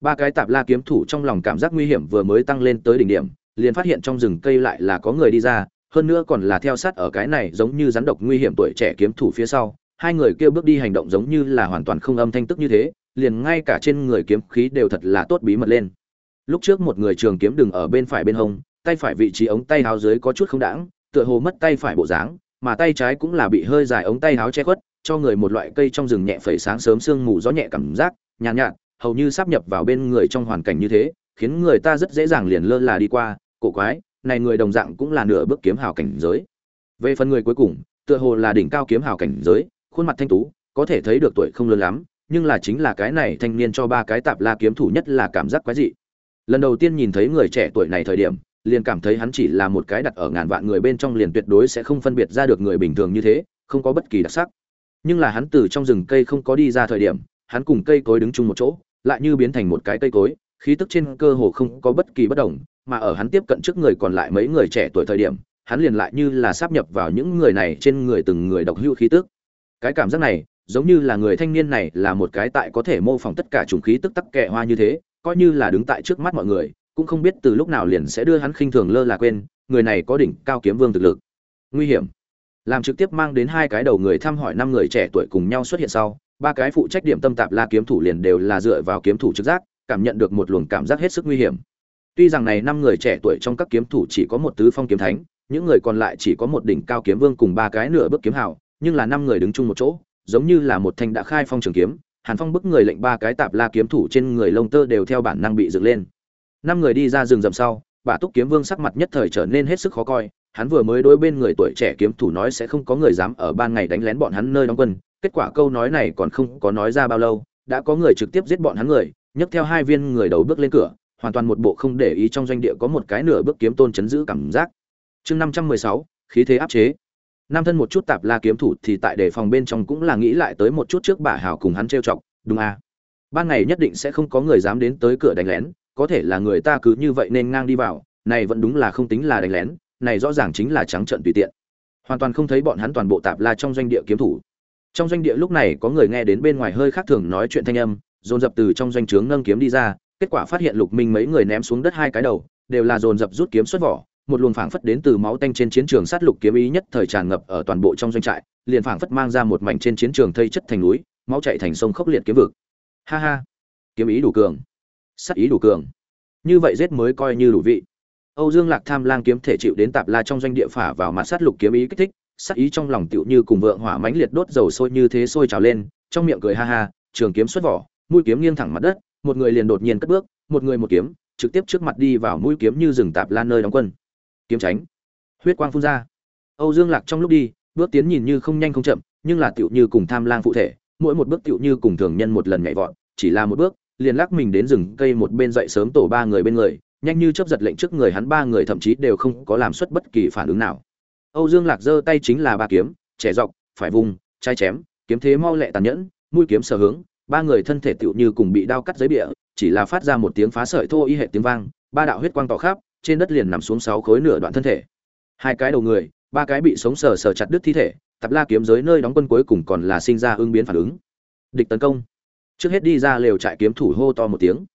Speaker 1: Ba cái tạp la kiếm thủ trong lòng cảm giác nguy hiểm vừa mới tăng lên tới đỉnh điểm, liền phát hiện trong rừng cây lại là có người đi ra, hơn nữa còn là theo sát ở cái này giống như rắn độc nguy hiểm tuổi trẻ kiếm thủ phía sau. Hai người kêu bước đi hành động giống như là hoàn toàn không âm thanh tức như thế, liền ngay cả trên người kiếm khí đều thật là tốt bí mật lên. Lúc trước một người trường kiếm đừng ở bên phải bên hông, tay phải vị trí ống tay áo dưới có chút không đãng, tựa hồ mất tay phải bộ dáng mà tay trái cũng là bị hơi dài ống tay áo che khuất cho người một loại cây trong rừng nhẹ phẩy sáng sớm sương mù gió nhẹ cảm giác nhàn nhạt, nhạt hầu như sắp nhập vào bên người trong hoàn cảnh như thế khiến người ta rất dễ dàng liền lơ là đi qua cổ quái này người đồng dạng cũng là nửa bước kiếm hào cảnh giới. Về phần người cuối cùng tựa hồ là đỉnh cao kiếm hào cảnh giới khuôn mặt thanh tú có thể thấy được tuổi không lớn lắm nhưng là chính là cái này thanh niên cho ba cái tạp la kiếm thủ nhất là cảm giác quái dị. Lần đầu tiên nhìn thấy người trẻ tuổi này thời điểm liền cảm thấy hắn chỉ là một cái đặt ở ngàn vạn người bên trong liền tuyệt đối sẽ không phân biệt ra được người bình thường như thế không có bất kỳ đặc sắc. Nhưng là hắn từ trong rừng cây không có đi ra thời điểm hắn cùng cây cối đứng chung một chỗ lại như biến thành một cái cây cối khí tức trên cơ hồ không có bất kỳ bất động, mà ở hắn tiếp cận trước người còn lại mấy người trẻ tuổi thời điểm hắn liền lại như là sáp nhập vào những người này trên người từng người độc hữu khí tức. Cái cảm giác này giống như là người thanh niên này là một cái tại có thể mô phỏng tất cả chủng khí tức tắc kệ hoa như thế coi như là đứng tại trước mắt mọi người cũng không biết từ lúc nào liền sẽ đưa hắn khinh thường lơ là quên, người này có đỉnh cao kiếm vương thực lực. Nguy hiểm. Làm trực tiếp mang đến hai cái đầu người thăm hỏi năm người trẻ tuổi cùng nhau xuất hiện sau, ba cái phụ trách điểm tâm tạp la kiếm thủ liền đều là dựa vào kiếm thủ trực giác, cảm nhận được một luồng cảm giác hết sức nguy hiểm. Tuy rằng này năm người trẻ tuổi trong các kiếm thủ chỉ có một tứ phong kiếm thánh, những người còn lại chỉ có một đỉnh cao kiếm vương cùng ba cái nửa bước kiếm hào, nhưng là năm người đứng chung một chỗ, giống như là một thanh đã khai phong trường kiếm, hàn phong bức người lệnh ba cái tạp la kiếm thủ trên người lông tơ đều theo bản năng bị dựng lên năm người đi ra rừng rậm sau, bà túc kiếm vương sắc mặt nhất thời trở nên hết sức khó coi. Hắn vừa mới đối bên người tuổi trẻ kiếm thủ nói sẽ không có người dám ở ban ngày đánh lén bọn hắn nơi đóng quân. Kết quả câu nói này còn không có nói ra bao lâu, đã có người trực tiếp giết bọn hắn người, nhấc theo hai viên người đầu bước lên cửa, hoàn toàn một bộ không để ý trong doanh địa có một cái nửa bước kiếm tôn chấn giữ cảm giác. Chương năm trăm mười sáu, khí thế áp chế. Nam thân một chút tạp la kiếm thủ thì tại đề phòng bên trong cũng là nghĩ lại tới một chút trước bà hào cùng hắn trêu chọc. Đúng à. Ban ngày nhất định sẽ không có người dám đến tới cửa đánh lén có thể là người ta cứ như vậy nên ngang đi vào, này vẫn đúng là không tính là đánh lén, này rõ ràng chính là trắng trợn tùy tiện. Hoàn toàn không thấy bọn hắn toàn bộ tạp la trong doanh địa kiếm thủ. Trong doanh địa lúc này có người nghe đến bên ngoài hơi khác thường nói chuyện thanh âm, dồn dập từ trong doanh trướng nâng kiếm đi ra, kết quả phát hiện lục minh mấy người ném xuống đất hai cái đầu, đều là dồn dập rút kiếm xuất vỏ, một luồng phảng phất đến từ máu tanh trên chiến trường sát lục kiếm ý nhất thời tràn ngập ở toàn bộ trong doanh trại, liền phảng phất mang ra một mảnh trên chiến trường thây chất thành núi, máu chạy thành sông khốc liệt kiếm vực. Ha ha, kiếm ý đủ cường sát ý đủ cường. Như vậy giết mới coi như đủ vị. Âu dương lạc tham lang kiếm thể chịu đến tạp la trong doanh địa phả vào mặt sát lục kiếm ý kích thích, sát ý trong lòng tựu như cùng vượng hỏa mãnh liệt đốt dầu sôi như thế sôi trào lên, trong miệng cười ha ha, trường kiếm xuất vỏ, mũi kiếm nghiêng thẳng mặt đất, một người liền đột nhiên cất bước, một người một kiếm, trực tiếp trước mặt đi vào mũi kiếm như rừng tạp lan nơi đóng quân. Kiếm tránh. Huyết quang phun ra. Âu dương lạc trong lúc đi, bước tiến nhìn như không nhanh không chậm, nhưng là tựu như cùng tham lang phụ thể, mỗi một bước tựu như cùng thường nhân một lần nhảy vọt, chỉ là một bước liền lắc mình đến rừng cây một bên dậy sớm tổ ba người bên người, nhanh như chấp giật lệnh trước người hắn ba người thậm chí đều không có làm xuất bất kỳ phản ứng nào. Âu dương lạc giơ tay chính là ba kiếm, trẻ dọc, phải vùng, trái chém, kiếm thế mau lẹ tàn nhẫn, mũi kiếm sở hướng, ba người thân thể tựu như cùng bị đao cắt giấy bịa, chỉ là phát ra một tiếng phá sợi thô y hệ tiếng vang, ba đạo huyết quang tỏ khắp, trên đất liền nằm xuống sáu khối nửa đoạn thân thể. Hai cái đầu người, ba cái bị sống sờ sờ chặt đứt thi thể, tập la kiếm giới nơi đóng quân cuối cùng còn là sinh ra ứng biến phản ứng. Địch tấn công trước hết đi ra lều trại kiếm thủ hô to một tiếng.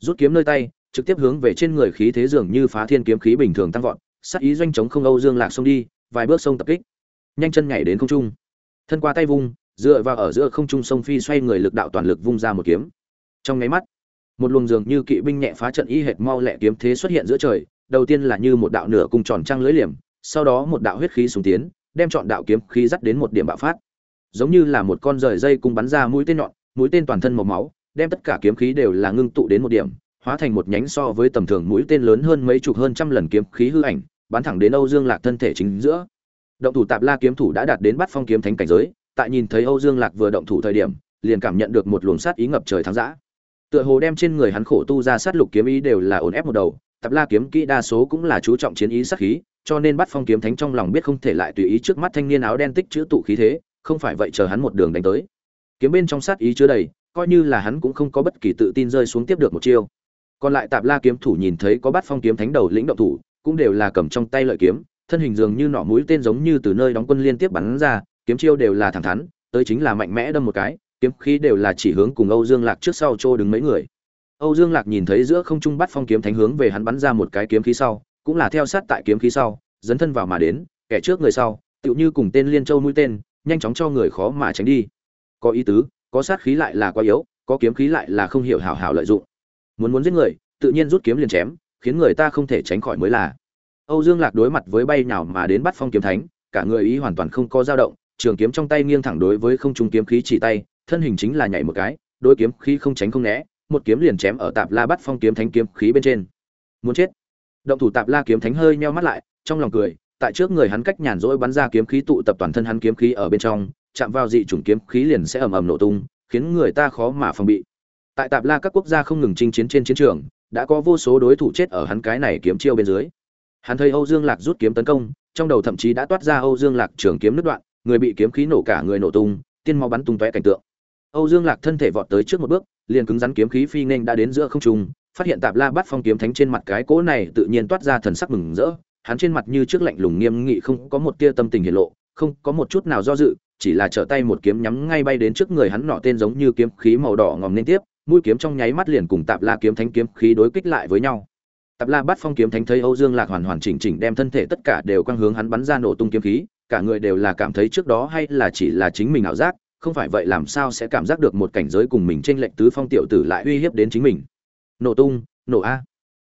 Speaker 1: Rút kiếm nơi tay, trực tiếp hướng về trên người khí thế dường như phá thiên kiếm khí bình thường tăng vọt, sát ý doanh chống không âu dương lạc xông đi, vài bước sông tập kích. Nhanh chân nhảy đến không trung. Thân qua tay vung, dựa vào ở giữa không trung sông phi xoay người lực đạo toàn lực vung ra một kiếm. Trong nháy mắt, một luồng dường như kỵ binh nhẹ phá trận y hệt mau lẹ kiếm thế xuất hiện giữa trời, đầu tiên là như một đạo nửa cung tròn trăng lưới liềm, sau đó một đạo huyết khí xuống tiến, đem chọn đạo kiếm khí dắt đến một điểm bạo phát. Giống như là một con rời dây cung bắn ra mũi tên nhọn mũi tên toàn thân màu máu, đem tất cả kiếm khí đều là ngưng tụ đến một điểm, hóa thành một nhánh so với tầm thường mũi tên lớn hơn mấy chục hơn trăm lần kiếm khí hư ảnh, bắn thẳng đến âu dương lạc thân thể chính giữa. Động thủ tạp la kiếm thủ đã đạt đến bắt phong kiếm thánh cảnh giới, tại nhìn thấy âu dương lạc vừa động thủ thời điểm, liền cảm nhận được một luồng sát ý ngập trời thắng dã. Tựa hồ đem trên người hắn khổ tu ra sát lục kiếm ý đều là ổn ép một đầu, Tạp la kiếm kỹ đa số cũng là chú trọng chiến ý sát khí, cho nên bắt phong kiếm thánh trong lòng biết không thể lại tùy ý trước mắt thanh niên áo đen tích chữ tụ khí thế, không phải vậy chờ hắn một đường đánh tới kiếm bên trong sát ý chứa đầy, coi như là hắn cũng không có bất kỳ tự tin rơi xuống tiếp được một chiêu. Còn lại tạp la kiếm thủ nhìn thấy có bắt phong kiếm thánh đầu lĩnh động thủ, cũng đều là cầm trong tay lợi kiếm, thân hình dường như nọ mũi tên giống như từ nơi đóng quân liên tiếp bắn ra, kiếm chiêu đều là thẳng thắn, tới chính là mạnh mẽ đâm một cái, kiếm khí đều là chỉ hướng cùng âu dương lạc trước sau trô đứng mấy người. Âu dương lạc nhìn thấy giữa không trung bắt phong kiếm thánh hướng về hắn bắn ra một cái kiếm khí sau, cũng là theo sát tại kiếm khí sau, dấn thân vào mà đến, kẻ trước người sau, tựu như cùng tên liên châu mũi tên, nhanh chóng cho người khó mà tránh đi có ý tứ, có sát khí lại là quá yếu, có kiếm khí lại là không hiểu hảo hảo lợi dụng. Muốn muốn giết người, tự nhiên rút kiếm liền chém, khiến người ta không thể tránh khỏi mới là. Âu dương lạc đối mặt với bay nào mà đến bắt phong kiếm thánh, cả người ý hoàn toàn không có dao động, trường kiếm trong tay nghiêng thẳng đối với không trung kiếm khí chỉ tay, thân hình chính là nhảy một cái đối kiếm khí không tránh không né, một kiếm liền chém ở tạp la bắt phong kiếm thánh kiếm khí bên trên. Muốn chết. Động thủ tạp la kiếm thánh hơi nheo mắt lại, trong lòng cười, tại trước người hắn cách nhàn rỗi bắn ra kiếm khí tụ tập toàn thân hắn kiếm khí ở bên trong chạm vào dị chủng kiếm khí liền sẽ ầm ầm nổ tung, khiến người ta khó mà phòng bị. Tại tạp la các quốc gia không ngừng chinh chiến trên chiến trường, đã có vô số đối thủ chết ở hắn cái này kiếm chiêu bên dưới. Hắn thấy âu dương lạc rút kiếm tấn công, trong đầu thậm chí đã toát ra âu dương lạc trường kiếm nứt đoạn, người bị kiếm khí nổ cả người nổ tung, tiên máu bắn tung tóe cảnh tượng. Âu dương lạc thân thể vọt tới trước một bước, liền cứng rắn kiếm khí phi nhanh đã đến giữa không trung, phát hiện tạp la bắt phong kiếm thánh trên mặt cái cỗ này tự nhiên toát ra thần sắc mừng rỡ, hắn trên mặt như trước lạnh lùng nghiêm nghị không có một tia tâm tình hiển lộ, không có một chút nào do dự chỉ là trở tay một kiếm nhắm ngay bay đến trước người hắn nọ tên giống như kiếm khí màu đỏ ngòm liên tiếp, mũi kiếm trong nháy mắt liền cùng tạp la kiếm thánh kiếm khí đối kích lại với nhau. Tạp la bắt phong kiếm thánh thấy âu dương lạc hoàn hoàn chỉnh chỉnh đem thân thể tất cả đều quang hướng hắn bắn ra nổ tung kiếm khí, cả người đều là cảm thấy trước đó hay là chỉ là chính mình ảo giác, không phải vậy làm sao sẽ cảm giác được một cảnh giới cùng mình trên lệnh tứ phong tiểu tử lại uy hiếp đến chính mình. Nổ tung, nổ a.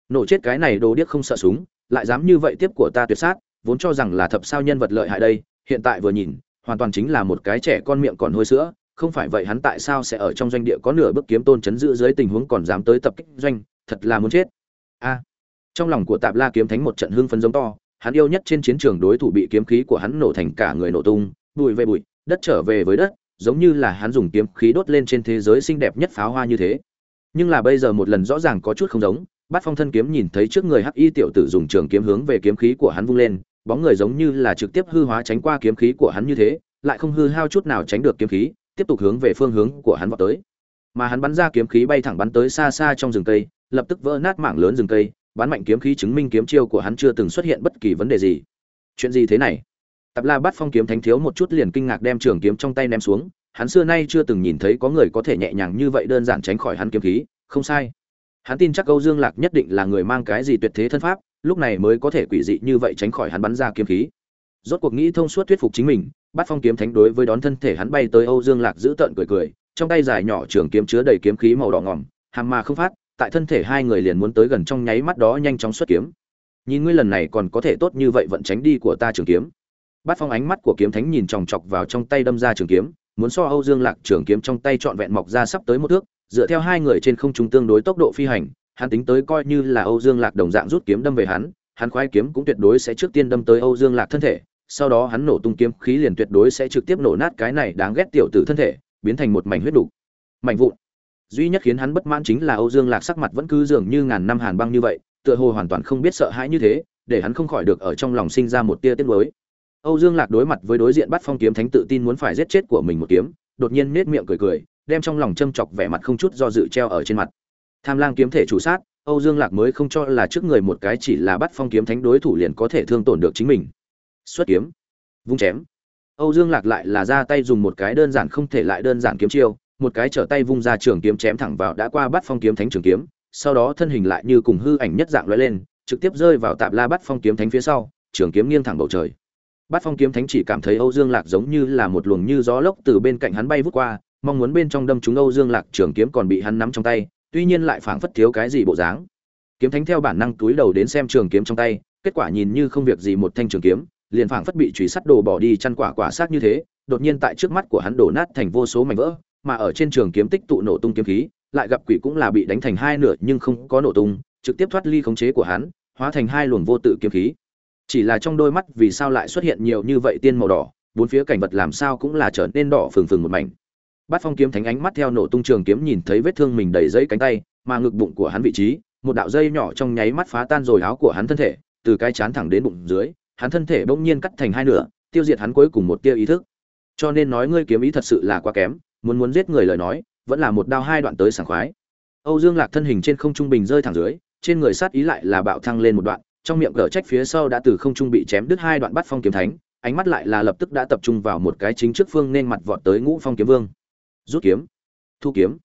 Speaker 1: Nổ chết cái này đồ điếc không sợ súng, lại dám như vậy tiếp của ta tuyệt sát, vốn cho rằng là thập sao nhân vật lợi hại đây, hiện tại vừa nhìn hoàn toàn chính là một cái trẻ con miệng còn hôi sữa, không phải vậy hắn tại sao sẽ ở trong doanh địa có nửa bước kiếm tôn chấn giữ dưới tình huống còn dám tới tập kích doanh, thật là muốn chết. A. Trong lòng của tạp la kiếm thánh một trận hưng phấn giống to, hắn yêu nhất trên chiến trường đối thủ bị kiếm khí của hắn nổ thành cả người nổ tung, bụi về bụi, đất trở về với đất, giống như là hắn dùng kiếm khí đốt lên trên thế giới xinh đẹp nhất pháo hoa như thế. Nhưng là bây giờ một lần rõ ràng có chút không giống, bát phong thân kiếm nhìn thấy trước người hắc y tiểu tử dùng trường kiếm hướng về kiếm khí của hắn vung lên bóng người giống như là trực tiếp hư hóa tránh qua kiếm khí của hắn như thế lại không hư hao chút nào tránh được kiếm khí tiếp tục hướng về phương hướng của hắn vọt tới. Mà hắn bắn ra kiếm khí bay thẳng bắn tới xa xa trong rừng cây lập tức vỡ nát mảng lớn rừng cây bắn mạnh kiếm khí chứng minh kiếm chiêu của hắn chưa từng xuất hiện bất kỳ vấn đề gì. Chuyện gì thế này? Tập La Bát Phong kiếm thánh thiếu một chút liền kinh ngạc đem trường kiếm trong tay ném xuống, hắn xưa nay chưa từng nhìn thấy có người có thể nhẹ nhàng như vậy đơn giản tránh khỏi hắn kiếm khí, không sai. Hắn tin chắc Âu Dương Lạc nhất định là người mang cái gì tuyệt thế thân pháp, lúc này mới có thể quỷ dị như vậy tránh khỏi hắn bắn ra kiếm khí. Rốt cuộc nghĩ thông suốt thuyết phục chính mình, Bát Phong kiếm thánh đối với đón thân thể hắn bay tới Âu Dương Lạc giữ tợn cười cười, trong tay dài nhỏ trường kiếm chứa đầy kiếm khí màu đỏ ngòm, hàm mà không phát, tại thân thể hai người liền muốn tới gần trong nháy mắt đó nhanh chóng xuất kiếm. Nhìn ngươi lần này còn có thể tốt như vậy vận tránh đi của ta trường kiếm Bát Phong ánh mắt của kiếm thánh nhìn chòng chọc vào trong tay đâm ra trường kiếm, muốn so Âu Dương Lạc trường kiếm trong tay trọn vẹn mọc ra sắp tới một thước, dựa theo hai người trên không trung tương đối tốc độ phi hành, hắn tính tới coi như là Âu Dương Lạc đồng dạng rút kiếm đâm về hắn, hắn khoái kiếm cũng tuyệt đối sẽ trước tiên đâm tới Âu Dương Lạc thân thể, sau đó hắn nổ tung kiếm khí liền tuyệt đối sẽ trực tiếp nổ nát cái này đáng ghét tiểu tử thân thể, biến thành một mảnh huyết đủ. Mảnh vụn. Duy nhất khiến hắn bất mãn chính là Âu Dương Lạc sắc mặt vẫn cứ dường như ngàn năm hàn băng như vậy, tựa hồ hoàn toàn không biết sợ hãi như thế, để hắn không khỏi được ở trong lòng sinh ra một tia tiếc nuối. Âu Dương Lạc đối mặt với đối diện bắt phong kiếm thánh tự tin muốn phải giết chết của mình một kiếm, đột nhiên nét miệng cười cười, đem trong lòng châm chọc vẻ mặt không chút do dự treo ở trên mặt. Tham Lang kiếm thể chủ sát, Âu Dương Lạc mới không cho là trước người một cái chỉ là bắt phong kiếm thánh đối thủ liền có thể thương tổn được chính mình. Xuất kiếm, vung chém. Âu Dương Lạc lại là ra tay dùng một cái đơn giản không thể lại đơn giản kiếm chiêu, một cái trở tay vung ra trường kiếm chém thẳng vào đã qua bắt phong kiếm thánh trường kiếm, sau đó thân hình lại như cùng hư ảnh nhất dạng lóe lên, trực tiếp rơi vào tạp la bắt phong kiếm thánh phía sau, trường kiếm nghiêng thẳng bầu trời. Bát Phong kiếm thánh chỉ cảm thấy Âu Dương Lạc giống như là một luồng như gió lốc từ bên cạnh hắn bay vút qua, mong muốn bên trong đâm trúng Âu Dương Lạc trường kiếm còn bị hắn nắm trong tay, tuy nhiên lại phảng phất thiếu cái gì bộ dáng. Kiếm thánh theo bản năng túi đầu đến xem trường kiếm trong tay, kết quả nhìn như không việc gì một thanh trường kiếm, liền phảng phất bị truy sắt đồ bỏ đi chăn quả quả sát như thế, đột nhiên tại trước mắt của hắn đổ nát thành vô số mảnh vỡ, mà ở trên trường kiếm tích tụ nổ tung kiếm khí, lại gặp quỷ cũng là bị đánh thành hai nửa nhưng không có nổ tung, trực tiếp thoát ly khống chế của hắn, hóa thành hai luồng vô tự kiếm khí chỉ là trong đôi mắt vì sao lại xuất hiện nhiều như vậy tiên màu đỏ bốn phía cảnh vật làm sao cũng là trở nên đỏ phừng phừng một mảnh bát phong kiếm thánh ánh mắt theo nổ tung trường kiếm nhìn thấy vết thương mình đầy dây cánh tay, mà ngực bụng của hắn vị trí, một đạo dây nhỏ trong nháy mắt phá tan rồi áo của hắn thân thể, từ cái chán thẳng đến bụng dưới, hắn thân thể bỗng nhiên cắt thành hai nửa, tiêu diệt hắn cuối cùng một tia ý thức. Cho nên nói ngươi kiếm ý thật sự là quá kém, muốn muốn giết người lời nói, vẫn là một đao hai đoạn tới sảng khoái. Âu dương lạc thân hình trên không trung bình rơi thẳng dưới, trên người sát ý lại là bạo thăng lên một đoạn, trong miệng cờ trách phía sau đã từ không trung bị chém đứt hai đoạn bắt phong kiếm thánh, ánh mắt lại là lập tức đã tập trung vào một cái chính trước phương nên mặt vọt tới ngũ phong kiếm vương rút kiếm, thu kiếm.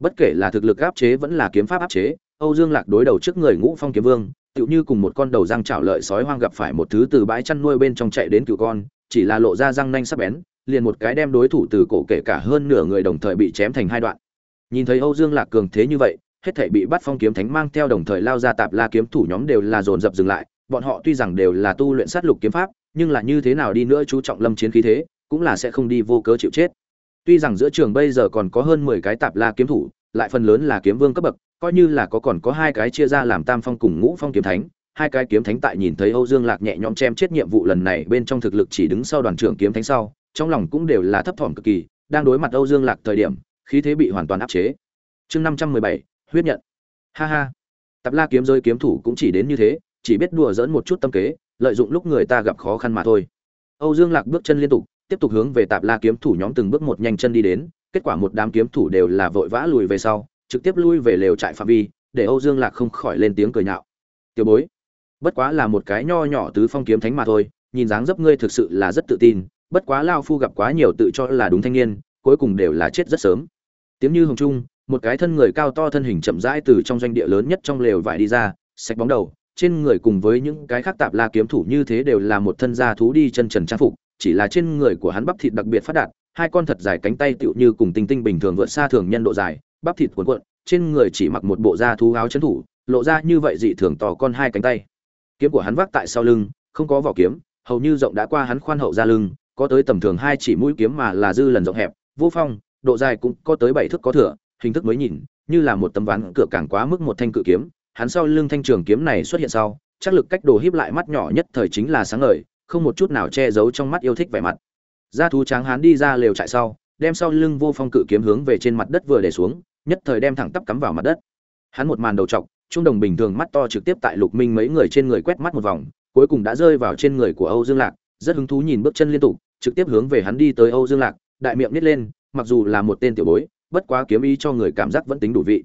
Speaker 1: Bất kể là thực lực áp chế vẫn là kiếm pháp áp chế, âu dương lạc đối đầu trước người ngũ phong kiếm vương, tựu như cùng một con đầu răng chảo lợi sói hoang gặp phải một thứ từ bãi chăn nuôi bên trong chạy đến cựu con, chỉ là lộ ra răng nanh sắc bén, liền một cái đem đối thủ từ cổ kể cả hơn nửa người đồng thời bị chém thành hai đoạn. Nhìn thấy âu dương lạc cường thế như vậy, hết thảy bị bắt phong kiếm thánh mang theo đồng thời lao ra tạp la kiếm thủ nhóm đều là dồn dập dừng lại, bọn họ tuy rằng đều là tu luyện sát lục kiếm pháp, nhưng là như thế nào đi nữa chú trọng lâm chiến khí thế, cũng là sẽ không đi vô cớ chịu chết tuy rằng giữa trường bây giờ còn có hơn mười cái tạp la kiếm thủ, lại phần lớn là kiếm vương cấp bậc, coi như là có còn có hai cái chia ra làm tam phong cùng ngũ phong kiếm thánh, hai cái kiếm thánh tại nhìn thấy âu dương lạc nhẹ nhõm chém chết nhiệm vụ lần này bên trong thực lực chỉ đứng sau đoàn trưởng kiếm thánh sau, trong lòng cũng đều là thấp thỏm cực kỳ, đang đối mặt âu dương lạc thời điểm, khí thế bị hoàn toàn áp chế. Chương năm trăm mười bảy, huyết nhận. Ha ha. Tạp la kiếm rơi kiếm thủ cũng chỉ đến như thế, chỉ biết đùa giỡn một chút tâm kế, lợi dụng lúc người ta gặp khó khăn mà thôi. Âu dương lạc bước chân liên tục tiếp tục hướng về tạp la kiếm thủ nhóm từng bước một nhanh chân đi đến, kết quả một đám kiếm thủ đều là vội vã lùi về sau, trực tiếp lui về lều trại phạm vi, để âu dương lạc không khỏi lên tiếng cười nhạo. Tiểu bối, bất quá là một cái nho nhỏ tứ phong kiếm thánh mà thôi, nhìn dáng dấp ngươi thực sự là rất tự tin, bất quá lao phu gặp quá nhiều tự cho là đúng thanh niên, cuối cùng đều là chết rất sớm. Tiếng như hồng trung, một cái thân người cao to thân hình chậm rãi từ trong doanh địa lớn nhất trong lều vải đi ra sạch bóng đầu, trên người cùng với những cái khác tạp la kiếm thủ như thế đều là một thân gia thú đi chân trần trang phục chỉ là trên người của hắn bắp thịt đặc biệt phát đạt, hai con thật dài cánh tay tựu như cùng tinh tinh bình thường vượt xa thường nhân độ dài, bắp thịt cuộn cuộn, trên người chỉ mặc một bộ da thú áo chấn thủ, lộ ra như vậy dị thường to con hai cánh tay. Kiếm của hắn vác tại sau lưng, không có vỏ kiếm, hầu như rộng đã qua hắn khoan hậu ra lưng, có tới tầm thường hai chỉ mũi kiếm mà là dư lần rộng hẹp, vô phong, độ dài cũng có tới bảy thước có thừa, hình thức mới nhìn, như là một tấm ván cửa càng quá mức một thanh cự kiếm. Hắn sau lưng thanh trường kiếm này xuất hiện sau, chắc lực cách đồ híp lại mắt nhỏ nhất thời chính là sáng ngời không một chút nào che giấu trong mắt yêu thích vẻ mặt. Gia thú tráng hán đi ra lều trại sau, đem sau lưng vô phong cự kiếm hướng về trên mặt đất vừa để xuống, nhất thời đem thẳng tắp cắm vào mặt đất. Hắn một màn đầu trọc, trung đồng bình thường mắt to trực tiếp tại lục minh mấy người trên người quét mắt một vòng, cuối cùng đã rơi vào trên người của âu dương lạc, rất hứng thú nhìn bước chân liên tục, trực tiếp hướng về hắn đi tới âu dương lạc, đại miệng nít lên, mặc dù là một tên tiểu bối, bất quá kiếm ý cho người cảm giác vẫn tính đủ vị.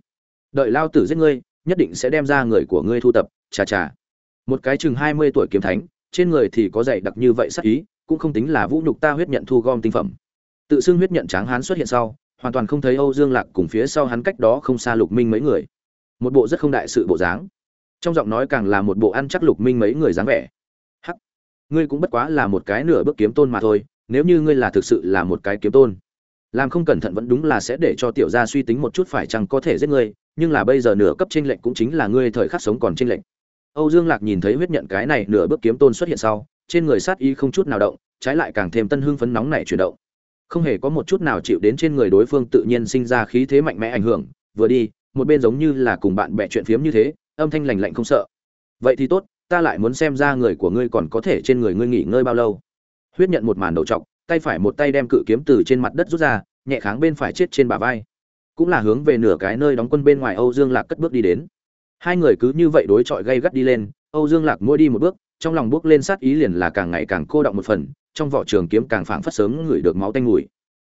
Speaker 1: Đợi lao tử giết ngươi, nhất định sẽ đem ra người của ngươi thu tập, chà chà. Một cái chừng hai mươi tuổi kiếm thánh trên người thì có dạy đặc như vậy sắc ý, cũng không tính là vũ nhục ta huyết nhận thu gom tinh phẩm. Tự xưng huyết nhận tráng hán xuất hiện sau, hoàn toàn không thấy âu dương lạc cùng phía sau hắn cách đó không xa lục minh mấy người. Một bộ rất không đại sự bộ dáng. Trong giọng nói càng là một bộ ăn chắc lục minh mấy người dáng vẻ. Hắc, ngươi cũng bất quá là một cái nửa bước kiếm tôn mà thôi, nếu như ngươi là thực sự là một cái kiếm tôn, làm không cẩn thận vẫn đúng là sẽ để cho tiểu gia suy tính một chút phải chăng có thể giết ngươi, nhưng là bây giờ nửa cấp trên lệnh cũng chính là ngươi thời khắc sống còn trên lệnh âu dương lạc nhìn thấy huyết nhận cái này nửa bước kiếm tôn xuất hiện sau, trên người sát y không chút nào động, trái lại càng thêm tân hưng phấn nóng này chuyển động. Không hề có một chút nào chịu đến trên người đối phương tự nhiên sinh ra khí thế mạnh mẽ ảnh hưởng, vừa đi, một bên giống như là cùng bạn bè chuyện phiếm như thế, âm thanh lành lạnh không sợ. Vậy thì tốt, ta lại muốn xem ra người của ngươi còn có thể trên người ngươi nghỉ ngơi bao lâu. Huyết nhận một màn đầu trọc, tay phải một tay đem cự kiếm từ trên mặt đất rút ra, nhẹ kháng bên phải chết trên bả vai. Cũng là hướng về nửa cái nơi đóng quân bên ngoài âu dương lạc cất bước đi đến hai người cứ như vậy đối chọi gây gắt đi lên, âu dương lạc mỗi đi một bước, trong lòng bước lên sát ý liền là càng ngày càng cô động một phần, trong vỏ trường kiếm càng phảng phất sớm ngửi được máu tanh mùi.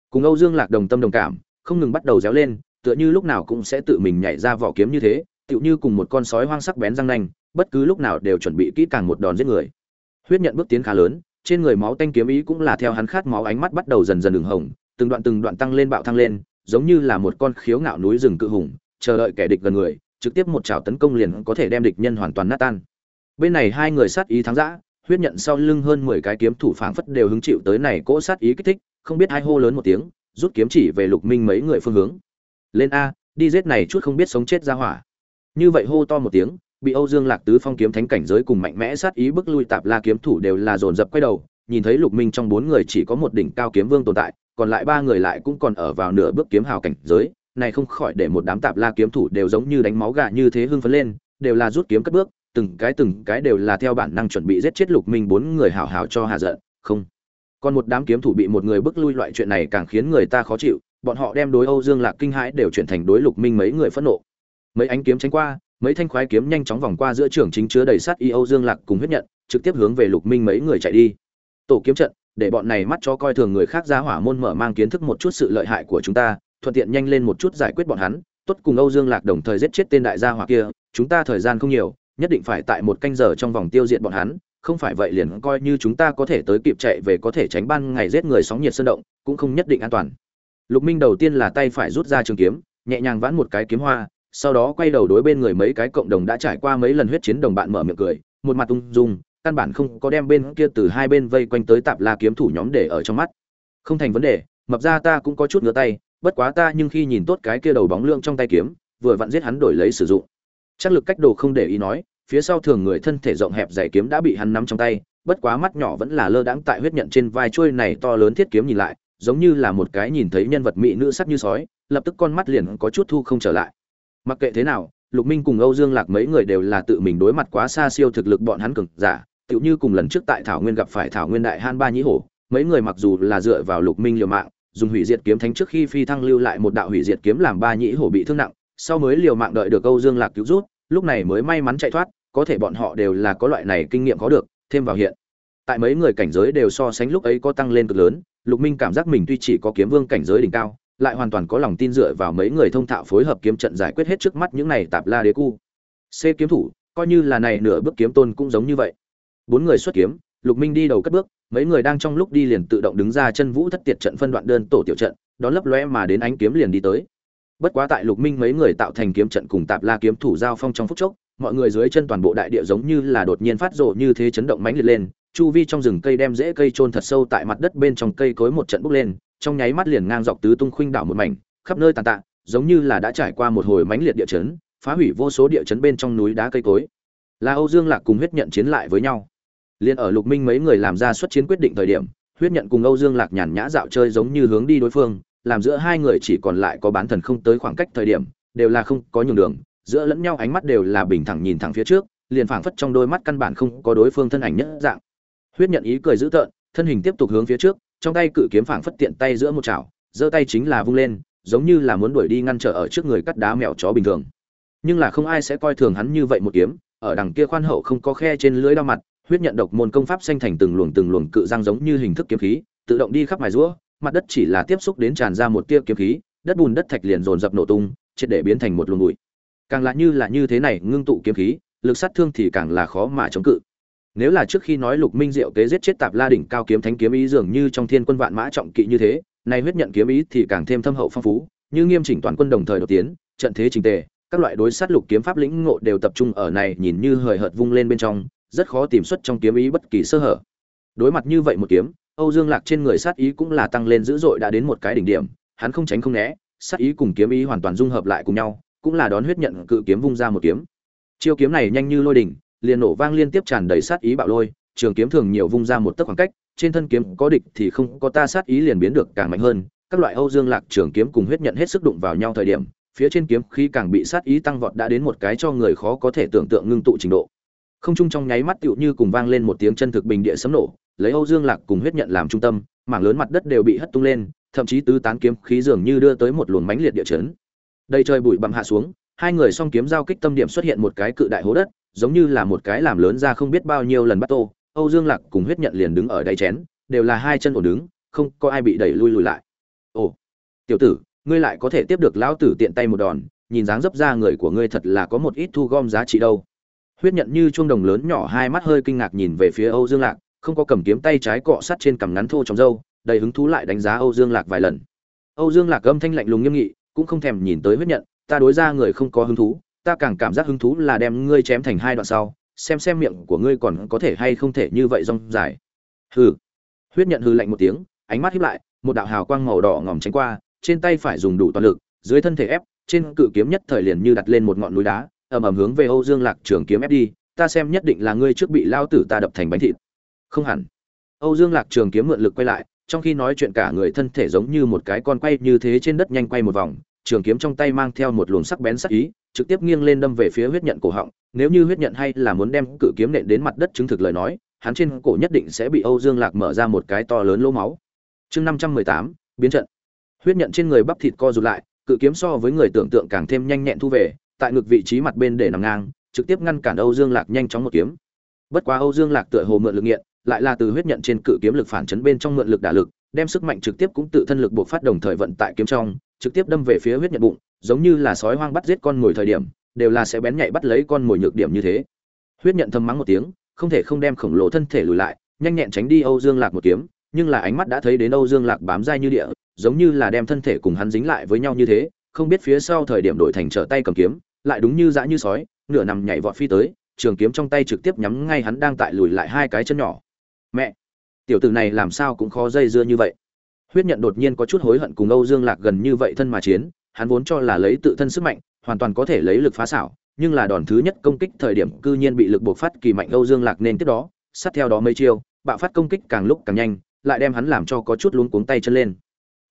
Speaker 1: Cùng âu dương lạc đồng tâm đồng cảm, không ngừng bắt đầu réo lên, tựa như lúc nào cũng sẽ tự mình nhảy ra vỏ kiếm như thế, tựu như cùng một con sói hoang sắc bén răng nanh, bất cứ lúc nào đều chuẩn bị kỹ càng một đòn giết người. Huyết nhận bước tiến khá lớn, trên người máu tanh kiếm ý cũng là theo hắn khát máu ánh mắt bắt đầu dần dần đường hồng, từng đoạn từng đoạn tăng lên bạo thăng lên, giống như là một con khiếu ngạo núi rừng cự hùng, chờ đợi kẻ địch gần người trực tiếp một trảo tấn công liền có thể đem địch nhân hoàn toàn nát tan. Bên này hai người sát ý thắng dã, huyết nhận sau lưng hơn mười cái kiếm thủ phảng phất đều hứng chịu tới này cỗ sát ý kích thích, không biết hai hô lớn một tiếng, rút kiếm chỉ về lục minh mấy người phương hướng. Lên a, đi giết này chút không biết sống chết ra hỏa. Như vậy hô to một tiếng, bị âu dương lạc tứ phong kiếm thánh cảnh giới cùng mạnh mẽ sát ý bức lui tạp la kiếm thủ đều là dồn dập quay đầu, nhìn thấy lục minh trong bốn người chỉ có một đỉnh cao kiếm vương tồn tại, còn lại ba người lại cũng còn ở vào nửa bước kiếm hào cảnh giới này không khỏi để một đám tạp la kiếm thủ đều giống như đánh máu gà như thế hưng phấn lên, đều là rút kiếm cất bước, từng cái từng cái đều là theo bản năng chuẩn bị giết chết lục minh bốn người hảo hảo cho hạ giận. Không. Còn một đám kiếm thủ bị một người bức lui loại chuyện này càng khiến người ta khó chịu, bọn họ đem đối âu dương lạc kinh hãi đều chuyển thành đối lục minh mấy người phẫn nộ. Mấy ánh kiếm tránh qua, mấy thanh khoái kiếm nhanh chóng vòng qua giữa trường chính chứa đầy sát y âu dương lạc cùng huyết nhận, trực tiếp hướng về lục minh mấy người chạy đi. Tổ kiếm trận, để bọn này mắt cho coi thường người khác ra hỏa môn mở mang kiến thức một chút sự lợi hại của chúng ta thuận tiện nhanh lên một chút giải quyết bọn hắn, tốt cùng âu dương lạc đồng thời giết chết tên đại gia hỏa kia, chúng ta thời gian không nhiều, nhất định phải tại một canh giờ trong vòng tiêu diệt bọn hắn, không phải vậy liền coi như chúng ta có thể tới kịp chạy về có thể tránh ban ngày giết người sóng nhiệt sơn động, cũng không nhất định an toàn. Lục minh đầu tiên là tay phải rút ra trường kiếm, nhẹ nhàng vãn một cái kiếm hoa, sau đó quay đầu đối bên người mấy cái cộng đồng đã trải qua mấy lần huyết chiến đồng bạn mở miệng cười, một mặt ung dung, căn bản không có đem bên kia từ hai bên vây quanh tới tạp la kiếm thủ nhóm để ở trong mắt. Không thành vấn đề, mập ra ta cũng có chút ngứa tay bất quá ta nhưng khi nhìn tốt cái kia đầu bóng lượng trong tay kiếm, vừa vặn giết hắn đổi lấy sử dụng. Chắc lực cách đồ không để ý nói, phía sau thường người thân thể rộng hẹp dày kiếm đã bị hắn nắm trong tay, bất quá mắt nhỏ vẫn là lơ đãng tại huyết nhận trên vai chuôi này to lớn thiết kiếm nhìn lại, giống như là một cái nhìn thấy nhân vật mỹ nữ sắc như sói, lập tức con mắt liền có chút thu không trở lại. Mặc kệ thế nào, lục minh cùng âu dương lạc mấy người đều là tự mình đối mặt quá xa siêu thực lực bọn hắn cường giả, tựu như cùng lần trước tại thảo nguyên gặp phải thảo nguyên đại han ba nhĩ hổ, mấy người mặc dù là dựa vào lục minh liều mạng dùng hủy diệt kiếm thánh trước khi phi thăng lưu lại một đạo hủy diệt kiếm làm ba nhĩ hổ bị thương nặng, sau mới liều mạng đợi được âu dương lạc cứu rút, lúc này mới may mắn chạy thoát, có thể bọn họ đều là có loại này kinh nghiệm có được, thêm vào hiện. Tại mấy người cảnh giới đều so sánh lúc ấy có tăng lên cực lớn, lục minh cảm giác mình tuy chỉ có kiếm vương cảnh giới đỉnh cao, lại hoàn toàn có lòng tin dựa vào mấy người thông thạo phối hợp kiếm trận giải quyết hết trước mắt những này tạp la đế cu. C kiếm thủ, coi như là này nửa bước kiếm tôn cũng giống như vậy. Bốn người xuất kiếm, lục minh đi đầu cất bước mấy người đang trong lúc đi liền tự động đứng ra chân vũ thất tiệt trận phân đoạn đơn tổ tiểu trận, đón lấp lóe mà đến ánh kiếm liền đi tới. Bất quá tại lục minh mấy người tạo thành kiếm trận cùng tạp la kiếm thủ giao phong trong phút chốc, mọi người dưới chân toàn bộ đại địa giống như là đột nhiên phát rộ như thế chấn động mãnh liệt lên, chu vi trong rừng cây đem rễ cây trôn thật sâu tại mặt đất bên trong cây cối một trận bốc lên, trong nháy mắt liền ngang dọc tứ tung khuynh đảo một mảnh, khắp nơi tàn tạ, giống như là đã trải qua một hồi mãnh liệt địa chấn, phá hủy vô số địa chấn bên trong núi đá cây cối. Là âu dương lạc cùng huyết nhận chiến lại với nhau liền ở lục minh mấy người làm ra xuất chiến quyết định thời điểm, huyết nhận cùng âu dương lạc nhàn nhã dạo chơi giống như hướng đi đối phương, làm giữa hai người chỉ còn lại có bán thần không tới khoảng cách thời điểm, đều là không có nhường đường, giữa lẫn nhau ánh mắt đều là bình thẳng nhìn thẳng phía trước, liền phảng phất trong đôi mắt căn bản không có đối phương thân ảnh nhất dạng. Huyết nhận ý cười dữ tợn, thân hình tiếp tục hướng phía trước, trong tay cự kiếm phảng phất tiện tay giữa một chảo, giơ tay chính là vung lên, giống như là muốn đuổi đi ngăn trở ở trước người cắt đá mèo chó bình thường. Nhưng là không ai sẽ coi thường hắn như vậy một kiếm, ở đằng kia khoan hậu không có khe trên lưới đao mặt huyết nhận độc môn công pháp xanh thành từng luồng từng luồng cự răng giống như hình thức kiếm khí, tự động đi khắp mài rũa, mặt đất chỉ là tiếp xúc đến tràn ra một tia kiếm khí, đất bùn đất thạch liền dồn dập nổ tung, triệt để biến thành một luồng bụi. Càng là như là như thế này, ngưng tụ kiếm khí, lực sát thương thì càng là khó mà chống cự. Nếu là trước khi nói lục minh diệu kế giết chết tạp la đỉnh cao kiếm thánh kiếm ý dường như trong thiên quân vạn mã trọng kỵ như thế, nay huyết nhận kiếm ý thì càng thêm thâm hậu phong phú, như nghiêm chỉnh toàn quân đồng thời đột tiến, trận thế trình tề, các loại đối sát lục kiếm pháp lĩnh ngộ đều tập trung ở này, nhìn như hời hợt vung lên bên trong rất khó tìm xuất trong kiếm ý bất kỳ sơ hở. Đối mặt như vậy một kiếm, âu dương lạc trên người sát ý cũng là tăng lên dữ dội đã đến một cái đỉnh điểm, hắn không tránh không né, sát ý cùng kiếm ý hoàn toàn dung hợp lại cùng nhau, cũng là đón huyết nhận cự kiếm vung ra một kiếm. Chiêu kiếm này nhanh như lôi đỉnh, liền nổ vang liên tiếp tràn đầy sát ý bạo lôi, trường kiếm thường nhiều vung ra một tấc khoảng cách, trên thân kiếm có địch thì không có ta sát ý liền biến được càng mạnh hơn, các loại âu dương lạc trường kiếm cùng huyết nhận hết sức đụng vào nhau thời điểm, phía trên kiếm khí càng bị sát ý tăng vọt đã đến một cái cho người khó có thể tưởng tượng ngưng tụ trình độ không trung trong nháy mắt tựu như cùng vang lên một tiếng chân thực bình địa sấm nổ, lấy âu dương lạc cùng huyết nhận làm trung tâm, mảng lớn mặt đất đều bị hất tung lên, thậm chí tứ tán kiếm khí dường như đưa tới một luồng mánh liệt địa chấn. Đây trời bụi bặm hạ xuống, hai người song kiếm giao kích tâm điểm xuất hiện một cái cự đại hố đất, giống như là một cái làm lớn ra không biết bao nhiêu lần bắt tô. Âu dương lạc cùng huyết nhận liền đứng ở đáy chén, đều là hai chân ổn đứng, không có ai bị đẩy lui lùi lại. Ồ, tiểu tử, ngươi lại có thể tiếp được lão tử tiện tay một đòn, nhìn dáng dấp ra người của ngươi thật là có một ít thu gom giá trị đâu huyết nhận như chuông đồng lớn nhỏ hai mắt hơi kinh ngạc nhìn về phía âu dương lạc, không có cầm kiếm tay trái cọ sát trên cằm ngắn thô trong râu, đầy hứng thú lại đánh giá âu dương lạc vài lần. Âu dương lạc âm thanh lạnh lùng nghiêm nghị, cũng không thèm nhìn tới huyết nhận, ta đối ra người không có hứng thú, ta càng cảm giác hứng thú là đem ngươi chém thành hai đoạn sau, xem xem miệng của ngươi còn có thể hay không thể như vậy rong dài. Hừ. Huyết nhận hừ lạnh một tiếng, ánh mắt hiếp lại, một đạo hào quang màu đỏ ngòm tránh qua, trên tay phải dùng đủ toàn lực, dưới thân thể ép, trên cự kiếm nhất thời liền như đặt lên một ngọn núi đá ầm ầm hướng về âu dương lạc trường kiếm ép đi, ta xem nhất định là ngươi trước bị lao tử ta đập thành bánh thịt. Không hẳn. Âu dương lạc trường kiếm mượn lực quay lại, trong khi nói chuyện cả người thân thể giống như một cái con quay như thế trên đất nhanh quay một vòng, trường kiếm trong tay mang theo một luồng sắc bén sắc ý, trực tiếp nghiêng lên đâm về phía huyết nhận cổ họng, nếu như huyết nhận hay là muốn đem cự kiếm nện đến mặt đất chứng thực lời nói, hắn trên cổ nhất định sẽ bị âu dương lạc mở ra một cái to lớn lỗ máu. Chương năm trăm mười tám, biến trận. Huyết nhận trên người bắp thịt co rụt lại, cự kiếm so với người tưởng tượng càng thêm nhanh nhẹn thu về tại ngực vị trí mặt bên để nằm ngang, trực tiếp ngăn cản âu dương lạc nhanh chóng một kiếm. Bất quá âu dương lạc tựa hồ mượn lực nghiện, lại là từ huyết nhận trên cự kiếm lực phản chấn bên trong mượn lực đả lực, đem sức mạnh trực tiếp cũng tự thân lực buộc phát đồng thời vận tại kiếm trong, trực tiếp đâm về phía huyết nhận bụng, giống như là sói hoang bắt giết con mồi thời điểm, đều là sẽ bén nhạy bắt lấy con mồi nhược điểm như thế. Huyết nhận thầm mắng một tiếng, không thể không đem khổng lồ thân thể lùi lại, nhanh nhẹn tránh đi âu dương lạc một kiếm, nhưng là ánh mắt đã thấy đến âu dương lạc bám dai như địa, giống như là đem thân thể cùng hắn dính lại với nhau như thế, không biết phía sau thời điểm đổi thành trở tay cầm kiếm lại đúng như dã như sói, nửa nằm nhảy vọt phi tới, trường kiếm trong tay trực tiếp nhắm ngay hắn đang tại lùi lại hai cái chân nhỏ. Mẹ! Tiểu tử này làm sao cũng khó dây dưa như vậy. Huyết nhận đột nhiên có chút hối hận cùng âu dương lạc gần như vậy thân mà chiến, hắn vốn cho là lấy tự thân sức mạnh, hoàn toàn có thể lấy lực phá xảo, nhưng là đòn thứ nhất công kích thời điểm cư nhiên bị lực buộc phát kỳ mạnh âu dương lạc nên tiếp đó, sát theo đó mấy chiêu, bạo phát công kích càng lúc càng nhanh, lại đem hắn làm cho có chút luống cuống tay chân lên.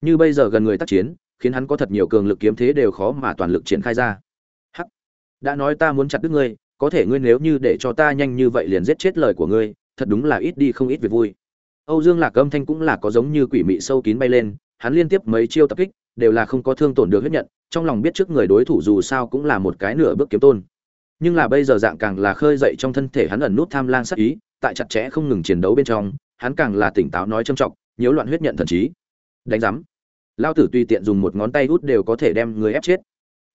Speaker 1: Như bây giờ gần người tác chiến, khiến hắn có thật nhiều cường lực kiếm thế đều khó mà toàn lực triển khai ra đã nói ta muốn chặt đứt ngươi, có thể ngươi nếu như để cho ta nhanh như vậy liền giết chết lời của ngươi, thật đúng là ít đi không ít việc vui. Âu dương lạc âm thanh cũng là có giống như quỷ mị sâu kín bay lên, hắn liên tiếp mấy chiêu tập kích, đều là không có thương tổn được huyết nhận, trong lòng biết trước người đối thủ dù sao cũng là một cái nửa bước kiếm tôn. Nhưng là bây giờ dạng càng là khơi dậy trong thân thể hắn ẩn nút tham lang sát ý, tại chặt chẽ không ngừng chiến đấu bên trong, hắn càng là tỉnh táo nói trầm trọng, nhiễu loạn huyết nhận thần trí. Đánh giám. Lao tử tùy tiện dùng một ngón tay út đều có thể đem người ép chết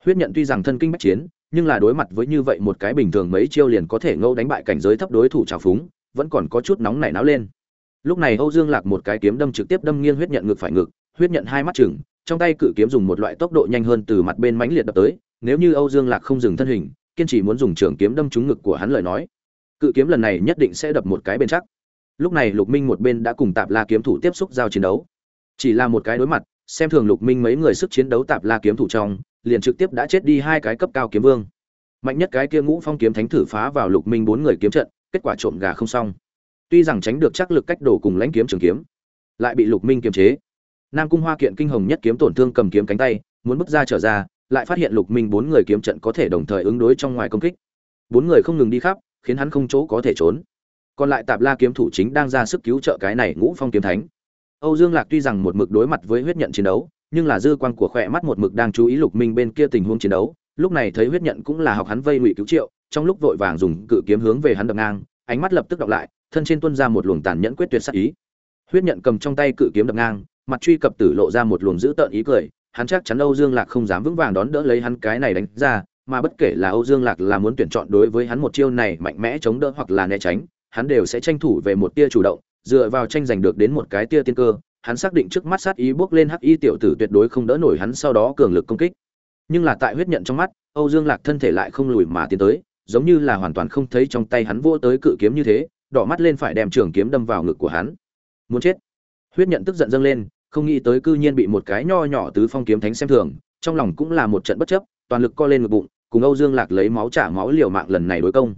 Speaker 1: huyết nhận tuy rằng thân kinh bách chiến, nhưng là đối mặt với như vậy một cái bình thường mấy chiêu liền có thể ngâu đánh bại cảnh giới thấp đối thủ trào phúng, vẫn còn có chút nóng nảy náo lên. Lúc này âu dương lạc một cái kiếm đâm trực tiếp đâm nghiêng huyết nhận ngực phải ngực, huyết nhận hai mắt chừng trong tay cự kiếm dùng một loại tốc độ nhanh hơn từ mặt bên mãnh liệt đập tới, nếu như âu dương lạc không dừng thân hình, kiên trì muốn dùng trường kiếm đâm trúng ngực của hắn lời nói, cự kiếm lần này nhất định sẽ đập một cái bên chắc. Lúc này lục minh một bên đã cùng tạp la kiếm thủ tiếp xúc giao chiến đấu. Chỉ là một cái đối mặt, xem thường lục minh mấy người sức chiến đấu tạp la kiếm thủ trong liền trực tiếp đã chết đi hai cái cấp cao kiếm vương. Mạnh nhất cái kia ngũ phong kiếm thánh thử phá vào lục minh bốn người kiếm trận, kết quả trộm gà không xong. Tuy rằng tránh được chắc lực cách đổ cùng lãnh kiếm trường kiếm, lại bị lục minh kiềm chế. Nam cung hoa kiện kinh hồng nhất kiếm tổn thương cầm kiếm cánh tay, muốn bước ra trở ra, lại phát hiện lục minh bốn người kiếm trận có thể đồng thời ứng đối trong ngoài công kích. Bốn người không ngừng đi khắp, khiến hắn không chỗ có thể trốn. Còn lại tạp la kiếm thủ chính đang ra sức cứu trợ cái này ngũ phong kiếm thánh. Âu dương lạc tuy rằng một mực đối mặt với huyết nhận chiến đấu nhưng là dư quan của khỏe mắt một mực đang chú ý lục minh bên kia tình huống chiến đấu, lúc này thấy huyết nhận cũng là học hắn vây ngụy cứu triệu, trong lúc vội vàng dùng cự kiếm hướng về hắn đập ngang, ánh mắt lập tức đọc lại, thân trên tuân ra một luồng tàn nhẫn quyết tuyệt sắc ý. Huyết nhận cầm trong tay cự kiếm đập ngang, mặt truy cập tử lộ ra một luồng dữ tợn ý cười, hắn chắc chắn âu dương lạc không dám vững vàng đón đỡ lấy hắn cái này đánh ra, mà bất kể là âu dương lạc là muốn tuyển chọn đối với hắn một chiêu này mạnh mẽ chống đỡ hoặc là né tránh, hắn đều sẽ tranh thủ về một tia chủ động, dựa vào tranh giành được đến một cái tia tiên cơ hắn xác định trước mắt sát ý bước lên hắc y tiểu tử tuyệt đối không đỡ nổi hắn sau đó cường lực công kích. Nhưng là tại huyết nhận trong mắt, âu dương lạc thân thể lại không lùi mà tiến tới, giống như là hoàn toàn không thấy trong tay hắn vỗ tới cự kiếm như thế, đỏ mắt lên phải đem trường kiếm đâm vào ngực của hắn. Muốn chết. Huyết nhận tức giận dâng lên, không nghĩ tới cư nhiên bị một cái nho nhỏ tứ phong kiếm thánh xem thường, trong lòng cũng là một trận bất chấp, toàn lực co lên ngực bụng, cùng âu dương lạc lấy máu trả máu liều mạng lần này đối công.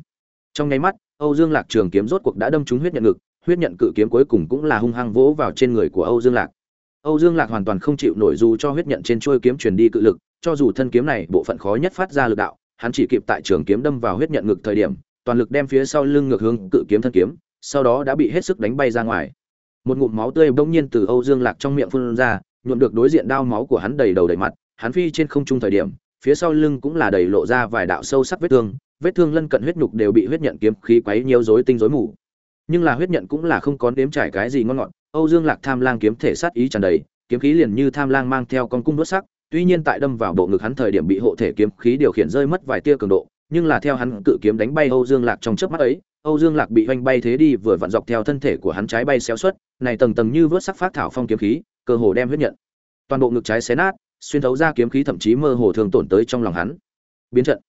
Speaker 1: Trong nháy mắt, âu dương lạc trường kiếm rốt cuộc đã đâm trúng huyết nhận ngực huyết nhận cự kiếm cuối cùng cũng là hung hăng vỗ vào trên người của âu dương lạc. Âu dương lạc hoàn toàn không chịu nổi dù cho huyết nhận trên chuôi kiếm truyền đi cự lực, cho dù thân kiếm này bộ phận khó nhất phát ra lực đạo, hắn chỉ kịp tại trường kiếm đâm vào huyết nhận ngực thời điểm, toàn lực đem phía sau lưng ngược hướng cự kiếm thân kiếm, sau đó đã bị hết sức đánh bay ra ngoài. Một ngụm máu tươi bỗng nhiên từ âu dương lạc trong miệng phun ra, nhuộm được đối diện đao máu của hắn đầy đầu đầy mặt, hắn phi trên không trung thời điểm, phía sau lưng cũng là đầy lộ ra vài đạo sâu sắc vết thương vết thương lân cận huyết nhục đều bị huyết nhận kiếm khí quấy nhiều rối tinh rối mù nhưng là huyết nhận cũng là không có đếm trải cái gì ngon ngọt, âu dương lạc tham lang kiếm thể sát ý tràn đầy, kiếm khí liền như tham lang mang theo con cung đốt sắc, tuy nhiên tại đâm vào bộ ngực hắn thời điểm bị hộ thể kiếm khí điều khiển rơi mất vài tia cường độ, nhưng là theo hắn cự kiếm đánh bay âu dương lạc trong chớp mắt ấy, âu dương lạc bị oanh bay thế đi vừa vặn dọc theo thân thể của hắn trái bay xéo xuất này tầng tầng như vớt sắc phát thảo phong kiếm khí, cơ hồ đem huyết nhận, toàn bộ ngực trái xé nát, xuyên thấu ra kiếm khí thậm chí mơ hồ thường tổn tới trong lòng hắn. Biến trận.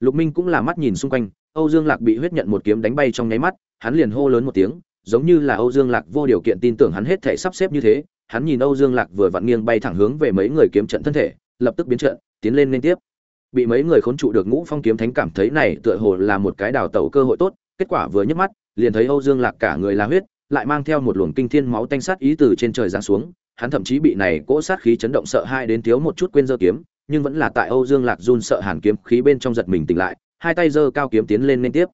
Speaker 1: Lục minh cũng là mắt nhìn xung quanh, âu dương lạc bị huyết nhận một kiếm đánh bay trong nháy mắt hắn liền hô lớn một tiếng giống như là âu dương lạc vô điều kiện tin tưởng hắn hết thể sắp xếp như thế hắn nhìn âu dương lạc vừa vặn nghiêng bay thẳng hướng về mấy người kiếm trận thân thể lập tức biến trận tiến lên liên tiếp bị mấy người khốn trụ được ngũ phong kiếm thánh cảm thấy này tựa hồ là một cái đào tẩu cơ hội tốt kết quả vừa nhấc mắt liền thấy âu dương lạc cả người là huyết lại mang theo một luồng kinh thiên máu tanh sát ý từ trên trời giáng xuống hắn thậm chí bị này cỗ sát khí chấn động sợ hai đến thiếu một chút quên giơ kiếm nhưng vẫn là tại Âu Dương Lạc run sợ hàn kiếm khí bên trong giật mình tỉnh lại, hai tay giơ cao kiếm tiến lên liên tiếp.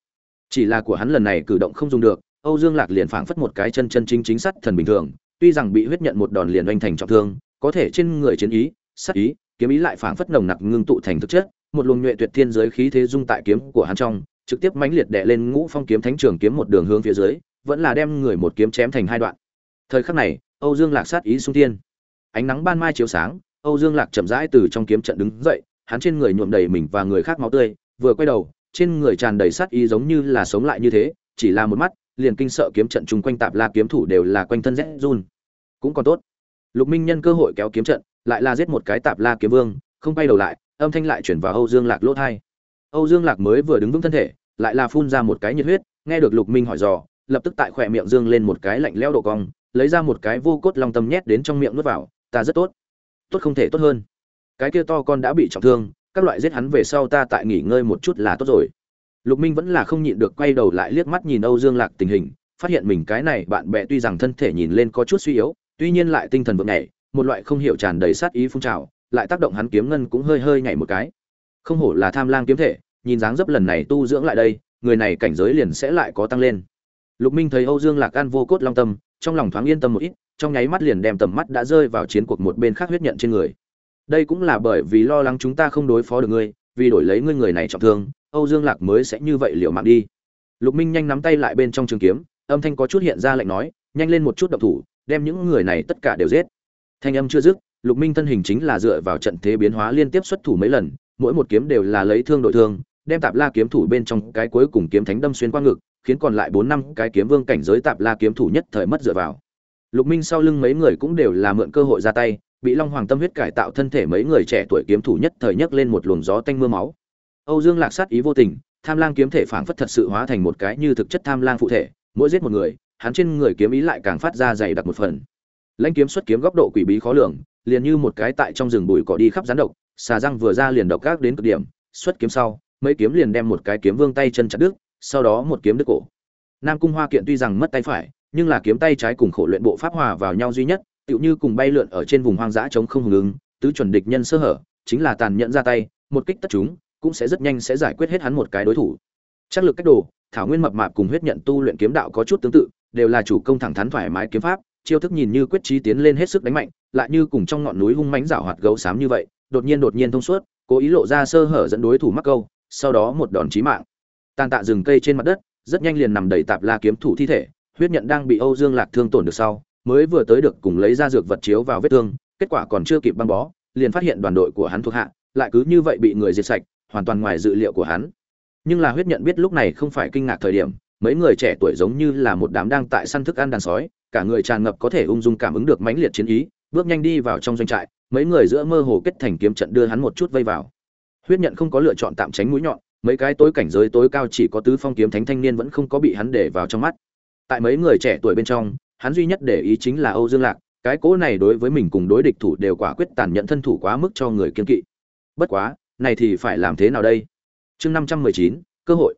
Speaker 1: Chỉ là của hắn lần này cử động không dùng được, Âu Dương Lạc liền phảng phất một cái chân chân chính chính sắt thần bình thường, tuy rằng bị huyết nhận một đòn liền oanh thành trọng thương, có thể trên người chiến ý sắt ý kiếm ý lại phảng phất nồng nặc ngưng tụ thành thực chất một luồng nhuệ tuyệt thiên giới khí thế dung tại kiếm của hắn trong trực tiếp mãnh liệt đè lên ngũ phong kiếm thánh trường kiếm một đường hướng phía dưới vẫn là đem người một kiếm chém thành hai đoạn. Thời khắc này âu dương lạc sát ý sung thiên. Ánh nắng ban mai chiếu sáng âu dương lạc chậm rãi từ trong kiếm trận đứng dậy hắn trên người nhuộm đầy mình và người khác máu tươi vừa quay đầu trên người tràn đầy sát ý giống như là sống lại như thế, chỉ là một mắt, liền kinh sợ kiếm trận chung quanh tạp la kiếm thủ đều là quanh thân rét run. Cũng còn tốt. Lục minh nhân cơ hội kéo kiếm trận, lại là giết một cái tạp la kiếm vương, không quay đầu lại, âm thanh lại chuyển vào âu dương lạc lỗ hai âu dương lạc mới vừa đứng vững thân thể, lại là phun ra một cái nhiệt huyết, nghe được lục minh hỏi dò, lập tức tại khỏe miệng dương lên một cái lạnh lẽo độ cong, lấy ra một cái vô cốt long tâm nhét đến trong miệng nuốt vào, ta rất tốt. Tốt không thể tốt hơn. Cái kia to con đã bị trọng thương các loại giết hắn về sau ta tại nghỉ ngơi một chút là tốt rồi. Lục minh vẫn là không nhịn được quay đầu lại liếc mắt nhìn âu dương lạc tình hình, phát hiện mình cái này bạn bè tuy rằng thân thể nhìn lên có chút suy yếu, tuy nhiên lại tinh thần vượng nhảy, một loại không hiểu tràn đầy sát ý phun trào, lại tác động hắn kiếm ngân cũng hơi hơi nhảy một cái. Không hổ là tham lang kiếm thể, nhìn dáng dấp lần này tu dưỡng lại đây, người này cảnh giới liền sẽ lại có tăng lên. Lục minh thấy âu dương lạc ăn vô cốt long tâm, trong lòng thoáng yên tâm một ít, trong nháy mắt liền đem tầm mắt đã rơi vào chiến cuộc một bên khác huyết nhận trên người đây cũng là bởi vì lo lắng chúng ta không đối phó được ngươi, vì đổi lấy ngươi người này trọng thương, âu dương lạc mới sẽ như vậy liệu mạng đi. Lục minh nhanh nắm tay lại bên trong trường kiếm, âm thanh có chút hiện ra lệnh nói, nhanh lên một chút động thủ, đem những người này tất cả đều giết. Thanh âm chưa dứt, lục minh thân hình chính là dựa vào trận thế biến hóa liên tiếp xuất thủ mấy lần, mỗi một kiếm đều là lấy thương đội thương, đem tạp la kiếm thủ bên trong cái cuối cùng kiếm thánh đâm xuyên qua ngực, khiến còn lại bốn năm cái kiếm vương cảnh giới tạp la kiếm thủ nhất thời mất dựa vào. Lục minh sau lưng mấy người cũng đều là mượn cơ hội ra tay bị long hoàng tâm huyết cải tạo thân thể mấy người trẻ tuổi kiếm thủ nhất thời nhấc lên một luồng gió tanh mưa máu. Âu dương lạc sát ý vô tình, tham lang kiếm thể phảng phất thật sự hóa thành một cái như thực chất tham lang phụ thể, mỗi giết một người, hắn trên người kiếm ý lại càng phát ra dày đặc một phần. Lãnh kiếm xuất kiếm góc độ quỷ bí khó lường, liền như một cái tại trong rừng bụi cỏ đi khắp rắn độc, xà răng vừa ra liền độc gác đến cực điểm, xuất kiếm sau, mấy kiếm liền đem một cái kiếm vương tay chân chặt đứt, sau đó một kiếm đứt cổ. Nam cung hoa kiện tuy rằng mất tay phải, nhưng là kiếm tay trái cùng khổ luyện bộ pháp hòa vào nhau duy nhất tựu như cùng bay lượn ở trên vùng hoang dã chống không hưởng ứng, tứ chuẩn địch nhân sơ hở, chính là tàn nhẫn ra tay, một kích tất chúng, cũng sẽ rất nhanh sẽ giải quyết hết hắn một cái đối thủ. Chắc lực cách đồ, thảo nguyên mập mạp cùng huyết nhận tu luyện kiếm đạo có chút tương tự, đều là chủ công thẳng thắn thoải mái kiếm pháp, chiêu thức nhìn như quyết trí tiến lên hết sức đánh mạnh, lại như cùng trong ngọn núi hung mánh rảo hoạt gấu xám như vậy, đột nhiên đột nhiên thông suốt, cố ý lộ ra sơ hở dẫn đối thủ mắc câu, sau đó một đòn chí mạng. Tàn tạ rừng cây trên mặt đất, rất nhanh liền nằm đầy tạp la kiếm thủ thi thể, huyết nhận đang bị âu dương lạc thương tổn được sau mới vừa tới được cùng lấy ra dược vật chiếu vào vết thương, kết quả còn chưa kịp băng bó, liền phát hiện đoàn đội của hắn thuộc hạ, lại cứ như vậy bị người diệt sạch, hoàn toàn ngoài dự liệu của hắn. Nhưng là huyết nhận biết lúc này không phải kinh ngạc thời điểm, mấy người trẻ tuổi giống như là một đám đang tại săn thức ăn đàn sói, cả người tràn ngập có thể ung dung cảm ứng được mãnh liệt chiến ý, bước nhanh đi vào trong doanh trại, mấy người giữa mơ hồ kết thành kiếm trận đưa hắn một chút vây vào. Huyết nhận không có lựa chọn tạm tránh mũi nhọn, mấy cái tối cảnh giới tối cao chỉ có tứ phong kiếm thánh thanh niên vẫn không có bị hắn để vào trong mắt. Tại mấy người trẻ tuổi bên trong hắn duy nhất để ý chính là âu dương lạc, cái cố này đối với mình cùng đối địch thủ đều quả quyết tàn nhẫn thân thủ quá mức cho người kiên kỵ. Bất quá, này thì phải làm thế nào đây? Chương năm trăm mười chín, cơ hội.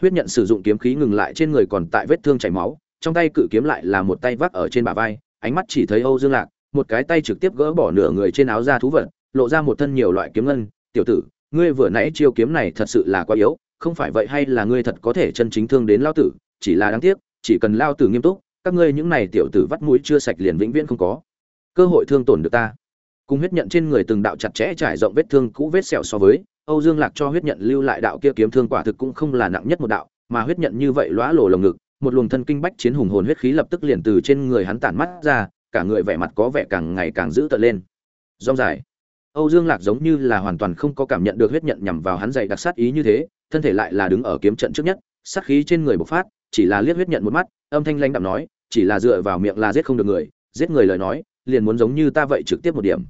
Speaker 1: Huyết nhận sử dụng kiếm khí ngừng lại trên người còn tại vết thương chảy máu, trong tay cự kiếm lại là một tay vác ở trên bả vai, ánh mắt chỉ thấy âu dương lạc, một cái tay trực tiếp gỡ bỏ nửa người trên áo da thú vật, lộ ra một thân nhiều loại kiếm ngân. Tiểu tử, ngươi vừa nãy chiêu kiếm này thật sự là quá yếu, không phải vậy hay là ngươi thật có thể chân chính thương đến lao tử, chỉ là đáng tiếc, chỉ cần lao tử nghiêm túc các ngươi những này tiểu tử vắt mũi chưa sạch liền vĩnh viễn không có. Cơ hội thương tổn được ta. Cùng huyết nhận trên người từng đạo chặt chẽ trải rộng vết thương cũ vết sẹo so với, âu dương lạc cho huyết nhận lưu lại đạo kia kiếm thương quả thực cũng không là nặng nhất một đạo, mà huyết nhận như vậy lóa lổ lồng ngực, một luồng thân kinh bách chiến hùng hồn huyết khí lập tức liền từ trên người hắn tản mắt ra, cả người vẻ mặt có vẻ càng ngày càng dữ tợn lên. Rong dài. Âu dương lạc giống như là hoàn toàn không có cảm nhận được huyết nhận nhằm vào hắn dày đặc sát ý như thế, thân thể lại là đứng ở kiếm trận trước nhất, sát khí trên người bộc phát, chỉ là liếc huyết nhận một mắt, âm thanh lanh đạm nói chỉ là dựa vào miệng là giết không được người, giết người lời nói, liền muốn giống như ta vậy trực tiếp một điểm.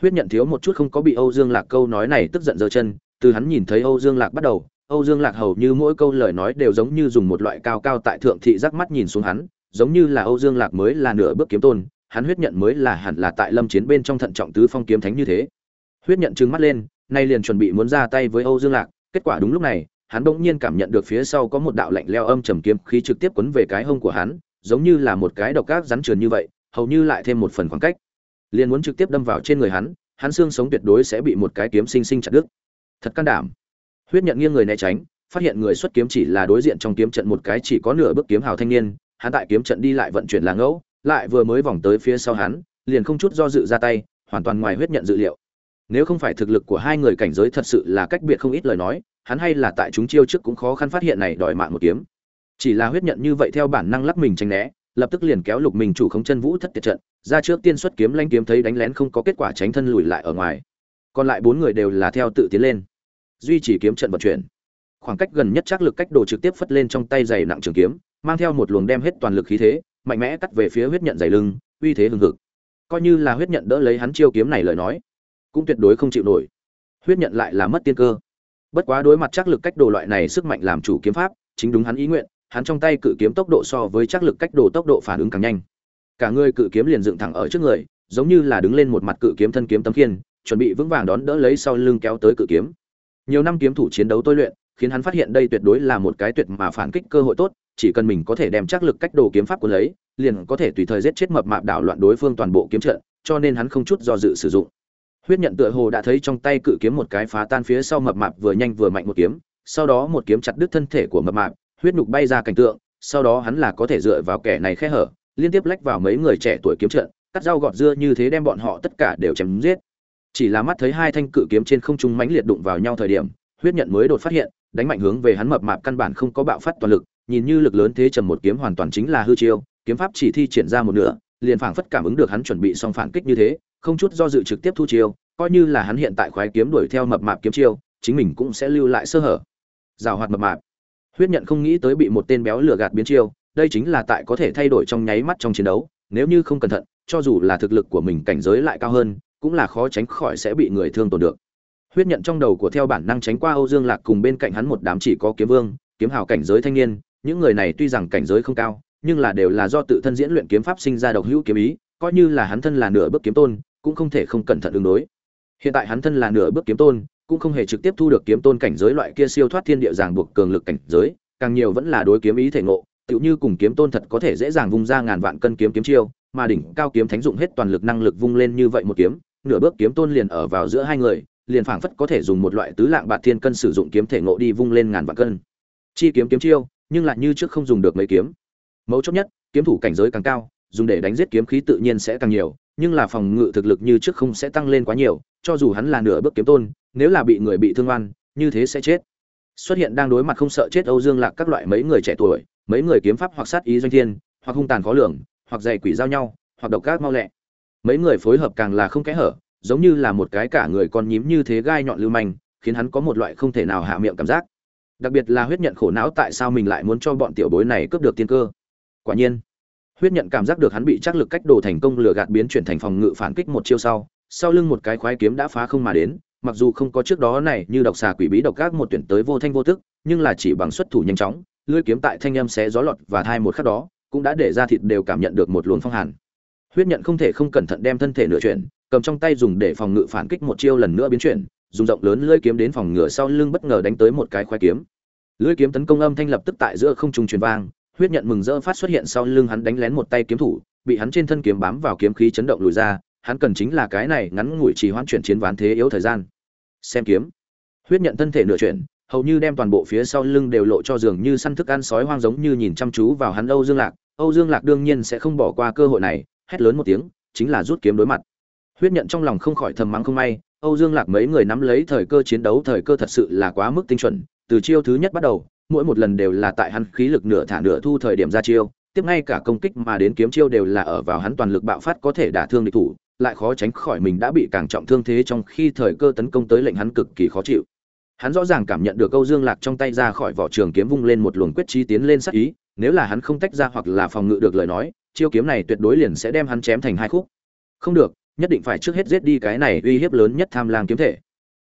Speaker 1: Huyết nhận thiếu một chút không có bị âu dương lạc câu nói này tức giận giơ chân, từ hắn nhìn thấy âu dương lạc bắt đầu, âu dương lạc hầu như mỗi câu lời nói đều giống như dùng một loại cao cao tại thượng thị giác mắt nhìn xuống hắn, giống như là âu dương lạc mới là nửa bước kiếm tôn, hắn huyết nhận mới là hẳn là tại lâm chiến bên trong thận trọng tứ phong kiếm thánh như thế. Huyết nhận trừng mắt lên, nay liền chuẩn bị muốn ra tay với âu dương lạc, kết quả đúng lúc này, hắn bỗng nhiên cảm nhận được phía sau có một đạo lạnh leo âm trầm kiếm khí trực tiếp quấn về cái hông của hắn giống như là một cái độc ác rắn trườn như vậy, hầu như lại thêm một phần khoảng cách. Liền muốn trực tiếp đâm vào trên người hắn hắn xương sống tuyệt đối sẽ bị một cái kiếm sinh sinh chặt đứt. Thật can đảm. Huyết nhận nghiêng người né tránh, phát hiện người xuất kiếm chỉ là đối diện trong kiếm trận một cái chỉ có nửa bước kiếm hào thanh niên, hắn tại kiếm trận đi lại vận chuyển là ngẫu, lại vừa mới vòng tới phía sau hắn, liền không chút do dự ra tay, hoàn toàn ngoài huyết nhận dự liệu. Nếu không phải thực lực của hai người cảnh giới thật sự là cách biệt không ít lời nói, hắn hay là tại chúng chiêu trước cũng khó khăn phát hiện này đòi mạng một kiếm chỉ là huyết nhận như vậy theo bản năng lắc mình tránh né, lập tức liền kéo lục mình chủ không chân vũ thất tiệt trận, ra trước tiên xuất kiếm lanh kiếm thấy đánh lén không có kết quả tránh thân lùi lại ở ngoài. Còn lại bốn người đều là theo tự tiến lên, duy trì kiếm trận vận chuyển. Khoảng cách gần nhất chắc lực cách đồ trực tiếp phất lên trong tay dày nặng trường kiếm, mang theo một luồng đem hết toàn lực khí thế, mạnh mẽ cắt về phía huyết nhận dày lưng, uy thế hừng hực. Coi như là huyết nhận đỡ lấy hắn chiêu kiếm này lời nói, cũng tuyệt đối không chịu nổi. Huyết nhận lại là mất tiên cơ. Bất quá đối mặt chắc lực cách đồ loại này sức mạnh làm chủ kiếm pháp, chính đúng hắn ý nguyện hắn trong tay cự kiếm tốc độ so với chắc lực cách đồ tốc độ phản ứng càng nhanh. Cả người cự kiếm liền dựng thẳng ở trước người, giống như là đứng lên một mặt cự kiếm thân kiếm tấm khiên, chuẩn bị vững vàng đón đỡ lấy sau lưng kéo tới cự kiếm. Nhiều năm kiếm thủ chiến đấu tôi luyện, khiến hắn phát hiện đây tuyệt đối là một cái tuyệt mà phản kích cơ hội tốt, chỉ cần mình có thể đem chắc lực cách đồ kiếm pháp của lấy, liền có thể tùy thời giết chết mập mạp đảo loạn đối phương toàn bộ kiếm trận, cho nên hắn không chút do dự sử dụng. Huyết nhận tựa hồ đã thấy trong tay cự kiếm một cái phá tan phía sau mập mạp vừa nhanh vừa mạnh một kiếm, sau đó một kiếm chặt đứt thân thể của mập mạp huyết nhục bay ra cảnh tượng, sau đó hắn là có thể dựa vào kẻ này khe hở, liên tiếp lách vào mấy người trẻ tuổi kiếm trận, cắt rau gọt dưa như thế đem bọn họ tất cả đều chém giết. Chỉ là mắt thấy hai thanh cự kiếm trên không trung mãnh liệt đụng vào nhau thời điểm, huyết nhận mới đột phát hiện, đánh mạnh hướng về hắn mập mạp căn bản không có bạo phát toàn lực, nhìn như lực lớn thế trầm một kiếm hoàn toàn chính là hư chiêu, kiếm pháp chỉ thi triển ra một nửa, liền phảng phất cảm ứng được hắn chuẩn bị xong phản kích như thế, không chút do dự trực tiếp thu chiêu, coi như là hắn hiện tại khoái kiếm đuổi theo mập mạp kiếm chiêu, chính mình cũng sẽ lưu lại sơ hở. Rào hoạt mập mạp huyết nhận không nghĩ tới bị một tên béo lừa gạt biến chiêu, đây chính là tại có thể thay đổi trong nháy mắt trong chiến đấu, nếu như không cẩn thận, cho dù là thực lực của mình cảnh giới lại cao hơn, cũng là khó tránh khỏi sẽ bị người thương tổn được. Huyết nhận trong đầu của theo bản năng tránh qua âu dương lạc cùng bên cạnh hắn một đám chỉ có kiếm vương, kiếm hào cảnh giới thanh niên, những người này tuy rằng cảnh giới không cao, nhưng là đều là do tự thân diễn luyện kiếm pháp sinh ra độc hữu kiếm ý, coi như là hắn thân là nửa bước kiếm tôn, cũng không thể không cẩn thận ứng đối. Hiện tại hắn thân là nửa bước kiếm tôn cũng không hề trực tiếp thu được kiếm tôn cảnh giới loại kia siêu thoát thiên địa ràng buộc cường lực cảnh giới, càng nhiều vẫn là đối kiếm ý thể ngộ, tựu như cùng kiếm tôn thật có thể dễ dàng vung ra ngàn vạn cân kiếm kiếm chiêu, mà đỉnh cao kiếm thánh dụng hết toàn lực năng lực vung lên như vậy một kiếm, nửa bước kiếm tôn liền ở vào giữa hai người, liền phảng phất có thể dùng một loại tứ lạng bạc thiên cân sử dụng kiếm thể ngộ đi vung lên ngàn vạn cân. Chi kiếm kiếm chiêu, nhưng lại như trước không dùng được mấy kiếm. Mấu chốt nhất, kiếm thủ cảnh giới càng cao, dùng để đánh giết kiếm khí tự nhiên sẽ càng nhiều, nhưng là phòng ngự thực lực như trước không sẽ tăng lên quá nhiều, cho dù hắn là nửa bước kiếm tôn nếu là bị người bị thương oan, như thế sẽ chết. Xuất hiện đang đối mặt không sợ chết âu dương lạc các loại mấy người trẻ tuổi, mấy người kiếm pháp hoặc sát ý doanh thiên, hoặc hung tàn khó lường, hoặc dày quỷ giao nhau, hoặc độc các mau lẹ. Mấy người phối hợp càng là không kẽ hở, giống như là một cái cả người con nhím như thế gai nhọn lưu manh, khiến hắn có một loại không thể nào hạ miệng cảm giác. Đặc biệt là huyết nhận khổ não tại sao mình lại muốn cho bọn tiểu bối này cướp được tiên cơ. Quả nhiên, huyết nhận cảm giác được hắn bị chắc lực cách đồ thành công lừa gạt biến chuyển thành phòng ngự phản kích một chiêu sau sau lưng một cái khoái kiếm đã phá không mà đến mặc dù không có trước đó này như độc xà quỷ bí độc gác một tuyển tới vô thanh vô tức, nhưng là chỉ bằng xuất thủ nhanh chóng, lưỡi kiếm tại thanh âm xé gió lọt và thai một khắc đó, cũng đã để ra thịt đều cảm nhận được một luồng phong hàn. Huyết nhận không thể không cẩn thận đem thân thể nửa chuyển, cầm trong tay dùng để phòng ngự phản kích một chiêu lần nữa biến chuyển, dùng rộng lớn lưỡi kiếm đến phòng ngựa sau lưng bất ngờ đánh tới một cái khoái kiếm. Lưỡi kiếm tấn công âm thanh lập tức tại giữa không trung truyền vang, huyết nhận mừng rỡ phát xuất hiện sau lưng hắn đánh lén một tay kiếm thủ, bị hắn trên thân kiếm bám vào kiếm khí chấn động lùi ra hắn cần chính là cái này ngắn ngủi trì hoãn chuyển chiến ván thế yếu thời gian. Xem kiếm. Huyết nhận thân thể nửa chuyển, hầu như đem toàn bộ phía sau lưng đều lộ cho dường như săn thức ăn sói hoang giống như nhìn chăm chú vào hắn âu dương lạc. Âu dương lạc đương nhiên sẽ không bỏ qua cơ hội này, hét lớn một tiếng, chính là rút kiếm đối mặt. Huyết nhận trong lòng không khỏi thầm mắng không may, âu dương lạc mấy người nắm lấy thời cơ chiến đấu thời cơ thật sự là quá mức tinh chuẩn, từ chiêu thứ nhất bắt đầu, mỗi một lần đều là tại hắn khí lực nửa thả nửa thu thời điểm ra chiêu, tiếp ngay cả công kích mà đến kiếm chiêu đều là ở vào hắn toàn lực bạo phát có thể đả thương địch thủ lại khó tránh khỏi mình đã bị càng trọng thương thế trong khi thời cơ tấn công tới lệnh hắn cực kỳ khó chịu. Hắn rõ ràng cảm nhận được câu dương lạc trong tay ra khỏi vỏ trường kiếm vung lên một luồng quyết trí tiến lên sát ý, nếu là hắn không tách ra hoặc là phòng ngự được lời nói, chiêu kiếm này tuyệt đối liền sẽ đem hắn chém thành hai khúc. Không được, nhất định phải trước hết giết đi cái này uy hiếp lớn nhất tham lang kiếm thể.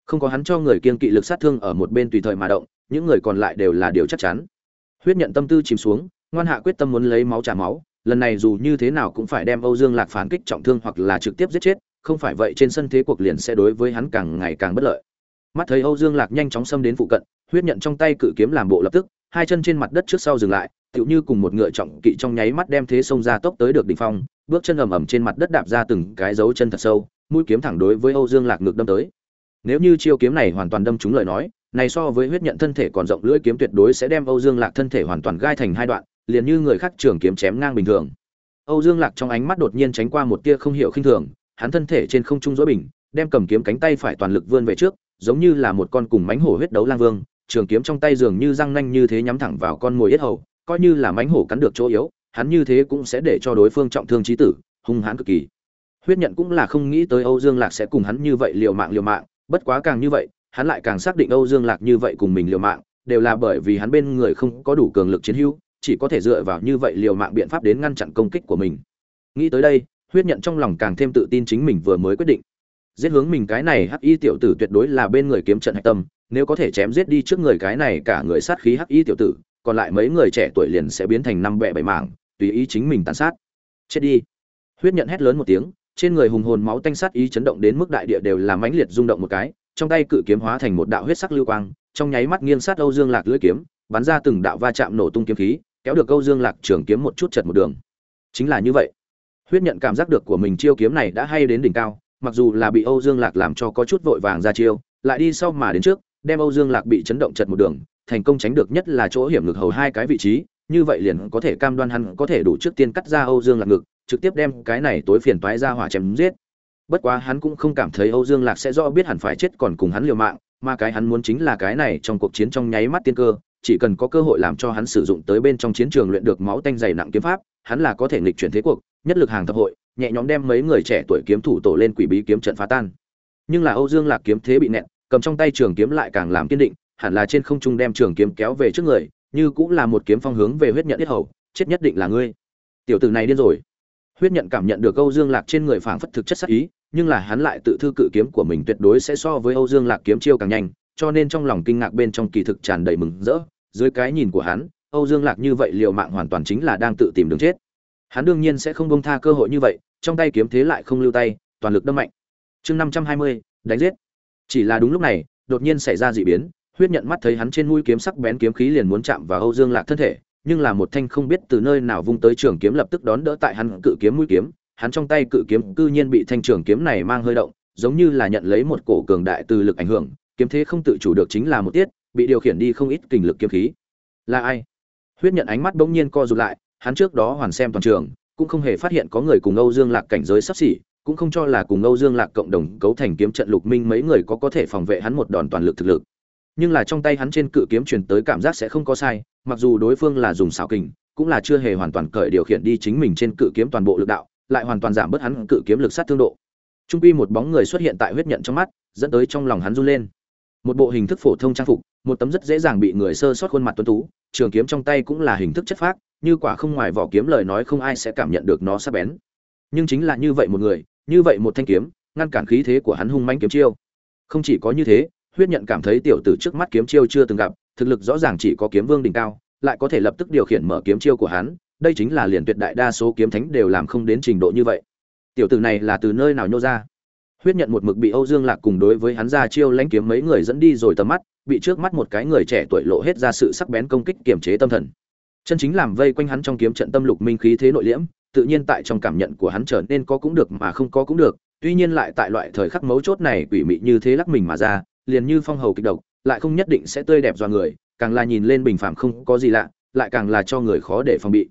Speaker 1: Không có hắn cho người kiên kỵ lực sát thương ở một bên tùy thời mà động, những người còn lại đều là điều chắc chắn. Huyết nhận tâm tư chìm xuống, ngoan hạ quyết tâm muốn lấy máu trả máu lần này dù như thế nào cũng phải đem âu dương lạc phản kích trọng thương hoặc là trực tiếp giết chết, không phải vậy trên sân thế cuộc liền sẽ đối với hắn càng ngày càng bất lợi. Mắt thấy âu dương lạc nhanh chóng xâm đến phụ cận, huyết nhận trong tay cự kiếm làm bộ lập tức, hai chân trên mặt đất trước sau dừng lại, tựu như cùng một ngựa trọng kỵ trong nháy mắt đem thế sông ra tốc tới được đỉnh phong, bước chân ầm ầm trên mặt đất đạp ra từng cái dấu chân thật sâu, mũi kiếm thẳng đối với âu dương lạc ngược đâm tới. Nếu như chiêu kiếm này hoàn toàn đâm trúng lời nói, này so với huyết nhận thân thể còn rộng lưỡi kiếm tuyệt đối sẽ đem âu dương lạc thân thể hoàn toàn gai thành hai đoạn liền như người khác trường kiếm chém ngang bình thường. Âu dương lạc trong ánh mắt đột nhiên tránh qua một tia không hiểu khinh thường, hắn thân thể trên không trung dối bình đem cầm kiếm cánh tay phải toàn lực vươn về trước, giống như là một con cùng mãnh hổ huyết đấu lang vương, trường kiếm trong tay dường như răng nanh như thế nhắm thẳng vào con mồi yết hầu, coi như là mãnh hổ cắn được chỗ yếu, hắn như thế cũng sẽ để cho đối phương trọng thương chí tử, hung hãn cực kỳ. Huyết nhận cũng là không nghĩ tới âu dương lạc sẽ cùng hắn như vậy liều mạng liều mạng, bất quá càng như vậy, hắn lại càng xác định âu dương lạc như vậy cùng mình liều mạng, đều là bởi vì hắn bên người không có đủ cường lực chiến hữu chỉ có thể dựa vào như vậy liều mạng biện pháp đến ngăn chặn công kích của mình. Nghĩ tới đây, huyết nhận trong lòng càng thêm tự tin chính mình vừa mới quyết định. Giết hướng mình cái này hắc y tiểu tử tuyệt đối là bên người kiếm trận hạch tâm, nếu có thể chém giết đi trước người cái này cả người sát khí hắc y tiểu tử, còn lại mấy người trẻ tuổi liền sẽ biến thành năm bẹ bảy mảng, tùy ý chính mình tàn sát. Chết đi. Huyết nhận hét lớn một tiếng, trên người hùng hồn máu tanh sát ý chấn động đến mức đại địa đều làm mãnh liệt rung động một cái, trong tay cự kiếm hóa thành một đạo huyết sắc lưu quang, trong nháy mắt nghiêng sát âu dương lạc lưỡi kiếm, bắn ra từng đạo va chạm nổ tung kiếm khí kéo được âu dương lạc trường kiếm một chút chật một đường. Chính là như vậy. Huyết nhận cảm giác được của mình chiêu kiếm này đã hay đến đỉnh cao, mặc dù là bị âu dương lạc làm cho có chút vội vàng ra chiêu, lại đi sau mà đến trước, đem âu dương lạc bị chấn động chật một đường, thành công tránh được nhất là chỗ hiểm ngực hầu hai cái vị trí, như vậy liền có thể cam đoan hắn có thể đủ trước tiên cắt ra âu dương lạc ngực, trực tiếp đem cái này tối phiền toái ra hỏa chém giết. Bất quá hắn cũng không cảm thấy âu dương lạc sẽ rõ biết hẳn phải chết còn cùng hắn liều mạng, mà cái hắn muốn chính là cái này trong cuộc chiến trong nháy mắt tiên cơ chỉ cần có cơ hội làm cho hắn sử dụng tới bên trong chiến trường luyện được máu tanh dày nặng kiếm pháp, hắn là có thể nghịch chuyển thế cuộc, nhất lực hàng thập hội, nhẹ nhõm đem mấy người trẻ tuổi kiếm thủ tổ lên quỷ bí kiếm trận phá tan. Nhưng là âu dương lạc kiếm thế bị nẹt, cầm trong tay trường kiếm lại càng làm kiên định, hẳn là trên không trung đem trường kiếm kéo về trước người, như cũng là một kiếm phong hướng về huyết nhận yết hầu, chết nhất định là ngươi. Tiểu tử này điên rồi. Huyết nhận cảm nhận được âu dương lạc trên người phảng phất thực chất sát ý, nhưng là hắn lại tự thư cự kiếm của mình tuyệt đối sẽ so với âu dương lạc kiếm chiêu càng nhanh, cho nên trong lòng kinh ngạc bên trong kỳ thực tràn đầy mừng rỡ dưới cái nhìn của hắn, âu dương lạc như vậy liều mạng hoàn toàn chính là đang tự tìm đường chết. Hắn đương nhiên sẽ không bông tha cơ hội như vậy, trong tay kiếm thế lại không lưu tay, toàn lực đâm mạnh. Chương năm trăm hai mươi, đánh giết. Chỉ là đúng lúc này, đột nhiên xảy ra dị biến, huyết nhận mắt thấy hắn trên mũi kiếm sắc bén kiếm khí liền muốn chạm vào âu dương lạc thân thể, nhưng là một thanh không biết từ nơi nào vung tới trường kiếm lập tức đón đỡ tại hắn cự kiếm mũi kiếm, hắn trong tay cự kiếm cư nhiên bị thanh trường kiếm này mang hơi động, giống như là nhận lấy một cổ cường đại từ lực ảnh hưởng, kiếm thế không tự chủ được chính là một tiết bị điều khiển đi không ít kình lực kiếm khí. Là ai? Huyết nhận ánh mắt bỗng nhiên co rụt lại, hắn trước đó hoàn xem toàn trường, cũng không hề phát hiện có người cùng âu dương lạc cảnh giới sắp xỉ, cũng không cho là cùng âu dương lạc cộng đồng cấu thành kiếm trận lục minh mấy người có có thể phòng vệ hắn một đòn toàn lực thực lực. Nhưng là trong tay hắn trên cự kiếm truyền tới cảm giác sẽ không có sai, mặc dù đối phương là dùng xảo kình, cũng là chưa hề hoàn toàn cởi điều khiển đi chính mình trên cự kiếm toàn bộ lực đạo, lại hoàn toàn giảm bớt hắn cự kiếm lực sát thương độ. Trung quy một bóng người xuất hiện tại huyết nhận trong mắt, dẫn tới trong lòng hắn run lên một bộ hình thức phổ thông trang phục, một tấm rất dễ dàng bị người sơ sót khuôn mặt tuấn tú, trường kiếm trong tay cũng là hình thức chất phác, như quả không ngoài vỏ kiếm lời nói không ai sẽ cảm nhận được nó sắc bén. Nhưng chính là như vậy một người, như vậy một thanh kiếm, ngăn cản khí thế của hắn hung manh kiếm chiêu. Không chỉ có như thế, huyết nhận cảm thấy tiểu tử trước mắt kiếm chiêu chưa từng gặp, thực lực rõ ràng chỉ có kiếm vương đỉnh cao, lại có thể lập tức điều khiển mở kiếm chiêu của hắn, đây chính là liền tuyệt đại đa số kiếm thánh đều làm không đến trình độ như vậy. Tiểu tử này là từ nơi nào nhô ra? Huyết nhận một mực bị âu dương lạc cùng đối với hắn ra chiêu lãnh kiếm mấy người dẫn đi rồi tầm mắt, bị trước mắt một cái người trẻ tuổi lộ hết ra sự sắc bén công kích kiềm chế tâm thần. Chân chính làm vây quanh hắn trong kiếm trận tâm lục minh khí thế nội liễm, tự nhiên tại trong cảm nhận của hắn trở nên có cũng được mà không có cũng được, tuy nhiên lại tại loại thời khắc mấu chốt này quỷ mị như thế lắc mình mà ra, liền như phong hầu kịch độc, lại không nhất định sẽ tươi đẹp do người, càng là nhìn lên bình phàm không có gì lạ, lại càng là cho người khó để phòng bị.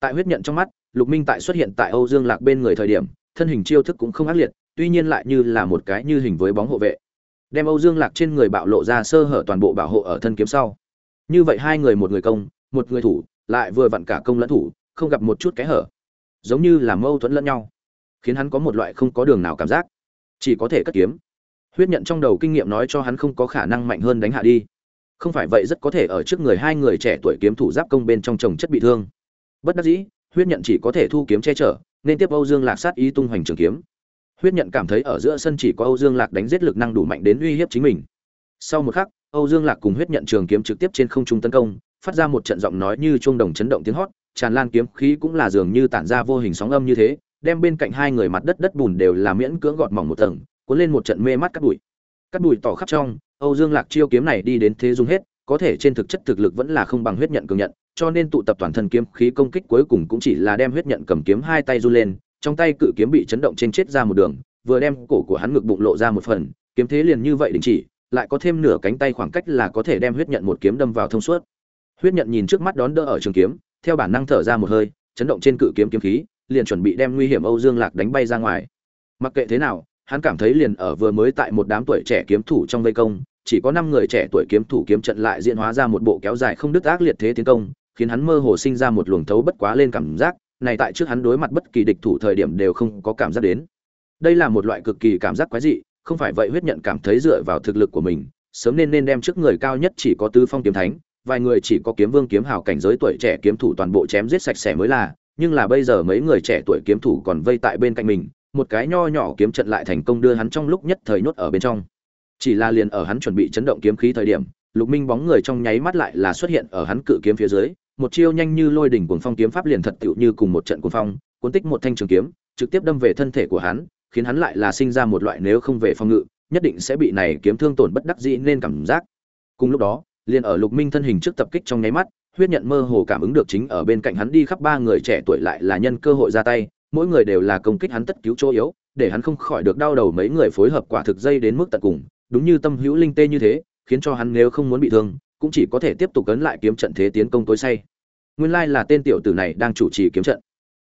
Speaker 1: Tại huyết nhận trong mắt, lục minh tại xuất hiện tại âu dương lạc bên người thời điểm thân hình chiêu thức cũng không ác liệt, tuy nhiên lại như là một cái như hình với bóng hộ vệ. Đem âu dương lạc trên người bạo lộ ra sơ hở toàn bộ bảo hộ ở thân kiếm sau. Như vậy hai người một người công, một người thủ, lại vừa vặn cả công lẫn thủ, không gặp một chút kẽ hở. Giống như là mâu thuẫn lẫn nhau, khiến hắn có một loại không có đường nào cảm giác. Chỉ có thể cất kiếm. Huyết nhận trong đầu kinh nghiệm nói cho hắn không có khả năng mạnh hơn đánh hạ đi. Không phải vậy rất có thể ở trước người hai người trẻ tuổi kiếm thủ giáp công bên trong trồng chất bị thương. Bất đắc dĩ huyết nhận chỉ có thể thu kiếm che chở, nên tiếp âu dương lạc sát ý tung hoành trường kiếm. Huyết nhận cảm thấy ở giữa sân chỉ có âu dương lạc đánh giết lực năng đủ mạnh đến uy hiếp chính mình. Sau một khắc, âu dương lạc cùng huyết nhận trường kiếm trực tiếp trên không trung tấn công, phát ra một trận giọng nói như chuông đồng chấn động tiếng hót, tràn lan kiếm khí cũng là dường như tản ra vô hình sóng âm như thế, đem bên cạnh hai người mặt đất đất bùn đều là miễn cưỡng gọt mỏng một tầng, cuốn lên một trận mê mắt cắt bụi. Cắt bụi tỏ khắp trong, âu dương lạc chiêu kiếm này đi đến thế dùng hết, có thể trên thực chất thực lực vẫn là không bằng huyết nhận cường nhận cho nên tụ tập toàn thân kiếm khí công kích cuối cùng cũng chỉ là đem huyết nhận cầm kiếm hai tay run lên, trong tay cự kiếm bị chấn động trên chết ra một đường, vừa đem cổ của hắn ngực bụng lộ ra một phần, kiếm thế liền như vậy đình chỉ, lại có thêm nửa cánh tay khoảng cách là có thể đem huyết nhận một kiếm đâm vào thông suốt. Huyết nhận nhìn trước mắt đón đỡ ở trường kiếm, theo bản năng thở ra một hơi, chấn động trên cự kiếm kiếm khí, liền chuẩn bị đem nguy hiểm âu dương lạc đánh bay ra ngoài. Mặc kệ thế nào, hắn cảm thấy liền ở vừa mới tại một đám tuổi trẻ kiếm thủ trong vây công, chỉ có năm người trẻ tuổi kiếm thủ kiếm trận lại diễn hóa ra một bộ kéo dài không đứt ác liệt thế tiến công khiến hắn mơ hồ sinh ra một luồng thấu bất quá lên cảm giác, này tại trước hắn đối mặt bất kỳ địch thủ thời điểm đều không có cảm giác đến. Đây là một loại cực kỳ cảm giác quái dị, không phải vậy huyết nhận cảm thấy dựa vào thực lực của mình, sớm nên nên đem trước người cao nhất chỉ có tứ phong kiếm thánh, vài người chỉ có kiếm vương kiếm hào cảnh giới tuổi trẻ kiếm thủ toàn bộ chém giết sạch sẽ mới là, nhưng là bây giờ mấy người trẻ tuổi kiếm thủ còn vây tại bên cạnh mình, một cái nho nhỏ kiếm trận lại thành công đưa hắn trong lúc nhất thời nhốt ở bên trong. Chỉ là liền ở hắn chuẩn bị chấn động kiếm khí thời điểm, lục minh bóng người trong nháy mắt lại là xuất hiện ở hắn cự kiếm phía dưới một chiêu nhanh như lôi đỉnh cuồng phong kiếm pháp liền thật tựu như cùng một trận cuồng phong, cuốn tích một thanh trường kiếm, trực tiếp đâm về thân thể của hắn, khiến hắn lại là sinh ra một loại nếu không về phòng ngự, nhất định sẽ bị này kiếm thương tổn bất đắc dĩ nên cảm giác. Cùng lúc đó, liền ở lục minh thân hình trước tập kích trong nháy mắt, huyết nhận mơ hồ cảm ứng được chính ở bên cạnh hắn đi khắp ba người trẻ tuổi lại là nhân cơ hội ra tay, mỗi người đều là công kích hắn tất cứu chỗ yếu, để hắn không khỏi được đau đầu mấy người phối hợp quả thực dây đến mức tận cùng, đúng như tâm hữu linh tê như thế, khiến cho hắn nếu không muốn bị thương cũng chỉ có thể tiếp tục cấn lại kiếm trận thế tiến công tối say. Nguyên lai là tên tiểu tử này đang chủ trì kiếm trận.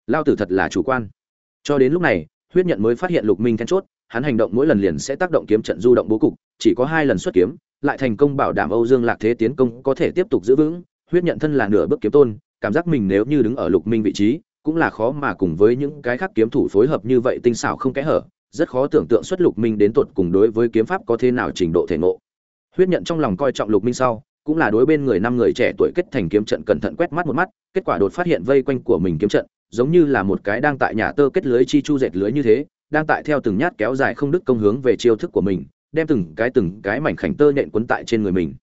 Speaker 1: Lao tử thật là chủ quan. Cho đến lúc này, huyết nhận mới phát hiện lục minh then chốt, hắn hành động mỗi lần liền sẽ tác động kiếm trận du động bố cục, chỉ có hai lần xuất kiếm, lại thành công bảo đảm âu dương lạc thế tiến công có thể tiếp tục giữ vững, huyết nhận thân là nửa bước kiếm tôn, cảm giác mình nếu như đứng ở lục minh vị trí, cũng là khó mà cùng với những cái khác kiếm thủ phối hợp như vậy tinh xảo không kẽ hở, rất khó tưởng tượng xuất lục minh đến tột cùng đối với kiếm pháp có thế nào trình độ thể ngộ. Huyết nhận trong lòng coi trọng lục minh sau cũng là đối bên người năm người trẻ tuổi kết thành kiếm trận cẩn thận quét mắt một mắt, kết quả đột phát hiện vây quanh của mình kiếm trận, giống như là một cái đang tại nhà tơ kết lưới chi chu dệt lưới như thế, đang tại theo từng nhát kéo dài không đứt công hướng về chiêu thức của mình, đem từng cái từng cái mảnh khảnh tơ nhện quấn tại trên người mình.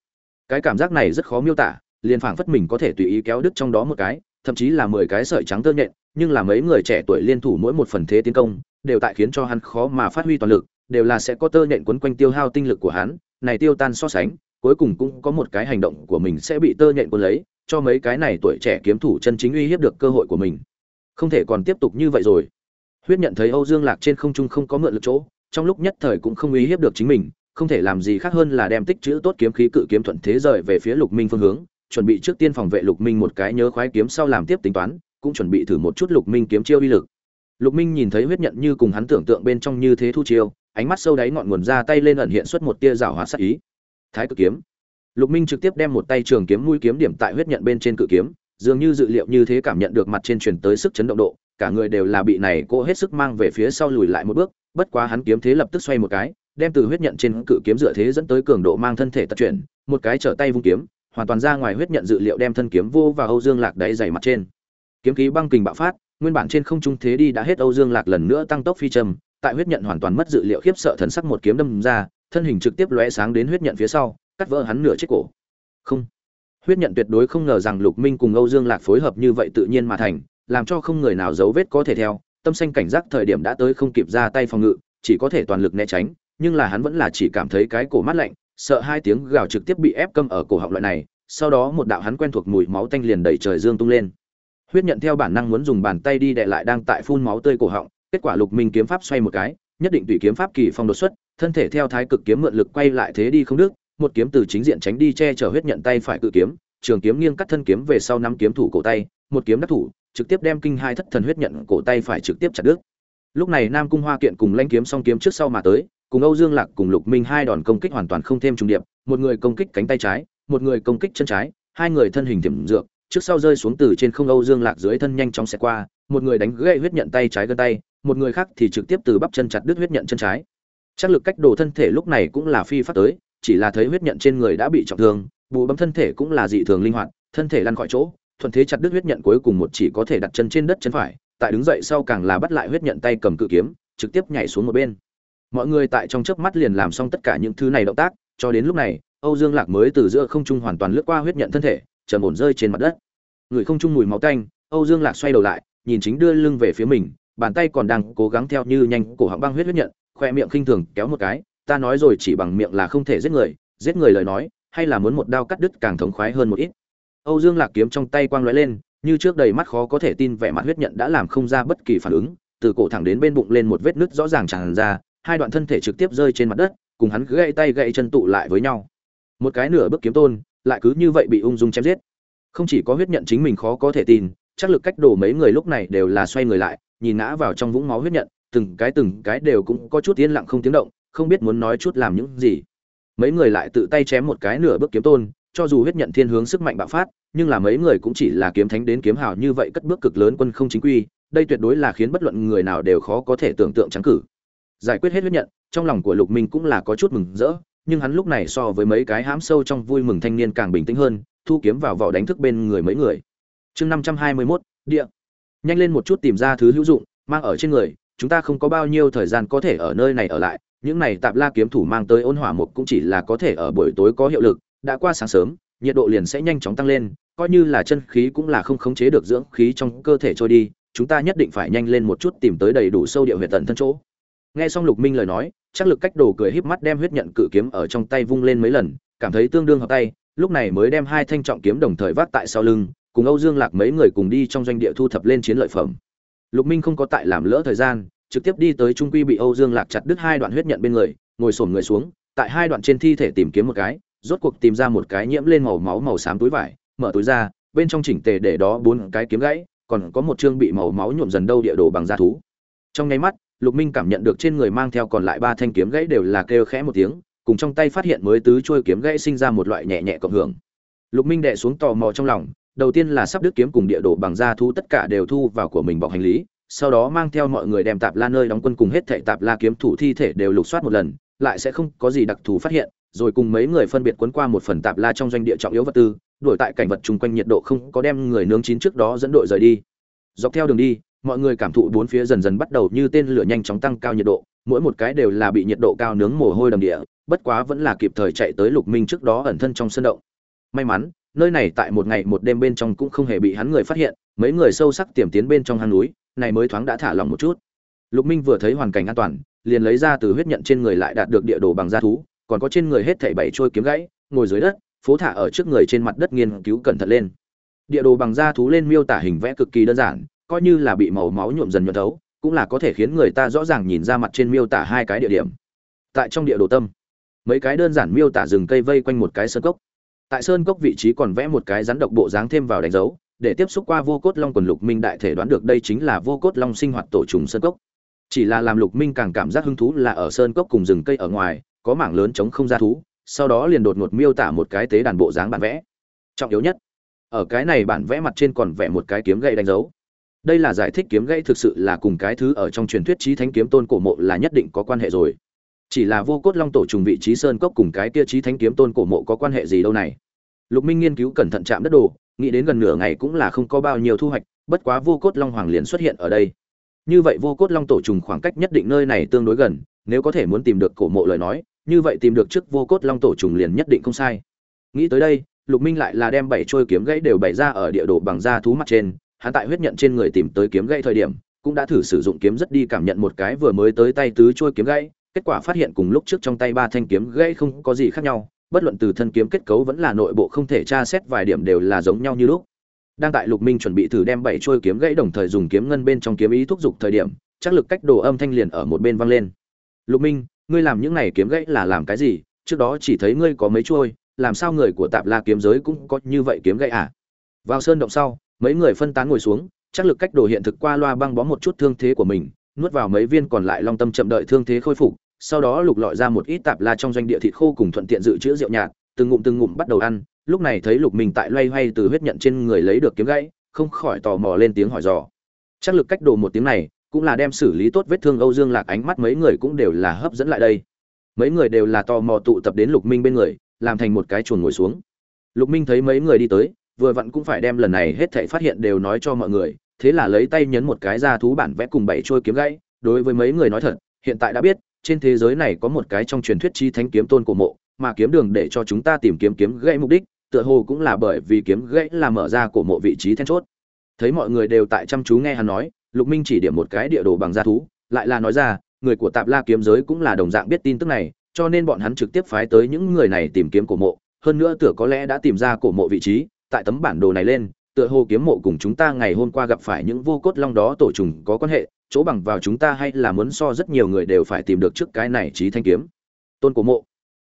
Speaker 1: Cái cảm giác này rất khó miêu tả, liền phảng phất mình có thể tùy ý kéo đứt trong đó một cái, thậm chí là mười cái sợi trắng tơ nhện, nhưng là mấy người trẻ tuổi liên thủ mỗi một phần thế tiến công, đều tại khiến cho hắn khó mà phát huy toàn lực, đều là sẽ có tơ nhện quấn quanh tiêu hao tinh lực của hắn, này tiêu tan so sánh cuối cùng cũng có một cái hành động của mình sẽ bị tơ nhện cuốn lấy, cho mấy cái này tuổi trẻ kiếm thủ chân chính uy hiếp được cơ hội của mình. Không thể còn tiếp tục như vậy rồi. Huyết nhận thấy Âu Dương Lạc trên không trung không có mượn lực chỗ, trong lúc nhất thời cũng không uy hiếp được chính mình, không thể làm gì khác hơn là đem tích trữ tốt kiếm khí cự kiếm thuận thế rời về phía Lục Minh phương hướng, chuẩn bị trước tiên phòng vệ Lục Minh một cái nhớ khoái kiếm sau làm tiếp tính toán, cũng chuẩn bị thử một chút Lục Minh kiếm chiêu uy lực. Lục Minh nhìn thấy huyết nhận như cùng hắn tưởng tượng bên trong như thế thu chiêu, ánh mắt sâu đáy ngọn nguồn ra tay lên ẩn hiện xuất một tia rảo hóa sát ý. Thái cực kiếm. Lục Minh trực tiếp đem một tay trường kiếm mũi kiếm điểm tại huyết nhận bên trên cự kiếm, dường như dự liệu như thế cảm nhận được mặt trên truyền tới sức chấn động độ, cả người đều là bị này cô hết sức mang về phía sau lùi lại một bước, bất quá hắn kiếm thế lập tức xoay một cái, đem từ huyết nhận trên cự kiếm dựa thế dẫn tới cường độ mang thân thể tật chuyển, một cái trở tay vung kiếm, hoàn toàn ra ngoài huyết nhận dự liệu đem thân kiếm vô và Âu Dương Lạc đáy dày mặt trên. Kiếm khí băng kình bạo phát, nguyên bản trên không trung thế đi đã hết Âu Dương Lạc lần nữa tăng tốc phi trầm, tại huyết nhận hoàn toàn mất dự liệu khiếp sợ thần sắc một kiếm đâm ra, thân hình trực tiếp lóe sáng đến huyết nhận phía sau, cắt vỡ hắn nửa chiếc cổ. Không. Huyết nhận tuyệt đối không ngờ rằng lục minh cùng âu dương lạc phối hợp như vậy tự nhiên mà thành làm cho không người nào giấu vết có thể theo tâm xanh cảnh giác thời điểm đã tới không kịp ra tay phòng ngự chỉ có thể toàn lực né tránh nhưng là hắn vẫn là chỉ cảm thấy cái cổ mát lạnh sợ hai tiếng gào trực tiếp bị ép câm ở cổ họng loại này sau đó một đạo hắn quen thuộc mùi máu tanh liền đẩy trời dương tung lên. Huyết nhận theo bản năng muốn dùng bàn tay đi đè lại đang tại phun máu tươi cổ họng kết quả lục minh kiếm pháp xoay một cái nhất định tùy kiếm pháp kỳ phong đột xuất thân thể theo thái cực kiếm mượn lực quay lại thế đi không đứt, một kiếm từ chính diện tránh đi che chở huyết nhận tay phải cự kiếm, trường kiếm nghiêng cắt thân kiếm về sau nắm kiếm thủ cổ tay, một kiếm đắc thủ, trực tiếp đem kinh hai thất thần huyết nhận cổ tay phải trực tiếp chặt đứt. Lúc này Nam Cung Hoa kiện cùng lãnh kiếm song kiếm trước sau mà tới, cùng Âu Dương Lạc cùng Lục Minh hai đòn công kích hoàn toàn không thêm trùng điệp, một người công kích cánh tay trái, một người công kích chân trái, hai người thân hình tiềm dược, trước sau rơi xuống từ trên không Âu Dương Lạc dưới thân nhanh chóng xẹt qua, một người đánh gãy huyết nhận tay trái gân tay, một người khác thì trực tiếp từ bắp chân chặt đứt huyết nhận chân trái. Chắc lực cách đồ thân thể lúc này cũng là phi phát tới, chỉ là thấy huyết nhận trên người đã bị trọng thương, bù bấm thân thể cũng là dị thường linh hoạt, thân thể lăn khỏi chỗ, thuận thế chặt đứt huyết nhận cuối cùng một chỉ có thể đặt chân trên đất chân phải, tại đứng dậy sau càng là bắt lại huyết nhận tay cầm cự kiếm, trực tiếp nhảy xuống một bên. Mọi người tại trong chớp mắt liền làm xong tất cả những thứ này động tác, cho đến lúc này, Âu Dương Lạc mới từ giữa không trung hoàn toàn lướt qua huyết nhận thân thể, trầm ổn rơi trên mặt đất. Người không trung mùi máu tanh, Âu Dương Lạc xoay đầu lại, nhìn chính đưa lưng về phía mình, bàn tay còn đang cố gắng theo như nhanh cổ họng băng huyết huyết nhận, khoe miệng khinh thường kéo một cái, ta nói rồi chỉ bằng miệng là không thể giết người giết người lời nói hay là muốn một đao cắt đứt càng thống khoái hơn một ít. Âu dương lạc kiếm trong tay quang lóe lên như trước đầy mắt khó có thể tin vẻ mặt huyết nhận đã làm không ra bất kỳ phản ứng từ cổ thẳng đến bên bụng lên một vết nứt rõ ràng tràn ra hai đoạn thân thể trực tiếp rơi trên mặt đất cùng hắn gãy tay gãy chân tụ lại với nhau. Một cái nửa bước kiếm tôn lại cứ như vậy bị ung dung chém giết. Không chỉ có huyết nhận chính mình khó có thể tin chắc lực cách đổ mấy người lúc này đều là xoay người lại nhìn ngã vào trong vũng máu huyết nhận từng cái từng cái đều cũng có chút yên lặng không tiếng động, không biết muốn nói chút làm những gì. Mấy người lại tự tay chém một cái nửa bước kiếm tôn, cho dù huyết nhận thiên hướng sức mạnh bạo phát, nhưng là mấy người cũng chỉ là kiếm thánh đến kiếm hào như vậy cất bước cực lớn quân không chính quy, đây tuyệt đối là khiến bất luận người nào đều khó có thể tưởng tượng trắng cử. Giải quyết hết huyết nhận, trong lòng của lục minh cũng là có chút mừng rỡ, nhưng hắn lúc này so với mấy cái hãm sâu trong vui mừng thanh niên càng bình tĩnh hơn, thu kiếm vào vỏ đánh thức bên người mấy người. Chương năm trăm hai mươi mốt, địa. Nhanh lên một chút tìm ra thứ hữu dụng, mang ở trên người chúng ta không có bao nhiêu thời gian có thể ở nơi này ở lại, những này tạp la kiếm thủ mang tới ôn hỏa mục cũng chỉ là có thể ở buổi tối có hiệu lực, đã qua sáng sớm, nhiệt độ liền sẽ nhanh chóng tăng lên, coi như là chân khí cũng là không khống chế được dưỡng khí trong cơ thể trôi đi, chúng ta nhất định phải nhanh lên một chút tìm tới đầy đủ sâu địa huyệt tận thân chỗ. Nghe xong lục minh lời nói, chắc lực cách đồ cười híp mắt đem huyết nhận cự kiếm ở trong tay vung lên mấy lần, cảm thấy tương đương hợp tay, lúc này mới đem hai thanh trọng kiếm đồng thời vác tại sau lưng, cùng âu dương lạc mấy người cùng đi trong doanh địa thu thập lên chiến lợi phẩm lục minh không có tại làm lỡ thời gian, trực tiếp đi tới trung quy bị âu dương lạc chặt đứt hai đoạn huyết nhận bên người, ngồi xổm người xuống, tại hai đoạn trên thi thể tìm kiếm một cái, rốt cuộc tìm ra một cái nhiễm lên màu máu màu xám túi vải, mở túi ra, bên trong chỉnh tề để đó bốn cái kiếm gãy, còn có một chương bị màu máu nhuộm dần đâu địa đồ bằng da thú. Trong nháy mắt, lục minh cảm nhận được trên người mang theo còn lại ba thanh kiếm gãy đều là kêu khẽ một tiếng, cùng trong tay phát hiện mới tứ trôi kiếm gãy sinh ra một loại nhẹ nhẹ cộng hưởng. Lục minh đệ xuống tò mò trong lòng đầu tiên là sắp đứt kiếm cùng địa đồ bằng da thu tất cả đều thu vào của mình bọc hành lý, sau đó mang theo mọi người đem tạp la nơi đóng quân cùng hết thệ tạp la kiếm thủ thi thể đều lục soát một lần, lại sẽ không có gì đặc thù phát hiện, rồi cùng mấy người phân biệt cuốn qua một phần tạp la trong doanh địa trọng yếu vật tư, đuổi tại cảnh vật chung quanh nhiệt độ không có đem người nướng chín trước đó dẫn đội rời đi. Dọc theo đường đi, mọi người cảm thụ bốn phía dần dần bắt đầu như tên lửa nhanh chóng tăng cao nhiệt độ, mỗi một cái đều là bị nhiệt độ cao nướng mồ hôi đầm địa, bất quá vẫn là kịp thời chạy tới lục minh trước đó ẩn thân trong sân động. May mắn nơi này tại một ngày một đêm bên trong cũng không hề bị hắn người phát hiện, mấy người sâu sắc tiềm tiến bên trong hang núi, này mới thoáng đã thả lòng một chút. Lục minh vừa thấy hoàn cảnh an toàn, liền lấy ra từ huyết nhận trên người lại đạt được địa đồ bằng da thú, còn có trên người hết thảy bảy trôi kiếm gãy, ngồi dưới đất, phố thả ở trước người trên mặt đất nghiên cứu cẩn thận lên. Địa đồ bằng da thú lên miêu tả hình vẽ cực kỳ đơn giản, coi như là bị màu máu nhuộm dần nhuộm thấu, cũng là có thể khiến người ta rõ ràng nhìn ra mặt trên miêu tả hai cái địa điểm. Tại trong địa đồ tâm, mấy cái đơn giản miêu tả rừng cây vây quanh một cái sơn cốc tại sơn cốc vị trí còn vẽ một cái rắn độc bộ dáng thêm vào đánh dấu, để tiếp xúc qua vô cốt long quần lục minh đại thể đoán được đây chính là vô cốt long sinh hoạt tổ trùng sơn cốc. Chỉ là làm lục minh càng cảm giác hứng thú là ở sơn cốc cùng rừng cây ở ngoài, có mảng lớn chống không ra thú, sau đó liền đột ngột miêu tả một cái tế đàn bộ dáng bản vẽ. Trọng yếu nhất, ở cái này bản vẽ mặt trên còn vẽ một cái kiếm gậy đánh dấu. Đây là giải thích kiếm gậy thực sự là cùng cái thứ ở trong truyền thuyết trí thánh kiếm tôn cổ mộ là nhất định có quan hệ rồi chỉ là vô cốt long tổ trùng vị trí sơn cốc cùng cái kia trí thánh kiếm tôn cổ mộ có quan hệ gì đâu này. Lục minh nghiên cứu cẩn thận chạm đất đồ, nghĩ đến gần nửa ngày cũng là không có bao nhiêu thu hoạch, bất quá vô cốt long hoàng liền xuất hiện ở đây. Như vậy vô cốt long tổ trùng khoảng cách nhất định nơi này tương đối gần, nếu có thể muốn tìm được cổ mộ lời nói, như vậy tìm được trước vô cốt long tổ trùng liền nhất định không sai. Nghĩ tới đây, lục minh lại là đem bảy trôi kiếm gãy đều bày ra ở địa đồ bằng da thú mặt trên, hắn tại huyết nhận trên người tìm tới kiếm gãy thời điểm, cũng đã thử sử dụng kiếm rất đi cảm nhận một cái vừa mới tới tay tứ trôi kiếm gãy kết quả phát hiện cùng lúc trước trong tay ba thanh kiếm gãy không có gì khác nhau, bất luận từ thân kiếm kết cấu vẫn là nội bộ không thể tra xét vài điểm đều là giống nhau như lúc. Đang tại lục minh chuẩn bị thử đem bảy trôi kiếm gãy đồng thời dùng kiếm ngân bên trong kiếm ý thúc giục thời điểm, chắc lực cách đồ âm thanh liền ở một bên vang lên. Lục minh, ngươi làm những này kiếm gãy là làm cái gì? Trước đó chỉ thấy ngươi có mấy trôi làm sao người của tạp la kiếm giới cũng có như vậy kiếm gãy à? Vào sơn động sau, mấy người phân tán ngồi xuống, chắc lực cách đồ hiện thực qua loa băng bó một chút thương thế của mình, nuốt vào mấy viên còn lại long tâm chậm đợi thương thế khôi phục sau đó lục lọi ra một ít tạp la trong doanh địa thịt khô cùng thuận tiện dự trữ rượu nhạt từng ngụm từng ngụm bắt đầu ăn. Lúc này thấy lục mình tại loay hoay từ huyết nhận trên người lấy được kiếm gãy không khỏi tò mò lên tiếng hỏi dò. Chắc lực cách đồ một tiếng này cũng là đem xử lý tốt vết thương âu dương lạc ánh mắt mấy người cũng đều là hấp dẫn lại đây. Mấy người đều là tò mò tụ tập đến lục minh bên người làm thành một cái chuồn ngồi xuống. Lục minh thấy mấy người đi tới vừa vặn cũng phải đem lần này hết thảy phát hiện đều nói cho mọi người, thế là lấy tay nhấn một cái ra thú bản vẽ cùng bảy trôi kiếm gãy, đối với mấy người nói thật, hiện tại đã biết, trên thế giới này có một cái trong truyền thuyết chi thánh kiếm tôn cổ mộ, mà kiếm đường để cho chúng ta tìm kiếm kiếm gãy mục đích, tựa hồ cũng là bởi vì kiếm gãy là mở ra cổ mộ vị trí then chốt. Thấy mọi người đều tại chăm chú nghe hắn nói, Lục Minh chỉ điểm một cái địa đồ bằng da thú, lại là nói ra, người của Tạp La kiếm giới cũng là đồng dạng biết tin tức này, cho nên bọn hắn trực tiếp phái tới những người này tìm kiếm cổ mộ, hơn nữa tựa có lẽ đã tìm ra cổ mộ vị trí, tại tấm bản đồ này lên tựa hồ kiếm mộ cùng chúng ta ngày hôm qua gặp phải những vô cốt long đó tổ trùng có quan hệ chỗ bằng vào chúng ta hay là muốn so rất nhiều người đều phải tìm được trước cái này trí thanh kiếm? Tôn cổ mộ.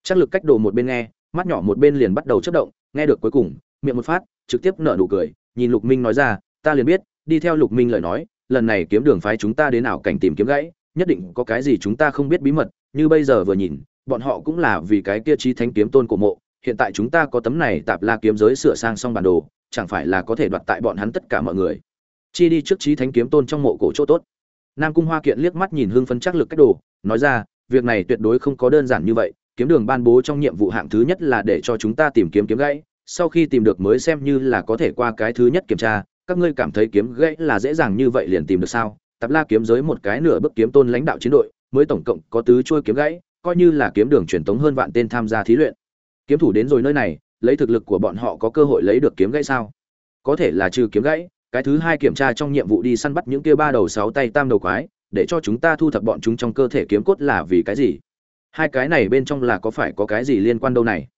Speaker 1: Chắc lực cách đồ một bên nghe, mắt nhỏ một bên liền bắt đầu chất động, nghe được cuối cùng, miệng một phát, trực tiếp nở nụ cười, nhìn lục minh nói ra, ta liền biết, đi theo lục minh lời nói, lần này kiếm đường phái chúng ta đến ảo cảnh tìm kiếm gãy, nhất định có cái gì chúng ta không biết bí mật. Như bây giờ vừa nhìn, bọn họ cũng là vì cái kia trí thánh kiếm tôn của mộ, hiện tại chúng ta có tấm này tạp la kiếm giới sửa sang xong bản đồ, chẳng phải là có thể đoạt tại bọn hắn tất cả mọi người. Chi đi trước trí thánh kiếm tôn trong mộ cổ chỗ tốt nam cung hoa kiện liếc mắt nhìn hưng phấn chắc lực cách đồ, nói ra, việc này tuyệt đối không có đơn giản như vậy, kiếm đường ban bố trong nhiệm vụ hạng thứ nhất là để cho chúng ta tìm kiếm kiếm gãy, sau khi tìm được mới xem như là có thể qua cái thứ nhất kiểm tra, các ngươi cảm thấy kiếm gãy là dễ dàng như vậy liền tìm được sao? Tạp la kiếm giới một cái nửa bước kiếm tôn lãnh đạo chiến đội, mới tổng cộng có tứ chuôi kiếm gãy, coi như là kiếm đường truyền tống hơn vạn tên tham gia thí luyện. Kiếm thủ đến rồi nơi này, lấy thực lực của bọn họ có cơ hội lấy được kiếm gãy sao? Có thể là trừ kiếm gãy cái thứ hai kiểm tra trong nhiệm vụ đi săn bắt những kia ba đầu sáu tay tam đầu quái, để cho chúng ta thu thập bọn chúng trong cơ thể kiếm cốt là vì cái gì? Hai cái này bên trong là có phải có cái gì liên quan đâu này?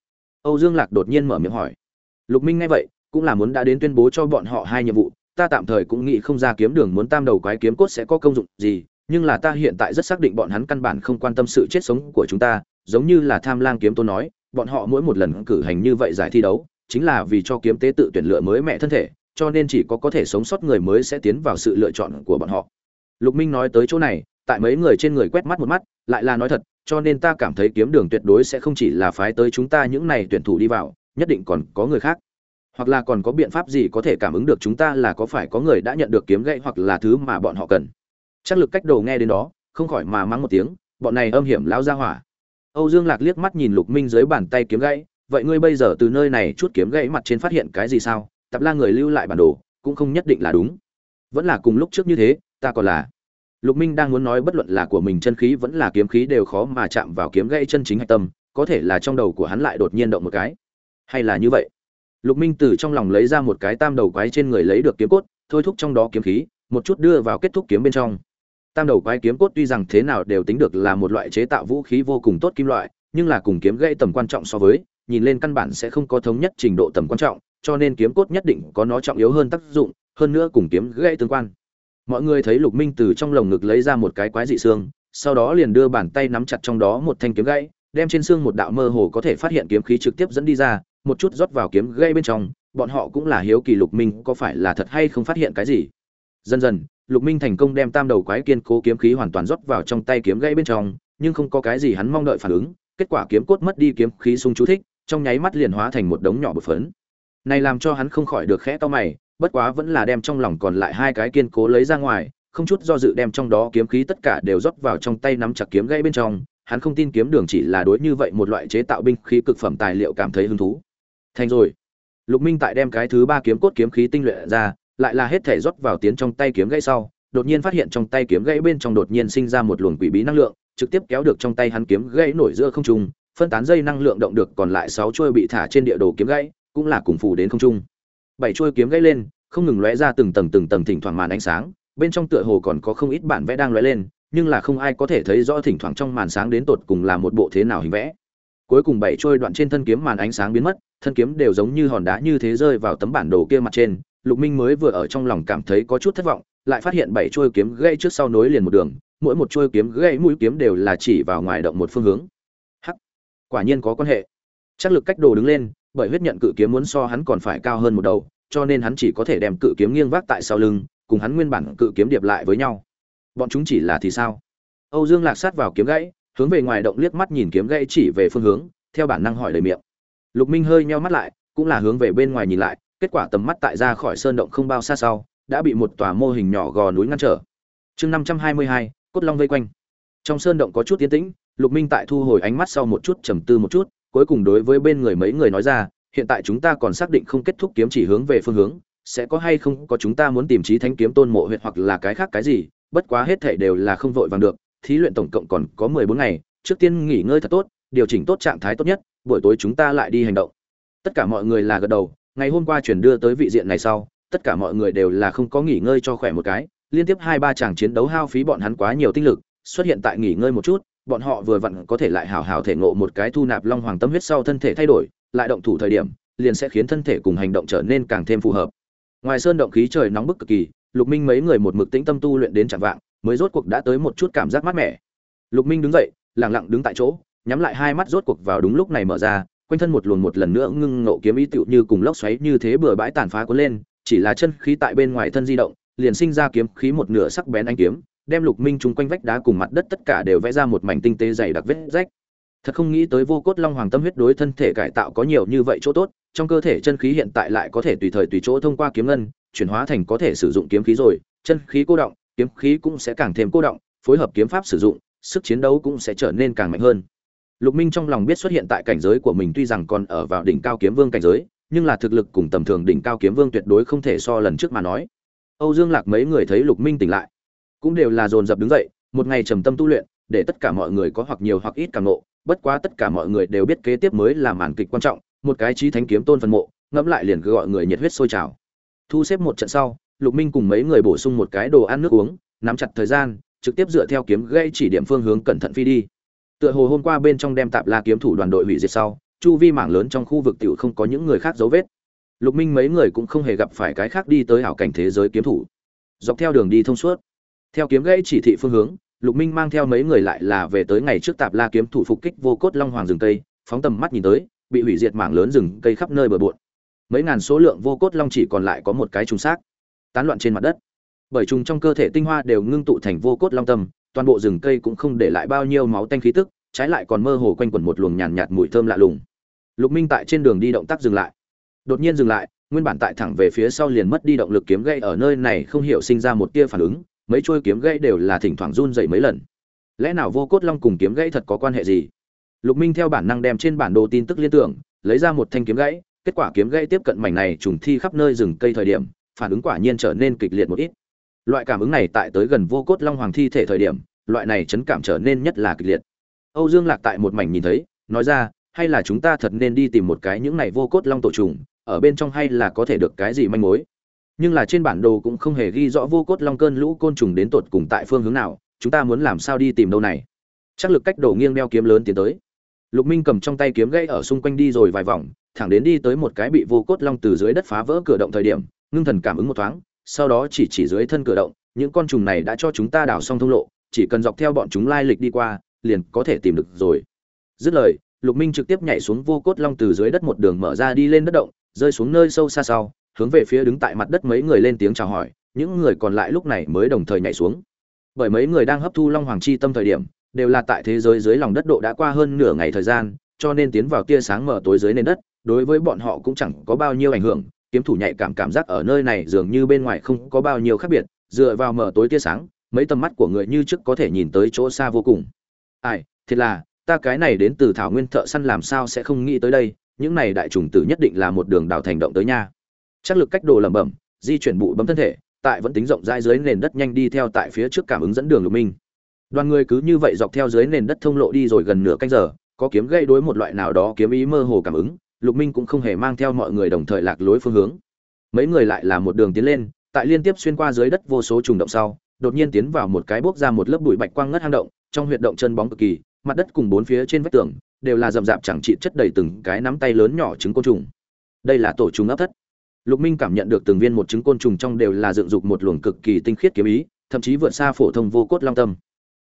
Speaker 1: Âu dương lạc đột nhiên mở miệng hỏi. Lục minh nghe vậy, cũng là muốn đã đến tuyên bố cho bọn họ hai nhiệm vụ, ta tạm thời cũng nghĩ không ra kiếm đường muốn tam đầu quái kiếm cốt sẽ có công dụng gì, nhưng là ta hiện tại rất xác định bọn hắn căn bản không quan tâm sự chết sống của chúng ta, giống như là tham lang kiếm tôn nói, bọn họ mỗi một lần cử hành như vậy giải thi đấu, chính là vì cho kiếm tế tự tuyển lựa mới mẹ thân thể cho nên chỉ có có thể sống sót người mới sẽ tiến vào sự lựa chọn của bọn họ. Lục minh nói tới chỗ này, tại mấy người trên người quét mắt một mắt, lại là nói thật, cho nên ta cảm thấy kiếm đường tuyệt đối sẽ không chỉ là phái tới chúng ta những này tuyển thủ đi vào, nhất định còn có người khác. Hoặc là còn có biện pháp gì có thể cảm ứng được chúng ta là có phải có người đã nhận được kiếm gậy hoặc là thứ mà bọn họ cần. Chắc lực cách đồ nghe đến đó, không khỏi mà mắng một tiếng, bọn này âm hiểm lão ra hỏa. Âu dương lạc liếc mắt nhìn lục minh dưới bàn tay kiếm gãy vậy ngươi bây giờ từ nơi này chút kiếm gãy mặt trên phát hiện cái gì sao? Tạp la người lưu lại bản đồ, cũng không nhất định là đúng. Vẫn là cùng lúc trước như thế, ta còn là. Lục minh đang muốn nói bất luận là của mình chân khí vẫn là kiếm khí đều khó mà chạm vào kiếm gãy chân chính hạch tâm, có thể là trong đầu của hắn lại đột nhiên động một cái. Hay là như vậy? Lục minh từ trong lòng lấy ra một cái tam đầu quái trên người lấy được kiếm cốt, thôi thúc trong đó kiếm khí, một chút đưa vào kết thúc kiếm bên trong. Tam đầu quái kiếm cốt tuy rằng thế nào đều tính được là một loại chế tạo vũ khí vô cùng tốt kim loại, nhưng là cùng kiếm gãy tầm quan trọng so với, nhìn lên căn bản sẽ không có thống nhất trình độ tầm quan trọng cho nên kiếm cốt nhất định có nó trọng yếu hơn tác dụng, hơn nữa cùng kiếm gãy tương quan. Mọi người thấy lục minh từ trong lồng ngực lấy ra một cái quái dị xương, sau đó liền đưa bàn tay nắm chặt trong đó một thanh kiếm gãy, đem trên xương một đạo mơ hồ có thể phát hiện kiếm khí trực tiếp dẫn đi ra, một chút rót vào kiếm gãy bên trong, bọn họ cũng là hiếu kỳ lục minh có phải là thật hay không phát hiện cái gì. Dần dần, lục minh thành công đem tam đầu quái kiên cố kiếm khí hoàn toàn rót vào trong tay kiếm gãy bên trong, nhưng không có cái gì hắn mong đợi phản ứng, kết quả kiếm cốt mất đi kiếm khí sung chú thích, trong nháy mắt liền hóa thành một đống nhỏ bột phấn này làm cho hắn không khỏi được khẽ to mày, bất quá vẫn là đem trong lòng còn lại hai cái kiên cố lấy ra ngoài, không chút do dự đem trong đó kiếm khí tất cả đều rót vào trong tay nắm chặt kiếm gãy bên trong. Hắn không tin kiếm đường chỉ là đối như vậy một loại chế tạo binh khí cực phẩm tài liệu cảm thấy hứng thú. Thành rồi. Lục minh tại đem cái thứ ba kiếm cốt kiếm khí tinh luyện ra, lại là hết thể rót vào tiến trong tay kiếm gãy sau, đột nhiên phát hiện trong tay kiếm gãy bên trong đột nhiên sinh ra một luồng quỷ bí năng lượng, trực tiếp kéo được trong tay hắn kiếm gãy nổi giữa không trung, phân tán dây năng lượng động được còn lại sáu chuôi bị thả trên địa đồ kiếm gãy cũng là cùng phủ đến không trung. Bảy chuôi kiếm gãy lên, không ngừng lóe ra từng tầng từng tầng thỉnh thoảng màn ánh sáng, bên trong tựa hồ còn có không ít bản vẽ đang lóe lên, nhưng là không ai có thể thấy rõ thỉnh thoảng trong màn sáng đến tột cùng là một bộ thế nào hình vẽ. Cuối cùng bảy trôi đoạn trên thân kiếm màn ánh sáng biến mất, thân kiếm đều giống như hòn đá như thế rơi vào tấm bản đồ kia mặt trên. Lục minh mới vừa ở trong lòng cảm thấy có chút thất vọng, lại phát hiện bảy trôi kiếm gãy trước sau nối liền một đường, mỗi một trôi kiếm gãy mũi kiếm đều là chỉ vào ngoài động một phương hướng. Hắc, quả nhiên có quan hệ. Chắc lực cách đồ đứng lên bởi huyết nhận cự kiếm muốn so hắn còn phải cao hơn một đầu, cho nên hắn chỉ có thể đem cự kiếm nghiêng vác tại sau lưng, cùng hắn nguyên bản cự kiếm điệp lại với nhau. Bọn chúng chỉ là thì sao? Âu dương lạc sát vào kiếm gãy, hướng về ngoài động liếc mắt nhìn kiếm gãy chỉ về phương hướng, theo bản năng hỏi lời miệng. Lục minh hơi nheo mắt lại, cũng là hướng về bên ngoài nhìn lại, kết quả tầm mắt tại ra khỏi sơn động không bao xa sau, đã bị một tòa mô hình nhỏ gò núi ngăn trở. Chương năm trăm hai mươi hai, cốt long vây quanh. Trong sơn động có chút tiến tĩnh, lục minh tại thu hồi ánh mắt sau một chút trầm tư một chút cuối cùng đối với bên người mấy người nói ra, hiện tại chúng ta còn xác định không kết thúc kiếm chỉ hướng về phương hướng, sẽ có hay không có chúng ta muốn tìm trí thánh kiếm tôn mộ huyện hoặc là cái khác cái gì, bất quá hết thể đều là không vội vàng được, thí luyện tổng cộng còn có mười bốn ngày, trước tiên nghỉ ngơi thật tốt, điều chỉnh tốt trạng thái tốt nhất, buổi tối chúng ta lại đi hành động. Tất cả mọi người là gật đầu, ngày hôm qua chuyển đưa tới vị diện này sau, tất cả mọi người đều là không có nghỉ ngơi cho khỏe một cái, liên tiếp hai ba chàng chiến đấu hao phí bọn hắn quá nhiều tinh lực, xuất hiện tại nghỉ ngơi một chút bọn họ vừa vặn có thể lại hào hào thể ngộ một cái thu nạp long hoàng tâm huyết sau thân thể thay đổi, lại động thủ thời điểm, liền sẽ khiến thân thể cùng hành động trở nên càng thêm phù hợp. Ngoài sơn động khí trời nóng bức cực kỳ, lục minh mấy người một mực tĩnh tâm tu luyện đến chẳng vạng, mới rốt cuộc đã tới một chút cảm giác mát mẻ. Lục minh đứng dậy, lặng lặng đứng tại chỗ, nhắm lại hai mắt rốt cuộc vào đúng lúc này mở ra, quanh thân một luồng một lần nữa ngưng ngộ kiếm ý tựu như cùng lốc xoáy như thế bừa bãi tàn phá cuốn lên, chỉ là chân khí tại bên ngoài thân di động, liền sinh ra kiếm khí một nửa sắc bén ánh kiếm đem lục minh trung quanh vách đá cùng mặt đất tất cả đều vẽ ra một mảnh tinh tế dày đặc vết rách. Thật không nghĩ tới vô cốt long hoàng tâm huyết đối thân thể cải tạo có nhiều như vậy chỗ tốt, trong cơ thể chân khí hiện tại lại có thể tùy thời tùy chỗ thông qua kiếm ngân, chuyển hóa thành có thể sử dụng kiếm khí rồi, chân khí cô động, kiếm khí cũng sẽ càng thêm cô động, phối hợp kiếm pháp sử dụng, sức chiến đấu cũng sẽ trở nên càng mạnh hơn. Lục minh trong lòng biết xuất hiện tại cảnh giới của mình tuy rằng còn ở vào đỉnh cao kiếm vương cảnh giới, nhưng là thực lực cùng tầm thường đỉnh cao kiếm vương tuyệt đối không thể so lần trước mà nói. Âu dương lạc mấy người thấy lục minh tỉnh lại cũng đều là dồn dập đứng dậy, một ngày trầm tâm tu luyện, để tất cả mọi người có hoặc nhiều hoặc ít càng ngộ, bất quá tất cả mọi người đều biết kế tiếp mới là màn kịch quan trọng, một cái chí thánh kiếm tôn phân mộ, ngẫm lại liền gọi người nhiệt huyết sôi trào. Thu xếp một trận sau, lục minh cùng mấy người bổ sung một cái đồ ăn nước uống, nắm chặt thời gian, trực tiếp dựa theo kiếm gây chỉ điểm phương hướng cẩn thận phi đi. Tựa hồ hôm qua bên trong đem tạp la kiếm thủ đoàn đội hủy diệt sau, chu vi mảng lớn trong khu vực tiểu không có những người khác dấu vết. Lục minh mấy người cũng không hề gặp phải cái khác đi tới hảo cảnh thế giới kiếm thủ. Dọc theo đường đi thông suốt theo kiếm gãy chỉ thị phương hướng lục minh mang theo mấy người lại là về tới ngày trước tạp la kiếm thủ phục kích vô cốt long hoàng rừng cây phóng tầm mắt nhìn tới bị hủy diệt mảng lớn rừng cây khắp nơi bờ bộn. Mấy ngàn số lượng vô cốt long chỉ còn lại có một cái trùng xác tán loạn trên mặt đất. Bởi trùng trong cơ thể tinh hoa đều ngưng tụ thành vô cốt long tâm toàn bộ rừng cây cũng không để lại bao nhiêu máu tanh khí tức trái lại còn mơ hồ quanh quẩn một luồng nhàn nhạt, mùi thơm lạ lùng. Lục minh tại trên đường đi động tác dừng lại. Đột nhiên dừng lại nguyên bản tại thẳng về phía sau liền mất đi động lực kiếm gây ở nơi này không hiểu sinh ra một tia phản ứng mấy trôi kiếm gãy đều là thỉnh thoảng run dậy mấy lần. Lẽ nào vô cốt long cùng kiếm gãy thật có quan hệ gì? Lục minh theo bản năng đem trên bản đồ tin tức liên tưởng, lấy ra một thanh kiếm gãy, kết quả kiếm gãy tiếp cận mảnh này trùng thi khắp nơi rừng cây thời điểm, phản ứng quả nhiên trở nên kịch liệt một ít. Loại cảm ứng này tại tới gần vô cốt long hoàng thi thể thời điểm, loại này chấn cảm trở nên nhất là kịch liệt. Âu dương lạc tại một mảnh nhìn thấy, nói ra, hay là chúng ta thật nên đi tìm một cái những này vô cốt long tổ trùng, ở bên trong hay là có thể được cái gì manh mối? Nhưng là trên bản đồ cũng không hề ghi rõ vô cốt long cơn lũ côn trùng đến tột cùng tại phương hướng nào, chúng ta muốn làm sao đi tìm đâu này? Chắc lực cách đổ nghiêng đeo kiếm lớn tiến tới. Lục minh cầm trong tay kiếm gãy ở xung quanh đi rồi vài vòng, thẳng đến đi tới một cái bị vô cốt long từ dưới đất phá vỡ cửa động thời điểm, ngưng thần cảm ứng một thoáng, sau đó chỉ chỉ dưới thân cửa động, những con trùng này đã cho chúng ta đào xong thông lộ, chỉ cần dọc theo bọn chúng lai lịch đi qua, liền có thể tìm được rồi. Dứt lời, lục minh trực tiếp nhảy xuống vô cốt long từ dưới đất một đường mở ra đi lên đất động, rơi xuống nơi sâu xa sau hướng về phía đứng tại mặt đất mấy người lên tiếng chào hỏi, những người còn lại lúc này mới đồng thời nhảy xuống. Bởi mấy người đang hấp thu long hoàng chi tâm thời điểm, đều là tại thế giới dưới lòng đất độ đã qua hơn nửa ngày thời gian, cho nên tiến vào tia sáng mở tối dưới nền đất, đối với bọn họ cũng chẳng có bao nhiêu ảnh hưởng, kiếm thủ nhạy cảm cảm giác ở nơi này dường như bên ngoài không có bao nhiêu khác biệt, dựa vào mở tối tia sáng, mấy tầm mắt của người như trước có thể nhìn tới chỗ xa vô cùng. Ai, thiệt là, ta cái này đến từ thảo nguyên thợ săn làm sao sẽ không nghĩ tới đây, những này đại trùng tử nhất định là một đường đào thành động tới nha chắc lực cách đồ lẩm bẩm, di chuyển bụi bấm thân thể, tại vẫn tính rộng rãi dưới nền đất nhanh đi theo tại phía trước cảm ứng dẫn đường lục minh. Đoàn người cứ như vậy dọc theo dưới nền đất thông lộ đi rồi gần nửa canh giờ, có kiếm gây đối một loại nào đó kiếm ý mơ hồ cảm ứng, lục minh cũng không hề mang theo mọi người đồng thời lạc lối phương hướng. Mấy người lại là một đường tiến lên, tại liên tiếp xuyên qua dưới đất vô số trùng động sau, đột nhiên tiến vào một cái bốc ra một lớp bụi bạch quang ngất hang động, trong huyệt động chân bóng cực kỳ, mặt đất cùng bốn phía trên vách tường, đều là rậm rạp chẳng trị chất đầy từng cái nắm tay lớn nhỏ trứng côn trùng. Đây là tổ trùng ấp thất lục minh cảm nhận được từng viên một trứng côn trùng trong đều là dựng dục một luồng cực kỳ tinh khiết kiếm ý, thậm chí vượt xa phổ thông vô cốt long tâm.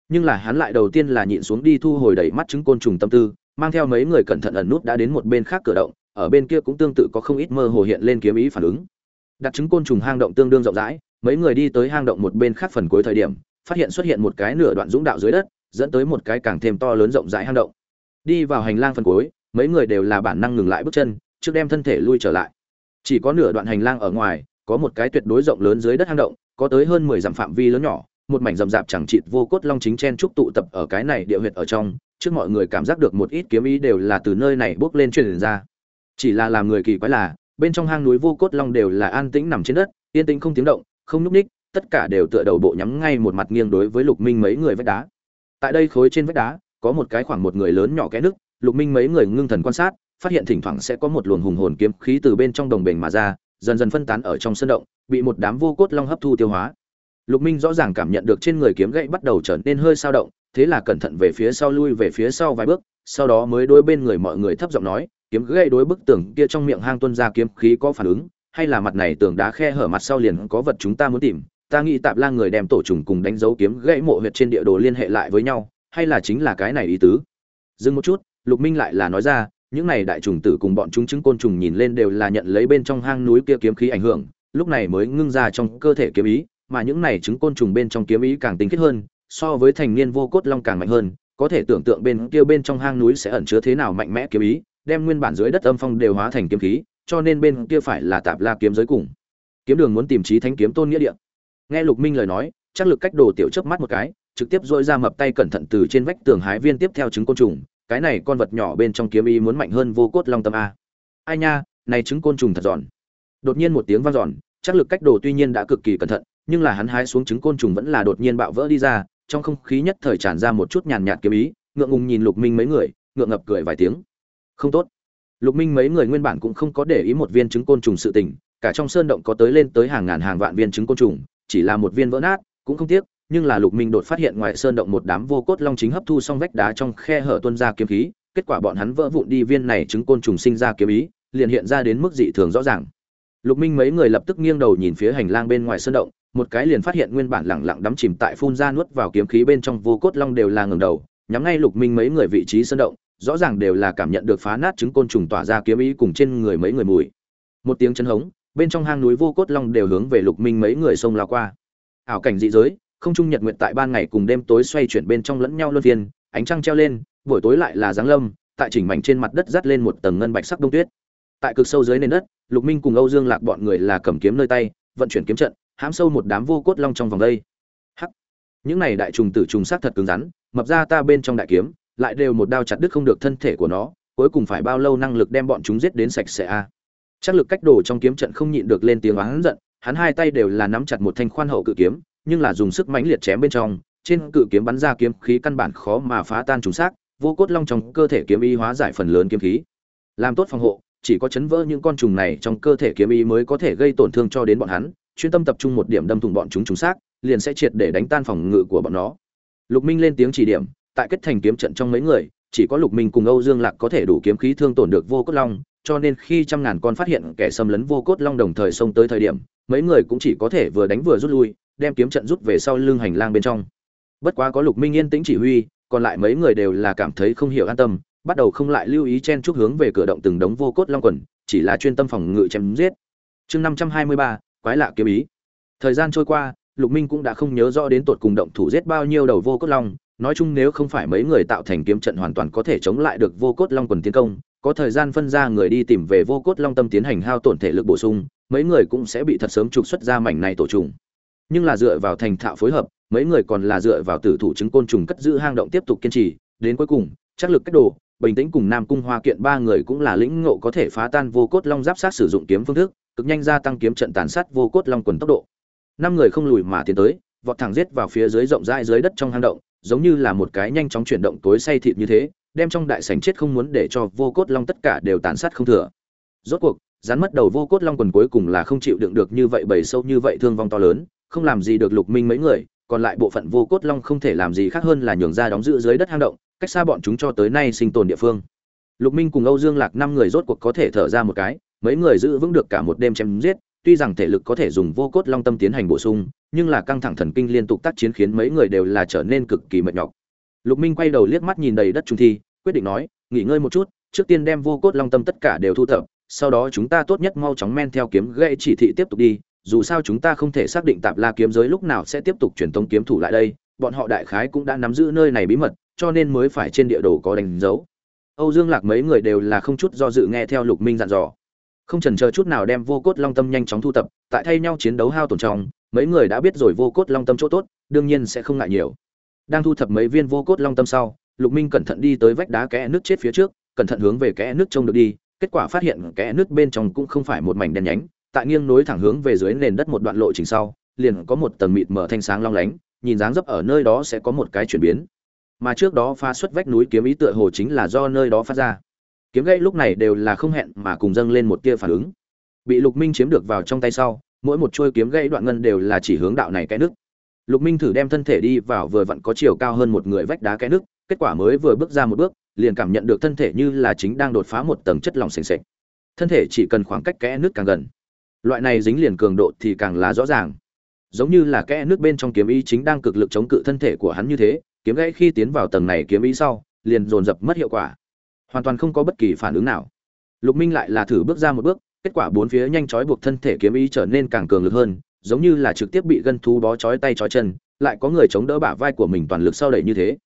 Speaker 1: Nhưng là hắn lại đầu tiên là nhịn xuống đi thu hồi đẩy mắt trứng côn trùng tâm tư, mang theo mấy người cẩn thận ẩn nút đã đến một bên khác cửa động, ở bên kia cũng tương tự có không ít mơ hồ hiện lên kiếm ý phản ứng. Đặt trứng côn trùng hang động tương đương rộng rãi, mấy người đi tới hang động một bên khác phần cuối thời điểm, phát hiện xuất hiện một cái nửa đoạn dũng đạo dưới đất, dẫn tới một cái càng thêm to lớn rộng rãi hang động. Đi vào hành lang phần cuối, mấy người đều là bản năng ngừng lại bước chân, trước đem thân thể lui trở lại chỉ có nửa đoạn hành lang ở ngoài, có một cái tuyệt đối rộng lớn dưới đất hang động, có tới hơn mười dặm phạm vi lớn nhỏ, một mảnh rậm rạp chẳng chịt vô cốt long chính chen trúc tụ tập ở cái này địa huyệt ở trong, trước mọi người cảm giác được một ít kiếm ý đều là từ nơi này bước lên truyền ra. Chỉ là làm người kỳ quái là, bên trong hang núi vô cốt long đều là an tĩnh nằm trên đất, yên tĩnh không tiếng động, không nhúc ních, tất cả đều tựa đầu bộ nhắm ngay một mặt nghiêng đối với lục minh mấy người vách đá. Tại đây khối trên vách đá, có một cái khoảng một người lớn nhỏ kẽ nước lục minh mấy người ngưng thần quan sát phát hiện thỉnh thoảng sẽ có một luồng hùng hồn kiếm khí từ bên trong đồng bền mà ra, dần dần phân tán ở trong sân động, bị một đám vô cốt long hấp thu tiêu hóa. Lục minh rõ ràng cảm nhận được trên người kiếm gậy bắt đầu trở nên hơi sao động, thế là cẩn thận về phía sau lui về phía sau vài bước, sau đó mới đối bên người mọi người thấp giọng nói, kiếm gậy đối bức tường kia trong miệng hang tuân ra kiếm khí có phản ứng, hay là mặt này tường đá khe hở mặt sau liền có vật chúng ta muốn tìm, ta nghĩ tạp lang người đem tổ trùng cùng đánh dấu kiếm gãy mộ huyệt trên địa đồ liên hệ lại với nhau, hay là chính là cái này ý tứ? Dừng một chút, lục minh lại là nói ra những này đại trùng tử cùng bọn chúng chứng côn trùng nhìn lên đều là nhận lấy bên trong hang núi kia kiếm khí ảnh hưởng, lúc này mới ngưng ra trong cơ thể kiếm ý, mà những này trứng côn trùng bên trong kiếm ý càng tinh khiết hơn, so với thành niên vô cốt long càng mạnh hơn, có thể tưởng tượng bên kia bên trong hang núi sẽ ẩn chứa thế nào mạnh mẽ kiếm ý, đem nguyên bản dưới đất âm phong đều hóa thành kiếm khí, cho nên bên kia phải là tạp la kiếm giới cùng. Kiếm đường muốn tìm trí thánh kiếm tôn nghĩa địa. Nghe lục minh lời nói, chắc lực cách đồ tiểu chớp mắt một cái, trực tiếp dội ra mập tay cẩn thận từ trên vách tường hái viên tiếp theo trứng côn trùng cái này con vật nhỏ bên trong kiếm ý muốn mạnh hơn vô cốt long tâm a. Ai nha, này trứng côn trùng thật giòn. Đột nhiên một tiếng vang giòn chắc lực cách đồ tuy nhiên đã cực kỳ cẩn thận, nhưng là hắn hái xuống trứng côn trùng vẫn là đột nhiên bạo vỡ đi ra, trong không khí nhất thời tràn ra một chút nhàn nhạt kiếm ý, ngượng ngùng nhìn lục minh mấy người, ngượng ngập cười vài tiếng. Không tốt. Lục minh mấy người nguyên bản cũng không có để ý một viên trứng côn trùng sự tình, cả trong sơn động có tới lên tới hàng ngàn hàng vạn viên trứng côn trùng, chỉ là một viên vỡ nát, cũng không tiếc nhưng là lục minh đột phát hiện ngoài sơn động một đám vô cốt long chính hấp thu xong vách đá trong khe hở tuôn ra kiếm khí, kết quả bọn hắn vỡ vụn đi viên này trứng côn trùng sinh ra kiếm ý, liền hiện ra đến mức dị thường rõ ràng. Lục minh mấy người lập tức nghiêng đầu nhìn phía hành lang bên ngoài sơn động, một cái liền phát hiện nguyên bản lẳng lặng đắm chìm tại phun ra nuốt vào kiếm khí bên trong vô cốt long đều là ngẩng đầu, nhắm ngay lục minh mấy người vị trí sơn động, rõ ràng đều là cảm nhận được phá nát trứng côn trùng tỏa ra kiếm ý cùng trên người mấy người mùi. Một tiếng chấn hống, bên trong hang núi vô cốt long đều hướng về lục minh mấy người xông lao qua. Ảo cảnh dị giới không trung nhật nguyện tại ban ngày cùng đêm tối xoay chuyển bên trong lẫn nhau luân phiên, ánh trăng treo lên, buổi tối lại là giáng lâm, tại chỉnh mảnh trên mặt đất dắt lên một tầng ngân bạch sắc đông tuyết. Tại cực sâu dưới nền đất, lục minh cùng âu dương lạc bọn người là cầm kiếm nơi tay, vận chuyển kiếm trận, hãm sâu một đám vô cốt long trong vòng đây. Hắc! Những này đại trùng tử trùng sát thật cứng rắn, mập ra ta bên trong đại kiếm, lại đều một đao chặt đứt không được thân thể của nó, cuối cùng phải bao lâu năng lực đem bọn chúng giết đến sạch sẽ a? Chắc lực cách đổ trong kiếm trận không nhịn được lên tiếng oán giận, hắn hai tay đều là nắm chặt một thanh khoan hậu cự kiếm nhưng là dùng sức mãnh liệt chém bên trong, trên cự kiếm bắn ra kiếm khí căn bản khó mà phá tan trùng xác, vô cốt long trong cơ thể kiếm y hóa giải phần lớn kiếm khí. Làm tốt phòng hộ, chỉ có chấn vỡ những con trùng này trong cơ thể kiếm y mới có thể gây tổn thương cho đến bọn hắn, chuyên tâm tập trung một điểm đâm thủng bọn chúng trùng xác, liền sẽ triệt để đánh tan phòng ngự của bọn nó. Lục minh lên tiếng chỉ điểm, tại kết thành kiếm trận trong mấy người, chỉ có lục minh cùng âu dương lạc có thể đủ kiếm khí thương tổn được vô cốt long, cho nên khi trăm ngàn con phát hiện kẻ xâm lấn vô cốt long đồng thời xông tới thời điểm, mấy người cũng chỉ có thể vừa đánh vừa rút lui đem kiếm trận rút về sau lưng hành lang bên trong. Bất quá có lục minh yên tĩnh chỉ huy, còn lại mấy người đều là cảm thấy không hiểu an tâm, bắt đầu không lại lưu ý chen chúc hướng về cửa động từng đống vô cốt long quần, chỉ là chuyên tâm phòng ngự chém giết. Chương năm trăm hai mươi ba, quái lạ kiếm ý. Thời gian trôi qua, lục minh cũng đã không nhớ rõ đến tột cùng động thủ giết bao nhiêu đầu vô cốt long, nói chung nếu không phải mấy người tạo thành kiếm trận hoàn toàn có thể chống lại được vô cốt long quần tiến công, có thời gian phân ra người đi tìm về vô cốt long tâm tiến hành hao tổn thể lực bổ sung, mấy người cũng sẽ bị thật sớm trục xuất ra mảnh này tổ trùng nhưng là dựa vào thành thạo phối hợp, mấy người còn là dựa vào tử thủ chứng côn trùng cất giữ hang động tiếp tục kiên trì, đến cuối cùng, chắc lực cách đồ, bình tĩnh cùng nam cung hoa kiện ba người cũng là lĩnh ngộ có thể phá tan vô cốt long giáp sát sử dụng kiếm phương thức, cực nhanh gia tăng kiếm trận tàn sát vô cốt long quần tốc độ. Năm người không lùi mà tiến tới, vọt thẳng giết vào phía dưới rộng rãi dưới đất trong hang động, giống như là một cái nhanh chóng chuyển động tối say thịt như thế, đem trong đại sảnh chết không muốn để cho vô cốt long tất cả đều tàn sát không thừa. Rốt cuộc, rắn mất đầu vô cốt long quần cuối cùng là không chịu đựng được như vậy bầy sâu như vậy thương vong to lớn không làm gì được lục minh mấy người, còn lại bộ phận vô cốt long không thể làm gì khác hơn là nhường ra đóng giữ dưới đất hang động, cách xa bọn chúng cho tới nay sinh tồn địa phương. Lục minh cùng âu dương lạc năm người rốt cuộc có thể thở ra một cái, mấy người giữ vững được cả một đêm chém giết, tuy rằng thể lực có thể dùng vô cốt long tâm tiến hành bổ sung, nhưng là căng thẳng thần kinh liên tục tác chiến khiến mấy người đều là trở nên cực kỳ mệt nhọc. Lục minh quay đầu liếc mắt nhìn đầy đất trung thi, quyết định nói, nghỉ ngơi một chút, trước tiên đem vô cốt long tâm tất cả đều thu thập, sau đó chúng ta tốt nhất mau chóng men theo kiếm gậy chỉ thị tiếp tục đi dù sao chúng ta không thể xác định tạp la kiếm giới lúc nào sẽ tiếp tục truyền tống kiếm thủ lại đây, bọn họ đại khái cũng đã nắm giữ nơi này bí mật, cho nên mới phải trên địa đồ có đánh dấu âu dương lạc mấy người đều là không chút do dự nghe theo lục minh dặn dò không chần chờ chút nào đem vô cốt long tâm nhanh chóng thu tập, tại thay nhau chiến đấu hao tổn trọng. mấy người đã biết rồi vô cốt long tâm chỗ tốt, đương nhiên sẽ không ngại nhiều đang thu thập mấy viên vô cốt long tâm sau, lục minh cẩn thận đi tới vách đá kẽ nước chết phía trước, cẩn thận hướng về kẽ nước trông được đi, kết quả phát hiện kẽ nước bên trong cũng không phải một mảnh đen nhánh tại nghiêng nối thẳng hướng về dưới nền đất một đoạn lộ trình sau, liền có một tầng mịt mở thanh sáng long lánh, nhìn dáng dấp ở nơi đó sẽ có một cái chuyển biến. Mà trước đó pha xuất vách núi kiếm ý tựa hồ chính là do nơi đó phát ra. Kiếm gãy lúc này đều là không hẹn mà cùng dâng lên một tia phản ứng. Bị lục minh chiếm được vào trong tay sau, mỗi một chuôi kiếm gãy đoạn ngân đều là chỉ hướng đạo này cái nước lục minh thử đem thân thể đi vào vừa vặn có chiều cao hơn một người vách đá cái nước kết quả mới vừa bước ra một bước, liền cảm nhận được thân thể như là chính đang đột phá một tầng chất lỏng sền sệt. Thân thể chỉ cần khoảng cách kẽ nước càng gần loại này dính liền cường độ thì càng là rõ ràng. Giống như là kẽ nước bên trong kiếm ý chính đang cực lực chống cự thân thể của hắn như thế, kiếm gãy khi tiến vào tầng này kiếm ý sau, liền dồn dập mất hiệu quả. Hoàn toàn không có bất kỳ phản ứng nào. Lục minh lại là thử bước ra một bước, kết quả bốn phía nhanh chói buộc thân thể kiếm ý trở nên càng cường lực hơn, giống như là trực tiếp bị gân thú bó chói tay chói chân, lại có người chống đỡ bả vai của mình toàn lực sau đẩy như thế.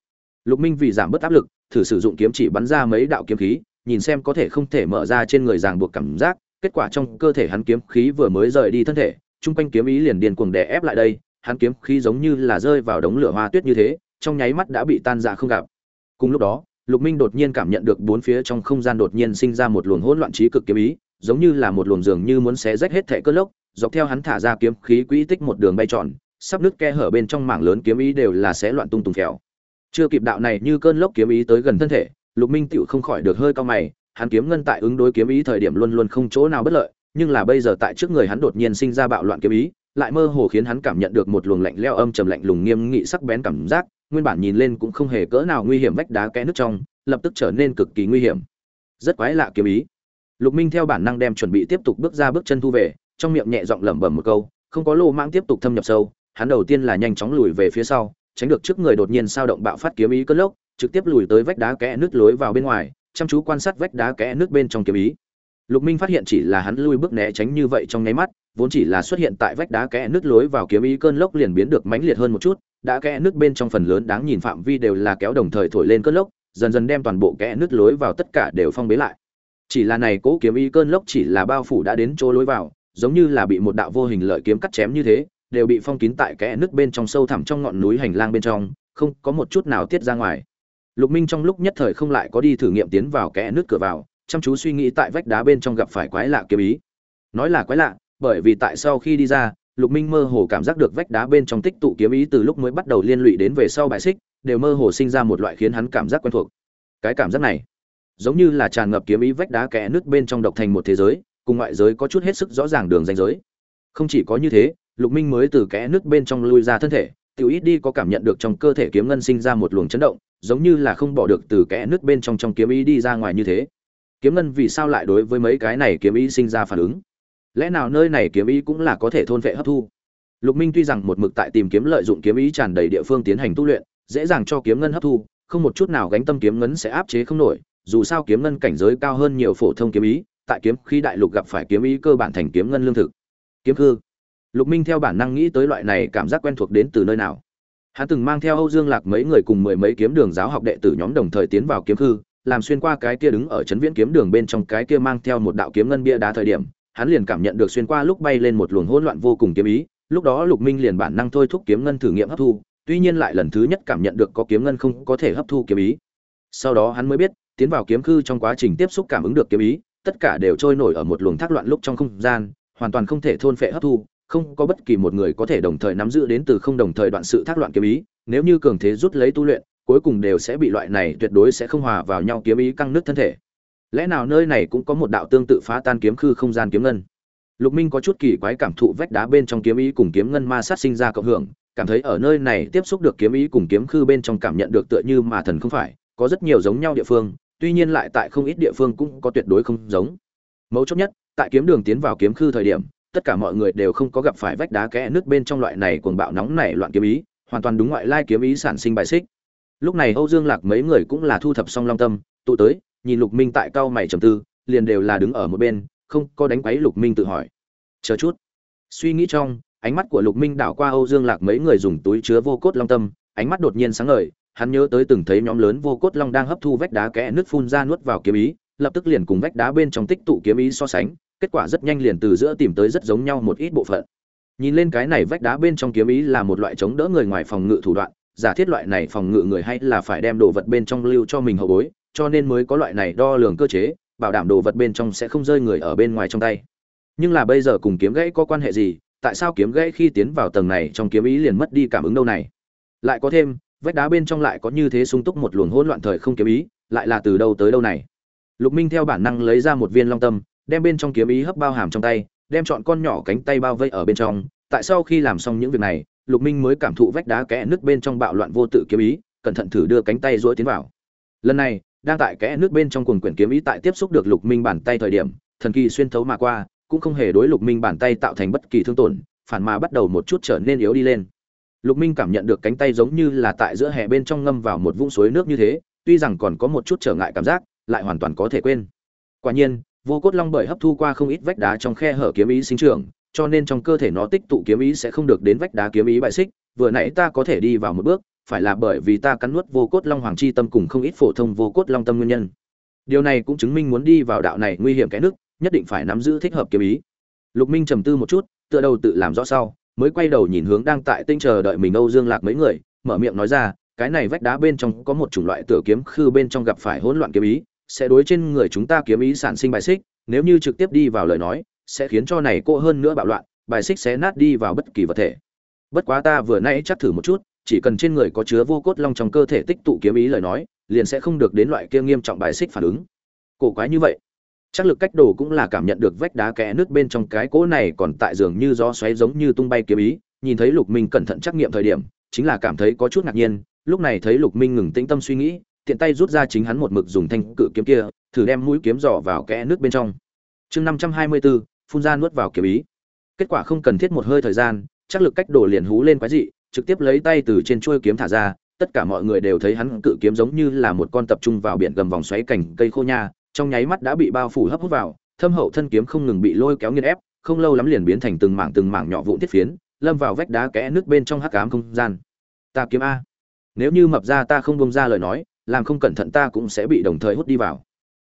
Speaker 1: Lục minh vì giảm bớt áp lực, thử sử dụng kiếm chỉ bắn ra mấy đạo kiếm khí, nhìn xem có thể không thể mở ra trên người ràng buộc cảm giác kết quả trong cơ thể hắn kiếm khí vừa mới rời đi thân thể trung quanh kiếm ý liền điên cuồng đè ép lại đây, hắn kiếm khí giống như là rơi vào đống lửa hoa tuyết như thế, trong nháy mắt đã bị tan rã không gặp. Cùng lúc đó, lục minh đột nhiên cảm nhận được bốn phía trong không gian đột nhiên sinh ra một luồng hỗn loạn trí cực kiếm ý, giống như là một luồng dường như muốn xé rách hết thảy cơn lốc, dọc theo hắn thả ra kiếm khí quỹ tích một đường bay tròn, sắp nứt khe hở bên trong mảng lớn kiếm ý đều là xé loạn tung tung phèo. Chưa kịp đạo này như cơn lốc kiếm ý tới gần thân thể, lục minh tựu không khỏi được hơi cao mày hắn kiếm ngân tại ứng đối kiếm ý thời điểm luôn luôn không chỗ nào bất lợi, nhưng là bây giờ tại trước người hắn đột nhiên sinh ra bạo loạn kiếm ý, lại mơ hồ khiến hắn cảm nhận được một luồng lạnh lẽo âm trầm lạnh lùng nghiêm nghị sắc bén cảm giác, nguyên bản nhìn lên cũng không hề cỡ nào nguy hiểm vách đá kẽ nước trong, lập tức trở nên cực kỳ nguy hiểm. Rất quái lạ kiếm ý. Lục minh theo bản năng đem chuẩn bị tiếp tục bước ra bước chân thu về, trong miệng nhẹ giọng lẩm bẩm một câu, không có lô mãng tiếp tục thâm nhập sâu, hắn đầu tiên là nhanh chóng lùi về phía sau, tránh được trước người đột nhiên sao động bạo phát kiếm ý cơn lốc, trực tiếp lùi tới vách đá kẽ nứt lối vào bên ngoài chăm chú quan sát vách đá kẽ nước bên trong kiếm ý. Lục minh phát hiện chỉ là hắn lui bước né tránh như vậy trong nháy mắt, vốn chỉ là xuất hiện tại vách đá kẽ nước lối vào kiếm ý cơn lốc liền biến được mãnh liệt hơn một chút, đã kẽ nước bên trong phần lớn đáng nhìn phạm vi đều là kéo đồng thời thổi lên cơn lốc, dần dần đem toàn bộ kẽ nước lối vào tất cả đều phong bế lại. Chỉ là này cố kiếm ý cơn lốc chỉ là bao phủ đã đến chỗ lối vào, giống như là bị một đạo vô hình lợi kiếm cắt chém như thế, đều bị phong kín tại kẽ nước bên trong sâu thẳm trong ngọn núi hành lang bên trong, không có một chút nào tiết ra ngoài lục minh trong lúc nhất thời không lại có đi thử nghiệm tiến vào kẽ nước cửa vào, chăm chú suy nghĩ tại vách đá bên trong gặp phải quái lạ kiếm ý. Nói là quái lạ, bởi vì tại sau khi đi ra, lục minh mơ hồ cảm giác được vách đá bên trong tích tụ kiếm ý từ lúc mới bắt đầu liên lụy đến về sau bài xích, đều mơ hồ sinh ra một loại khiến hắn cảm giác quen thuộc. Cái cảm giác này, giống như là tràn ngập kiếm ý vách đá kẽ nước bên trong độc thành một thế giới, cùng ngoại giới có chút hết sức rõ ràng đường ranh giới. Không chỉ có như thế, lục minh mới từ kẽ nước bên trong lui ra thân thể, tiểu ít đi có cảm nhận được trong cơ thể kiếm ngân sinh ra một luồng chấn động giống như là không bỏ được từ kẽ nước bên trong trong kiếm ý đi ra ngoài như thế. Kiếm ngân vì sao lại đối với mấy cái này kiếm ý sinh ra phản ứng? Lẽ nào nơi này kiếm ý cũng là có thể thôn vệ hấp thu? Lục minh tuy rằng một mực tại tìm kiếm lợi dụng kiếm ý tràn đầy địa phương tiến hành tu luyện, dễ dàng cho kiếm ngân hấp thu, không một chút nào gánh tâm kiếm ngân sẽ áp chế không nổi, dù sao kiếm ngân cảnh giới cao hơn nhiều phổ thông kiếm ý, tại kiếm khi đại lục gặp phải kiếm ý cơ bản thành kiếm ngân lương thực. Kiếm hư. Lục minh theo bản năng nghĩ tới loại này cảm giác quen thuộc đến từ nơi nào? Hắn từng mang theo âu dương lạc mấy người cùng mười mấy kiếm đường giáo học đệ tử nhóm đồng thời tiến vào kiếm khư, làm xuyên qua cái kia đứng ở chấn viễn kiếm đường bên trong cái kia mang theo một đạo kiếm ngân bia đá thời điểm, hắn liền cảm nhận được xuyên qua lúc bay lên một luồng hỗn loạn vô cùng kiếm ý, lúc đó lục minh liền bản năng thôi thúc kiếm ngân thử nghiệm hấp thu, tuy nhiên lại lần thứ nhất cảm nhận được có kiếm ngân không có thể hấp thu kiếm ý. Sau đó hắn mới biết, tiến vào kiếm khư trong quá trình tiếp xúc cảm ứng được kiếm ý, tất cả đều trôi nổi ở một luồng thác loạn lúc trong không gian, hoàn toàn không thể thôn phệ hấp thu không có bất kỳ một người có thể đồng thời nắm giữ đến từ không đồng thời đoạn sự thác loạn kiếm ý, nếu như cường thế rút lấy tu luyện, cuối cùng đều sẽ bị loại này tuyệt đối sẽ không hòa vào nhau kiếm ý căng nứt thân thể. Lẽ nào nơi này cũng có một đạo tương tự phá tan kiếm khư không gian kiếm ngân? Lục minh có chút kỳ quái cảm thụ vách đá bên trong kiếm ý cùng kiếm ngân ma sát sinh ra cộng hưởng, cảm thấy ở nơi này tiếp xúc được kiếm ý cùng kiếm khư bên trong cảm nhận được tựa như mà thần không phải, có rất nhiều giống nhau địa phương, tuy nhiên lại tại không ít địa phương cũng có tuyệt đối không giống. Mấu chốt nhất, tại kiếm đường tiến vào kiếm khư thời điểm tất cả mọi người đều không có gặp phải vách đá kẽ nước bên trong loại này cuồng bạo nóng nảy loạn kiếm ý, hoàn toàn đúng ngoại lai kiếm ý sản sinh bài xích. Lúc này âu dương lạc mấy người cũng là thu thập xong long tâm, tụ tới, nhìn lục minh tại cao mày trầm tư, liền đều là đứng ở một bên, không có đánh quấy lục minh tự hỏi. Chờ chút. Suy nghĩ trong, ánh mắt của lục minh đảo qua âu dương lạc mấy người dùng túi chứa vô cốt long tâm, ánh mắt đột nhiên sáng ngời, hắn nhớ tới từng thấy nhóm lớn vô cốt long đang hấp thu vách đá kẽ nước phun ra nuốt vào kiếm ý, lập tức liền cùng vách đá bên trong tích tụ kiếm ý so sánh kết quả rất nhanh liền từ giữa tìm tới rất giống nhau một ít bộ phận. Nhìn lên cái này vách đá bên trong kiếm ý là một loại chống đỡ người ngoài phòng ngự thủ đoạn, giả thiết loại này phòng ngự người hay là phải đem đồ vật bên trong lưu cho mình hậu bối, cho nên mới có loại này đo lường cơ chế, bảo đảm đồ vật bên trong sẽ không rơi người ở bên ngoài trong tay. Nhưng là bây giờ cùng kiếm gãy có quan hệ gì, tại sao kiếm gãy khi tiến vào tầng này trong kiếm ý liền mất đi cảm ứng đâu này? Lại có thêm, vách đá bên trong lại có như thế sung túc một luồng hỗn loạn thời không kiếm ý, lại là từ đâu tới đâu này? Lục minh theo bản năng lấy ra một viên long tâm đem bên trong kiếm ý hấp bao hàm trong tay, đem chọn con nhỏ cánh tay bao vây ở bên trong. Tại sau khi làm xong những việc này, lục minh mới cảm thụ vách đá kẽ nước bên trong bạo loạn vô tự kiếm ý, cẩn thận thử đưa cánh tay duỗi tiến vào. Lần này, đang tại kẽ nước bên trong cuồng quyển kiếm ý tại tiếp xúc được lục minh bàn tay thời điểm, thần kỳ xuyên thấu mà qua, cũng không hề đối lục minh bàn tay tạo thành bất kỳ thương tổn, phản mà bắt đầu một chút trở nên yếu đi lên. Lục minh cảm nhận được cánh tay giống như là tại giữa hè bên trong ngâm vào một vũng suối nước như thế, tuy rằng còn có một chút trở ngại cảm giác, lại hoàn toàn có thể quên. Quả nhiên vô cốt long bởi hấp thu qua không ít vách đá trong khe hở kiếm ý sinh trưởng, cho nên trong cơ thể nó tích tụ kiếm ý sẽ không được đến vách đá kiếm ý bại xích. Vừa nãy ta có thể đi vào một bước, phải là bởi vì ta cắn nuốt vô cốt long hoàng chi tâm cùng không ít phổ thông vô cốt long tâm nguyên nhân. Điều này cũng chứng minh muốn đi vào đạo này nguy hiểm cái nước nhất định phải nắm giữ thích hợp kiếm ý. Lục minh trầm tư một chút, tựa đầu tự làm rõ sau, mới quay đầu nhìn hướng đang tại tinh chờ đợi mình âu dương lạc mấy người, mở miệng nói ra, cái này vách đá bên trong có một chủng loại tựa kiếm khư bên trong gặp phải hỗn loạn kiếm ý sẽ đối trên người chúng ta kiếm ý sản sinh bài xích, nếu như trực tiếp đi vào lời nói, sẽ khiến cho này cô hơn nữa bạo loạn, bài xích sẽ nát đi vào bất kỳ vật thể. Bất quá ta vừa nãy chắc thử một chút, chỉ cần trên người có chứa vô cốt long trong cơ thể tích tụ kiếm ý lời nói, liền sẽ không được đến loại kia nghiêm trọng bài xích phản ứng. Cổ quái như vậy. Chắc lực cách đồ cũng là cảm nhận được vách đá kẽ nước bên trong cái cỗ này còn tại giường như gió xoáy giống như tung bay kiếm ý, nhìn thấy lục minh cẩn thận trắc nghiệm thời điểm, chính là cảm thấy có chút ngạc nhiên, lúc này thấy lục minh ngừng tĩnh tâm suy nghĩ tiện tay rút ra chính hắn một mực dùng thanh cự kiếm kia, thử đem mũi kiếm dò vào kẽ nước bên trong. Chương năm trăm hai mươi bốn phun ra nuốt vào kiếm ý. Kết quả không cần thiết một hơi thời gian, chắc lực cách đồ liền hú lên quái dị, trực tiếp lấy tay từ trên chuôi kiếm thả ra, tất cả mọi người đều thấy hắn cự kiếm giống như là một con tập trung vào biển gầm vòng xoáy cảnh cây khô nha, trong nháy mắt đã bị bao phủ hấp hút vào, thâm hậu thân kiếm không ngừng bị lôi kéo nghiền ép, không lâu lắm liền biến thành từng mảng từng mảng nhỏ vụn thiết phiến, lâm vào vách đá kẽ nước bên trong hắc ám không gian. Ta kiếm a. Nếu như mập ra ta không buông ra lời nói làm không cẩn thận ta cũng sẽ bị đồng thời hút đi vào.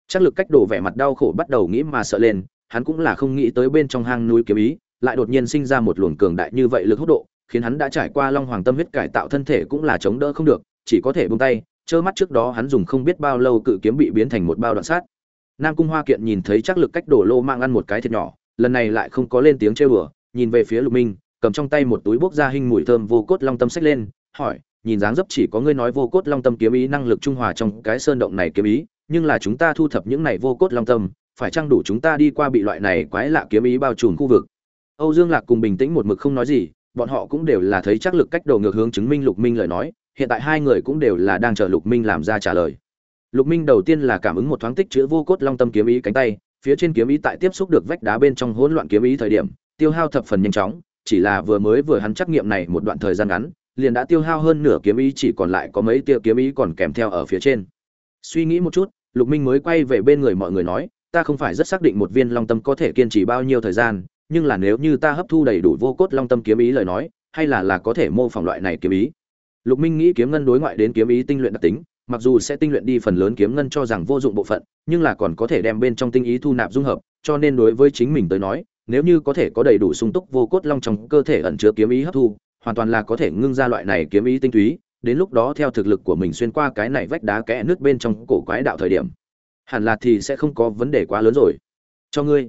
Speaker 1: Chắc lực cách đổ vẻ mặt đau khổ bắt đầu nghĩ mà sợ lên, hắn cũng là không nghĩ tới bên trong hang núi kiếm ý, lại đột nhiên sinh ra một luồng cường đại như vậy lực hút độ, khiến hắn đã trải qua long hoàng tâm huyết cải tạo thân thể cũng là chống đỡ không được, chỉ có thể buông tay, trơ mắt trước đó hắn dùng không biết bao lâu cự kiếm bị biến thành một bao đoạn sát. Nam cung hoa kiện nhìn thấy chắc lực cách đổ lô mang ăn một cái thịt nhỏ, lần này lại không có lên tiếng trêu đùa, nhìn về phía lục minh, cầm trong tay một túi bốc ra hình mùi thơm vô cốt long tâm sách lên, hỏi nhìn dáng dấp chỉ có ngươi nói vô cốt long tâm kiếm ý năng lực trung hòa trong cái sơn động này kiếm ý, nhưng là chúng ta thu thập những này vô cốt long tâm, phải chăng đủ chúng ta đi qua bị loại này quái lạ kiếm ý bao trùm khu vực? Âu dương lạc cùng bình tĩnh một mực không nói gì, bọn họ cũng đều là thấy chắc lực cách đầu ngược hướng chứng minh lục minh lời nói, hiện tại hai người cũng đều là đang chờ lục minh làm ra trả lời. Lục minh đầu tiên là cảm ứng một thoáng tích chữ vô cốt long tâm kiếm ý cánh tay, phía trên kiếm ý tại tiếp xúc được vách đá bên trong hỗn loạn kiếm ý thời điểm, tiêu hao thập phần nhanh chóng, chỉ là vừa mới vừa hắn trắc nghiệm này một đoạn thời gian ngắn liền đã tiêu hao hơn nửa kiếm ý, chỉ còn lại có mấy tia kiếm ý còn kèm theo ở phía trên. Suy nghĩ một chút, lục minh mới quay về bên người mọi người nói, ta không phải rất xác định một viên long tâm có thể kiên trì bao nhiêu thời gian, nhưng là nếu như ta hấp thu đầy đủ vô cốt long tâm kiếm ý lời nói, hay là là có thể mô phỏng loại này kiếm ý? Lục minh nghĩ kiếm ngân đối ngoại đến kiếm ý tinh luyện đặc tính, mặc dù sẽ tinh luyện đi phần lớn kiếm ngân cho rằng vô dụng bộ phận, nhưng là còn có thể đem bên trong tinh ý thu nạp dung hợp, cho nên đối với chính mình tới nói, nếu như có thể có đầy đủ sung túc vô cốt long trong cơ thể ẩn chứa kiếm ý hấp thu hoàn toàn là có thể ngưng ra loại này kiếm ý tinh túy, đến lúc đó theo thực lực của mình xuyên qua cái này vách đá kẽ nước bên trong cổ quái đạo thời điểm. Hẳn là thì sẽ không có vấn đề quá lớn rồi. Cho ngươi.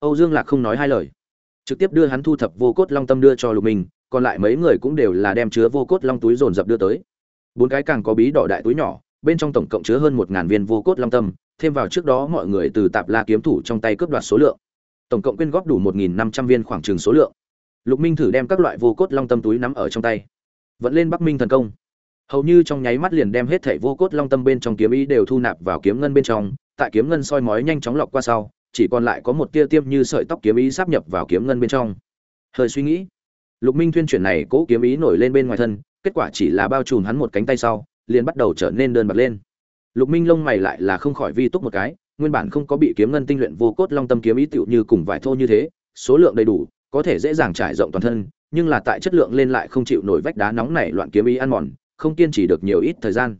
Speaker 1: Âu dương lạc không nói hai lời. Trực tiếp đưa hắn thu thập vô cốt long tâm đưa cho lục minh, còn lại mấy người cũng đều là đem chứa vô cốt long túi dồn dập đưa tới. Bốn cái càng có bí đỏ đại túi nhỏ, bên trong tổng cộng chứa hơn một ngàn viên vô cốt long tâm, thêm vào trước đó mọi người từ tạp la kiếm thủ trong tay cướp đoạt số lượng. Tổng cộng quyên góp đủ một nghìn năm trăm viên khoảng trừng số lượng lục minh thử đem các loại vô cốt long tâm túi nắm ở trong tay. Vẫn lên bắc minh thần công. Hầu như trong nháy mắt liền đem hết thảy vô cốt long tâm bên trong kiếm ý đều thu nạp vào kiếm ngân bên trong, tại kiếm ngân soi mói nhanh chóng lọc qua sau, chỉ còn lại có một tia tiêm như sợi tóc kiếm ý sáp nhập vào kiếm ngân bên trong. Hơi suy nghĩ, lục minh thuyên chuyển này cố kiếm ý nổi lên bên ngoài thân, kết quả chỉ là bao trùm hắn một cánh tay sau, liền bắt đầu trở nên đơn bạc lên. Lục minh lông mày lại là không khỏi vi túc một cái, nguyên bản không có bị kiếm ngân tinh luyện vô cốt long tâm kiếm ý tựu như cùng vải thô như thế, số lượng đầy đủ có thể dễ dàng trải rộng toàn thân, nhưng là tại chất lượng lên lại không chịu nổi vách đá nóng này loạn kiếm ý ăn mòn, không kiên trì được nhiều ít thời gian.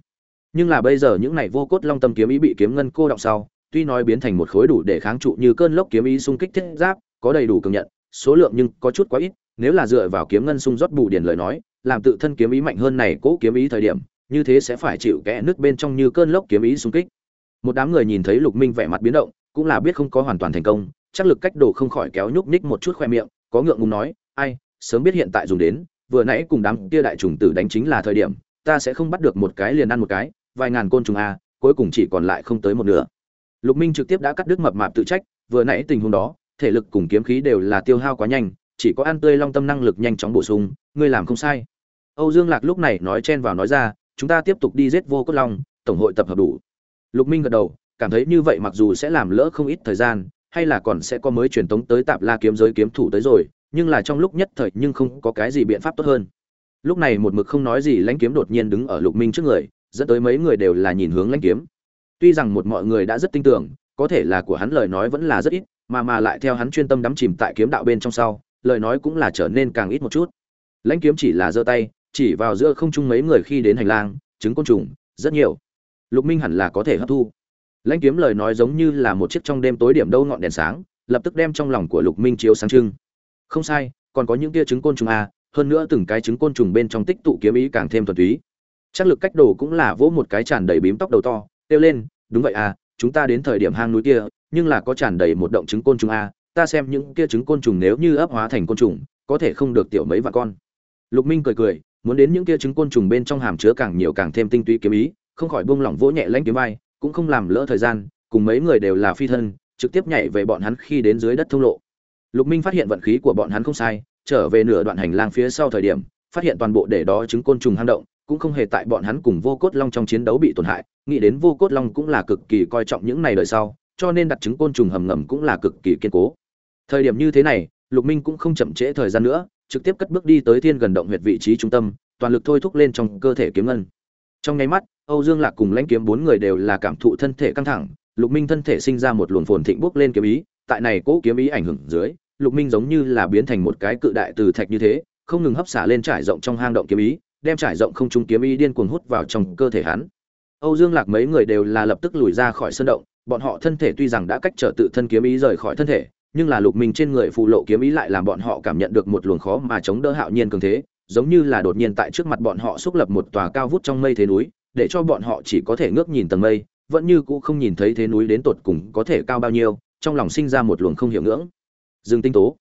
Speaker 1: Nhưng là bây giờ những này vô cốt long tâm kiếm ý bị kiếm ngân cô động sau, tuy nói biến thành một khối đủ để kháng trụ như cơn lốc kiếm ý xung kích thiết giáp, có đầy đủ công nhận, số lượng nhưng có chút quá ít, nếu là dựa vào kiếm ngân xung rót bù điền lời nói, làm tự thân kiếm ý mạnh hơn này cố kiếm ý thời điểm, như thế sẽ phải chịu kẽ nước bên trong như cơn lốc kiếm ý xung kích. Một đám người nhìn thấy lục minh vẻ mặt biến động, cũng là biết không có hoàn toàn thành công, chắc lực cách đồ không khỏi kéo nhúc nhích một chút khoe miệng có ngượng ngùng nói, ai, sớm biết hiện tại dùng đến, vừa nãy cùng đám kia đại trùng tử đánh chính là thời điểm, ta sẽ không bắt được một cái liền ăn một cái, vài ngàn côn trùng a cuối cùng chỉ còn lại không tới một nửa. Lục minh trực tiếp đã cắt đứt mập mạp tự trách, vừa nãy tình huống đó, thể lực cùng kiếm khí đều là tiêu hao quá nhanh, chỉ có ăn tươi long tâm năng lực nhanh chóng bổ sung, ngươi làm không sai. Âu dương lạc lúc này nói chen vào nói ra, chúng ta tiếp tục đi giết vô cốt long, tổng hội tập hợp đủ. Lục minh gật đầu, cảm thấy như vậy mặc dù sẽ làm lỡ không ít thời gian hay là còn sẽ có mới truyền tống tới tạp la kiếm giới kiếm thủ tới rồi, nhưng là trong lúc nhất thời nhưng không có cái gì biện pháp tốt hơn. Lúc này một mực không nói gì lãnh kiếm đột nhiên đứng ở lục minh trước người, dẫn tới mấy người đều là nhìn hướng lãnh kiếm. Tuy rằng một mọi người đã rất tin tưởng, có thể là của hắn lời nói vẫn là rất ít, mà mà lại theo hắn chuyên tâm đắm chìm tại kiếm đạo bên trong sau, lời nói cũng là trở nên càng ít một chút. Lãnh kiếm chỉ là giơ tay, chỉ vào giữa không trung mấy người khi đến hành lang trứng côn trùng, rất nhiều. Lục minh hẳn là có thể hấp thu lãnh kiếm lời nói giống như là một chiếc trong đêm tối điểm đâu ngọn đèn sáng, lập tức đem trong lòng của lục minh chiếu sáng trưng. Không sai, còn có những tia trứng côn trùng a hơn nữa từng cái trứng côn trùng bên trong tích tụ kiếm ý càng thêm thuần túy. Chắc lực cách đồ cũng là vỗ một cái tràn đầy bím tóc đầu to, kêu lên, đúng vậy à chúng ta đến thời điểm hang núi kia, nhưng là có tràn đầy một động trứng côn trùng a ta xem những kia trứng côn trùng nếu như ấp hóa thành côn trùng, có thể không được tiểu mấy vạn con. Lục minh cười cười, muốn đến những kia trứng côn trùng bên trong hàm chứa càng nhiều càng thêm tinh túy kiếm ý, không khỏi buông lỏng vỗ nhẹ lãnh kiếm vai cũng không làm lỡ thời gian, cùng mấy người đều là phi thân, trực tiếp nhảy về bọn hắn khi đến dưới đất thông lộ. Lục minh phát hiện vận khí của bọn hắn không sai, trở về nửa đoạn hành lang phía sau thời điểm, phát hiện toàn bộ để đó trứng côn trùng hang động, cũng không hề tại bọn hắn cùng vô cốt long trong chiến đấu bị tổn hại, nghĩ đến vô cốt long cũng là cực kỳ coi trọng những này đời sau, cho nên đặt trứng côn trùng hầm ngầm cũng là cực kỳ kiên cố. Thời điểm như thế này, lục minh cũng không chậm trễ thời gian nữa, trực tiếp cất bước đi tới thiên gần động huyệt vị trí trung tâm, toàn lực thôi thúc lên trong cơ thể kiếm ngân trong nháy mắt, âu dương lạc cùng lãnh kiếm bốn người đều là cảm thụ thân thể căng thẳng, lục minh thân thể sinh ra một luồng phồn thịnh bốc lên kiếm ý, tại này cỗ kiếm ý ảnh hưởng dưới, lục minh giống như là biến thành một cái cự đại từ thạch như thế, không ngừng hấp xả lên trải rộng trong hang động kiếm ý, đem trải rộng không trung kiếm ý điên cuồng hút vào trong cơ thể hắn. Âu dương lạc mấy người đều là lập tức lùi ra khỏi sân động, bọn họ thân thể tuy rằng đã cách trở tự thân kiếm ý rời khỏi thân thể, nhưng là lục minh trên người phù lộ kiếm ý lại làm bọn họ cảm nhận được một luồng khó mà chống đỡ hạo nhiên cường thế giống như là đột nhiên tại trước mặt bọn họ xúc lập một tòa cao vút trong mây thế núi, để cho bọn họ chỉ có thể ngước nhìn tầng mây, vẫn như cũ không nhìn thấy thế núi đến tột cùng có thể cao bao nhiêu, trong lòng sinh ra một luồng không hiểu ngưỡng. Dương tinh tố.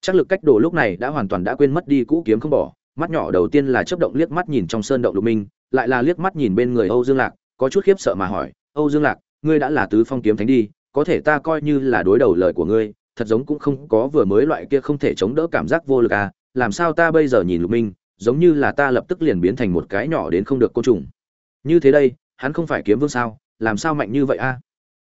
Speaker 1: Chắc lực cách đồ lúc này đã hoàn toàn đã quên mất đi cũ kiếm không bỏ, mắt nhỏ đầu tiên là chớp động liếc mắt nhìn trong sơn động lục minh, lại là liếc mắt nhìn bên người âu dương lạc, có chút khiếp sợ mà hỏi, âu dương lạc, ngươi đã là tứ phong kiếm thánh đi, có thể ta coi như là đối đầu lời của ngươi, thật giống cũng không có vừa mới loại kia không thể chống đỡ cảm giác vô lực à làm sao ta bây giờ nhìn lục minh, giống như là ta lập tức liền biến thành một cái nhỏ đến không được côn trùng. Như thế đây, hắn không phải kiếm vương sao, làm sao mạnh như vậy a?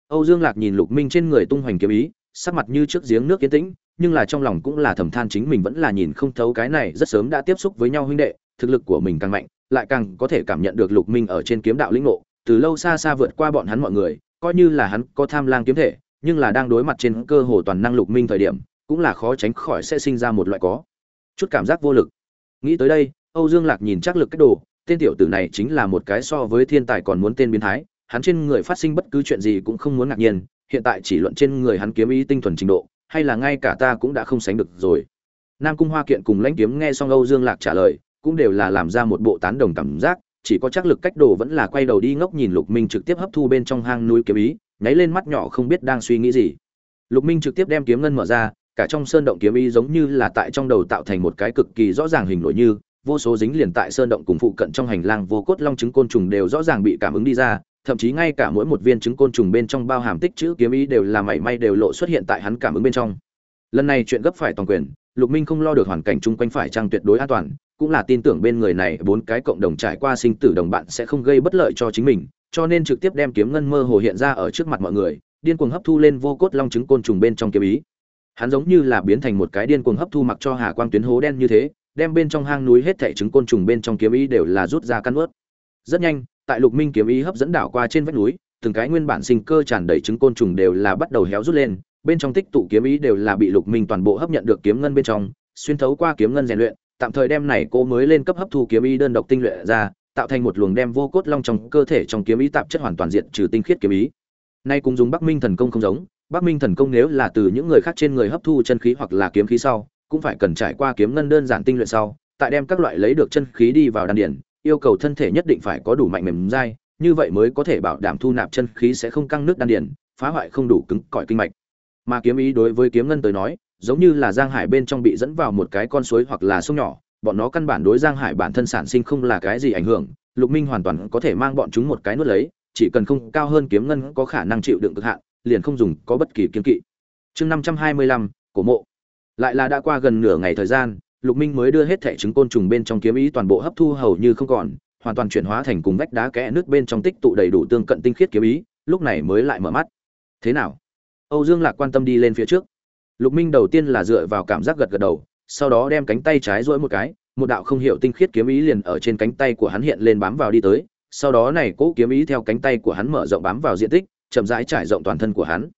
Speaker 1: Âu dương lạc nhìn lục minh trên người tung hoành kiếm ý, sắc mặt như trước giếng nước yên tĩnh, nhưng là trong lòng cũng là thầm than chính mình vẫn là nhìn không thấu cái này rất sớm đã tiếp xúc với nhau huynh đệ, thực lực của mình càng mạnh, lại càng có thể cảm nhận được lục minh ở trên kiếm đạo lĩnh ngộ, từ lâu xa xa vượt qua bọn hắn mọi người, coi như là hắn có tham lang kiếm thể, nhưng là đang đối mặt trên cơ hồ toàn năng lục minh thời điểm, cũng là khó tránh khỏi sẽ sinh ra một loại có chút cảm giác vô lực. Nghĩ tới đây, âu dương lạc nhìn chắc lực cách đồ, tên tiểu tử này chính là một cái so với thiên tài còn muốn tên biến thái, hắn trên người phát sinh bất cứ chuyện gì cũng không muốn ngạc nhiên, hiện tại chỉ luận trên người hắn kiếm ý tinh thuần trình độ, hay là ngay cả ta cũng đã không sánh được rồi. Nam cung hoa kiện cùng lãnh kiếm nghe xong âu dương lạc trả lời, cũng đều là làm ra một bộ tán đồng cảm giác, chỉ có chắc lực cách đồ vẫn là quay đầu đi ngốc nhìn lục minh trực tiếp hấp thu bên trong hang núi kiếm ý, nháy lên mắt nhỏ không biết đang suy nghĩ gì. Lục minh trực tiếp đem kiếm ngân mở ra cả trong sơn động kiếm ý giống như là tại trong đầu tạo thành một cái cực kỳ rõ ràng hình nổi như, vô số dính liền tại sơn động cùng phụ cận trong hành lang vô cốt long trứng côn trùng đều rõ ràng bị cảm ứng đi ra, thậm chí ngay cả mỗi một viên trứng côn trùng bên trong bao hàm tích chữ kiếm ý đều là mảy may đều lộ xuất hiện tại hắn cảm ứng bên trong. Lần này chuyện gấp phải toàn quyền, lục minh không lo được hoàn cảnh chung quanh phải trang tuyệt đối an toàn, cũng là tin tưởng bên người này bốn cái cộng đồng trải qua sinh tử đồng bạn sẽ không gây bất lợi cho chính mình, cho nên trực tiếp đem kiếm ngân mơ hồ hiện ra ở trước mặt mọi người, điên cuồng hấp thu lên vô cốt long trứng côn trùng bên trong kiếm ý hắn giống như là biến thành một cái điên cuồng hấp thu mặc cho hà quang tuyến hố đen như thế, đem bên trong hang núi hết thảy trứng côn trùng bên trong kiếm ý đều là rút ra căn ướt. Rất nhanh, tại lục minh kiếm ý hấp dẫn đảo qua trên vách núi, từng cái nguyên bản sinh cơ tràn đầy trứng côn trùng đều là bắt đầu héo rút lên, bên trong tích tụ kiếm ý đều là bị lục minh toàn bộ hấp nhận được kiếm ngân bên trong, xuyên thấu qua kiếm ngân rèn luyện, tạm thời đem này cô mới lên cấp hấp thu kiếm ý đơn độc tinh luyện ra, tạo thành một luồng đem vô cốt long trong cơ thể trong kiếm ý tạp chất hoàn toàn diện trừ tinh khiết kiếm ý. Nay cũng dùng bắc minh thần công không giống bắc minh thần công nếu là từ những người khác trên người hấp thu chân khí hoặc là kiếm khí sau, cũng phải cần trải qua kiếm ngân đơn giản tinh luyện sau, tại đem các loại lấy được chân khí đi vào đan điển yêu cầu thân thể nhất định phải có đủ mạnh mềm dai, như vậy mới có thể bảo đảm thu nạp chân khí sẽ không căng nước đan điển phá hoại không đủ cứng cỏi kinh mạch. Mà kiếm ý đối với kiếm ngân tới nói, giống như là giang hải bên trong bị dẫn vào một cái con suối hoặc là sông nhỏ, bọn nó căn bản đối giang hải bản thân sản sinh không là cái gì ảnh hưởng, lục minh hoàn toàn có thể mang bọn chúng một cái nuốt lấy, chỉ cần không cao hơn kiếm ngân có khả năng chịu đựng cực hạn liền không dùng có bất kỳ kiên kỵ. Chương năm trăm hai mươi lăm, cổ mộ. Lại là đã qua gần nửa ngày thời gian, lục minh mới đưa hết thẻ trứng côn trùng bên trong kiếm ý toàn bộ hấp thu hầu như không còn, hoàn toàn chuyển hóa thành cùng vách đá kẽ nước bên trong tích tụ đầy đủ tương cận tinh khiết kiếm ý, lúc này mới lại mở mắt. Thế nào? Âu dương lạc quan tâm đi lên phía trước. Lục minh đầu tiên là dựa vào cảm giác gật gật đầu, sau đó đem cánh tay trái duỗi một cái, một đạo không hiểu tinh khiết kiếm ý liền ở trên cánh tay của hắn hiện lên bám vào đi tới, sau đó này cỗ kiếm ý theo cánh tay của hắn mở rộng bám vào diện tích chậm rãi trải rộng toàn thân của hắn.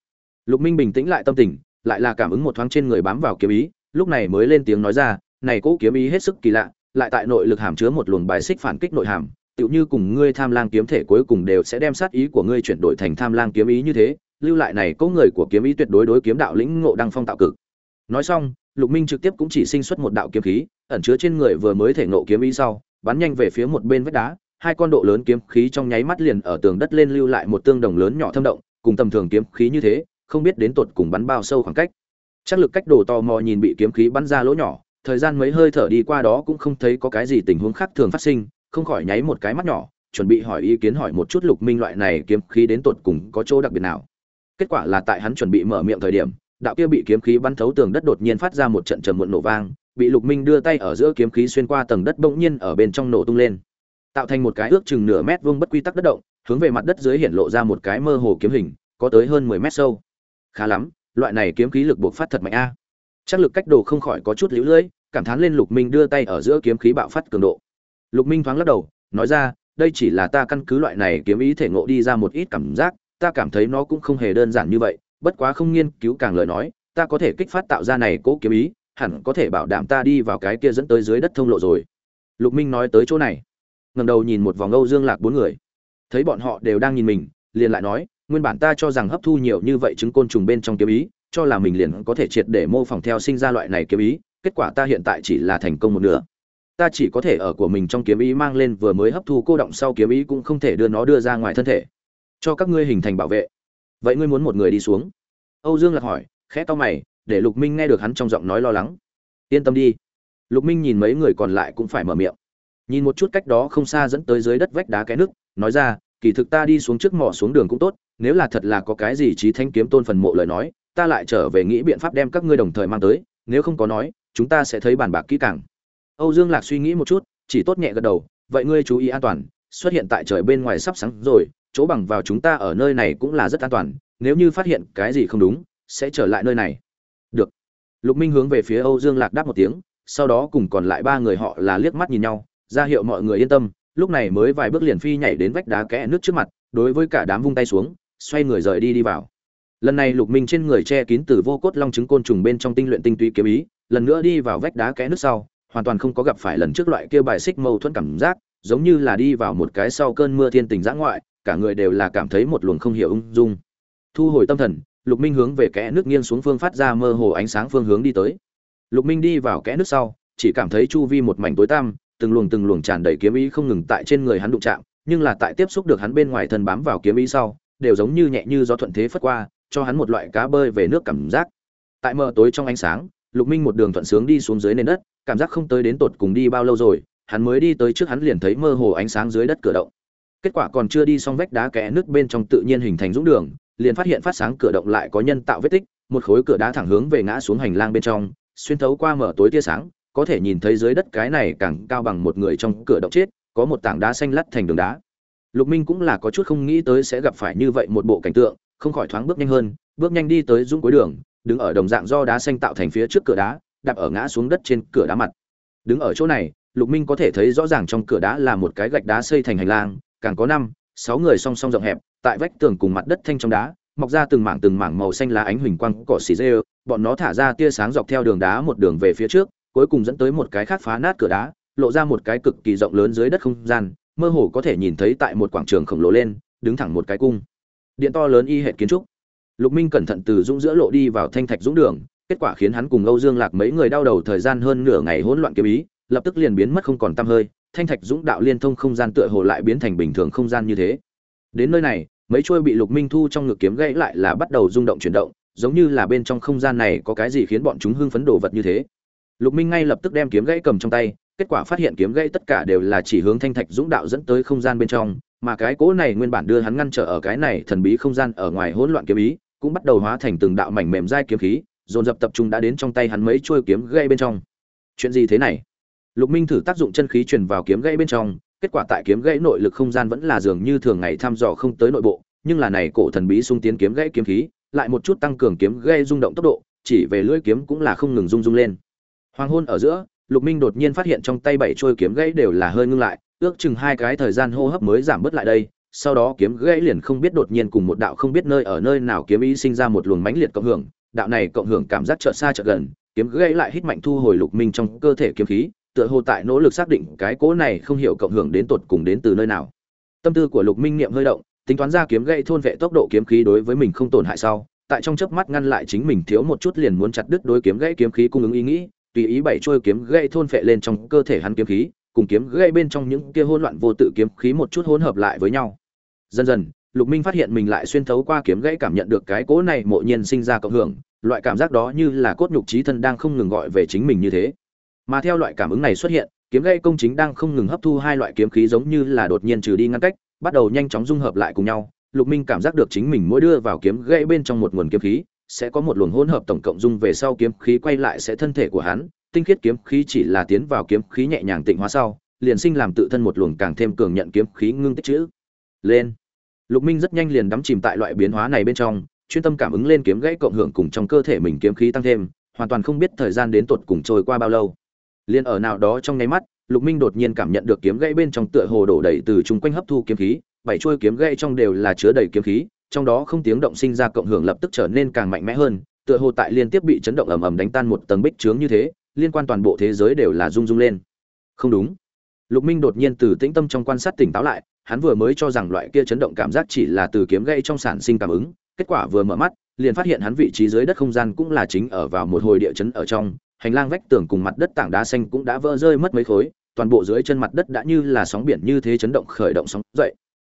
Speaker 1: Lục minh bình tĩnh lại tâm tình, lại là cảm ứng một thoáng trên người bám vào kiếm ý, lúc này mới lên tiếng nói ra, này cỗ kiếm ý hết sức kỳ lạ, lại tại nội lực hàm chứa một luồng bài xích phản kích nội hàm, tựu như cùng ngươi tham lang kiếm thể cuối cùng đều sẽ đem sát ý của ngươi chuyển đổi thành tham lang kiếm ý như thế, lưu lại này cỗ người của kiếm ý tuyệt đối đối kiếm đạo lĩnh ngộ đang phong tạo cực. Nói xong, lục minh trực tiếp cũng chỉ sinh xuất một đạo kiếm khí, ẩn chứa trên người vừa mới thể ngộ kiếm ý sau, bắn nhanh về phía một bên vách đá hai con độ lớn kiếm khí trong nháy mắt liền ở tường đất lên lưu lại một tương đồng lớn nhỏ thâm động, cùng tầm thường kiếm khí như thế, không biết đến tột cùng bắn bao sâu khoảng cách. Chắc lực cách đồ tò mò nhìn bị kiếm khí bắn ra lỗ nhỏ, thời gian mấy hơi thở đi qua đó cũng không thấy có cái gì tình huống khác thường phát sinh, không khỏi nháy một cái mắt nhỏ, chuẩn bị hỏi ý kiến hỏi một chút lục minh loại này kiếm khí đến tột cùng có chỗ đặc biệt nào. Kết quả là tại hắn chuẩn bị mở miệng thời điểm, đạo kia bị kiếm khí bắn thấu tường đất đột nhiên phát ra một trận trầm muộn nổ vang, bị lục minh đưa tay ở giữa kiếm khí xuyên qua tầng đất bỗng nhiên ở bên trong nổ tung lên tạo thành một cái ước chừng nửa mét vuông bất quy tắc đất động, hướng về mặt đất dưới hiện lộ ra một cái mơ hồ kiếm hình, có tới hơn mười mét sâu. Khá lắm, loại này kiếm khí lực buộc phát thật mạnh a. Chắc lực cách đồ không khỏi có chút lũ lưỡi, cảm thán lên lục minh đưa tay ở giữa kiếm khí bạo phát cường độ. Lục minh thoáng lắc đầu, nói ra, đây chỉ là ta căn cứ loại này kiếm ý thể ngộ đi ra một ít cảm giác, ta cảm thấy nó cũng không hề đơn giản như vậy, bất quá không nghiên cứu càng lời nói, ta có thể kích phát tạo ra này cố kiếm ý, hẳn có thể bảo đảm ta đi vào cái kia dẫn tới dưới đất thông lộ rồi. Lục minh nói tới chỗ này ngẩng đầu nhìn một vòng âu dương lạc bốn người. Thấy bọn họ đều đang nhìn mình, liền lại nói, nguyên bản ta cho rằng hấp thu nhiều như vậy trứng côn trùng bên trong kiếm ý, cho là mình liền có thể triệt để mô phỏng theo sinh ra loại này kiếm ý, kết quả ta hiện tại chỉ là thành công một nửa. Ta chỉ có thể ở của mình trong kiếm ý mang lên vừa mới hấp thu cô động sau kiếm ý cũng không thể đưa nó đưa ra ngoài thân thể. Cho các ngươi hình thành bảo vệ. Vậy ngươi muốn một người đi xuống? Âu dương lạc hỏi, khẽ to mày, để lục minh nghe được hắn trong giọng nói lo lắng. Yên tâm đi. Lục minh nhìn mấy người còn lại cũng phải mở miệng nhìn một chút cách đó không xa dẫn tới dưới đất vách đá cái nước, nói ra, kỳ thực ta đi xuống trước mỏ xuống đường cũng tốt, nếu là thật là có cái gì trí thanh kiếm tôn phần mộ lời nói, ta lại trở về nghĩ biện pháp đem các ngươi đồng thời mang tới, nếu không có nói, chúng ta sẽ thấy bàn bạc kỹ càng. Âu dương lạc suy nghĩ một chút, chỉ tốt nhẹ gật đầu, vậy ngươi chú ý an toàn, xuất hiện tại trời bên ngoài sắp sáng rồi, chỗ bằng vào chúng ta ở nơi này cũng là rất an toàn, nếu như phát hiện cái gì không đúng, sẽ trở lại nơi này. Được. Lục minh hướng về phía âu dương lạc đáp một tiếng, sau đó cùng còn lại ba người họ là liếc mắt nhìn nhau ra hiệu mọi người yên tâm, lúc này mới vài bước liền phi nhảy đến vách đá kẽ nước trước mặt, đối với cả đám vung tay xuống, xoay người rời đi đi vào. Lần này lục minh trên người che kín từ vô cốt long trứng côn trùng bên trong tinh luyện tinh túy kiếm ý, lần nữa đi vào vách đá kẽ nước sau, hoàn toàn không có gặp phải lần trước loại kia bài xích mâu thuẫn cảm giác, giống như là đi vào một cái sau cơn mưa thiên tình giã ngoại, cả người đều là cảm thấy một luồng không hiểu ung dung. Thu hồi tâm thần, lục minh hướng về kẽ nước nghiêng xuống phương phát ra mơ hồ ánh sáng phương hướng đi tới. Lục minh đi vào kẽ nước sau, chỉ cảm thấy chu vi một mảnh tối tăm từng luồng từng luồng tràn đầy kiếm ý không ngừng tại trên người hắn đụng chạm, nhưng là tại tiếp xúc được hắn bên ngoài thân bám vào kiếm ý sau, đều giống như nhẹ như gió thuận thế phất qua, cho hắn một loại cá bơi về nước cảm giác. Tại mờ tối trong ánh sáng, lục minh một đường thuận sướng đi xuống dưới nền đất, cảm giác không tới đến tột cùng đi bao lâu rồi, hắn mới đi tới trước hắn liền thấy mơ hồ ánh sáng dưới đất cửa động. Kết quả còn chưa đi xong vách đá kẽ nước bên trong tự nhiên hình thành dũng đường, liền phát hiện phát sáng cửa động lại có nhân tạo vết tích, một khối cửa đá thẳng hướng về ngã xuống hành lang bên trong, xuyên thấu qua mở tối tia sáng có thể nhìn thấy dưới đất cái này càng cao bằng một người trong cửa động chết, có một tảng đá xanh lắt thành đường đá lục minh cũng là có chút không nghĩ tới sẽ gặp phải như vậy một bộ cảnh tượng, không khỏi thoáng bước nhanh hơn, bước nhanh đi tới dũng cuối đường, đứng ở đồng dạng do đá xanh tạo thành phía trước cửa đá, đạp ở ngã xuống đất trên cửa đá mặt đứng ở chỗ này, lục minh có thể thấy rõ ràng trong cửa đá là một cái gạch đá xây thành hành lang, càng có năm, sáu người song song rộng hẹp, tại vách tường cùng mặt đất thanh trong đá, mọc ra từng mảng từng mảng màu xanh lá ánh huỳnh quang cỏ xì rêu. bọn nó thả ra tia sáng dọc theo đường đá một đường về phía trước cuối cùng dẫn tới một cái khác phá nát cửa đá, lộ ra một cái cực kỳ rộng lớn dưới đất không gian, mơ hồ có thể nhìn thấy tại một quảng trường khổng lồ lên, đứng thẳng một cái cung. Điện to lớn y hệt kiến trúc. Lục minh cẩn thận từ dũng giữa lộ đi vào thanh thạch dũng đường, kết quả khiến hắn cùng âu dương lạc mấy người đau đầu thời gian hơn nửa ngày hỗn loạn kiếm ý, lập tức liền biến mất không còn tăm hơi, thanh thạch dũng đạo liên thông không gian tựa hồ lại biến thành bình thường không gian như thế. Đến nơi này, mấy chuôi bị lục minh thu trong ngực kiếm gãy lại là bắt đầu rung động chuyển động, giống như là bên trong không gian này có cái gì khiến bọn chúng hưng phấn đồ vật như thế lục minh ngay lập tức đem kiếm gãy cầm trong tay, kết quả phát hiện kiếm gãy tất cả đều là chỉ hướng thanh thạch dũng đạo dẫn tới không gian bên trong, mà cái cỗ này nguyên bản đưa hắn ngăn trở ở cái này thần bí không gian ở ngoài hỗn loạn kiếm ý, cũng bắt đầu hóa thành từng đạo mảnh mềm dai kiếm khí, dồn dập tập trung đã đến trong tay hắn mấy chuôi kiếm gãy bên trong. Chuyện gì thế này? Lục minh thử tác dụng chân khí truyền vào kiếm gãy bên trong, kết quả tại kiếm gãy nội lực không gian vẫn là dường như thường ngày thăm dò không tới nội bộ, nhưng là này cổ thần bí xung tiến kiếm gãy kiếm khí, lại một chút tăng cường kiếm gãy rung động tốc độ, chỉ về lưỡi kiếm cũng là không ngừng rung rung lên hoàng hôn ở giữa, lục minh đột nhiên phát hiện trong tay bảy trôi kiếm gãy đều là hơi ngưng lại, ước chừng hai cái thời gian hô hấp mới giảm bớt lại đây, sau đó kiếm gãy liền không biết đột nhiên cùng một đạo không biết nơi ở nơi nào kiếm ý sinh ra một luồng mãnh liệt cộng hưởng, đạo này cộng hưởng cảm giác chợt xa chợt gần, kiếm gãy lại hít mạnh thu hồi lục minh trong cơ thể kiếm khí, tựa hồ tại nỗ lực xác định cái cỗ này không hiểu cộng hưởng đến tột cùng đến từ nơi nào. Tâm tư của lục minh niệm hơi động, tính toán ra kiếm gãy thôn vệ tốc độ kiếm khí đối với mình không tổn hại sau, tại trong chớp mắt ngăn lại chính mình thiếu một chút liền muốn chặt đứt đối kiếm gãy kiếm khí cung ứng ý nghĩ tùy ý bảy trôi kiếm gãy thôn phệ lên trong cơ thể hắn kiếm khí, cùng kiếm gãy bên trong những kia hỗn loạn vô tự kiếm khí một chút hỗn hợp lại với nhau. Dần dần, lục minh phát hiện mình lại xuyên thấu qua kiếm gãy cảm nhận được cái cỗ này mộ nhiên sinh ra cộng hưởng, loại cảm giác đó như là cốt nhục trí thân đang không ngừng gọi về chính mình như thế. Mà theo loại cảm ứng này xuất hiện, kiếm gãy công chính đang không ngừng hấp thu hai loại kiếm khí giống như là đột nhiên trừ đi ngăn cách, bắt đầu nhanh chóng dung hợp lại cùng nhau. Lục minh cảm giác được chính mình mỗi đưa vào kiếm gãy bên trong một nguồn kiếm khí sẽ có một luồng hỗn hợp tổng cộng dung về sau kiếm khí quay lại sẽ thân thể của hắn, tinh khiết kiếm khí chỉ là tiến vào kiếm khí nhẹ nhàng tịnh hóa sau, liền sinh làm tự thân một luồng càng thêm cường nhận kiếm khí ngưng tích chữ. Lên. Lục minh rất nhanh liền đắm chìm tại loại biến hóa này bên trong, chuyên tâm cảm ứng lên kiếm gãy cộng hưởng cùng trong cơ thể mình kiếm khí tăng thêm, hoàn toàn không biết thời gian đến tuột cùng trôi qua bao lâu. Liền ở nào đó trong nháy mắt, lục minh đột nhiên cảm nhận được kiếm gãy bên trong tựa hồ đổ đầy từ chung quanh hấp thu kiếm khí, bảy chuôi kiếm gãy trong đều là chứa đầy kiếm khí trong đó không tiếng động sinh ra cộng hưởng lập tức trở nên càng mạnh mẽ hơn, tựa hồ tại liên tiếp bị chấn động ầm ầm đánh tan một tầng bích trướng như thế, liên quan toàn bộ thế giới đều là rung rung lên. Không đúng. Lục minh đột nhiên từ tĩnh tâm trong quan sát tỉnh táo lại, hắn vừa mới cho rằng loại kia chấn động cảm giác chỉ là từ kiếm gãy trong sản sinh cảm ứng, kết quả vừa mở mắt, liền phát hiện hắn vị trí dưới đất không gian cũng là chính ở vào một hồi địa chấn ở trong, hành lang vách tường cùng mặt đất tảng đá xanh cũng đã vỡ rơi mất mấy khối, toàn bộ dưới chân mặt đất đã như là sóng biển như thế chấn động khởi động sóng dậy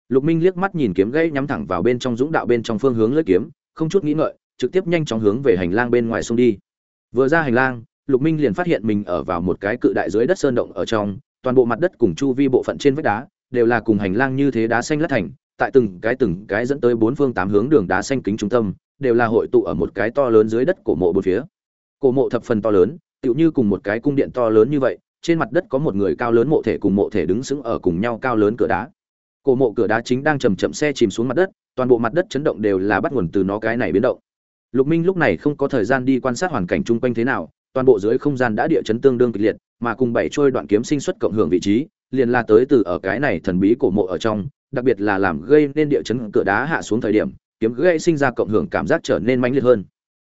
Speaker 1: lục minh liếc mắt nhìn kiếm gãy nhắm thẳng vào bên trong dũng đạo bên trong phương hướng lưỡi kiếm, không chút nghĩ ngợi, trực tiếp nhanh chóng hướng về hành lang bên ngoài xung đi. Vừa ra hành lang, lục minh liền phát hiện mình ở vào một cái cự đại dưới đất sơn động ở trong, toàn bộ mặt đất cùng chu vi bộ phận trên vách đá, đều là cùng hành lang như thế đá xanh lát thành, tại từng cái từng cái dẫn tới bốn phương tám hướng đường đá xanh kính trung tâm, đều là hội tụ ở một cái to lớn dưới đất cổ mộ bốn phía. Cổ mộ thập phần to lớn, tựu như cùng một cái cung điện to lớn như vậy, trên mặt đất có một người cao lớn mộ thể cùng mộ thể đứng sững ở cùng nhau cao lớn cửa đá cổ mộ cửa đá chính đang chầm chậm xe chìm xuống mặt đất, toàn bộ mặt đất chấn động đều là bắt nguồn từ nó cái này biến động. Lục minh lúc này không có thời gian đi quan sát hoàn cảnh chung quanh thế nào, toàn bộ dưới không gian đã địa chấn tương đương kịch liệt, mà cùng bảy trôi đoạn kiếm sinh xuất cộng hưởng vị trí, liền là tới từ ở cái này thần bí cổ mộ ở trong, đặc biệt là làm gây nên địa chấn cửa đá hạ xuống thời điểm, kiếm gây sinh ra cộng hưởng cảm giác trở nên mãnh liệt hơn.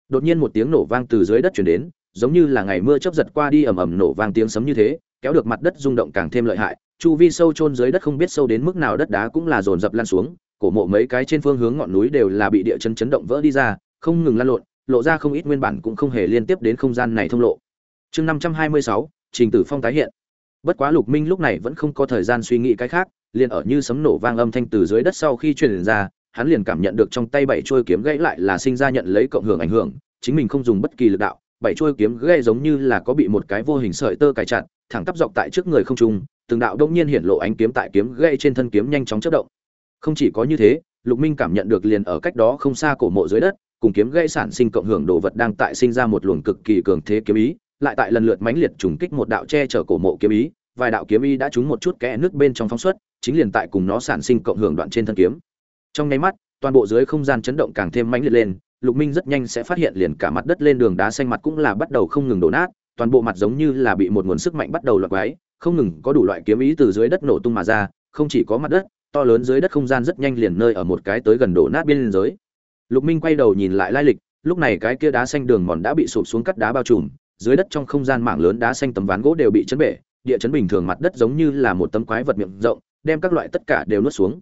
Speaker 1: Đột nhiên một tiếng nổ vang từ dưới đất chuyển đến, giống như là ngày mưa chớp giật qua đi ầm ầm nổ vang tiếng sấm như thế, kéo được mặt đất rung động càng thêm lợi hại chu vi sâu chôn dưới đất không biết sâu đến mức nào đất đá cũng là dồn dập lan xuống, cổ mộ mấy cái trên phương hướng ngọn núi đều là bị địa chấn chấn động vỡ đi ra, không ngừng lan lộn, lộ ra không ít nguyên bản cũng không hề liên tiếp đến không gian này thông lộ. Chương năm trăm hai mươi sáu, trình tử phong tái hiện. Bất quá lục minh lúc này vẫn không có thời gian suy nghĩ cái khác, liền ở như sấm nổ vang âm thanh từ dưới đất sau khi truyền ra, hắn liền cảm nhận được trong tay bảy trôi kiếm gãy lại là sinh ra nhận lấy cộng hưởng ảnh hưởng, chính mình không dùng bất kỳ lực đạo bảy chuôi kiếm gãy giống như là có bị một cái vô hình sợi tơ cài chặt, thẳng tắp dọc tại trước người không trung, từng đạo đông nhiên hiện lộ ánh kiếm tại kiếm gãy trên thân kiếm nhanh chóng chớp động. Không chỉ có như thế, lục minh cảm nhận được liền ở cách đó không xa cổ mộ dưới đất, cùng kiếm gãy sản sinh cộng hưởng đồ vật đang tại sinh ra một luồng cực kỳ cường thế kiếm ý, lại tại lần lượt mãnh liệt trùng kích một đạo che chở cổ mộ kiếm ý, vài đạo kiếm ý đã trúng một chút kẽ nước bên trong phóng xuất, chính liền tại cùng nó sản sinh cộng hưởng đoạn trên thân kiếm. Trong nháy mắt, toàn bộ dưới không gian chấn động càng thêm mãnh liệt lên lục minh rất nhanh sẽ phát hiện liền cả mặt đất lên đường đá xanh mặt cũng là bắt đầu không ngừng đổ nát, toàn bộ mặt giống như là bị một nguồn sức mạnh bắt đầu loạt quái, không ngừng có đủ loại kiếm ý từ dưới đất nổ tung mà ra, không chỉ có mặt đất, to lớn dưới đất không gian rất nhanh liền nơi ở một cái tới gần đổ nát biên giới. Lục minh quay đầu nhìn lại lai lịch, lúc này cái kia đá xanh đường mòn đã bị sụp xuống cắt đá bao trùm, dưới đất trong không gian mảng lớn đá xanh tấm ván gỗ đều bị chấn bể, địa chấn bình thường mặt đất giống như là một tấm quái vật miệng rộng, đem các loại tất cả đều nuốt xuống.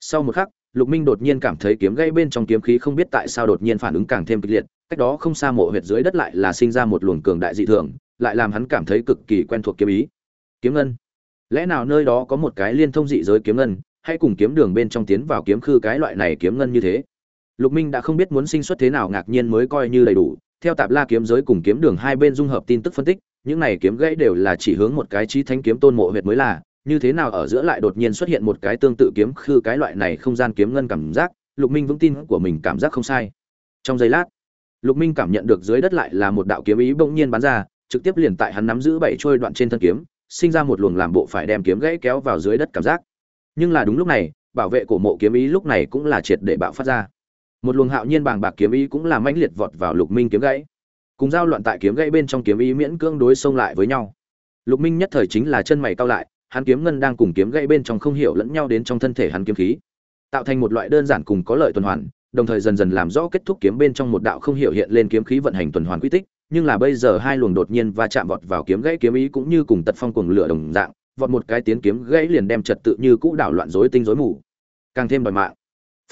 Speaker 1: Sau một khắc lục minh đột nhiên cảm thấy kiếm gãy bên trong kiếm khí không biết tại sao đột nhiên phản ứng càng thêm kịch liệt, cách đó không xa mộ huyệt dưới đất lại là sinh ra một luồng cường đại dị thường, lại làm hắn cảm thấy cực kỳ quen thuộc kiếm ý. Kiếm ngân. Lẽ nào nơi đó có một cái liên thông dị giới kiếm ngân, hay cùng kiếm đường bên trong tiến vào kiếm khư cái loại này kiếm ngân như thế? Lục minh đã không biết muốn sinh xuất thế nào ngạc nhiên mới coi như đầy đủ, theo tạp la kiếm giới cùng kiếm đường hai bên dung hợp tin tức phân tích, những này kiếm gãy đều là chỉ hướng một cái chí thánh kiếm tôn mộ huyệt mới là như thế nào ở giữa lại đột nhiên xuất hiện một cái tương tự kiếm khư cái loại này không gian kiếm ngân cảm giác, lục minh vững tin của mình cảm giác không sai. Trong giây lát, lục minh cảm nhận được dưới đất lại là một đạo kiếm ý bỗng nhiên bắn ra, trực tiếp liền tại hắn nắm giữ bảy trôi đoạn trên thân kiếm, sinh ra một luồng làm bộ phải đem kiếm gãy kéo vào dưới đất cảm giác. Nhưng là đúng lúc này, bảo vệ cổ mộ kiếm ý lúc này cũng là triệt để bạo phát ra. Một luồng hạo nhiên bàng bạc kiếm ý cũng là mãnh liệt vọt vào lục minh kiếm gãy. Cùng giao loạn tại kiếm gãy bên trong kiếm ý miễn cưỡng đối xông lại với nhau. Lục minh nhất thời chính là chân mày cao lại hắn kiếm ngân đang cùng kiếm gãy bên trong không hiểu lẫn nhau đến trong thân thể hắn kiếm khí, tạo thành một loại đơn giản cùng có lợi tuần hoàn, đồng thời dần dần làm rõ kết thúc kiếm bên trong một đạo không hiểu hiện lên kiếm khí vận hành tuần hoàn quy tích, nhưng là bây giờ hai luồng đột nhiên va chạm vọt vào kiếm gãy kiếm ý cũng như cùng tật phong cuồng lửa đồng dạng, vọt một cái tiến kiếm gãy liền đem trật tự như cũ đảo loạn rối tinh rối mù. Càng thêm đòi mạng.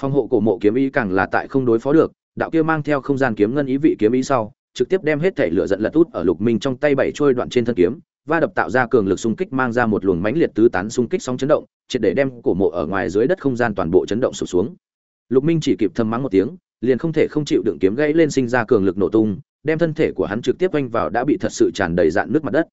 Speaker 1: Phong hộ cổ mộ kiếm ý càng là tại không đối phó được, đạo kia mang theo không gian kiếm ngân ý vị kiếm ý sau, trực tiếp đem hết thể lửa giận lật út ở lục minh trong tay bảy trôi đoạn trên thân kiếm va đập tạo ra cường lực xung kích mang ra một luồng mãnh liệt tứ tán xung kích sóng chấn động, triệt để đem cổ mộ ở ngoài dưới đất không gian toàn bộ chấn động sụp xuống. Lục minh chỉ kịp thầm mắng một tiếng, liền không thể không chịu đựng kiếm gãy lên sinh ra cường lực nổ tung, đem thân thể của hắn trực tiếp vênh vào đã bị thật sự tràn đầy dạn nước mặt đất.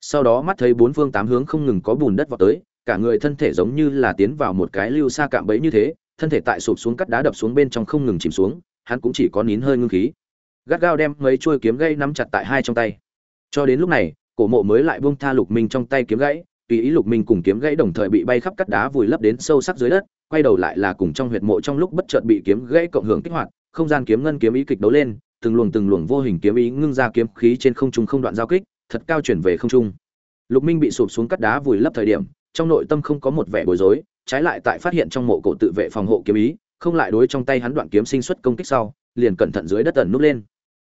Speaker 1: Sau đó mắt thấy bốn phương tám hướng không ngừng có bùn đất vọt tới, cả người thân thể giống như là tiến vào một cái lưu xa cạm bẫy như thế, thân thể tại sụp xuống cắt đá đập xuống bên trong không ngừng chìm xuống, hắn cũng chỉ có nín hơi ngưng khí. Gắt gao đem mấy chuôi kiếm gãy nắm chặt tại hai trong tay. Cho đến lúc này cổ mộ mới lại buông tha lục minh trong tay kiếm gãy, tùy ý lục minh cùng kiếm gãy đồng thời bị bay khắp cắt đá vùi lấp đến sâu sắc dưới đất, quay đầu lại là cùng trong huyệt mộ trong lúc bất chợt bị kiếm gãy cộng hưởng kích hoạt, không gian kiếm ngân kiếm ý kịch đấu lên, từng luồng từng luồng vô hình kiếm ý ngưng ra kiếm khí trên không trung không đoạn giao kích, thật cao chuyển về không trung. Lục minh bị sụp xuống cắt đá vùi lấp thời điểm, trong nội tâm không có một vẻ bối rối, trái lại tại phát hiện trong mộ cổ tự vệ phòng hộ kiếm ý, không lại đối trong tay hắn đoạn kiếm sinh xuất công kích sau, liền cẩn thận dưới đất tần núp lên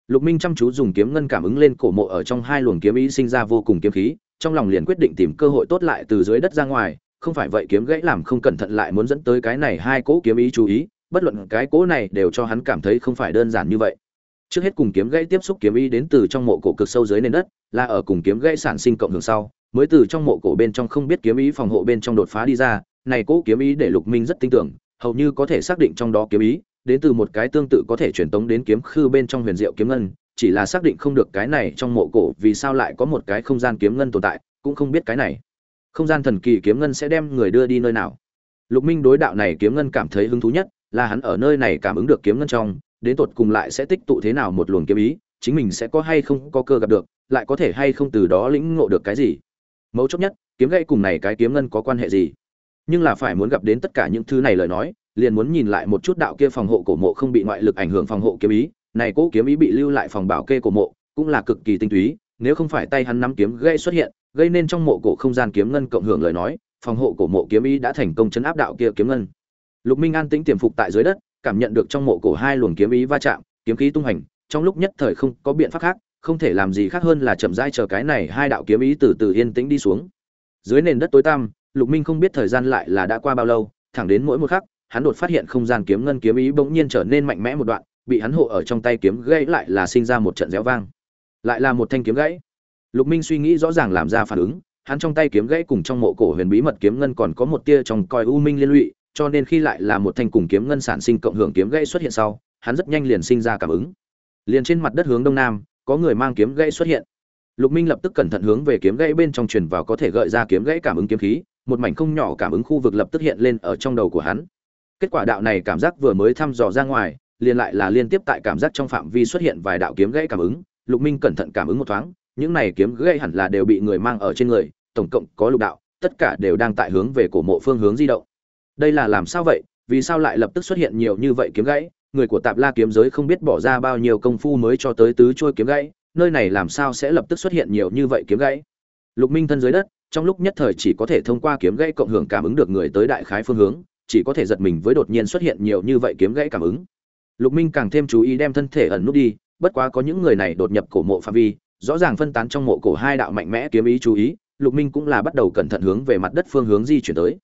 Speaker 1: lục minh chăm chú dùng kiếm ngân cảm ứng lên cổ mộ ở trong hai luồng kiếm ý sinh ra vô cùng kiếm khí, trong lòng liền quyết định tìm cơ hội tốt lại từ dưới đất ra ngoài, không phải vậy kiếm gãy làm không cẩn thận lại muốn dẫn tới cái này hai cỗ kiếm ý chú ý, bất luận cái cỗ này đều cho hắn cảm thấy không phải đơn giản như vậy. Trước hết cùng kiếm gãy tiếp xúc kiếm ý đến từ trong mộ cổ cực sâu dưới nền đất, là ở cùng kiếm gãy sản sinh cộng hưởng sau, mới từ trong mộ cổ bên trong không biết kiếm ý phòng hộ bên trong đột phá đi ra, này cỗ kiếm ý để lục minh rất tin tưởng, hầu như có thể xác định trong đó kiếm ý đến từ một cái tương tự có thể truyền tống đến kiếm khư bên trong huyền diệu kiếm ngân, chỉ là xác định không được cái này trong mộ cổ vì sao lại có một cái không gian kiếm ngân tồn tại, cũng không biết cái này. Không gian thần kỳ kiếm ngân sẽ đem người đưa đi nơi nào? Lục minh đối đạo này kiếm ngân cảm thấy hứng thú nhất, là hắn ở nơi này cảm ứng được kiếm ngân trong, đến tột cùng lại sẽ tích tụ thế nào một luồng kiếm ý, chính mình sẽ có hay không có cơ gặp được, lại có thể hay không từ đó lĩnh ngộ được cái gì? Mấu chốt nhất, kiếm gãy cùng này cái kiếm ngân có quan hệ gì? Nhưng là phải muốn gặp đến tất cả những thứ này lời nói liền muốn nhìn lại một chút đạo kia phòng hộ cổ mộ không bị ngoại lực ảnh hưởng phòng hộ kiếm ý. Này cố kiếm ý bị lưu lại phòng bảo kê cổ mộ, cũng là cực kỳ tinh túy, nếu không phải tay hắn nắm kiếm gây xuất hiện, gây nên trong mộ cổ không gian kiếm ngân cộng hưởng lời nói, phòng hộ cổ mộ kiếm ý đã thành công chấn áp đạo kia kiếm ngân. Lục minh an tĩnh tiềm phục tại dưới đất, cảm nhận được trong mộ cổ hai luồng kiếm ý va chạm, kiếm khí tung hành, trong lúc nhất thời không có biện pháp khác, không thể làm gì khác hơn là chậm rãi chờ cái này hai đạo kiếm ý từ từ yên tĩnh đi xuống. Dưới nền đất tối tăm, lục minh không biết thời gian lại là đã qua bao lâu, thẳng đến mỗi một khắc hắn đột phát hiện không gian kiếm ngân kiếm ý bỗng nhiên trở nên mạnh mẽ một đoạn, bị hắn hộ ở trong tay kiếm gãy lại là sinh ra một trận réo vang. Lại là một thanh kiếm gãy. Lục minh suy nghĩ rõ ràng làm ra phản ứng, hắn trong tay kiếm gãy cùng trong mộ cổ huyền bí mật kiếm ngân còn có một tia trong coi u minh liên lụy, cho nên khi lại là một thanh cùng kiếm ngân sản sinh cộng hưởng kiếm gãy xuất hiện sau, hắn rất nhanh liền sinh ra cảm ứng. Liền trên mặt đất hướng đông nam, có người mang kiếm gãy xuất hiện. Lục minh lập tức cẩn thận hướng về kiếm gãy bên trong truyền vào có thể gợi ra kiếm gãy cảm ứng kiếm khí, một mảnh không nhỏ cảm ứng khu vực lập tức hiện lên ở trong đầu của hắn kết quả đạo này cảm giác vừa mới thăm dò ra ngoài, liền lại là liên tiếp tại cảm giác trong phạm vi xuất hiện vài đạo kiếm gãy cảm ứng. Lục minh cẩn thận cảm ứng một thoáng, những này kiếm gãy hẳn là đều bị người mang ở trên người, tổng cộng có lục đạo, tất cả đều đang tại hướng về cổ mộ phương hướng di động. Đây là làm sao vậy? Vì sao lại lập tức xuất hiện nhiều như vậy kiếm gãy? Người của tạp la kiếm giới không biết bỏ ra bao nhiêu công phu mới cho tới tứ trôi kiếm gãy, nơi này làm sao sẽ lập tức xuất hiện nhiều như vậy kiếm gãy? Lục minh thân dưới đất, trong lúc nhất thời chỉ có thể thông qua kiếm gãy cộng hưởng cảm ứng được người tới đại khái phương hướng chỉ có thể giật mình với đột nhiên xuất hiện nhiều như vậy kiếm gãy cảm ứng. Lục minh càng thêm chú ý đem thân thể ẩn nút đi, bất quá có những người này đột nhập cổ mộ phạm vi, rõ ràng phân tán trong mộ cổ hai đạo mạnh mẽ kiếm ý chú ý, lục minh cũng là bắt đầu cẩn thận hướng về mặt đất phương hướng di chuyển tới.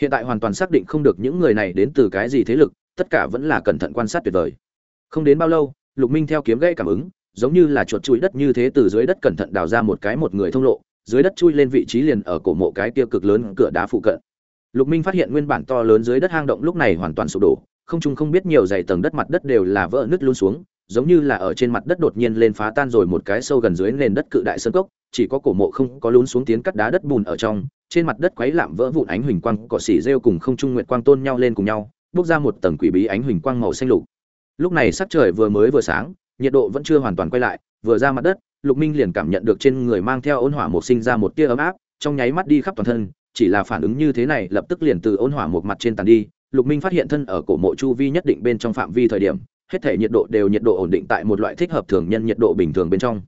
Speaker 1: Hiện tại hoàn toàn xác định không được những người này đến từ cái gì thế lực, tất cả vẫn là cẩn thận quan sát tuyệt vời. Không đến bao lâu, lục minh theo kiếm gãy cảm ứng, giống như là chuột chui đất như thế từ dưới đất cẩn thận đào ra một cái một người thông lộ, dưới đất chui lên vị trí liền ở cổ mộ cái kia cực lớn cửa đá phụ cận lục minh phát hiện nguyên bản to lớn dưới đất hang động lúc này hoàn toàn sụp đổ, không trung không biết nhiều dày tầng đất mặt đất đều là vỡ nứt luôn xuống, giống như là ở trên mặt đất đột nhiên lên phá tan rồi một cái sâu gần dưới nền đất cự đại sơn cốc, chỉ có cổ mộ không có lún xuống tiến cắt đá đất bùn ở trong, trên mặt đất quấy lạm vỡ vụn ánh huỳnh quang, cỏ xỉ rêu cùng không trung nguyệt quang tôn nhau lên cùng nhau, bốc ra một tầng quỷ bí ánh huỳnh quang màu xanh lục. Lúc này sắc trời vừa mới vừa sáng, nhiệt độ vẫn chưa hoàn toàn quay lại, vừa ra mặt đất, lục minh liền cảm nhận được trên người mang theo ôn hỏa một sinh ra một tia ấm áp, trong nháy mắt đi khắp toàn thân chỉ là phản ứng như thế này lập tức liền từ ôn hỏa một mặt trên tàn đi. Lục minh phát hiện thân ở cổ mộ chu vi nhất định bên trong phạm vi thời điểm, hết thể nhiệt độ đều nhiệt độ ổn định tại một loại thích hợp thường nhân nhiệt độ bình thường bên trong.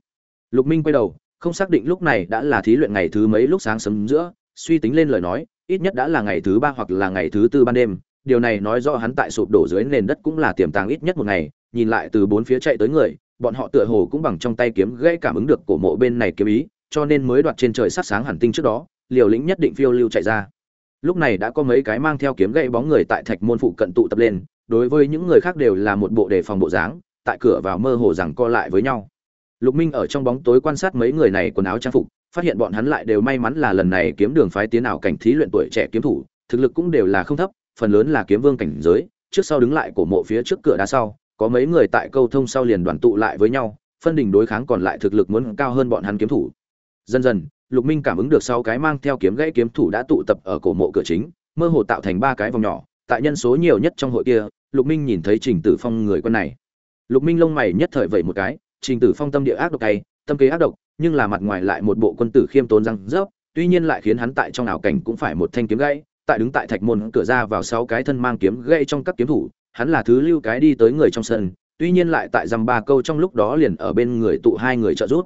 Speaker 1: Lục minh quay đầu, không xác định lúc này đã là thí luyện ngày thứ mấy lúc sáng sớm giữa, suy tính lên lời nói, ít nhất đã là ngày thứ ba hoặc là ngày thứ tư ban đêm. Điều này nói rõ hắn tại sụp đổ dưới nền đất cũng là tiềm tàng ít nhất một ngày, nhìn lại từ bốn phía chạy tới người, bọn họ tựa hồ cũng bằng trong tay kiếm gãy cảm ứng được cổ mộ bên này kiếm ý, cho nên mới đoạt trên trời sát sáng hẳn tinh trước đó liều lĩnh nhất định phiêu lưu chạy ra. Lúc này đã có mấy cái mang theo kiếm gậy bóng người tại thạch môn phụ cận tụ tập lên, đối với những người khác đều là một bộ đề phòng bộ dáng, tại cửa vào mơ hồ rằng co lại với nhau. Lục minh ở trong bóng tối quan sát mấy người này quần áo trang phục, phát hiện bọn hắn lại đều may mắn là lần này kiếm đường phái tiến ảo cảnh thí luyện tuổi trẻ kiếm thủ, thực lực cũng đều là không thấp, phần lớn là kiếm vương cảnh giới, trước sau đứng lại cổ mộ phía trước cửa đá sau, có mấy người tại câu thông sau liền đoàn tụ lại với nhau, phân đỉnh đối kháng còn lại thực lực muốn cao hơn bọn hắn kiếm thủ. Dần dần lục minh cảm ứng được sau cái mang theo kiếm gãy kiếm thủ đã tụ tập ở cổ mộ cửa chính, mơ hồ tạo thành ba cái vòng nhỏ, tại nhân số nhiều nhất trong hội kia, lục minh nhìn thấy trình tử phong người quân này. Lục minh lông mày nhất thời vậy một cái, trình tử phong tâm địa ác độc cay, tâm kế ác độc, nhưng là mặt ngoài lại một bộ quân tử khiêm tốn răng rớp, tuy nhiên lại khiến hắn tại trong ảo cảnh cũng phải một thanh kiếm gãy, tại đứng tại thạch môn cửa ra vào sáu cái thân mang kiếm gãy trong các kiếm thủ, hắn là thứ lưu cái đi tới người trong sân, tuy nhiên lại tại dăm ba câu trong lúc đó liền ở bên người tụ hai người trợ giúp.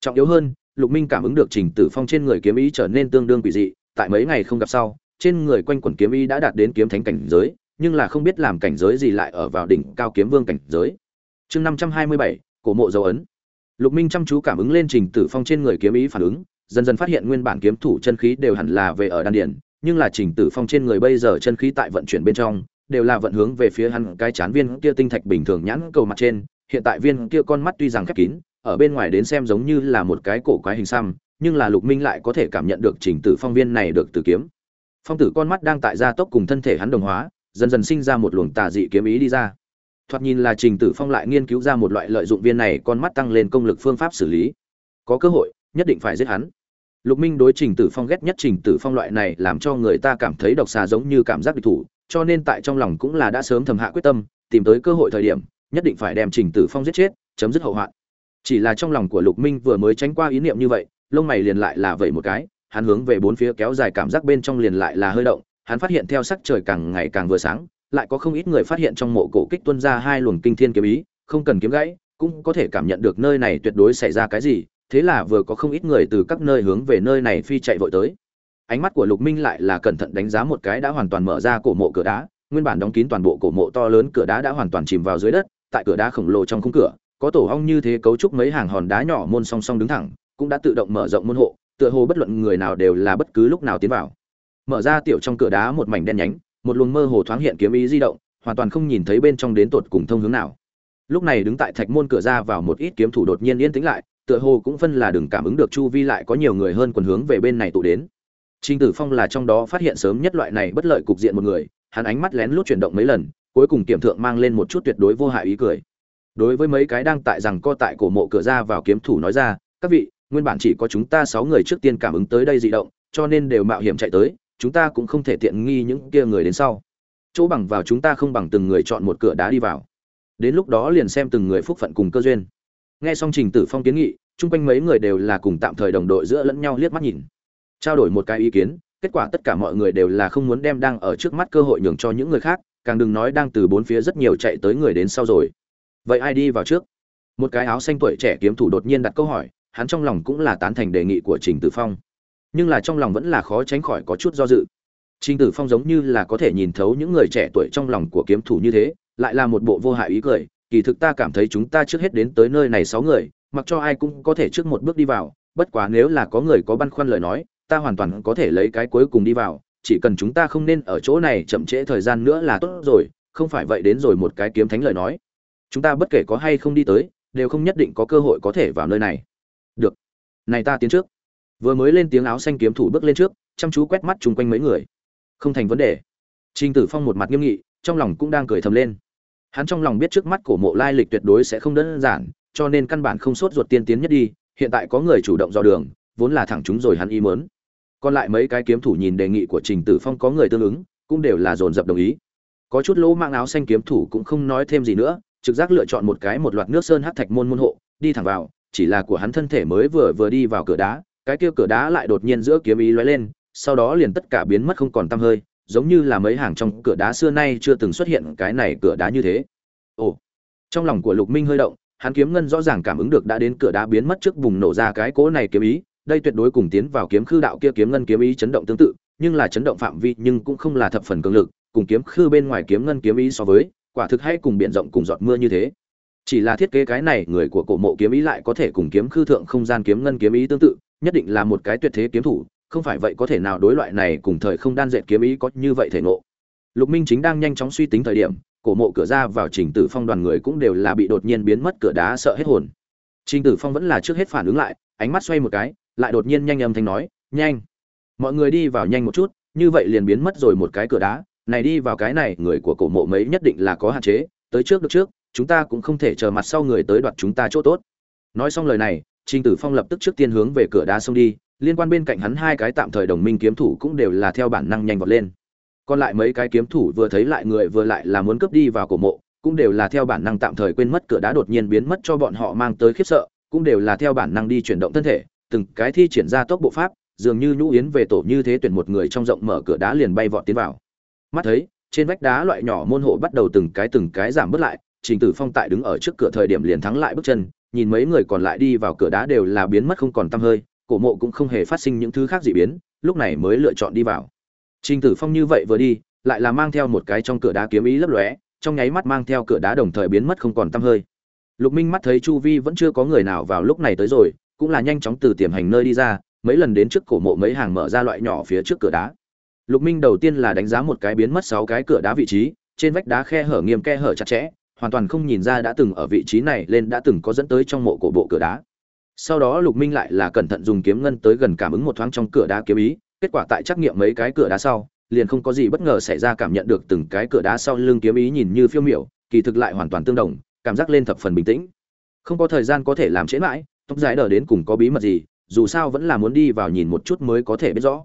Speaker 1: Trọng yếu hơn lục minh cảm ứng được trình tử phong trên người kiếm ý trở nên tương đương quỷ dị, tại mấy ngày không gặp sau, trên người quanh quẩn kiếm ý đã đạt đến kiếm thánh cảnh giới, nhưng là không biết làm cảnh giới gì lại ở vào đỉnh cao kiếm vương cảnh giới. Chương năm trăm hai mươi bảy, cổ mộ dấu ấn. Lục minh chăm chú cảm ứng lên trình tử phong trên người kiếm ý phản ứng, dần dần phát hiện nguyên bản kiếm thủ chân khí đều hẳn là về ở đan điển nhưng là trình tử phong trên người bây giờ chân khí tại vận chuyển bên trong, đều là vận hướng về phía hắn cái chán viên kia tinh thạch bình thường nhãn cầu mặt trên, hiện tại viên kia con mắt tuy rằng khép kín ở bên ngoài đến xem giống như là một cái cổ quái hình xăm, nhưng là lục minh lại có thể cảm nhận được trình tử phong viên này được từ kiếm. Phong tử con mắt đang tại gia tốc cùng thân thể hắn đồng hóa, dần dần sinh ra một luồng tà dị kiếm ý đi ra. Thoạt nhìn là trình tử phong lại nghiên cứu ra một loại lợi dụng viên này con mắt tăng lên công lực phương pháp xử lý. Có cơ hội, nhất định phải giết hắn. Lục minh đối trình tử phong ghét nhất trình tử phong loại này làm cho người ta cảm thấy độc xà giống như cảm giác địch thủ, cho nên tại trong lòng cũng là đã sớm thầm hạ quyết tâm, tìm tới cơ hội thời điểm, nhất định phải đem trình tử phong giết chết, chấm dứt hậu hoạn chỉ là trong lòng của lục minh vừa mới tránh qua ý niệm như vậy, lông mày liền lại là vậy một cái, hắn hướng về bốn phía kéo dài cảm giác bên trong liền lại là hơi động, hắn phát hiện theo sắc trời càng ngày càng vừa sáng, lại có không ít người phát hiện trong mộ cổ kích tuân ra hai luồng kinh thiên kiếm ý, không cần kiếm gãy, cũng có thể cảm nhận được nơi này tuyệt đối xảy ra cái gì, thế là vừa có không ít người từ các nơi hướng về nơi này phi chạy vội tới. Ánh mắt của lục minh lại là cẩn thận đánh giá một cái đã hoàn toàn mở ra cổ mộ cửa đá, nguyên bản đóng kín toàn bộ cổ mộ to lớn cửa đá đã hoàn toàn chìm vào dưới đất, tại cửa đá khổng lồ trong khung cửa có tổ ong như thế cấu trúc mấy hàng hòn đá nhỏ môn song song đứng thẳng cũng đã tự động mở rộng môn hộ tựa hồ bất luận người nào đều là bất cứ lúc nào tiến vào. Mở ra tiểu trong cửa đá một mảnh đen nhánh một luồng mơ hồ thoáng hiện kiếm ý di động hoàn toàn không nhìn thấy bên trong đến tột cùng thông hướng nào. Lúc này đứng tại thạch môn cửa ra vào một ít kiếm thủ đột nhiên yên tĩnh lại tựa hồ cũng phân là đừng cảm ứng được chu vi lại có nhiều người hơn quần hướng về bên này tụ đến. Trình Tử Phong là trong đó phát hiện sớm nhất loại này bất lợi cục diện một người, hắn ánh mắt lén lút chuyển động mấy lần, cuối cùng kiểm thượng mang lên một chút tuyệt đối vô hại ý cười. Đối với mấy cái đang tại rằng co tại cổ mộ cửa ra vào kiếm thủ nói ra, các vị, nguyên bản chỉ có chúng ta sáu người trước tiên cảm ứng tới đây dị động, cho nên đều mạo hiểm chạy tới, chúng ta cũng không thể tiện nghi những kia người đến sau. Chỗ bằng vào chúng ta không bằng từng người chọn một cửa đá đi vào. Đến lúc đó liền xem từng người phúc phận cùng cơ duyên. Nghe xong Trình Tử Phong kiến nghị, chung quanh mấy người đều là cùng tạm thời đồng đội giữa lẫn nhau liếc mắt nhìn trao đổi một cái ý kiến kết quả tất cả mọi người đều là không muốn đem đang ở trước mắt cơ hội nhường cho những người khác càng đừng nói đang từ bốn phía rất nhiều chạy tới người đến sau rồi vậy ai đi vào trước? Một cái áo xanh tuổi trẻ kiếm thủ đột nhiên đặt câu hỏi, hắn trong lòng cũng là tán thành đề nghị của trình tử phong. Nhưng là trong lòng vẫn là khó tránh khỏi có chút do dự. Trình tử phong giống như là có thể nhìn thấu những người trẻ tuổi trong lòng của kiếm thủ như thế, lại là một bộ vô hại ý cười, kỳ thực ta cảm thấy chúng ta trước hết đến tới nơi này sáu người, mặc cho ai cũng có thể trước một bước đi vào, bất quá nếu là có người có băn khoăn lời nói, ta hoàn toàn có thể lấy cái cuối cùng đi vào, chỉ cần chúng ta không nên ở chỗ này chậm trễ thời gian nữa là tốt rồi, không phải vậy đến rồi một cái kiếm thánh lời nói chúng ta bất kể có hay không đi tới, đều không nhất định có cơ hội có thể vào nơi này. Được. Này ta tiến trước. Vừa mới lên tiếng áo xanh kiếm thủ bước lên trước, chăm chú quét mắt chung quanh mấy người. Không thành vấn đề. Trình tử phong một mặt nghiêm nghị, trong lòng cũng đang cười thầm lên. Hắn trong lòng biết trước mắt cổ mộ lai lịch tuyệt đối sẽ không đơn giản, cho nên căn bản không sốt ruột tiên tiến nhất đi, hiện tại có người chủ động dò đường, vốn là thẳng chúng rồi hắn y mớn còn lại mấy cái kiếm thủ nhìn đề nghị của trình tử phong có người tương ứng, cũng đều là dồn dập đồng ý. Có chút lỗ mạng áo xanh kiếm thủ cũng không nói thêm gì nữa trực giác lựa chọn một cái một loạt nước sơn hắc thạch môn môn hộ đi thẳng vào chỉ là của hắn thân thể mới vừa vừa đi vào cửa đá cái kia cửa đá lại đột nhiên giữa kiếm ý lóe lên sau đó liền tất cả biến mất không còn tăm hơi giống như là mấy hàng trong cửa đá xưa nay chưa từng xuất hiện cái này cửa đá như thế. Ồ trong lòng của lục minh hơi động hắn kiếm ngân rõ ràng cảm ứng được đã đến cửa đá biến mất trước bùng nổ ra cái cỗ này kiếm ý đây tuyệt đối cùng tiến vào kiếm khư đạo kia kiếm ngân kiếm ý chấn động tương tự, nhưng là chấn động phạm vi nhưng cũng không là thập phần cường lực, cùng kiếm khư bên ngoài kiếm ngân kiếm ý so với, quả thực hay cùng biển rộng cùng giọt mưa như thế. chỉ là thiết kế cái này, người của cổ mộ kiếm ý lại có thể cùng kiếm khư thượng không gian kiếm ngân kiếm ý tương tự, nhất định là một cái tuyệt thế kiếm thủ, không phải vậy có thể nào đối loại này cùng thời không đan dệt kiếm ý có như vậy thể nộ lục minh chính đang nhanh chóng suy tính thời điểm, cổ mộ cửa ra vào trình tử phong đoàn người cũng đều là bị đột nhiên biến mất cửa đá sợ hết hồn. Trình tử phong vẫn là trước hết phản ứng lại, ánh mắt xoay một cái, lại đột nhiên nhanh âm thanh nói, nhanh! Mọi người đi vào nhanh một chút, như vậy liền biến mất rồi một cái cửa đá này đi vào cái này, người của cổ mộ mấy nhất định là có hạn chế, tới trước được trước, chúng ta cũng không thể chờ mặt sau người tới đoạt chúng ta chỗ tốt. Nói xong lời này, trình tử phong lập tức trước tiên hướng về cửa đá xông đi, liên quan bên cạnh hắn hai cái tạm thời đồng minh kiếm thủ cũng đều là theo bản năng nhanh vọt lên. Còn lại mấy cái kiếm thủ vừa thấy lại người vừa lại là muốn cướp đi vào cổ mộ, cũng đều là theo bản năng tạm thời quên mất cửa đá đột nhiên biến mất cho bọn họ mang tới khiếp sợ, cũng đều là theo bản năng đi chuyển động thân thể, từng cái thi triển ra tốc bộ pháp, dường như nhũ yến về tổ như thế tuyển một người trong rộng mở cửa đá liền bay vọt tiến vào mắt thấy, trên vách đá loại nhỏ môn hộ bắt đầu từng cái từng cái giảm bớt lại, trình tử phong tại đứng ở trước cửa thời điểm liền thắng lại bước chân, nhìn mấy người còn lại đi vào cửa đá đều là biến mất không còn tăm hơi, cổ mộ cũng không hề phát sinh những thứ khác gì biến, lúc này mới lựa chọn đi vào. Trình tử phong như vậy vừa đi, lại là mang theo một cái trong cửa đá kiếm ý lấp lóe, trong nháy mắt mang theo cửa đá đồng thời biến mất không còn tăm hơi. Lục minh mắt thấy chu vi vẫn chưa có người nào vào lúc này tới rồi, cũng là nhanh chóng từ tiềm hành nơi đi ra, mấy lần đến trước cổ mộ mấy hàng mở ra loại nhỏ phía trước cửa đá lục minh đầu tiên là đánh giá một cái biến mất sáu cái cửa đá vị trí, trên vách đá khe hở nghiêm khe hở chặt chẽ, hoàn toàn không nhìn ra đã từng ở vị trí này lên đã từng có dẫn tới trong mộ cổ bộ cửa đá. Sau đó lục minh lại là cẩn thận dùng kiếm ngân tới gần cảm ứng một thoáng trong cửa đá kiếm ý, kết quả tại trắc nghiệm mấy cái cửa đá sau, liền không có gì bất ngờ xảy ra cảm nhận được từng cái cửa đá sau lưng kiếm ý nhìn như phiêu miểu, kỳ thực lại hoàn toàn tương đồng, cảm giác lên thập phần bình tĩnh. Không có thời gian có thể làm trễ mãi, tóc dài đờ đến cùng có bí mật gì, dù sao vẫn là muốn đi vào nhìn một chút mới có thể biết rõ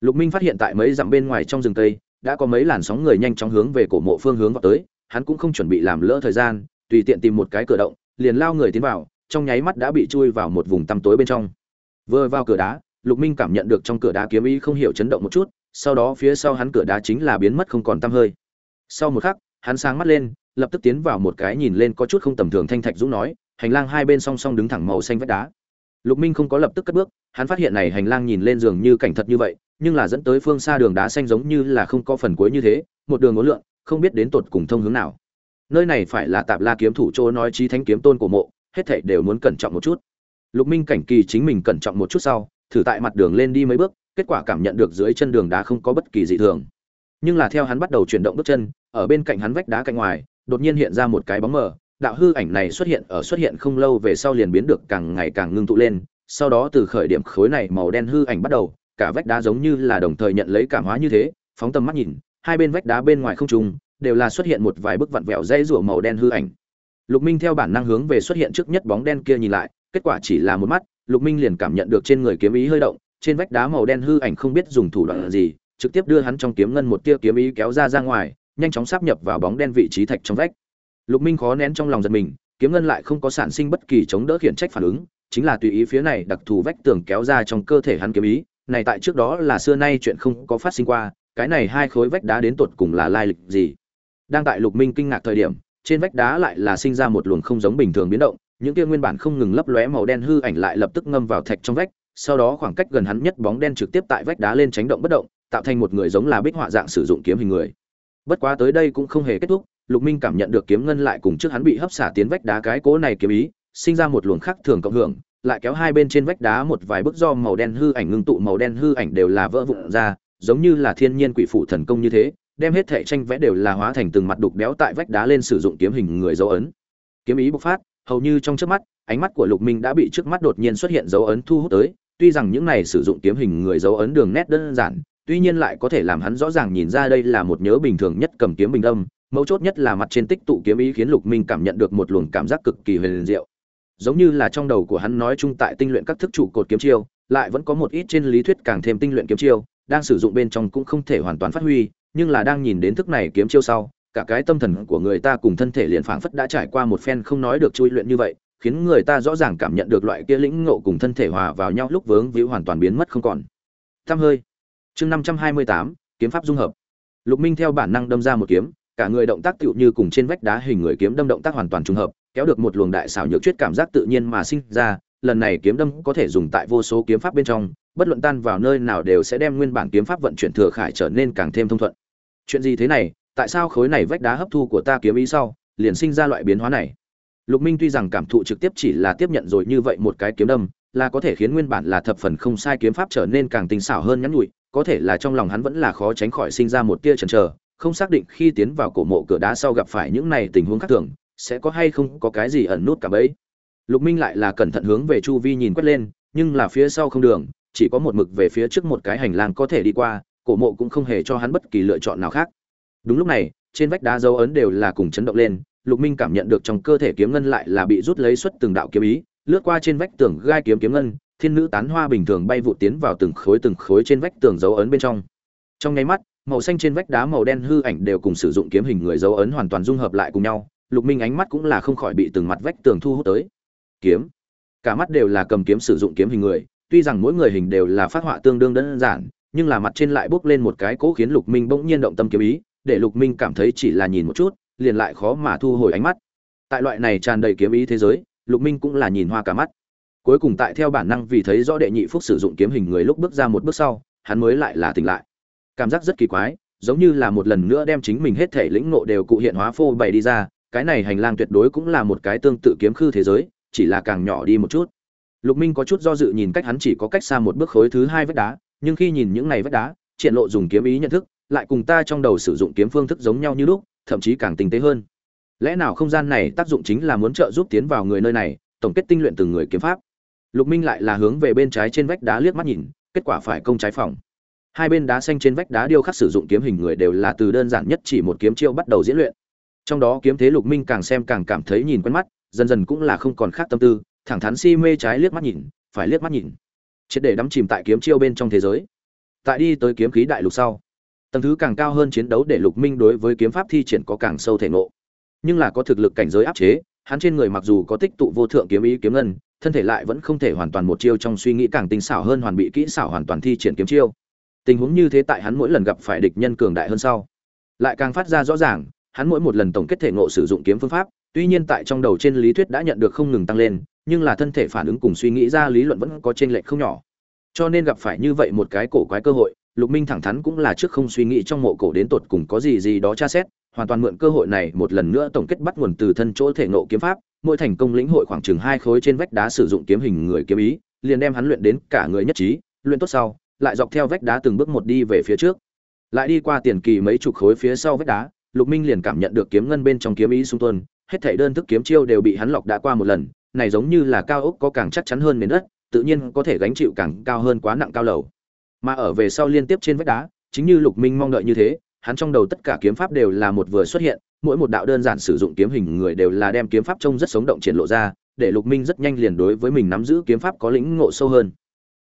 Speaker 1: lục minh phát hiện tại mấy dặm bên ngoài trong rừng tây đã có mấy làn sóng người nhanh chóng hướng về cổ mộ phương hướng vào tới, hắn cũng không chuẩn bị làm lỡ thời gian, tùy tiện tìm một cái cửa động, liền lao người tiến vào, trong nháy mắt đã bị chui vào một vùng tăm tối bên trong. Vừa vào cửa đá, lục minh cảm nhận được trong cửa đá kiếm ý không hiểu chấn động một chút, sau đó phía sau hắn cửa đá chính là biến mất không còn tăm hơi. Sau một khắc, hắn sáng mắt lên, lập tức tiến vào một cái nhìn lên có chút không tầm thường thanh thạch dũng nói, hành lang hai bên song song đứng thẳng màu xanh vách đá. Lục minh không có lập tức cất bước, hắn phát hiện này hành lang nhìn lên giường như cảnh thật như vậy nhưng là dẫn tới phương xa đường đá xanh giống như là không có phần cuối như thế, một đường ngố lượn, không biết đến tột cùng thông hướng nào. Nơi này phải là tạp la kiếm thủ chỗ nói chí thánh kiếm tôn của mộ, hết thảy đều muốn cẩn trọng một chút. Lục minh cảnh kỳ chính mình cẩn trọng một chút sau, thử tại mặt đường lên đi mấy bước, kết quả cảm nhận được dưới chân đường đá không có bất kỳ dị thường. Nhưng là theo hắn bắt đầu chuyển động bước chân, ở bên cạnh hắn vách đá cạnh ngoài, đột nhiên hiện ra một cái bóng mờ, đạo hư ảnh này xuất hiện, ở xuất hiện không lâu về sau liền biến được càng ngày càng ngưng tụ lên, sau đó từ khởi điểm khối này màu đen hư ảnh bắt đầu cả vách đá giống như là đồng thời nhận lấy cảm hóa như thế phóng tầm mắt nhìn hai bên vách đá bên ngoài không trùng, đều là xuất hiện một vài bức vặn vẹo dây rủa màu đen hư ảnh. Lục minh theo bản năng hướng về xuất hiện trước nhất bóng đen kia nhìn lại kết quả chỉ là một mắt lục minh liền cảm nhận được trên người kiếm ý hơi động trên vách đá màu đen hư ảnh không biết dùng thủ đoạn gì trực tiếp đưa hắn trong kiếm ngân một tia kiếm ý kéo ra ra ngoài nhanh chóng sáp nhập vào bóng đen vị trí thạch trong vách. Lục minh khó nén trong lòng giật mình kiếm ngân lại không có sản sinh bất kỳ chống đỡ khiển trách phản ứng chính là tùy ý phía này đặc thù vách tường kéo ra trong cơ thể hắn kiếm ý này tại trước đó là xưa nay chuyện không có phát sinh qua, cái này hai khối vách đá đến tột cùng là lai lịch gì? Đang tại lục minh kinh ngạc thời điểm, trên vách đá lại là sinh ra một luồng không giống bình thường biến động, những kia nguyên bản không ngừng lấp lóe màu đen hư ảnh lại lập tức ngâm vào thạch trong vách, sau đó khoảng cách gần hắn nhất bóng đen trực tiếp tại vách đá lên tránh động bất động, tạo thành một người giống là bích họa dạng sử dụng kiếm hình người. Bất quá tới đây cũng không hề kết thúc, lục minh cảm nhận được kiếm ngân lại cùng trước hắn bị hấp xả tiến vách đá cái cố này kiếm ý, sinh ra một luồng khác thường cộng hưởng lại kéo hai bên trên vách đá một vài bức do màu đen hư ảnh ngưng tụ, màu đen hư ảnh đều là vỡ vụn ra, giống như là thiên nhiên quỷ phụ thần công như thế, đem hết thệ tranh vẽ đều là hóa thành từng mặt đục béo tại vách đá lên sử dụng kiếm hình người dấu ấn. Kiếm ý bộc phát, hầu như trong trước mắt, ánh mắt của lục minh đã bị trước mắt đột nhiên xuất hiện dấu ấn thu hút tới, tuy rằng những này sử dụng kiếm hình người dấu ấn đường nét đơn giản, tuy nhiên lại có thể làm hắn rõ ràng nhìn ra đây là một nhớ bình thường nhất cầm kiếm bình đâm mấu chốt nhất là mặt trên tích tụ kiếm ý khiến lục minh cảm nhận được một luồng cảm giác cực kỳ huyền diệu giống như là trong đầu của hắn nói chung tại tinh luyện các thức trụ cột kiếm chiêu, lại vẫn có một ít trên lý thuyết càng thêm tinh luyện kiếm chiêu, đang sử dụng bên trong cũng không thể hoàn toàn phát huy, nhưng là đang nhìn đến thức này kiếm chiêu sau, cả cái tâm thần của người ta cùng thân thể liền phảng phất đã trải qua một phen không nói được chui luyện như vậy, khiến người ta rõ ràng cảm nhận được loại kia lĩnh ngộ cùng thân thể hòa vào nhau lúc vướng víu hoàn toàn biến mất không còn. Tam hơi, chương năm trăm hai mươi tám, kiếm pháp dung hợp. Lục minh theo bản năng đâm ra một kiếm, cả người động tác tựu như cùng trên vách đá hình người kiếm đâm động tác hoàn toàn trùng hợp kéo được một luồng đại xảo nhược chuyết cảm giác tự nhiên mà sinh ra, lần này kiếm đâm có thể dùng tại vô số kiếm pháp bên trong, bất luận tan vào nơi nào đều sẽ đem nguyên bản kiếm pháp vận chuyển thừa khải trở nên càng thêm thông thuận. Chuyện gì thế này? Tại sao khối này vách đá hấp thu của ta kiếm ý sau, liền sinh ra loại biến hóa này? Lục minh tuy rằng cảm thụ trực tiếp chỉ là tiếp nhận rồi như vậy một cái kiếm đâm, là có thể khiến nguyên bản là thập phần không sai kiếm pháp trở nên càng tinh xảo hơn nhắn nhụi, có thể là trong lòng hắn vẫn là khó tránh khỏi sinh ra một tia chần chờ, không xác định khi tiến vào cổ mộ cửa đá sau gặp phải những này tình huống khác thường sẽ có hay không có cái gì ẩn nút cả bấy. Lục minh lại là cẩn thận hướng về chu vi nhìn quét lên, nhưng là phía sau không đường, chỉ có một mực về phía trước một cái hành lang có thể đi qua, cổ mộ cũng không hề cho hắn bất kỳ lựa chọn nào khác. Đúng lúc này, trên vách đá dấu ấn đều là cùng chấn động lên, lục minh cảm nhận được trong cơ thể kiếm ngân lại là bị rút lấy xuất từng đạo kiếm ý, lướt qua trên vách tường gai kiếm kiếm ngân, thiên nữ tán hoa bình thường bay vụ tiến vào từng khối từng khối trên vách tường dấu ấn bên trong. Trong nháy mắt, màu xanh trên vách đá màu đen hư ảnh đều cùng sử dụng kiếm hình người dấu ấn hoàn toàn dung hợp lại cùng nhau lục minh ánh mắt cũng là không khỏi bị từng mặt vách tường thu hút tới. Kiếm. Cả mắt đều là cầm kiếm sử dụng kiếm hình người, tuy rằng mỗi người hình đều là phát họa tương đương đơn giản, nhưng là mặt trên lại bốc lên một cái cố khiến lục minh bỗng nhiên động tâm kiếm ý, để lục minh cảm thấy chỉ là nhìn một chút, liền lại khó mà thu hồi ánh mắt. Tại loại này tràn đầy kiếm ý thế giới, lục minh cũng là nhìn hoa cả mắt. Cuối cùng tại theo bản năng vì thấy rõ đệ nhị phúc sử dụng kiếm hình người lúc bước ra một bước sau, hắn mới lại là tỉnh lại. Cảm giác rất kỳ quái, giống như là một lần nữa đem chính mình hết thể lĩnh nộ đều cụ hiện hóa phô bày đi ra cái này hành lang tuyệt đối cũng là một cái tương tự kiếm khư thế giới, chỉ là càng nhỏ đi một chút. Lục minh có chút do dự nhìn cách hắn chỉ có cách xa một bước khối thứ hai vách đá, nhưng khi nhìn những này vách đá triển lộ dùng kiếm ý nhận thức, lại cùng ta trong đầu sử dụng kiếm phương thức giống nhau như lúc, thậm chí càng tinh tế hơn. Lẽ nào không gian này tác dụng chính là muốn trợ giúp tiến vào người nơi này, tổng kết tinh luyện từng người kiếm pháp? Lục minh lại là hướng về bên trái trên vách đá liếc mắt nhìn, kết quả phải công trái phòng. Hai bên đá xanh trên vách đá điêu khắc sử dụng kiếm hình người đều là từ đơn giản nhất chỉ một kiếm chiêu bắt đầu diễn luyện trong đó kiếm thế lục minh càng xem càng cảm thấy nhìn quen mắt, dần dần cũng là không còn khác tâm tư, thẳng thắn si mê trái liếc mắt nhìn, phải liếc mắt nhìn. Triệt để đắm chìm tại kiếm chiêu bên trong thế giới. Tại đi tới kiếm khí đại lục sau, tầng thứ càng cao hơn chiến đấu để lục minh đối với kiếm pháp thi triển có càng sâu thể ngộ. Nhưng là có thực lực cảnh giới áp chế, hắn trên người mặc dù có tích tụ vô thượng kiếm ý kiếm ngân, thân thể lại vẫn không thể hoàn toàn một chiêu trong suy nghĩ càng tinh xảo hơn hoàn bị kỹ xảo hoàn toàn thi triển kiếm chiêu. Tình huống như thế tại hắn mỗi lần gặp phải địch nhân cường đại hơn sau, lại càng phát ra rõ ràng hắn mỗi một lần tổng kết thể ngộ sử dụng kiếm phương pháp, tuy nhiên tại trong đầu trên lý thuyết đã nhận được không ngừng tăng lên, nhưng là thân thể phản ứng cùng suy nghĩ ra lý luận vẫn có trên lệch không nhỏ. Cho nên gặp phải như vậy một cái cổ quái cơ hội, lục minh thẳng thắn cũng là trước không suy nghĩ trong mộ cổ đến tột cùng có gì gì đó tra xét, hoàn toàn mượn cơ hội này một lần nữa tổng kết bắt nguồn từ thân chỗ thể ngộ kiếm pháp, mỗi thành công lĩnh hội khoảng chừng hai khối trên vách đá sử dụng kiếm hình người kiếm ý, liền đem hắn luyện đến cả người nhất trí, luyện tốt sau, lại dọc theo vách đá từng bước một đi về phía trước. Lại đi qua tiền kỳ mấy chục khối phía sau vách đá lục minh liền cảm nhận được kiếm ngân bên trong kiếm ý xung tuân hết thảy đơn thức kiếm chiêu đều bị hắn lọc đã qua một lần, này giống như là cao ốc có càng chắc chắn hơn nền đất, tự nhiên có thể gánh chịu càng cao hơn quá nặng cao lầu. Mà ở về sau liên tiếp trên vách đá, chính như lục minh mong đợi như thế, hắn trong đầu tất cả kiếm pháp đều là một vừa xuất hiện, mỗi một đạo đơn giản sử dụng kiếm hình người đều là đem kiếm pháp trông rất sống động triển lộ ra, để lục minh rất nhanh liền đối với mình nắm giữ kiếm pháp có lĩnh ngộ sâu hơn.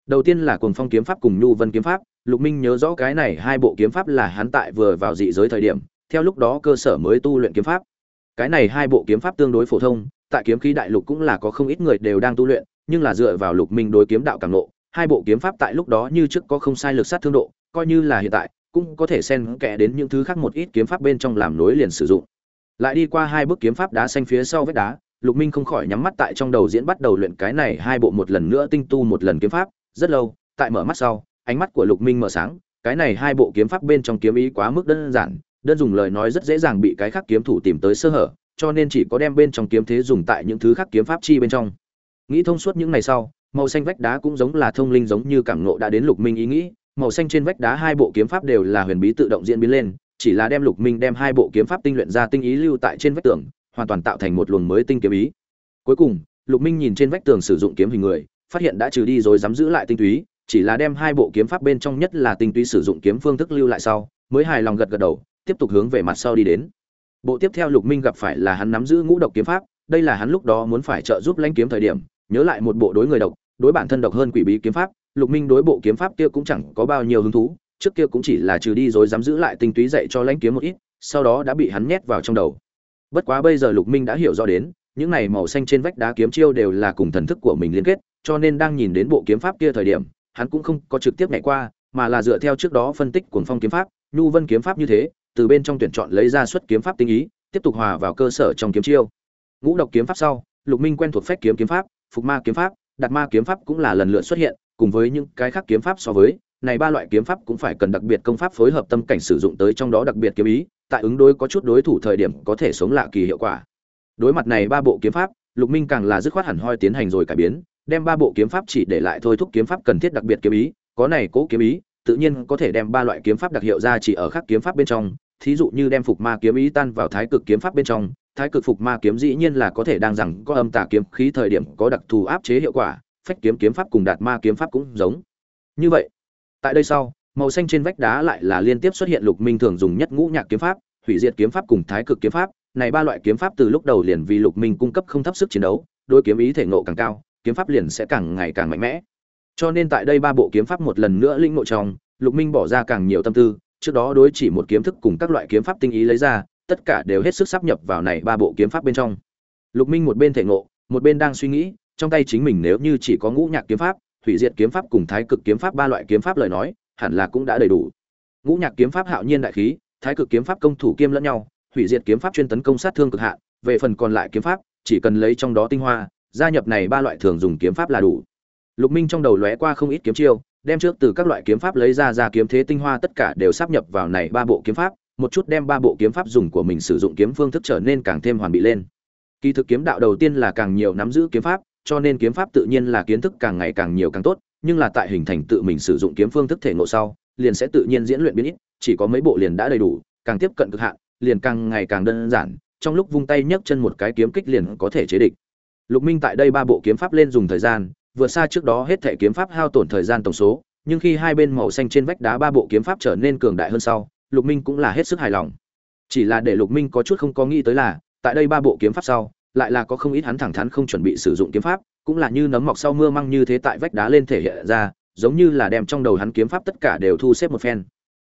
Speaker 1: Đầu tiên là cuồng phong kiếm pháp cùng nhu vân kiếm pháp, lục minh nhớ rõ cái này hai bộ kiếm pháp là hắn tại vừa vào dị giới thời điểm theo lúc đó cơ sở mới tu luyện kiếm pháp. Cái này hai bộ kiếm pháp tương đối phổ thông tại kiếm khí đại lục cũng là có không ít người đều đang tu luyện nhưng là dựa vào lục minh đối kiếm đạo cảm ngộ, hai bộ kiếm pháp tại lúc đó như trước có không sai lực sát thương độ coi như là hiện tại cũng có thể xen kẽ đến những thứ khác một ít kiếm pháp bên trong làm nối liền sử dụng. Lại đi qua hai bước kiếm pháp đá xanh phía sau vết đá lục minh không khỏi nhắm mắt tại trong đầu diễn bắt đầu luyện cái này hai bộ một lần nữa tinh tu một lần kiếm pháp rất lâu tại mở mắt sau ánh mắt của lục minh mở sáng cái này hai bộ kiếm pháp bên trong kiếm ý quá mức đơn giản đơn dùng lời nói rất dễ dàng bị cái khác kiếm thủ tìm tới sơ hở, cho nên chỉ có đem bên trong kiếm thế dùng tại những thứ khác kiếm pháp chi bên trong. Nghĩ thông suốt những ngày sau, màu xanh vách đá cũng giống là thông linh giống như cảm ngộ đã đến lục minh ý nghĩ, màu xanh trên vách đá hai bộ kiếm pháp đều là huyền bí tự động diễn biến lên, chỉ là đem lục minh đem hai bộ kiếm pháp tinh luyện ra tinh ý lưu tại trên vách tường, hoàn toàn tạo thành một luồng mới tinh kiếm ý. Cuối cùng, lục minh nhìn trên vách tường sử dụng kiếm hình người, phát hiện đã trừ đi rồi dám giữ lại tinh túy, chỉ là đem hai bộ kiếm pháp bên trong nhất là tinh túy sử dụng kiếm phương thức lưu lại sau, mới hài lòng gật gật đầu tiếp tục hướng về mặt sau đi đến. Bộ tiếp theo lục minh gặp phải là hắn nắm giữ ngũ độc kiếm pháp, đây là hắn lúc đó muốn phải trợ giúp lãnh kiếm thời điểm, nhớ lại một bộ đối người độc, đối bản thân độc hơn quỷ bí kiếm pháp, lục minh đối bộ kiếm pháp kia cũng chẳng có bao nhiêu hứng thú, trước kia cũng chỉ là trừ đi rồi dám giữ lại tinh túy dạy cho lãnh kiếm một ít, sau đó đã bị hắn nhét vào trong đầu. Bất quá bây giờ lục minh đã hiểu rõ đến, những này màu xanh trên vách đá kiếm chiêu đều là cùng thần thức của mình liên kết, cho nên đang nhìn đến bộ kiếm pháp kia thời điểm, hắn cũng không có trực tiếp nhảy qua, mà là dựa theo trước đó phân tích cuồng phong kiếm pháp, nhu vân kiếm pháp như thế từ bên trong tuyển chọn lấy ra xuất kiếm pháp tinh ý, tiếp tục hòa vào cơ sở trong kiếm chiêu. Ngũ độc kiếm pháp sau, lục minh quen thuộc phách kiếm kiếm pháp, phục ma kiếm pháp đặt ma kiếm pháp cũng là lần lượt xuất hiện, cùng với những cái khác kiếm pháp so với, này ba loại kiếm pháp cũng phải cần đặc biệt công pháp phối hợp tâm cảnh sử dụng tới trong đó đặc biệt kiếm ý, tại ứng đối có chút đối thủ thời điểm có thể sống lạ kỳ hiệu quả. Đối mặt này ba bộ kiếm pháp, lục minh càng là dứt khoát hẳn hoi tiến hành rồi cải biến, đem ba bộ kiếm pháp chỉ để lại thôi thúc kiếm pháp cần thiết đặc biệt kiếm ý, có này cố kiếm ý, tự nhiên có thể đem ba loại kiếm pháp đặc hiệu ra chỉ ở khắc kiếm pháp bên trong thí dụ như đem phục ma kiếm ý tan vào thái cực kiếm pháp bên trong, thái cực phục ma kiếm dĩ nhiên là có thể đang rằng có âm tà kiếm khí thời điểm có đặc thù áp chế hiệu quả, phách kiếm kiếm pháp cùng đạt ma kiếm pháp cũng giống. Như vậy, tại đây sau, màu xanh trên vách đá lại là liên tiếp xuất hiện lục minh thường dùng nhất ngũ nhạc kiếm pháp, hủy diệt kiếm pháp cùng thái cực kiếm pháp. Này ba loại kiếm pháp từ lúc đầu liền vì lục minh cung cấp không thấp sức chiến đấu đôi kiếm ý thể ngộ càng cao, kiếm pháp liền sẽ càng ngày càng mạnh mẽ. Cho nên tại đây ba bộ kiếm pháp một lần nữa linh ngộ trong, lục minh bỏ ra càng nhiều tâm tư trước đó đối chỉ một kiếm thức cùng các loại kiếm pháp tinh ý lấy ra, tất cả đều hết sức sắp nhập vào này ba bộ kiếm pháp bên trong. Lục minh một bên thể ngộ, một bên đang suy nghĩ, trong tay chính mình nếu như chỉ có ngũ nhạc kiếm pháp, hủy diệt kiếm pháp cùng thái cực kiếm pháp ba loại kiếm pháp lời nói, hẳn là cũng đã đầy đủ. Ngũ nhạc kiếm pháp hạo nhiên đại khí, thái cực kiếm pháp công thủ kiêm lẫn nhau, hủy diệt kiếm pháp chuyên tấn công sát thương cực hạn, về phần còn lại kiếm pháp, chỉ cần lấy trong đó tinh hoa, gia nhập này ba loại thường dùng kiếm pháp là đủ. Lục minh trong đầu lóe qua không ít kiếm chiêu đem trước từ các loại kiếm pháp lấy ra ra kiếm thế tinh hoa tất cả đều sắp nhập vào này ba bộ kiếm pháp, một chút đem ba bộ kiếm pháp dùng của mình sử dụng kiếm phương thức trở nên càng thêm hoàn bị lên. Kỳ thực kiếm đạo đầu tiên là càng nhiều nắm giữ kiếm pháp, cho nên kiếm pháp tự nhiên là kiến thức càng ngày càng nhiều càng tốt, nhưng là tại hình thành tự mình sử dụng kiếm phương thức thể ngộ sau, liền sẽ tự nhiên diễn luyện biến ít, chỉ có mấy bộ liền đã đầy đủ, càng tiếp cận cực hạn, liền càng ngày càng đơn giản, trong lúc vung tay nhấc chân một cái kiếm kích liền có thể chế địch. Lục minh tại đây ba bộ kiếm pháp lên dùng thời gian vượt xa trước đó hết thể kiếm pháp hao tổn thời gian tổng số, nhưng khi hai bên màu xanh trên vách đá ba bộ kiếm pháp trở nên cường đại hơn sau, lục minh cũng là hết sức hài lòng. Chỉ là để lục minh có chút không có nghĩ tới là, tại đây ba bộ kiếm pháp sau, lại là có không ít hắn thẳng thắn không chuẩn bị sử dụng kiếm pháp, cũng là như nấm mọc sau mưa măng như thế tại vách đá lên thể hiện ra, giống như là đem trong đầu hắn kiếm pháp tất cả đều thu xếp một phen.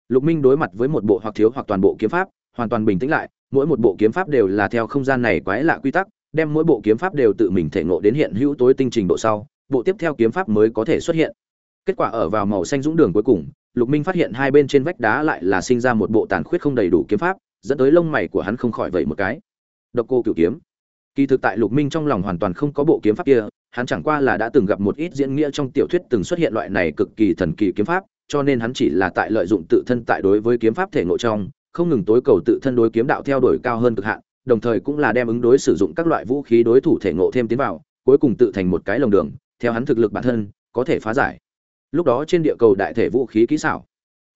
Speaker 1: Lục minh đối mặt với một bộ hoặc thiếu hoặc toàn bộ kiếm pháp, hoàn toàn bình tĩnh lại, mỗi một bộ kiếm pháp đều là theo không gian này quái lạ quy tắc, đem mỗi bộ kiếm pháp đều tự mình thể ngộ đến hiện hữu tối tinh trình độ sau bộ tiếp theo kiếm pháp mới có thể xuất hiện. Kết quả ở vào màu xanh dũng đường cuối cùng, lục minh phát hiện hai bên trên vách đá lại là sinh ra một bộ tàn khuyết không đầy đủ kiếm pháp, dẫn tới lông mày của hắn không khỏi vậy một cái. Độc cô cửu kiếm. Kỳ thực tại lục minh trong lòng hoàn toàn không có bộ kiếm pháp kia, hắn chẳng qua là đã từng gặp một ít diễn nghĩa trong tiểu thuyết từng xuất hiện loại này cực kỳ thần kỳ kiếm pháp, cho nên hắn chỉ là tại lợi dụng tự thân tại đối với kiếm pháp thể ngộ trong, không ngừng tối cầu tự thân đối kiếm đạo theo đuổi cao hơn cực hạn, đồng thời cũng là đem ứng đối sử dụng các loại vũ khí đối thủ thể ngộ thêm tiến vào, cuối cùng tự thành một cái lồng đường theo hắn thực lực bản thân, có thể phá giải. Lúc đó trên địa cầu đại thể vũ khí kỹ xảo,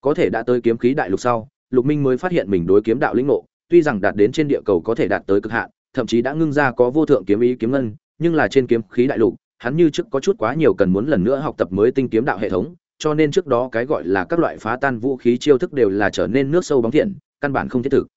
Speaker 1: có thể đã tới kiếm khí đại lục sau, lục minh mới phát hiện mình đối kiếm đạo lĩnh ngộ, tuy rằng đạt đến trên địa cầu có thể đạt tới cực hạn, thậm chí đã ngưng ra có vô thượng kiếm ý kiếm ngân, nhưng là trên kiếm khí đại lục, hắn như trước có chút quá nhiều cần muốn lần nữa học tập mới tinh kiếm đạo hệ thống, cho nên trước đó cái gọi là các loại phá tan vũ khí chiêu thức đều là trở nên nước sâu bóng thiện, căn bản không thiết thực.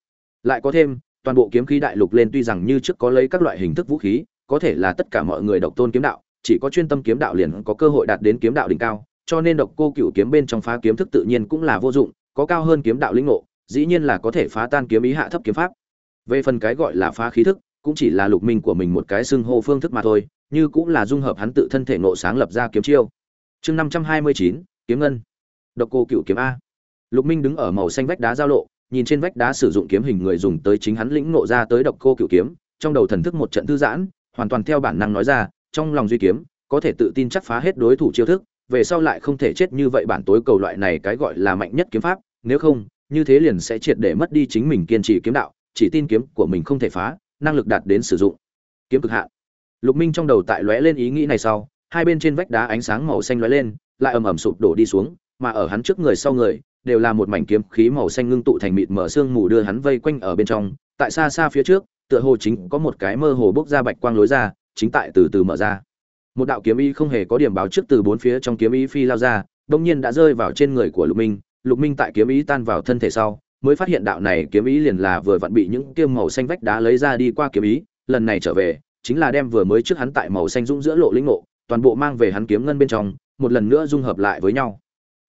Speaker 1: Lại có thêm, toàn bộ kiếm khí đại lục lên tuy rằng như trước có lấy các loại hình thức vũ khí, có thể là tất cả mọi người độc tôn kiếm đạo chỉ có chuyên tâm kiếm đạo liền có cơ hội đạt đến kiếm đạo đỉnh cao, cho nên độc cô cửu kiếm bên trong phá kiếm thức tự nhiên cũng là vô dụng, có cao hơn kiếm đạo lĩnh ngộ, dĩ nhiên là có thể phá tan kiếm ý hạ thấp kiếm pháp. Về phần cái gọi là phá khí thức, cũng chỉ là lục minh của mình một cái xưng hô phương thức mà thôi, như cũng là dung hợp hắn tự thân thể ngộ sáng lập ra kiếm chiêu. Chương năm trăm hai mươi chín, kiếm ngân. Độc cô cửu kiếm a. Lục minh đứng ở màu xanh vách đá giao lộ, nhìn trên vách đá sử dụng kiếm hình người dùng tới chính hắn lĩnh ngộ ra tới độc cô cửu kiếm, trong đầu thần thức một trận thư giãn, hoàn toàn theo bản năng nói ra trong lòng duy kiếm, có thể tự tin chắc phá hết đối thủ chiêu thức, về sau lại không thể chết như vậy bản tối cầu loại này cái gọi là mạnh nhất kiếm pháp, nếu không, như thế liền sẽ triệt để mất đi chính mình kiên trì kiếm đạo, chỉ tin kiếm của mình không thể phá, năng lực đạt đến sử dụng. Kiếm cực hạn. Lục minh trong đầu tại lóe lên ý nghĩ này sau, hai bên trên vách đá ánh sáng màu xanh lóe lên, lại ầm ầm sụp đổ đi xuống, mà ở hắn trước người sau người, đều là một mảnh kiếm khí màu xanh ngưng tụ thành mịt mở xương mù đưa hắn vây quanh ở bên trong. Tại xa xa phía trước, tựa hồ chính có một cái mơ hồ bốc ra bạch quang lối ra chính tại từ từ mở ra. Một đạo kiếm ý không hề có điểm báo trước từ bốn phía trong kiếm ý phi lao ra, đông nhiên đã rơi vào trên người của lục minh. Lục minh tại kiếm ý tan vào thân thể sau, mới phát hiện đạo này kiếm ý liền là vừa vặn bị những kiêm màu xanh vách đá lấy ra đi qua kiếm ý lần này trở về, chính là đem vừa mới trước hắn tại màu xanh dũng giữa lộ linh ngộ, toàn bộ mang về hắn kiếm ngân bên trong, một lần nữa dung hợp lại với nhau.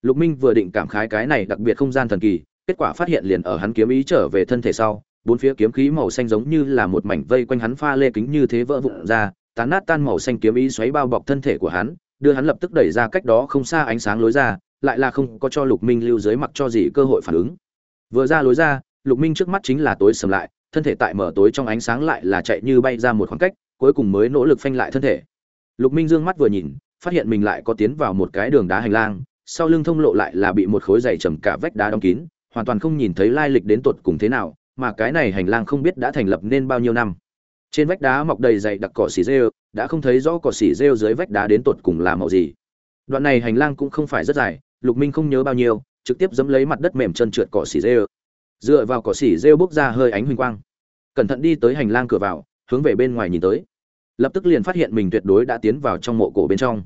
Speaker 1: Lục minh vừa định cảm khái cái này đặc biệt không gian thần kỳ, kết quả phát hiện liền ở hắn kiếm ý trở về thân thể sau bốn phía kiếm khí màu xanh giống như là một mảnh vây quanh hắn pha lê kính như thế vỡ vụn ra, tán nát tan màu xanh kiếm ý xoáy bao bọc thân thể của hắn, đưa hắn lập tức đẩy ra cách đó không xa ánh sáng lối ra, lại là không có cho lục minh lưu dưới mặc cho gì cơ hội phản ứng. Vừa ra lối ra, lục minh trước mắt chính là tối sầm lại, thân thể tại mở tối trong ánh sáng lại là chạy như bay ra một khoảng cách, cuối cùng mới nỗ lực phanh lại thân thể. Lục minh dương mắt vừa nhìn, phát hiện mình lại có tiến vào một cái đường đá hành lang, sau lưng thông lộ lại là bị một khối dày trầm cả vách đá đóng kín, hoàn toàn không nhìn thấy lai lịch đến tột cùng thế nào mà cái này hành lang không biết đã thành lập nên bao nhiêu năm. Trên vách đá mọc đầy dày đặc cỏ xỉ rêu, đã không thấy rõ cỏ xỉ rêu dưới vách đá đến tột cùng là màu gì. Đoạn này hành lang cũng không phải rất dài, lục minh không nhớ bao nhiêu, trực tiếp dẫm lấy mặt đất mềm chân trượt cỏ xỉ rêu. Dựa vào cỏ xỉ rêu bốc ra hơi ánh huỳnh quang. Cẩn thận đi tới hành lang cửa vào, hướng về bên ngoài nhìn tới. Lập tức liền phát hiện mình tuyệt đối đã tiến vào trong mộ cổ bên trong.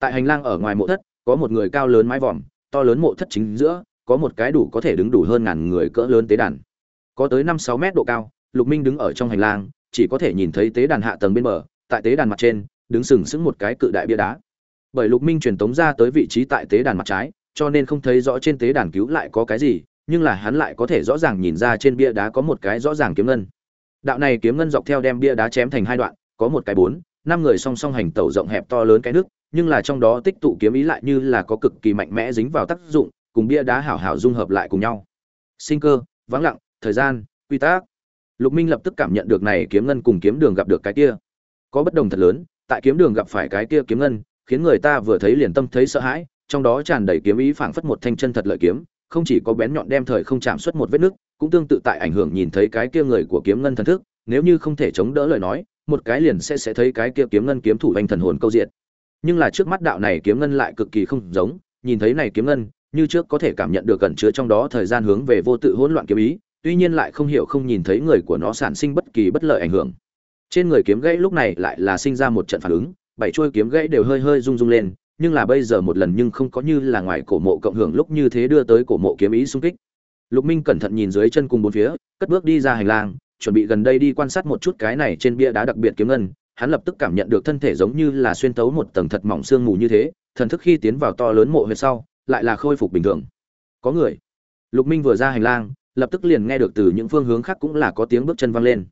Speaker 1: Tại hành lang ở ngoài mộ thất, có một người cao lớn mái vòm, to lớn mộ thất chính giữa, có một cái đủ có thể đứng đủ hơn ngàn người cỡ lớn tế đàn có tới năm sáu mét độ cao, lục minh đứng ở trong hành lang, chỉ có thể nhìn thấy tế đàn hạ tầng bên bờ, tại tế đàn mặt trên, đứng sừng sững một cái cự đại bia đá. Bởi lục minh truyền tống ra tới vị trí tại tế đàn mặt trái, cho nên không thấy rõ trên tế đàn cứu lại có cái gì, nhưng là hắn lại có thể rõ ràng nhìn ra trên bia đá có một cái rõ ràng kiếm ngân. Đạo này kiếm ngân dọc theo đem bia đá chém thành hai đoạn, có một cái bốn, năm người song song hành tẩu rộng hẹp to lớn cái nước nhưng là trong đó tích tụ kiếm ý lại như là có cực kỳ mạnh mẽ dính vào tác dụng, cùng bia đá hảo hảo dung hợp lại cùng nhau. Sinh cơ, vắng lặng thời gian, quy tắc. Lục minh lập tức cảm nhận được này kiếm ngân cùng kiếm đường gặp được cái kia. Có bất đồng thật lớn, tại kiếm đường gặp phải cái kia kiếm ngân, khiến người ta vừa thấy liền tâm thấy sợ hãi, trong đó tràn đầy kiếm ý phảng phất một thanh chân thật lợi kiếm, không chỉ có bén nhọn đem thời không chạm xuất một vết nứt, cũng tương tự tại ảnh hưởng nhìn thấy cái kia người của kiếm ngân thần thức, nếu như không thể chống đỡ lời nói, một cái liền sẽ sẽ thấy cái kia kiếm ngân kiếm thủ anh thần hồn câu diện. Nhưng là trước mắt đạo này kiếm ngân lại cực kỳ không giống, nhìn thấy này kiếm ngân, như trước có thể cảm nhận được cẩn chứa trong đó thời gian hướng về vô tự hỗn loạn kiếm ý tuy nhiên lại không hiểu không nhìn thấy người của nó sản sinh bất kỳ bất lợi ảnh hưởng. Trên người kiếm gãy lúc này lại là sinh ra một trận phản ứng, bảy chuôi kiếm gãy đều hơi hơi rung rung lên, nhưng là bây giờ một lần nhưng không có như là ngoài cổ mộ cộng hưởng lúc như thế đưa tới cổ mộ kiếm ý xung kích. Lục minh cẩn thận nhìn dưới chân cùng bốn phía, cất bước đi ra hành lang, chuẩn bị gần đây đi quan sát một chút cái này trên bia đá đặc biệt kiếm ngân, hắn lập tức cảm nhận được thân thể giống như là xuyên tấu một tầng thật mỏng xương mù như thế, thần thức khi tiến vào to lớn mộ huyệt sau, lại là khôi phục bình thường. Có người. Lục minh vừa ra hành lang lập tức liền nghe được từ những phương hướng khác cũng là có tiếng bước chân vang lên.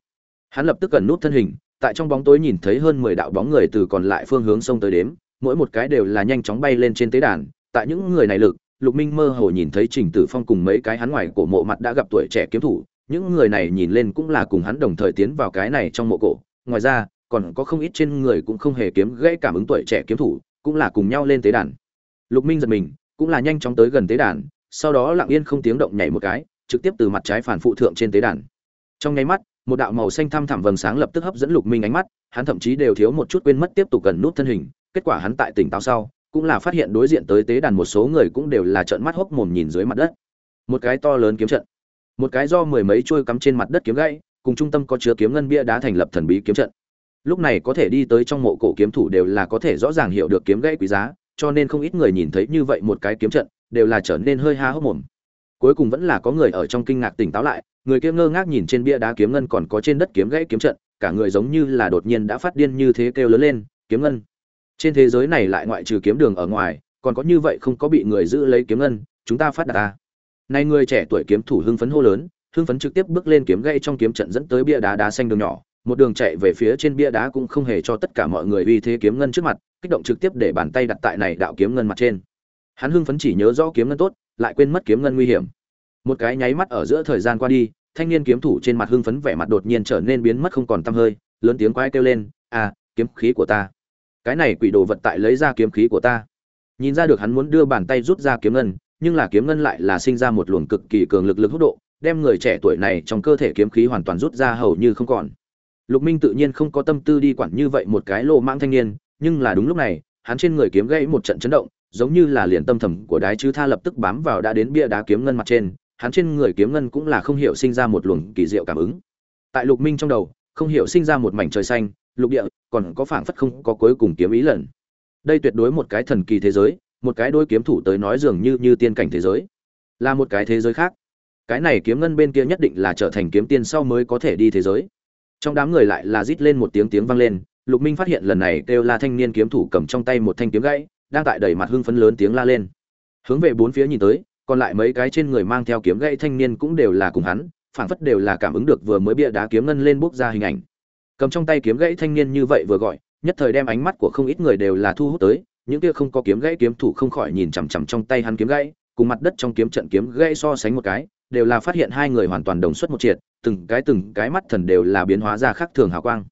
Speaker 1: Hắn lập tức cần nút thân hình, tại trong bóng tối nhìn thấy hơn mười đạo bóng người từ còn lại phương hướng xông tới đếm, mỗi một cái đều là nhanh chóng bay lên trên tế đàn. Tại những người này lực, lục minh mơ hồ nhìn thấy trình tử phong cùng mấy cái hắn ngoài cổ mộ mặt đã gặp tuổi trẻ kiếm thủ, những người này nhìn lên cũng là cùng hắn đồng thời tiến vào cái này trong mộ cổ. Ngoài ra, còn có không ít trên người cũng không hề kiếm gãy cảm ứng tuổi trẻ kiếm thủ, cũng là cùng nhau lên tế đàn. Lục minh giật mình, cũng là nhanh chóng tới gần tế đàn, sau đó lặng yên không tiếng động nhảy một cái trực tiếp từ mặt trái phản phụ thượng trên tế đàn. Trong nháy mắt, một đạo màu xanh thăm thẳm vầng sáng lập tức hấp dẫn lục minh ánh mắt, hắn thậm chí đều thiếu một chút quên mất tiếp tục gần nút thân hình, kết quả hắn tại tỉnh táo sau, cũng là phát hiện đối diện tới tế đàn một số người cũng đều là trợn mắt hốc mồm nhìn dưới mặt đất. Một cái to lớn kiếm trận, một cái do mười mấy trôi cắm trên mặt đất kiếm gãy, cùng trung tâm có chứa kiếm ngân bia đá thành lập thần bí kiếm trận. Lúc này có thể đi tới trong mộ cổ kiếm thủ đều là có thể rõ ràng hiểu được kiếm gãy quý giá, cho nên không ít người nhìn thấy như vậy một cái kiếm trận, đều là trở nên hơi há hốc mồm cuối cùng vẫn là có người ở trong kinh ngạc tỉnh táo lại, người kia ngơ ngác nhìn trên bia đá kiếm ngân còn có trên đất kiếm gãy kiếm trận, cả người giống như là đột nhiên đã phát điên như thế kêu lớn lên, kiếm ngân. Trên thế giới này lại ngoại trừ kiếm đường ở ngoài, còn có như vậy không có bị người giữ lấy kiếm ngân, chúng ta phát đạt ta. Nay người trẻ tuổi kiếm thủ hưng phấn hô lớn, hưng phấn trực tiếp bước lên kiếm gãy trong kiếm trận dẫn tới bia đá đá xanh đường nhỏ, một đường chạy về phía trên bia đá cũng không hề cho tất cả mọi người uy thế kiếm ngân trước mặt, kích động trực tiếp để bàn tay đặt tại này đạo kiếm ngân mặt trên. Hắn hưng phấn chỉ nhớ rõ kiếm ngân tốt, lại quên mất kiếm ngân nguy hiểm một cái nháy mắt ở giữa thời gian qua đi, thanh niên kiếm thủ trên mặt hưng phấn vẻ mặt đột nhiên trở nên biến mất không còn tăm hơi, lớn tiếng quái kêu lên à kiếm khí của ta. Cái này quỷ đồ vật tại lấy ra kiếm khí của ta. Nhìn ra được hắn muốn đưa bàn tay rút ra kiếm ngân, nhưng là kiếm ngân lại là sinh ra một luồng cực kỳ cường lực lực hút độ, đem người trẻ tuổi này trong cơ thể kiếm khí hoàn toàn rút ra hầu như không còn. Lục minh tự nhiên không có tâm tư đi quản như vậy một cái lô mãng thanh niên, nhưng là đúng lúc này, hắn trên người kiếm gãy một trận chấn động, giống như là liền tâm thầm của đái chứ tha lập tức bám vào đã đến bia đá kiếm ngân mặt trên hắn trên người kiếm ngân cũng là không hiểu sinh ra một luồng kỳ diệu cảm ứng. Tại lục minh trong đầu, không hiểu sinh ra một mảnh trời xanh, lục địa, còn có phảng phất không có cuối cùng kiếm ý lần. Đây tuyệt đối một cái thần kỳ thế giới, một cái đôi kiếm thủ tới nói dường như như tiên cảnh thế giới. Là một cái thế giới khác. Cái này kiếm ngân bên kia nhất định là trở thành kiếm tiên sau mới có thể đi thế giới. Trong đám người lại là rít lên một tiếng tiếng vang lên, lục minh phát hiện lần này kêu là thanh niên kiếm thủ cầm trong tay một thanh kiếm gãy, đang tại đầy mặt hưng phấn lớn tiếng la lên. Hướng về bốn phía nhìn tới còn lại mấy cái trên người mang theo kiếm gãy thanh niên cũng đều là cùng hắn, phảng phất đều là cảm ứng được vừa mới bia đá kiếm ngân lên bốc ra hình ảnh. Cầm trong tay kiếm gãy thanh niên như vậy vừa gọi, nhất thời đem ánh mắt của không ít người đều là thu hút tới, những kia không có kiếm gãy kiếm thủ không khỏi nhìn chằm chằm trong tay hắn kiếm gãy, cùng mặt đất trong kiếm trận kiếm gãy so sánh một cái, đều là phát hiện hai người hoàn toàn đồng xuất một triệt, từng cái từng cái mắt thần đều là biến hóa ra khác thường hào quang.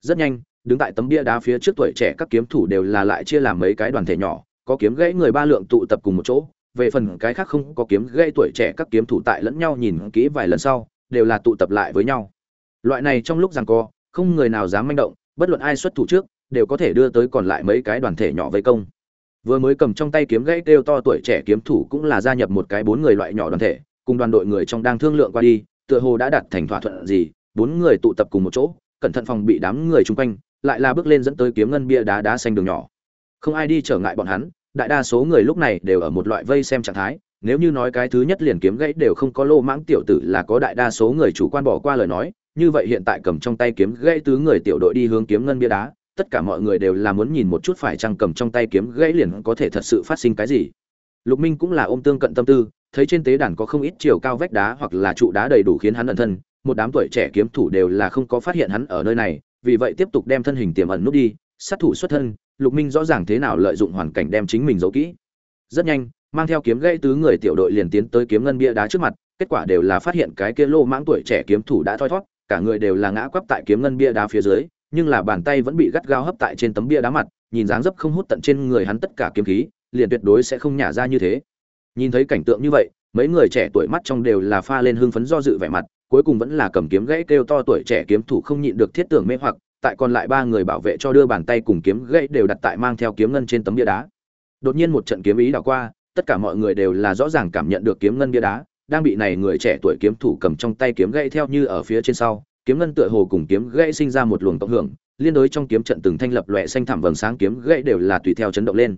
Speaker 1: Rất nhanh, đứng tại tấm bia đá phía trước tuổi trẻ các kiếm thủ đều là lại chia làm mấy cái đoàn thể nhỏ, có kiếm gãy người ba lượng tụ tập cùng một chỗ về phần cái khác không có kiếm gây tuổi trẻ các kiếm thủ tại lẫn nhau nhìn kỹ vài lần sau, đều là tụ tập lại với nhau. Loại này trong lúc giằng co, không người nào dám manh động, bất luận ai xuất thủ trước, đều có thể đưa tới còn lại mấy cái đoàn thể nhỏ vây công. Vừa mới cầm trong tay kiếm gãy kêu to tuổi trẻ kiếm thủ cũng là gia nhập một cái bốn người loại nhỏ đoàn thể, cùng đoàn đội người trong đang thương lượng qua đi, tựa hồ đã đạt thành thỏa thuận gì, bốn người tụ tập cùng một chỗ, cẩn thận phòng bị đám người chung quanh, lại là bước lên dẫn tới kiếm ngân bia đá đá xanh đường nhỏ. Không ai đi trở ngại bọn hắn đại đa số người lúc này đều ở một loại vây xem trạng thái, nếu như nói cái thứ nhất liền kiếm gãy đều không có lô mãng tiểu tử là có đại đa số người chủ quan bỏ qua lời nói, như vậy hiện tại cầm trong tay kiếm gãy tứ người tiểu đội đi hướng kiếm ngân bia đá, tất cả mọi người đều là muốn nhìn một chút phải chăng cầm trong tay kiếm gãy liền có thể thật sự phát sinh cái gì. Lục minh cũng là ôm tương cận tâm tư, thấy trên tế đàn có không ít chiều cao vách đá hoặc là trụ đá đầy đủ khiến hắn ẩn thân, một đám tuổi trẻ kiếm thủ đều là không có phát hiện hắn ở nơi này, vì vậy tiếp tục đem thân hình tiềm ẩn nút đi, sát thủ xuất thân lục minh rõ ràng thế nào lợi dụng hoàn cảnh đem chính mình giấu kỹ. Rất nhanh, mang theo kiếm gãy tứ người tiểu đội liền tiến tới kiếm ngân bia đá trước mặt, kết quả đều là phát hiện cái kia lô mãng tuổi trẻ kiếm thủ đã thoi thoát cả người đều là ngã quắp tại kiếm ngân bia đá phía dưới, nhưng là bàn tay vẫn bị gắt gao hấp tại trên tấm bia đá mặt, nhìn dáng dấp không hút tận trên người hắn tất cả kiếm khí, liền tuyệt đối sẽ không nhả ra như thế. Nhìn thấy cảnh tượng như vậy, mấy người trẻ tuổi mắt trong đều là pha lên hưng phấn do dự vẻ mặt, cuối cùng vẫn là cầm kiếm gãy kêu to tuổi trẻ kiếm thủ không nhịn được thiết tưởng mê hoặc tại còn lại ba người bảo vệ cho đưa bàn tay cùng kiếm gậy đều đặt tại mang theo kiếm ngân trên tấm bia đá. Đột nhiên một trận kiếm ý đảo qua, tất cả mọi người đều là rõ ràng cảm nhận được kiếm ngân bia đá, đang bị này người trẻ tuổi kiếm thủ cầm trong tay kiếm gậy theo như ở phía trên sau, kiếm ngân tựa hồ cùng kiếm gậy sinh ra một luồng cộng hưởng, liên đối trong kiếm trận từng thanh lập loè xanh thẳm vầng sáng kiếm gậy đều là tùy theo chấn động lên.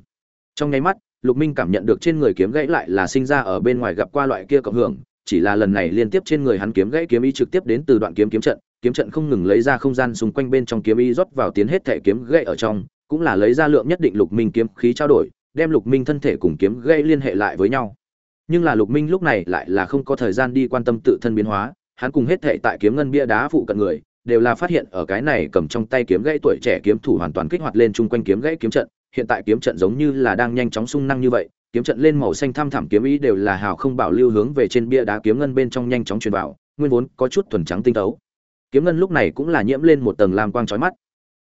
Speaker 1: Trong nháy mắt, lục minh cảm nhận được trên người kiếm gãy lại là sinh ra ở bên ngoài gặp qua loại kia cộng hưởng, chỉ là lần này liên tiếp trên người hắn kiếm gãy kiếm ý trực tiếp đến từ đoạn kiếm kiếm trận kiếm trận không ngừng lấy ra không gian xung quanh bên trong kiếm y rót vào tiến hết thể kiếm gậy ở trong, cũng là lấy ra lượng nhất định lục minh kiếm khí trao đổi, đem lục minh thân thể cùng kiếm gậy liên hệ lại với nhau. Nhưng là lục minh lúc này lại là không có thời gian đi quan tâm tự thân biến hóa, hắn cùng hết thể tại kiếm ngân bia đá phụ cận người, đều là phát hiện ở cái này cầm trong tay kiếm gãy tuổi trẻ kiếm thủ hoàn toàn kích hoạt lên chung quanh kiếm gãy kiếm trận, hiện tại kiếm trận giống như là đang nhanh chóng sung năng như vậy, kiếm trận lên màu xanh thăm thẳm kiếm ý đều là hào không bảo lưu hướng về trên bia đá kiếm ngân bên trong nhanh chóng truyền vào, nguyên vốn có chút thuần trắng tinh tấu kiếm ngân lúc này cũng là nhiễm lên một tầng lam quang chói mắt.